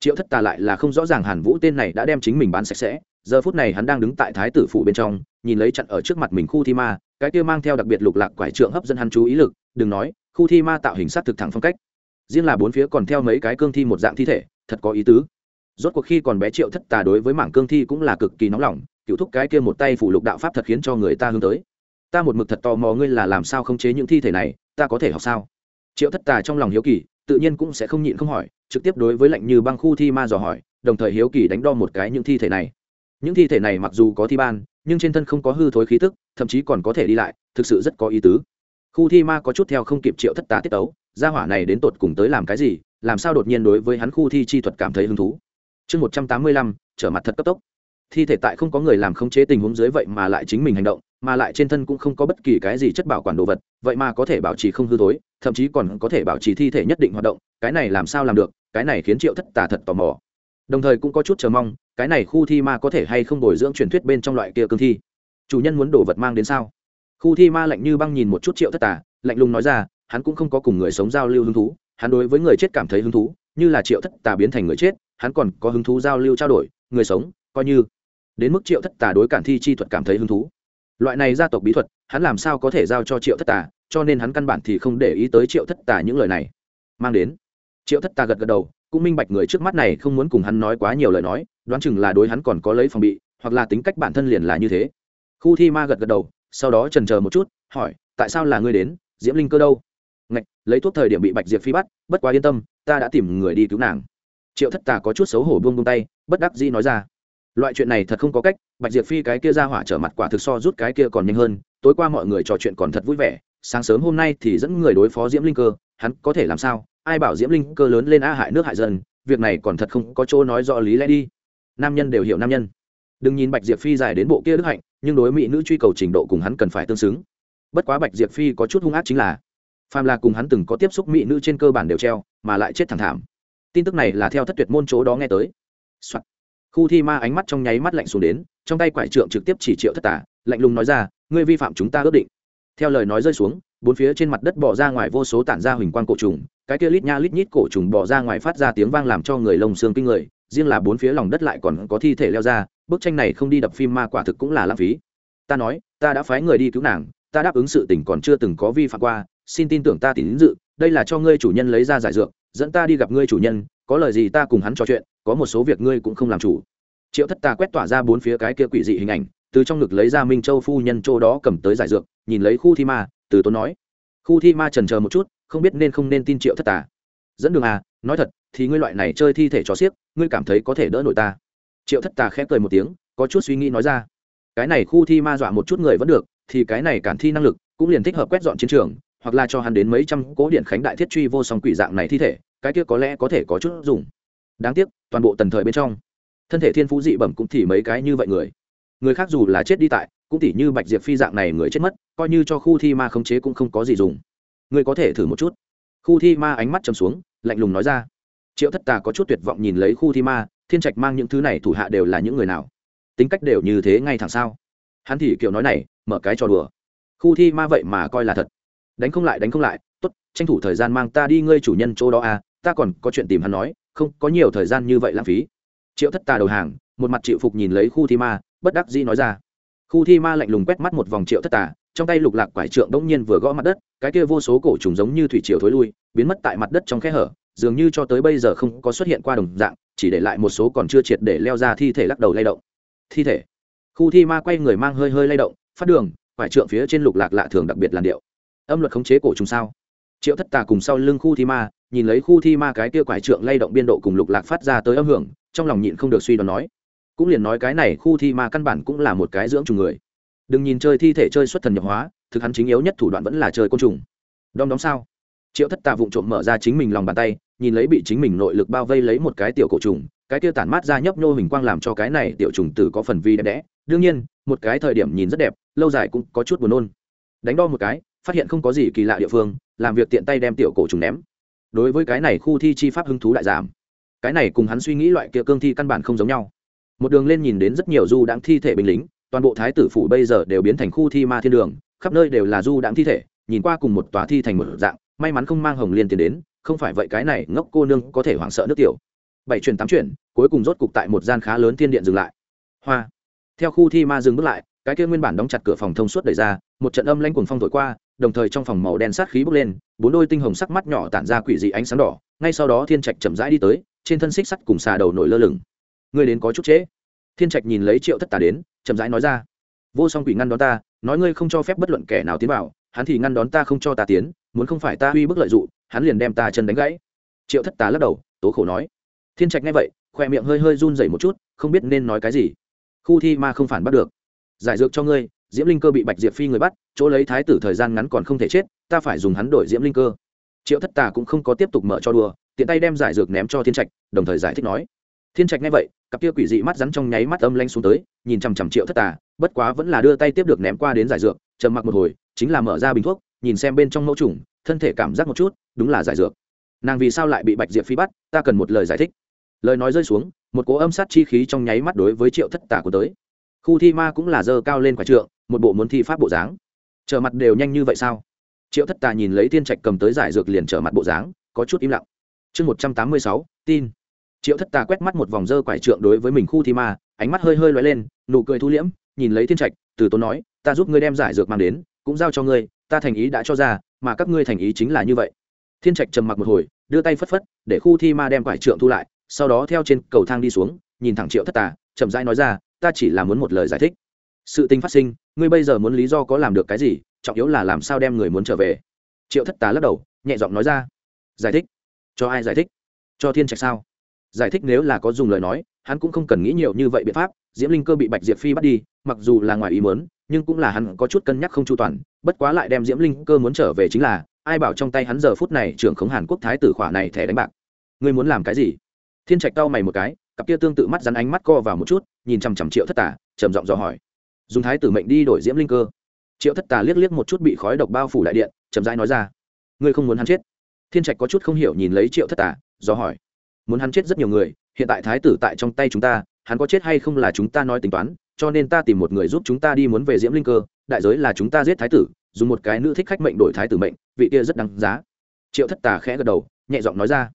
A: triệu thất tà lại là không rõ ràng hàn vũ tên này đã đem chính mình bán sạch sẽ, giờ phút này hắn đang đứng tại thái tử phủ bên trong, nhìn lấy chặn ở trước mặt mình khu thi ma, cái kia mang theo đặc biệt lục lạc quải trượng hấp dẫn hắn chú ý lực đừng nói, khu thi ma tạo hình sát thực thẳng phong cách. Riêng là bốn phía còn theo mấy cái cương thi một dạng thi thể, thật có ý tứ. Rốt cuộc khi còn bé triệu thất tà đối với mảng cương thi cũng là cực kỳ nóng lòng, cựu thúc cái kia một tay phủ lục đạo pháp thật khiến cho người ta hướng tới. Ta một mực thật tò mò ngươi là làm sao khống chế những thi thể này, ta có thể học sao? Triệu thất tà trong lòng hiếu kỳ, tự nhiên cũng sẽ không nhịn không hỏi, trực tiếp đối với lệnh như băng khu thi ma dò hỏi, đồng thời hiếu kỳ đánh đo một cái những thi thể này. Những thi thể này mặc dù có thi ban, nhưng trên thân không có hư thối khí tức, thậm chí còn có thể đi lại, thực sự rất có ý tứ khu thi ma có chút theo không kịp triệu thất tá tiết tấu, gia hỏa này đến tột cùng tới làm cái gì, làm sao đột nhiên đối với hắn khu thi chi thuật cảm thấy hứng thú? Chương một trăm tám mươi lăm, trở mặt thật cấp tốc. Thi thể tại không có người làm khống chế tình huống dưới vậy mà lại chính mình hành động, mà lại trên thân cũng không có bất kỳ cái gì chất bảo quản đồ vật, vậy mà có thể bảo trì không hư tối thậm chí còn có thể bảo trì thi thể nhất định hoạt động, cái này làm sao làm được, cái này khiến triệu thất tà thật tò mò. Đồng thời cũng có chút chờ mong, cái này khu thi ma có thể hay không bồi dưỡng truyền thuyết bên trong loại kia cương thi? Chủ nhân muốn đồ vật mang đến sao? Khu thi ma lạnh như băng nhìn một chút triệu thất tà, lạnh lùng nói ra, hắn cũng không có cùng người sống giao lưu hứng thú, hắn đối với người chết cảm thấy hứng thú, như là triệu thất tà biến thành người chết, hắn còn có hứng thú giao lưu trao đổi, người sống, coi như. Đến mức triệu thất tà đối cản thi chi thuật cảm thấy hứng thú. Loại này gia tộc bí thuật, hắn làm sao có thể giao cho triệu thất tà, cho nên hắn căn bản thì không để ý tới triệu thất tà những lời này. Mang đến. Triệu thất tà gật gật đầu, cũng minh bạch người trước mắt này không muốn cùng hắn nói quá nhiều lời nói, đoán chừng là đối hắn còn có lấy phòng bị, hoặc là tính cách bản thân liền là như thế. Khu thi ma gật gật đầu sau đó trần chờ một chút, hỏi, tại sao là ngươi đến? Diễm linh cơ đâu? Ngạch, lấy thuốc thời điểm bị bạch diệp phi bắt, bất quá yên tâm, ta đã tìm người đi cứu nàng. Triệu thất tà có chút xấu hổ buông buông tay, bất đắc dĩ nói ra, loại chuyện này thật không có cách, bạch diệp phi cái kia ra hỏa trở mặt quả thực so rút cái kia còn nhanh hơn, tối qua mọi người trò chuyện còn thật vui vẻ, sáng sớm hôm nay thì dẫn người đối phó diễm linh cơ, hắn có thể làm sao? Ai bảo diễm linh cơ lớn lên a hại nước hại dân, việc này còn thật không có chỗ nói rõ lý lẽ đi. Nam nhân đều hiểu nam nhân đừng nhìn bạch diệp phi dài đến bộ kia đức hạnh, nhưng đối mỹ nữ truy cầu trình độ cùng hắn cần phải tương xứng. Bất quá bạch diệp phi có chút hung ác chính là, phàm là cùng hắn từng có tiếp xúc mỹ nữ trên cơ bản đều treo, mà lại chết thẳng thảm. Tin tức này là theo thất tuyệt môn chỗ đó nghe tới、Soạn. khu thi ma ánh mắt trong nháy mắt lạnh xuống đến, trong tay quải trượng trực tiếp chỉ triệu thất tả, lạnh lùng nói ra, ngươi vi phạm chúng ta ước định. Theo lời nói rơi xuống, bốn phía trên mặt đất bỏ ra ngoài vô số tản ra huỳnh quang cổ trùng, cái kia lít nha lít nhít cổ trùng bỏ ra ngoài phát ra tiếng vang làm cho người lông xương kinh người, riêng là bốn phía lòng đất lại còn có thi thể leo ra bức tranh này không đi đập phim ma quả thực cũng là lãng phí. Ta nói, ta đã phái người đi cứu nàng, ta đáp ứng sự tình còn chưa từng có vi phạm qua, xin tin tưởng ta tín dự, đây là cho ngươi chủ nhân lấy ra giải dược, dẫn ta đi gặp ngươi chủ nhân, có lời gì ta cùng hắn trò chuyện, có một số việc ngươi cũng không làm chủ. Triệu thất ta quét tỏa ra bốn phía cái kia quỷ dị hình ảnh, từ trong ngực lấy ra minh châu phu nhân châu đó cầm tới giải dược, nhìn lấy khu thi ma, từ tốn nói, khu thi ma trần chờ một chút, không biết nên không nên tin triệu thất tà dẫn đường à nói thật, thì ngươi loại này chơi thi thể cho xiếc, ngươi cảm thấy có thể đỡ nổi ta triệu thất tà khép cười một tiếng, có chút suy nghĩ nói ra. Cái này khu thi ma dọa một chút người vẫn được, thì cái này cản thi năng lực cũng liền thích hợp quét dọn chiến trường, hoặc là cho hắn đến mấy trăm cố điện khánh đại thiết truy vô song quỷ dạng này thi thể, cái kia có lẽ có thể có chút dùng. Đáng tiếc, toàn bộ tần thời bên trong, thân thể thiên phú dị bẩm cũng thì mấy cái như vậy người. Người khác dù là chết đi tại, cũng tỉ như bạch diệp phi dạng này người chết mất, coi như cho khu thi ma khống chế cũng không có gì dùng. Người có thể thử một chút. Khu thi ma ánh mắt chầm xuống, lạnh lùng nói ra. Triệu thất tà có chút tuyệt vọng nhìn lấy khu thi ma thiên trạch mang những thứ này thủ hạ đều là những người nào? Tính cách đều như thế ngay thẳng sao? Hắn thì kiểu nói này, mở cái trò đùa. Khu thi ma vậy mà coi là thật. Đánh không lại, đánh không lại t ố t tranh thủ thời gian mang ta đi ngơi chủ nhân chỗ đó à ta còn có chuyện tìm hắn nói, không, có nhiều thời gian như vậy lãng phí. Triệu thất tà đầu hàng, một mặt chịu phục nhìn lấy khu thi ma, bất đắc dĩ nói ra. Khu thi ma lạnh lùng quét mắt một vòng triệu thất tà, trong tay lục lạc quải trượng bỗng nhiên vừa gõ mặt đất, cái kia vô số cổ trùng giống như thủy triều thối lui, biến mất tại mặt đất trong khe hở, dường như cho tới bây giờ không có xuất hiện qua đồng dạng chỉ để lại một số còn chưa triệt để leo ra thi thể lắc đầu lay động. Thi thể? Khu thi ma quay người mang hơi hơi lay động, phát đường, quải trượng phía trên lục lạc lạ thường đặc biệt làn điệu. Âm luật khống chế cổ trùng sao? Triệu thất tà cùng sau lưng khu thi ma, nhìn lấy khu thi ma cái kia quải trượng lay động biên độ cùng lục lạc phát ra tới âm hưởng, trong lòng nhịn không được suy đoán nói. Cũng liền nói cái này khu thi ma căn bản cũng là một cái dưỡng trùng người. Đừng nhìn chơi thi thể chơi xuất thần nhập hóa, thực hắn chính yếu nhất thủ đoạn vẫn là chơi côn trùng. Đom đóm sao? Triệu thất tà vụng trộm mở ra chính mình lòng bàn tay nhìn lấy bị chính mình nội lực bao vây lấy một cái tiểu cổ trùng, cái kia tản mát ra nhấp nhô hình quang làm cho cái này tiểu trùng tử có phần vi đẹp đẽ. Đương nhiên, một cái thời điểm nhìn rất đẹp, lâu dài cũng có chút buồn nôn. Đánh đo một cái, phát hiện không có gì kỳ lạ địa phương, làm việc tiện tay đem tiểu cổ trùng ném. Đối với cái này khu thi chi pháp hứng thú đại giảm. Cái này cùng hắn suy nghĩ loại kia cương thi căn bản không giống nhau. Một đường lên nhìn đến rất nhiều du đãng thi thể binh lính, toàn bộ thái tử phủ bây giờ đều biến thành khu thi ma thiên đường, khắp nơi đều là du đãng thi thể, nhìn qua cùng một tòa thi thành một dạng, may mắn không mang hồng liên tiền đến không phải vậy cái này ngốc cô nương có thể hoảng sợ nước tiểu. Bảy chuyển tám chuyển, cuối cùng rốt cục tại một gian khá lớn thiên điện dừng lại. Hoa. Theo khu thi ma dừng bước lại, cái kia nguyên bản đóng chặt cửa phòng thông suốt đẩy ra, một trận âm lanh cuồng phong thổi qua, đồng thời trong phòng màu đen sát khí bốc lên, bốn đôi tinh hồng sắc mắt nhỏ tản ra quỷ dị ánh sáng đỏ, ngay sau đó thiên trạch chậm rãi đi tới, trên thân xích sắt cùng xà đầu nổi lơ lửng. Người đến có chút trễ. Thiên trạch nhìn lấy triệu thất tà đến, chậm rãi nói ra. Vô song quỷ ngăn đón ta, nói ngươi không cho phép bất luận kẻ nào tiến vào, hắn thì ngăn đón ta không cho ta tiến muốn không phải ta uy bức lợi dụng hắn liền đem ta chân đánh gãy. Triệu thất tá lắc đầu, tố khổ nói. Thiên trạch nghe vậy, khoe miệng hơi hơi run dậy một chút, không biết nên nói cái gì. Khu thi ma không phản bắt được. Giải dược cho ngươi, diễm linh cơ bị bạch diệp phi người bắt, chỗ lấy thái tử thời gian ngắn còn không thể chết, ta phải dùng hắn đổi diễm linh cơ. Triệu thất tà cũng không có tiếp tục mở cho đùa, tiện tay đem giải dược ném cho thiên trạch, đồng thời giải thích nói. Thiên trạch nghe vậy, cặp kia quỷ dị mắt rắn trong nháy mắt âm lanh xuống tới, nhìn chằm chằm triệu thất tà, bất quá vẫn là đưa tay tiếp được ném qua đến giải dược, trầm mặc một hồi, chính là mở ra bình thuốc nhìn xem bên trong mẫu trùng, thân thể cảm giác một chút, đúng là giải dược. Nàng vì sao lại bị bạch diệp phi bắt, ta cần một lời giải thích. Lời nói rơi xuống, một cố âm sát chi khí trong nháy mắt đối với triệu thất tà của tới. Khu thi ma cũng là dơ cao lên quả trượng, một bộ muốn thi pháp bộ dáng. Trở mặt đều nhanh như vậy sao? Triệu thất tà nhìn lấy thiên trạch cầm tới giải dược liền trở mặt bộ dáng, có chút im lặng. Chương một trăm tám mươi sáu, tin. Triệu thất tà quét mắt một vòng dơ quải trượng đối với mình khu thi ma, ánh mắt hơi hơi loay lên, nụ cười thu liễm, nhìn lấy thiên trạch, từ tốn nói, ta giúp ngươi đem giải dược mang đến, cũng giao cho ngươi ta thành ý đã cho ra, mà các ngươi thành ý chính là như vậy. Thiên trạch trầm mặc một hồi, đưa tay phất phất, để khu thi ma đem quải trượng thu lại, sau đó theo trên cầu thang đi xuống, nhìn thẳng triệu thất tà, chậm rãi nói ra, ta chỉ là muốn một lời giải thích. Sự tình phát sinh, ngươi bây giờ muốn lý do có làm được cái gì, trọng yếu là làm sao đem người muốn trở về. Triệu thất tà lắc đầu, nhẹ giọng nói ra, giải thích. Cho ai giải thích? Cho thiên trạch sao? Giải thích nếu là có dùng lời nói, hắn cũng không cần nghĩ nhiều như vậy biện pháp, diễm linh cơ bị bạch diệp phi bắt đi, mặc dù là ngoài ý muốn nhưng cũng là hắn có chút cân nhắc không chu toàn, bất quá lại đem diễm linh cơ muốn trở về chính là, ai bảo trong tay hắn giờ phút này trưởng khống hàn quốc thái tử khỏa này thẻ đánh bạc. Ngươi muốn làm cái gì? Thiên trạch cau mày một cái, cặp kia tương tự mắt rắn ánh mắt co vào một chút, nhìn chằm chằm triệu thất tà, trầm giọng dò hỏi. Dùng thái tử mệnh đi đổi diễm linh cơ. Triệu thất tà liếc liếc một chút bị khói độc bao phủ đại điện, chậm rãi nói ra. Ngươi không muốn hắn chết? Thiên trạch có chút không hiểu nhìn lấy triệu thất tà, dò hỏi. Muốn hắn chết rất nhiều người, hiện tại thái tử tại trong tay chúng ta, hắn có chết hay không là chúng ta nói tính toán cho nên ta tìm một người giúp chúng ta đi muốn về diễm linh cơ, đại giới là chúng ta giết thái tử, dùng một cái nữ thích khách mệnh đổi thái tử mệnh, vị kia rất đáng giá. Triệu thất tà khẽ gật đầu, nhẹ giọng nói ra.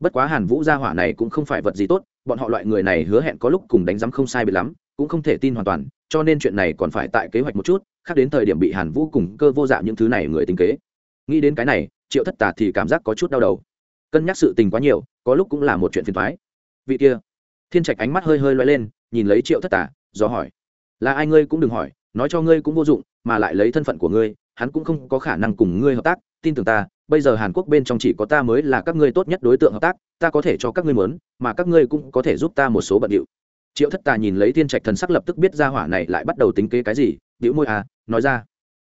A: Bất quá hàn vũ gia hỏa này cũng không phải vật gì tốt, bọn họ loại người này hứa hẹn có lúc cùng đánh giám không sai bị lắm, cũng không thể tin hoàn toàn, cho nên chuyện này còn phải tại kế hoạch một chút, khác đến thời điểm bị hàn vũ cùng cơ vô dạng những thứ này người tính kế. Nghĩ đến cái này, triệu thất tà thì cảm giác có chút đau đầu. Cân nhắc sự tình quá nhiều, có lúc cũng là một chuyện phiền thoái vị kia, thiên trạch ánh mắt hơi hơi loay lên, nhìn lấy triệu thất tà do hỏi. Là ai ngươi cũng đừng hỏi, nói cho ngươi cũng vô dụng, mà lại lấy thân phận của ngươi, hắn cũng không có khả năng cùng ngươi hợp tác. Tin tưởng ta, bây giờ hàn quốc bên trong chỉ có ta mới là các ngươi tốt nhất đối tượng hợp tác, ta có thể cho các ngươi mớn mà các ngươi cũng có thể giúp ta một số bận điệu. Triệu thất tà nhìn lấy thiên trạch thần sắc lập tức biết ra hỏa này lại bắt đầu tính kế cái gì điệu môi à nói ra.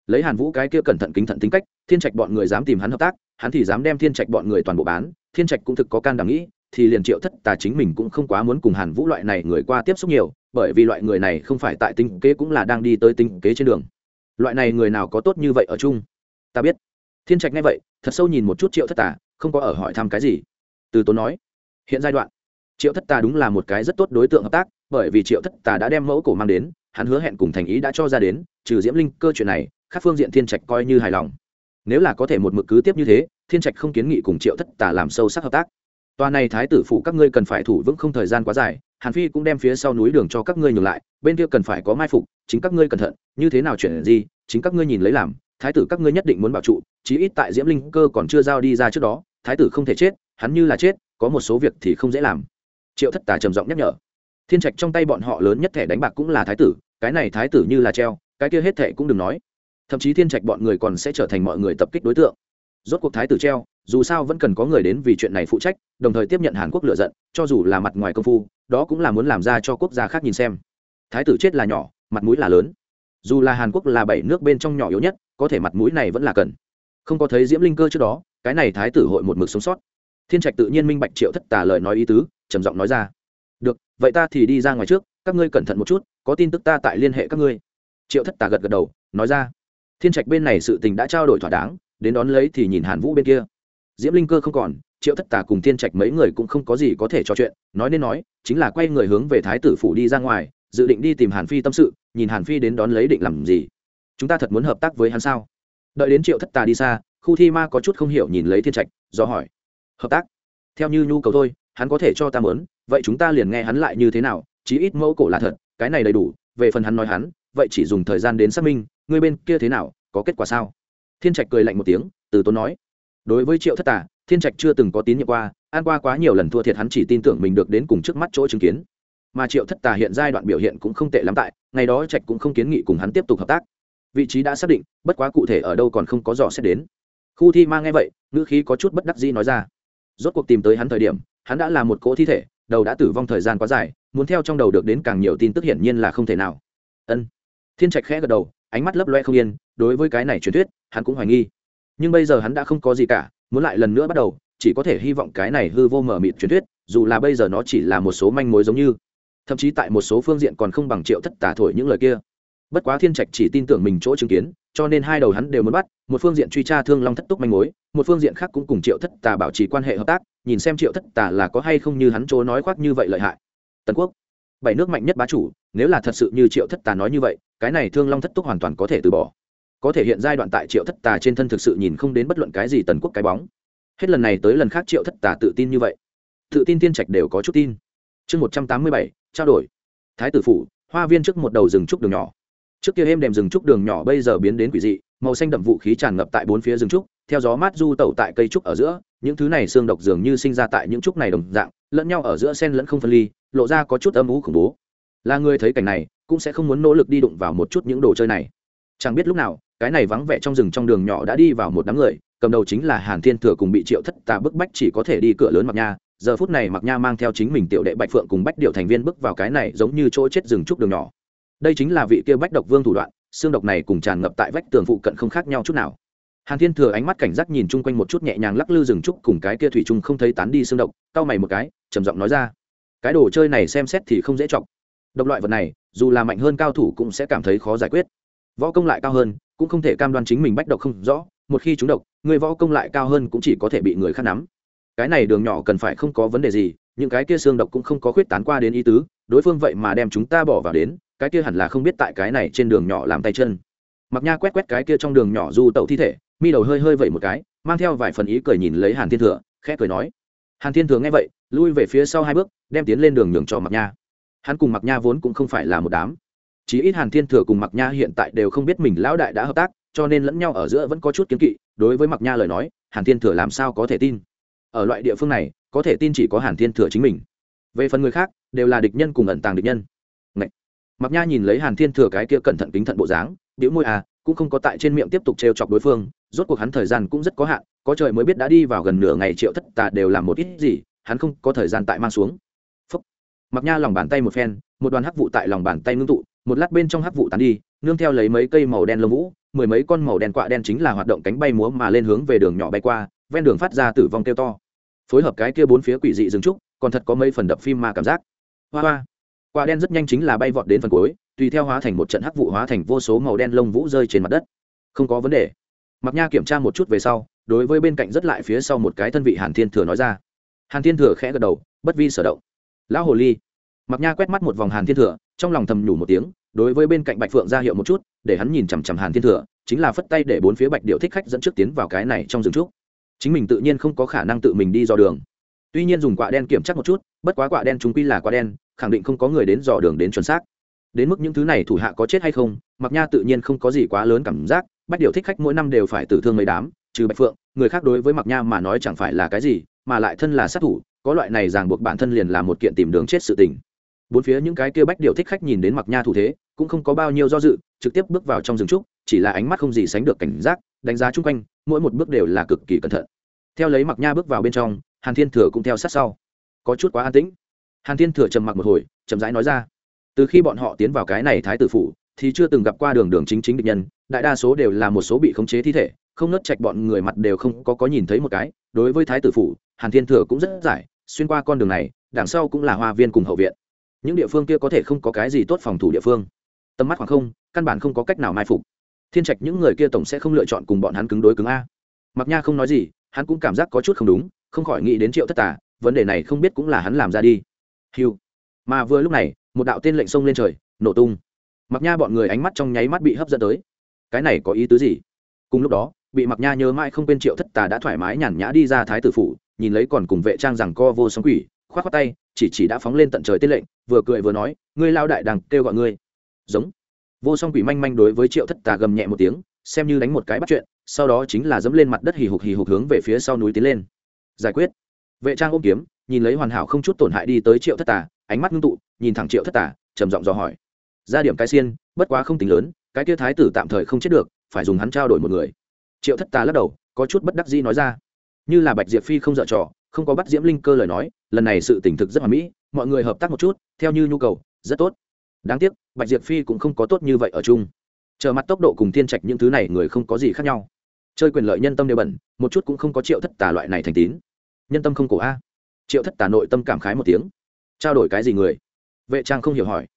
A: Lấy hàn vũ cái kia cẩn thận kính thận tính cách, thiên trạch bọn người dám tìm hắn hợp tác, hắn thì dám đem thiên trạch bọn người toàn bộ bán, thiên trạch cũng thực có can đảm nghĩ thì liền triệu thất tà chính mình cũng không quá muốn cùng hàn vũ loại này người qua tiếp xúc nhiều, bởi vì loại người này không phải tại tinh kế cũng là đang đi tới tinh kế trên đường. Loại này người nào có tốt như vậy ở chung? Ta biết. Thiên trạch nghe vậy, thật sâu nhìn một chút triệu thất tà, không có ở hỏi thăm cái gì. Từ tốn nói, hiện giai đoạn, triệu thất tà đúng là một cái rất tốt đối tượng hợp tác, bởi vì triệu thất tà đã đem mẫu cổ mang đến, hắn hứa hẹn cùng thành ý đã cho ra đến, trừ diễm linh cơ chuyện này, các phương diện thiên trạch coi như hài lòng. Nếu là có thể một mực cứ tiếp như thế, thiên trạch không kiến nghị cùng triệu thất tà làm sâu sắc hợp tác tòa này thái tử phụ các ngươi cần phải thủ vững không thời gian quá dài, hàn phi cũng đem phía sau núi đường cho các ngươi nhường lại, bên kia cần phải có mai phục, chính các ngươi cẩn thận, như thế nào chuyển gì, chính các ngươi nhìn lấy làm, thái tử các ngươi nhất định muốn bảo trụ, chí ít tại diễm linh cơ còn chưa giao đi ra trước đó, thái tử không thể chết, hắn như là chết, có một số việc thì không dễ làm. Triệu thất tà trầm giọng nhắc nhở. Thiên trạch trong tay bọn họ lớn nhất thẻ đánh bạc cũng là thái tử, cái này thái tử như là treo, cái kia hết thẻ cũng đừng nói. Thậm chí thiên trạch bọn người còn sẽ trở thành mọi người tập kích đối tượng rốt cuộc thái tử treo, dù sao vẫn cần có người đến vì chuyện này phụ trách, đồng thời tiếp nhận hàn quốc lựa giận, cho dù là mặt ngoài công phu, đó cũng là muốn làm ra cho quốc gia khác nhìn xem. Thái tử chết là nhỏ, mặt mũi là lớn. Dù là hàn quốc là bảy nước bên trong nhỏ yếu nhất, có thể mặt mũi này vẫn là cần. Không có thấy diễm linh cơ trước đó, cái này thái tử hội một mực sống sót. Thiên trạch tự nhiên minh bạch triệu thất tà lời nói ý tứ, trầm giọng nói ra. Được, vậy ta thì đi ra ngoài trước, các ngươi cẩn thận một chút, có tin tức ta tại liên hệ các ngươi. Triệu thất tà gật gật đầu, nói ra. Thiên trạch bên này sự tình đã trao đổi thỏa đáng đến đón lấy thì nhìn hàn vũ bên kia. Diễm linh cơ không còn, triệu thất tà cùng thiên trạch mấy người cũng không có gì có thể trò chuyện, nói nên nói, chính là quay người hướng về thái tử phủ đi ra ngoài, dự định đi tìm hàn phi tâm sự, nhìn hàn phi đến đón lấy định làm gì. Chúng ta thật muốn hợp tác với hắn sao? Đợi đến triệu thất tà đi xa, khu thi ma có chút không hiểu nhìn lấy thiên trạch, do hỏi. Hợp tác? Theo như nhu cầu thôi, hắn có thể cho ta mớn vậy chúng ta liền nghe hắn lại như thế nào, chí ít mẫu cổ là thật, cái này đầy đủ, về phần hắn nói hắn, vậy chỉ dùng thời gian đến xác minh, người bên kia thế nào, có kết quả sao? Thiên trạch cười lạnh một tiếng từ tốn nói đối với triệu thất Tả, thiên trạch chưa từng có tín nhiệm qua an qua quá nhiều lần thua thiệt hắn chỉ tin tưởng mình được đến cùng trước mắt chỗ chứng kiến. Mà triệu thất tà hiện giai đoạn biểu hiện cũng không tệ lắm tại ngày đó trạch cũng không kiến nghị cùng hắn tiếp tục hợp tác. Vị trí đã xác định bất quá cụ thể ở đâu còn không có dò xét đến. Khu thi ma nghe vậy ngữ khí có chút bất đắc dĩ nói ra. Rốt cuộc tìm tới hắn thời điểm hắn đã là một cỗ thi thể đầu đã tử vong thời gian quá dài muốn theo trong đầu được đến càng nhiều tin tức hiển nhiên là không thể nào. Ân. Thiên trạch khẽ gật đầu ánh mắt lấp loe không yên đối với cái này truyền thuyết hắn cũng hoài nghi. Nhưng bây giờ hắn đã không có gì cả, muốn lại lần nữa bắt đầu, chỉ có thể hy vọng cái này hư vô mở mịt truyền thuyết, dù là bây giờ nó chỉ là một số manh mối giống như, thậm chí tại một số phương diện còn không bằng triệu thất tả thổi những lời kia. Bất quá thiên trạch chỉ tin tưởng mình chỗ chứng kiến, cho nên hai đầu hắn đều muốn bắt, một phương diện truy tra thương long thất túc manh mối, một phương diện khác cũng cùng triệu thất tà bảo trì quan hệ hợp tác, nhìn xem triệu thất tà là có hay không như hắn chỗ nói khoác như vậy lợi hại. Tần quốc, bảy nước mạnh nhất bá chủ, nếu là thật sự như triệu thất tà nói như vậy, cái này thương long thất túc hoàn toàn có thể từ bỏ có thể hiện giai đoạn tại triệu thất tà trên thân thực sự nhìn không đến bất luận cái gì tần quốc cái bóng. Hết lần này tới lần khác triệu thất tà tự tin như vậy. Tự tin tiên trạch đều có chút tin. Chương một trăm tám mươi bảy, trao đổi. Thái tử phủ, hoa viên trước một đầu rừng trúc đường nhỏ. Trước kia êm đèm rừng trúc đường nhỏ bây giờ biến đến quỷ dị, màu xanh đậm vũ khí tràn ngập tại bốn phía rừng trúc, theo gió mát du tẩu tại cây trúc ở giữa, những thứ này xương độc dường như sinh ra tại những trúc này đồng dạng, lẫn nhau ở giữa sen lẫn không phân ly, lộ ra có chút âm ú khủng bố. Là người thấy cảnh này, cũng sẽ không muốn nỗ lực đi đụng vào một chút những đồ chơi này. Chẳng biết lúc nào cái này vắng vẻ trong rừng trong đường nhỏ đã đi vào một đám người, cầm đầu chính là hàn thiên thừa cùng bị triệu thất tà bức bách chỉ có thể đi cửa lớn mặc nha. Giờ phút này mặc nha mang theo chính mình tiểu đệ bạch phượng cùng bách điệu thành viên bước vào cái này giống như chỗ chết rừng trúc đường nhỏ. Đây chính là vị kia bách độc vương thủ đoạn, xương độc này cùng tràn ngập tại vách tường phụ cận không khác nhau chút nào. Hàn thiên thừa ánh mắt cảnh giác nhìn chung quanh một chút nhẹ nhàng lắc lư rừng trúc cùng cái kia thủy chung không thấy tán đi xương độc, cau mày một cái, trầm giọng nói ra. Cái đồ chơi này xem xét thì không dễ chọc. Độc loại vật này, dù là mạnh hơn cao thủ cũng sẽ cảm thấy khó giải quyết. Võ công lại cao hơn cũng không thể cam đoan chính mình bách độc không rõ, một khi chúng độc, người võ công lại cao hơn cũng chỉ có thể bị người khác nắm. Cái này đường nhỏ cần phải không có vấn đề gì, những cái kia xương độc cũng không có khuyết tán qua đến ý tứ, đối phương vậy mà đem chúng ta bỏ vào đến, cái kia hẳn là không biết tại cái này trên đường nhỏ làm tay chân. Mặc nha quét quét cái kia trong đường nhỏ du tẩu thi thể, mi đầu hơi hơi vậy một cái, mang theo vài phần ý cười nhìn lấy hàn thiên thừa, khẽ cười nói. Hàn thiên thừa nghe vậy, lui về phía sau hai bước, đem tiến lên đường nhường cho mặc nha. Hắn cùng mặc nha vốn cũng không phải là một đám chí ít hàn thiên thừa cùng mặc nha hiện tại đều không biết mình lão đại đã hợp tác, cho nên lẫn nhau ở giữa vẫn có chút kiến kỵ, đối với mặc nha lời nói, hàn thiên thừa làm sao có thể tin ở loại địa phương này, có thể tin chỉ có hàn thiên thừa chính mình về phần người khác, đều là địch nhân cùng ẩn tàng địch nhân Ngậy! mặc nha nhìn lấy hàn thiên thừa cái kia cẩn thận kính thận bộ dáng biểu môi à cũng không có tại trên miệng tiếp tục trêu chọc đối phương, rốt cuộc hắn thời gian cũng rất có hạn, có trời mới biết đã đi vào gần nửa ngày triệu thất tà đều làm một ít gì, hắn không có thời gian tại mang xuống Phúc. mặc nha lòng bàn tay một phen, một đoàn hắc vụ tại lòng bàn tay ngưng tụ một lát bên trong hắc vụ tán đi, nương theo lấy mấy cây màu đen lông vũ, mười mấy con màu đen quạ đen chính là hoạt động cánh bay múa mà lên hướng về đường nhỏ bay qua, ven đường phát ra tử vong kêu to. Phối hợp cái kia bốn phía quỷ dị dừng trúc, còn thật có mấy phần đập phim mà cảm giác. Hoa hoa. Quạ đen rất nhanh chính là bay vọt đến phần cuối, tùy theo hóa thành một trận hắc vụ hóa thành vô số màu đen lông vũ rơi trên mặt đất. Không có vấn đề. Mặc nha kiểm tra một chút về sau, đối với bên cạnh rất lại phía sau một cái thân vị hàn thiên thừa nói ra. Hàn thiên thừa khẽ gật đầu, bất vi sở động. Lão hồ ly mặc nha quét mắt một vòng hàn thiên thừa, trong lòng thầm nhủ một tiếng, đối với bên cạnh bạch phượng ra hiệu một chút, để hắn nhìn chằm chằm hàn thiên thừa, chính là phất tay để bốn phía bạch điệu thích khách dẫn trước tiến vào cái này trong rừng trúc. Chính mình tự nhiên không có khả năng tự mình đi dò đường. Tuy nhiên dùng quạ đen kiểm tra một chút, bất quá quạ đen chúng quy là quạ đen, khẳng định không có người đến dò đường đến chuẩn xác. Đến mức những thứ này thủ hạ có chết hay không, mặc nha tự nhiên không có gì quá lớn cảm giác bách điều thích khách mỗi năm đều phải tử thương mấy đám, trừ bạch phượng, người khác đối với mặc nha mà nói chẳng phải là cái gì, mà lại thân là sát thủ, có loại này ràng buộc bản thân liền là một kiện tìm đường chết sự tình bốn phía những cái kia bách điều thích khách nhìn đến mặc nha thủ thế, cũng không có bao nhiêu do dự, trực tiếp bước vào trong rừng trúc, chỉ là ánh mắt không gì sánh được cảnh giác, đánh giá chung quanh, mỗi một bước đều là cực kỳ cẩn thận. Theo lấy mặc nha bước vào bên trong, hàn thiên thừa cũng theo sát sau. Có chút quá an tĩnh. Hàn thiên thừa trầm mặc một hồi, chậm rãi nói ra. Từ khi bọn họ tiến vào cái này thái tử phủ, thì chưa từng gặp qua đường đường chính chính địch nhân, đại đa số đều là một số bị khống chế thi thể, không nớt chạch bọn người mặt đều không có có nhìn thấy một cái. Đối với thái tử phủ, hàn thiên thừa cũng rất giải, xuyên qua con đường này, đằng sau cũng là hoa viên cùng hậu viện những địa phương kia có thể không có cái gì tốt phòng thủ địa phương. Tầm mắt khoảng không, căn bản không có cách nào mai phục. Thiên trạch những người kia tổng sẽ không lựa chọn cùng bọn hắn cứng đối cứng a. Mặc nha không nói gì, hắn cũng cảm giác có chút không đúng, không khỏi nghĩ đến triệu thất tả vấn đề này không biết cũng là hắn làm ra đi. Hiu mà vừa lúc này, một đạo tên lệnh xông lên trời, nổ tung. Mặc nha bọn người ánh mắt trong nháy mắt bị hấp dẫn tới. Cái này có ý tứ gì? Cùng lúc đó, bị mặc nha nhớ mãi không quên triệu thất tà đã thoải mái nhàn nhã đi ra thái tử phủ, nhìn lấy còn cùng vệ trang rằng co vô sóng quỷ k h o á t k tay, chỉ chỉ đã phóng lên tận trời tên lệnh, vừa cười vừa nói, ngươi lao đại đằng kêu gọi ngươi. Giống. Vô song quỷ manh manh đối với triệu thất tà gầm nhẹ một tiếng, xem như đánh một cái bắt chuyện, sau đó chính là dẫm lên mặt đất hì hục hì hục hướng về phía sau núi tiến lên. Giải quyết. Vệ trang ôm kiếm, nhìn lấy hoàn hảo không chút tổn hại đi tới triệu thất tà, ánh mắt ngưng tụ, nhìn thẳng triệu thất tà, trầm giọng dò hỏi. Ra điểm cái xiên, bất quá không tính lớn, cái kia thái tử tạm thời không chết được, phải dùng hắn trao đổi một người. Triệu thất tà lắc đầu, có chút bất đắc dĩ nói ra. Như là bạch diệp phi không dở trò không có bắt diễm linh cơ lời nói, lần này sự tỉnh thực rất hoàn mỹ, mọi người hợp tác một chút, theo như nhu cầu, rất tốt. Đáng tiếc, bạch diệp phi cũng không có tốt như vậy ở chung. Chờ mặt tốc độ cùng thiên trạch những thứ này người không có gì khác nhau. Chơi quyền lợi nhân tâm đều bẩn, một chút cũng không có triệu thất tà loại này thành tín. Nhân tâm không cổ a. Triệu thất tà nội tâm cảm khái một tiếng. Trao đổi cái gì người? Vệ trang không hiểu hỏi.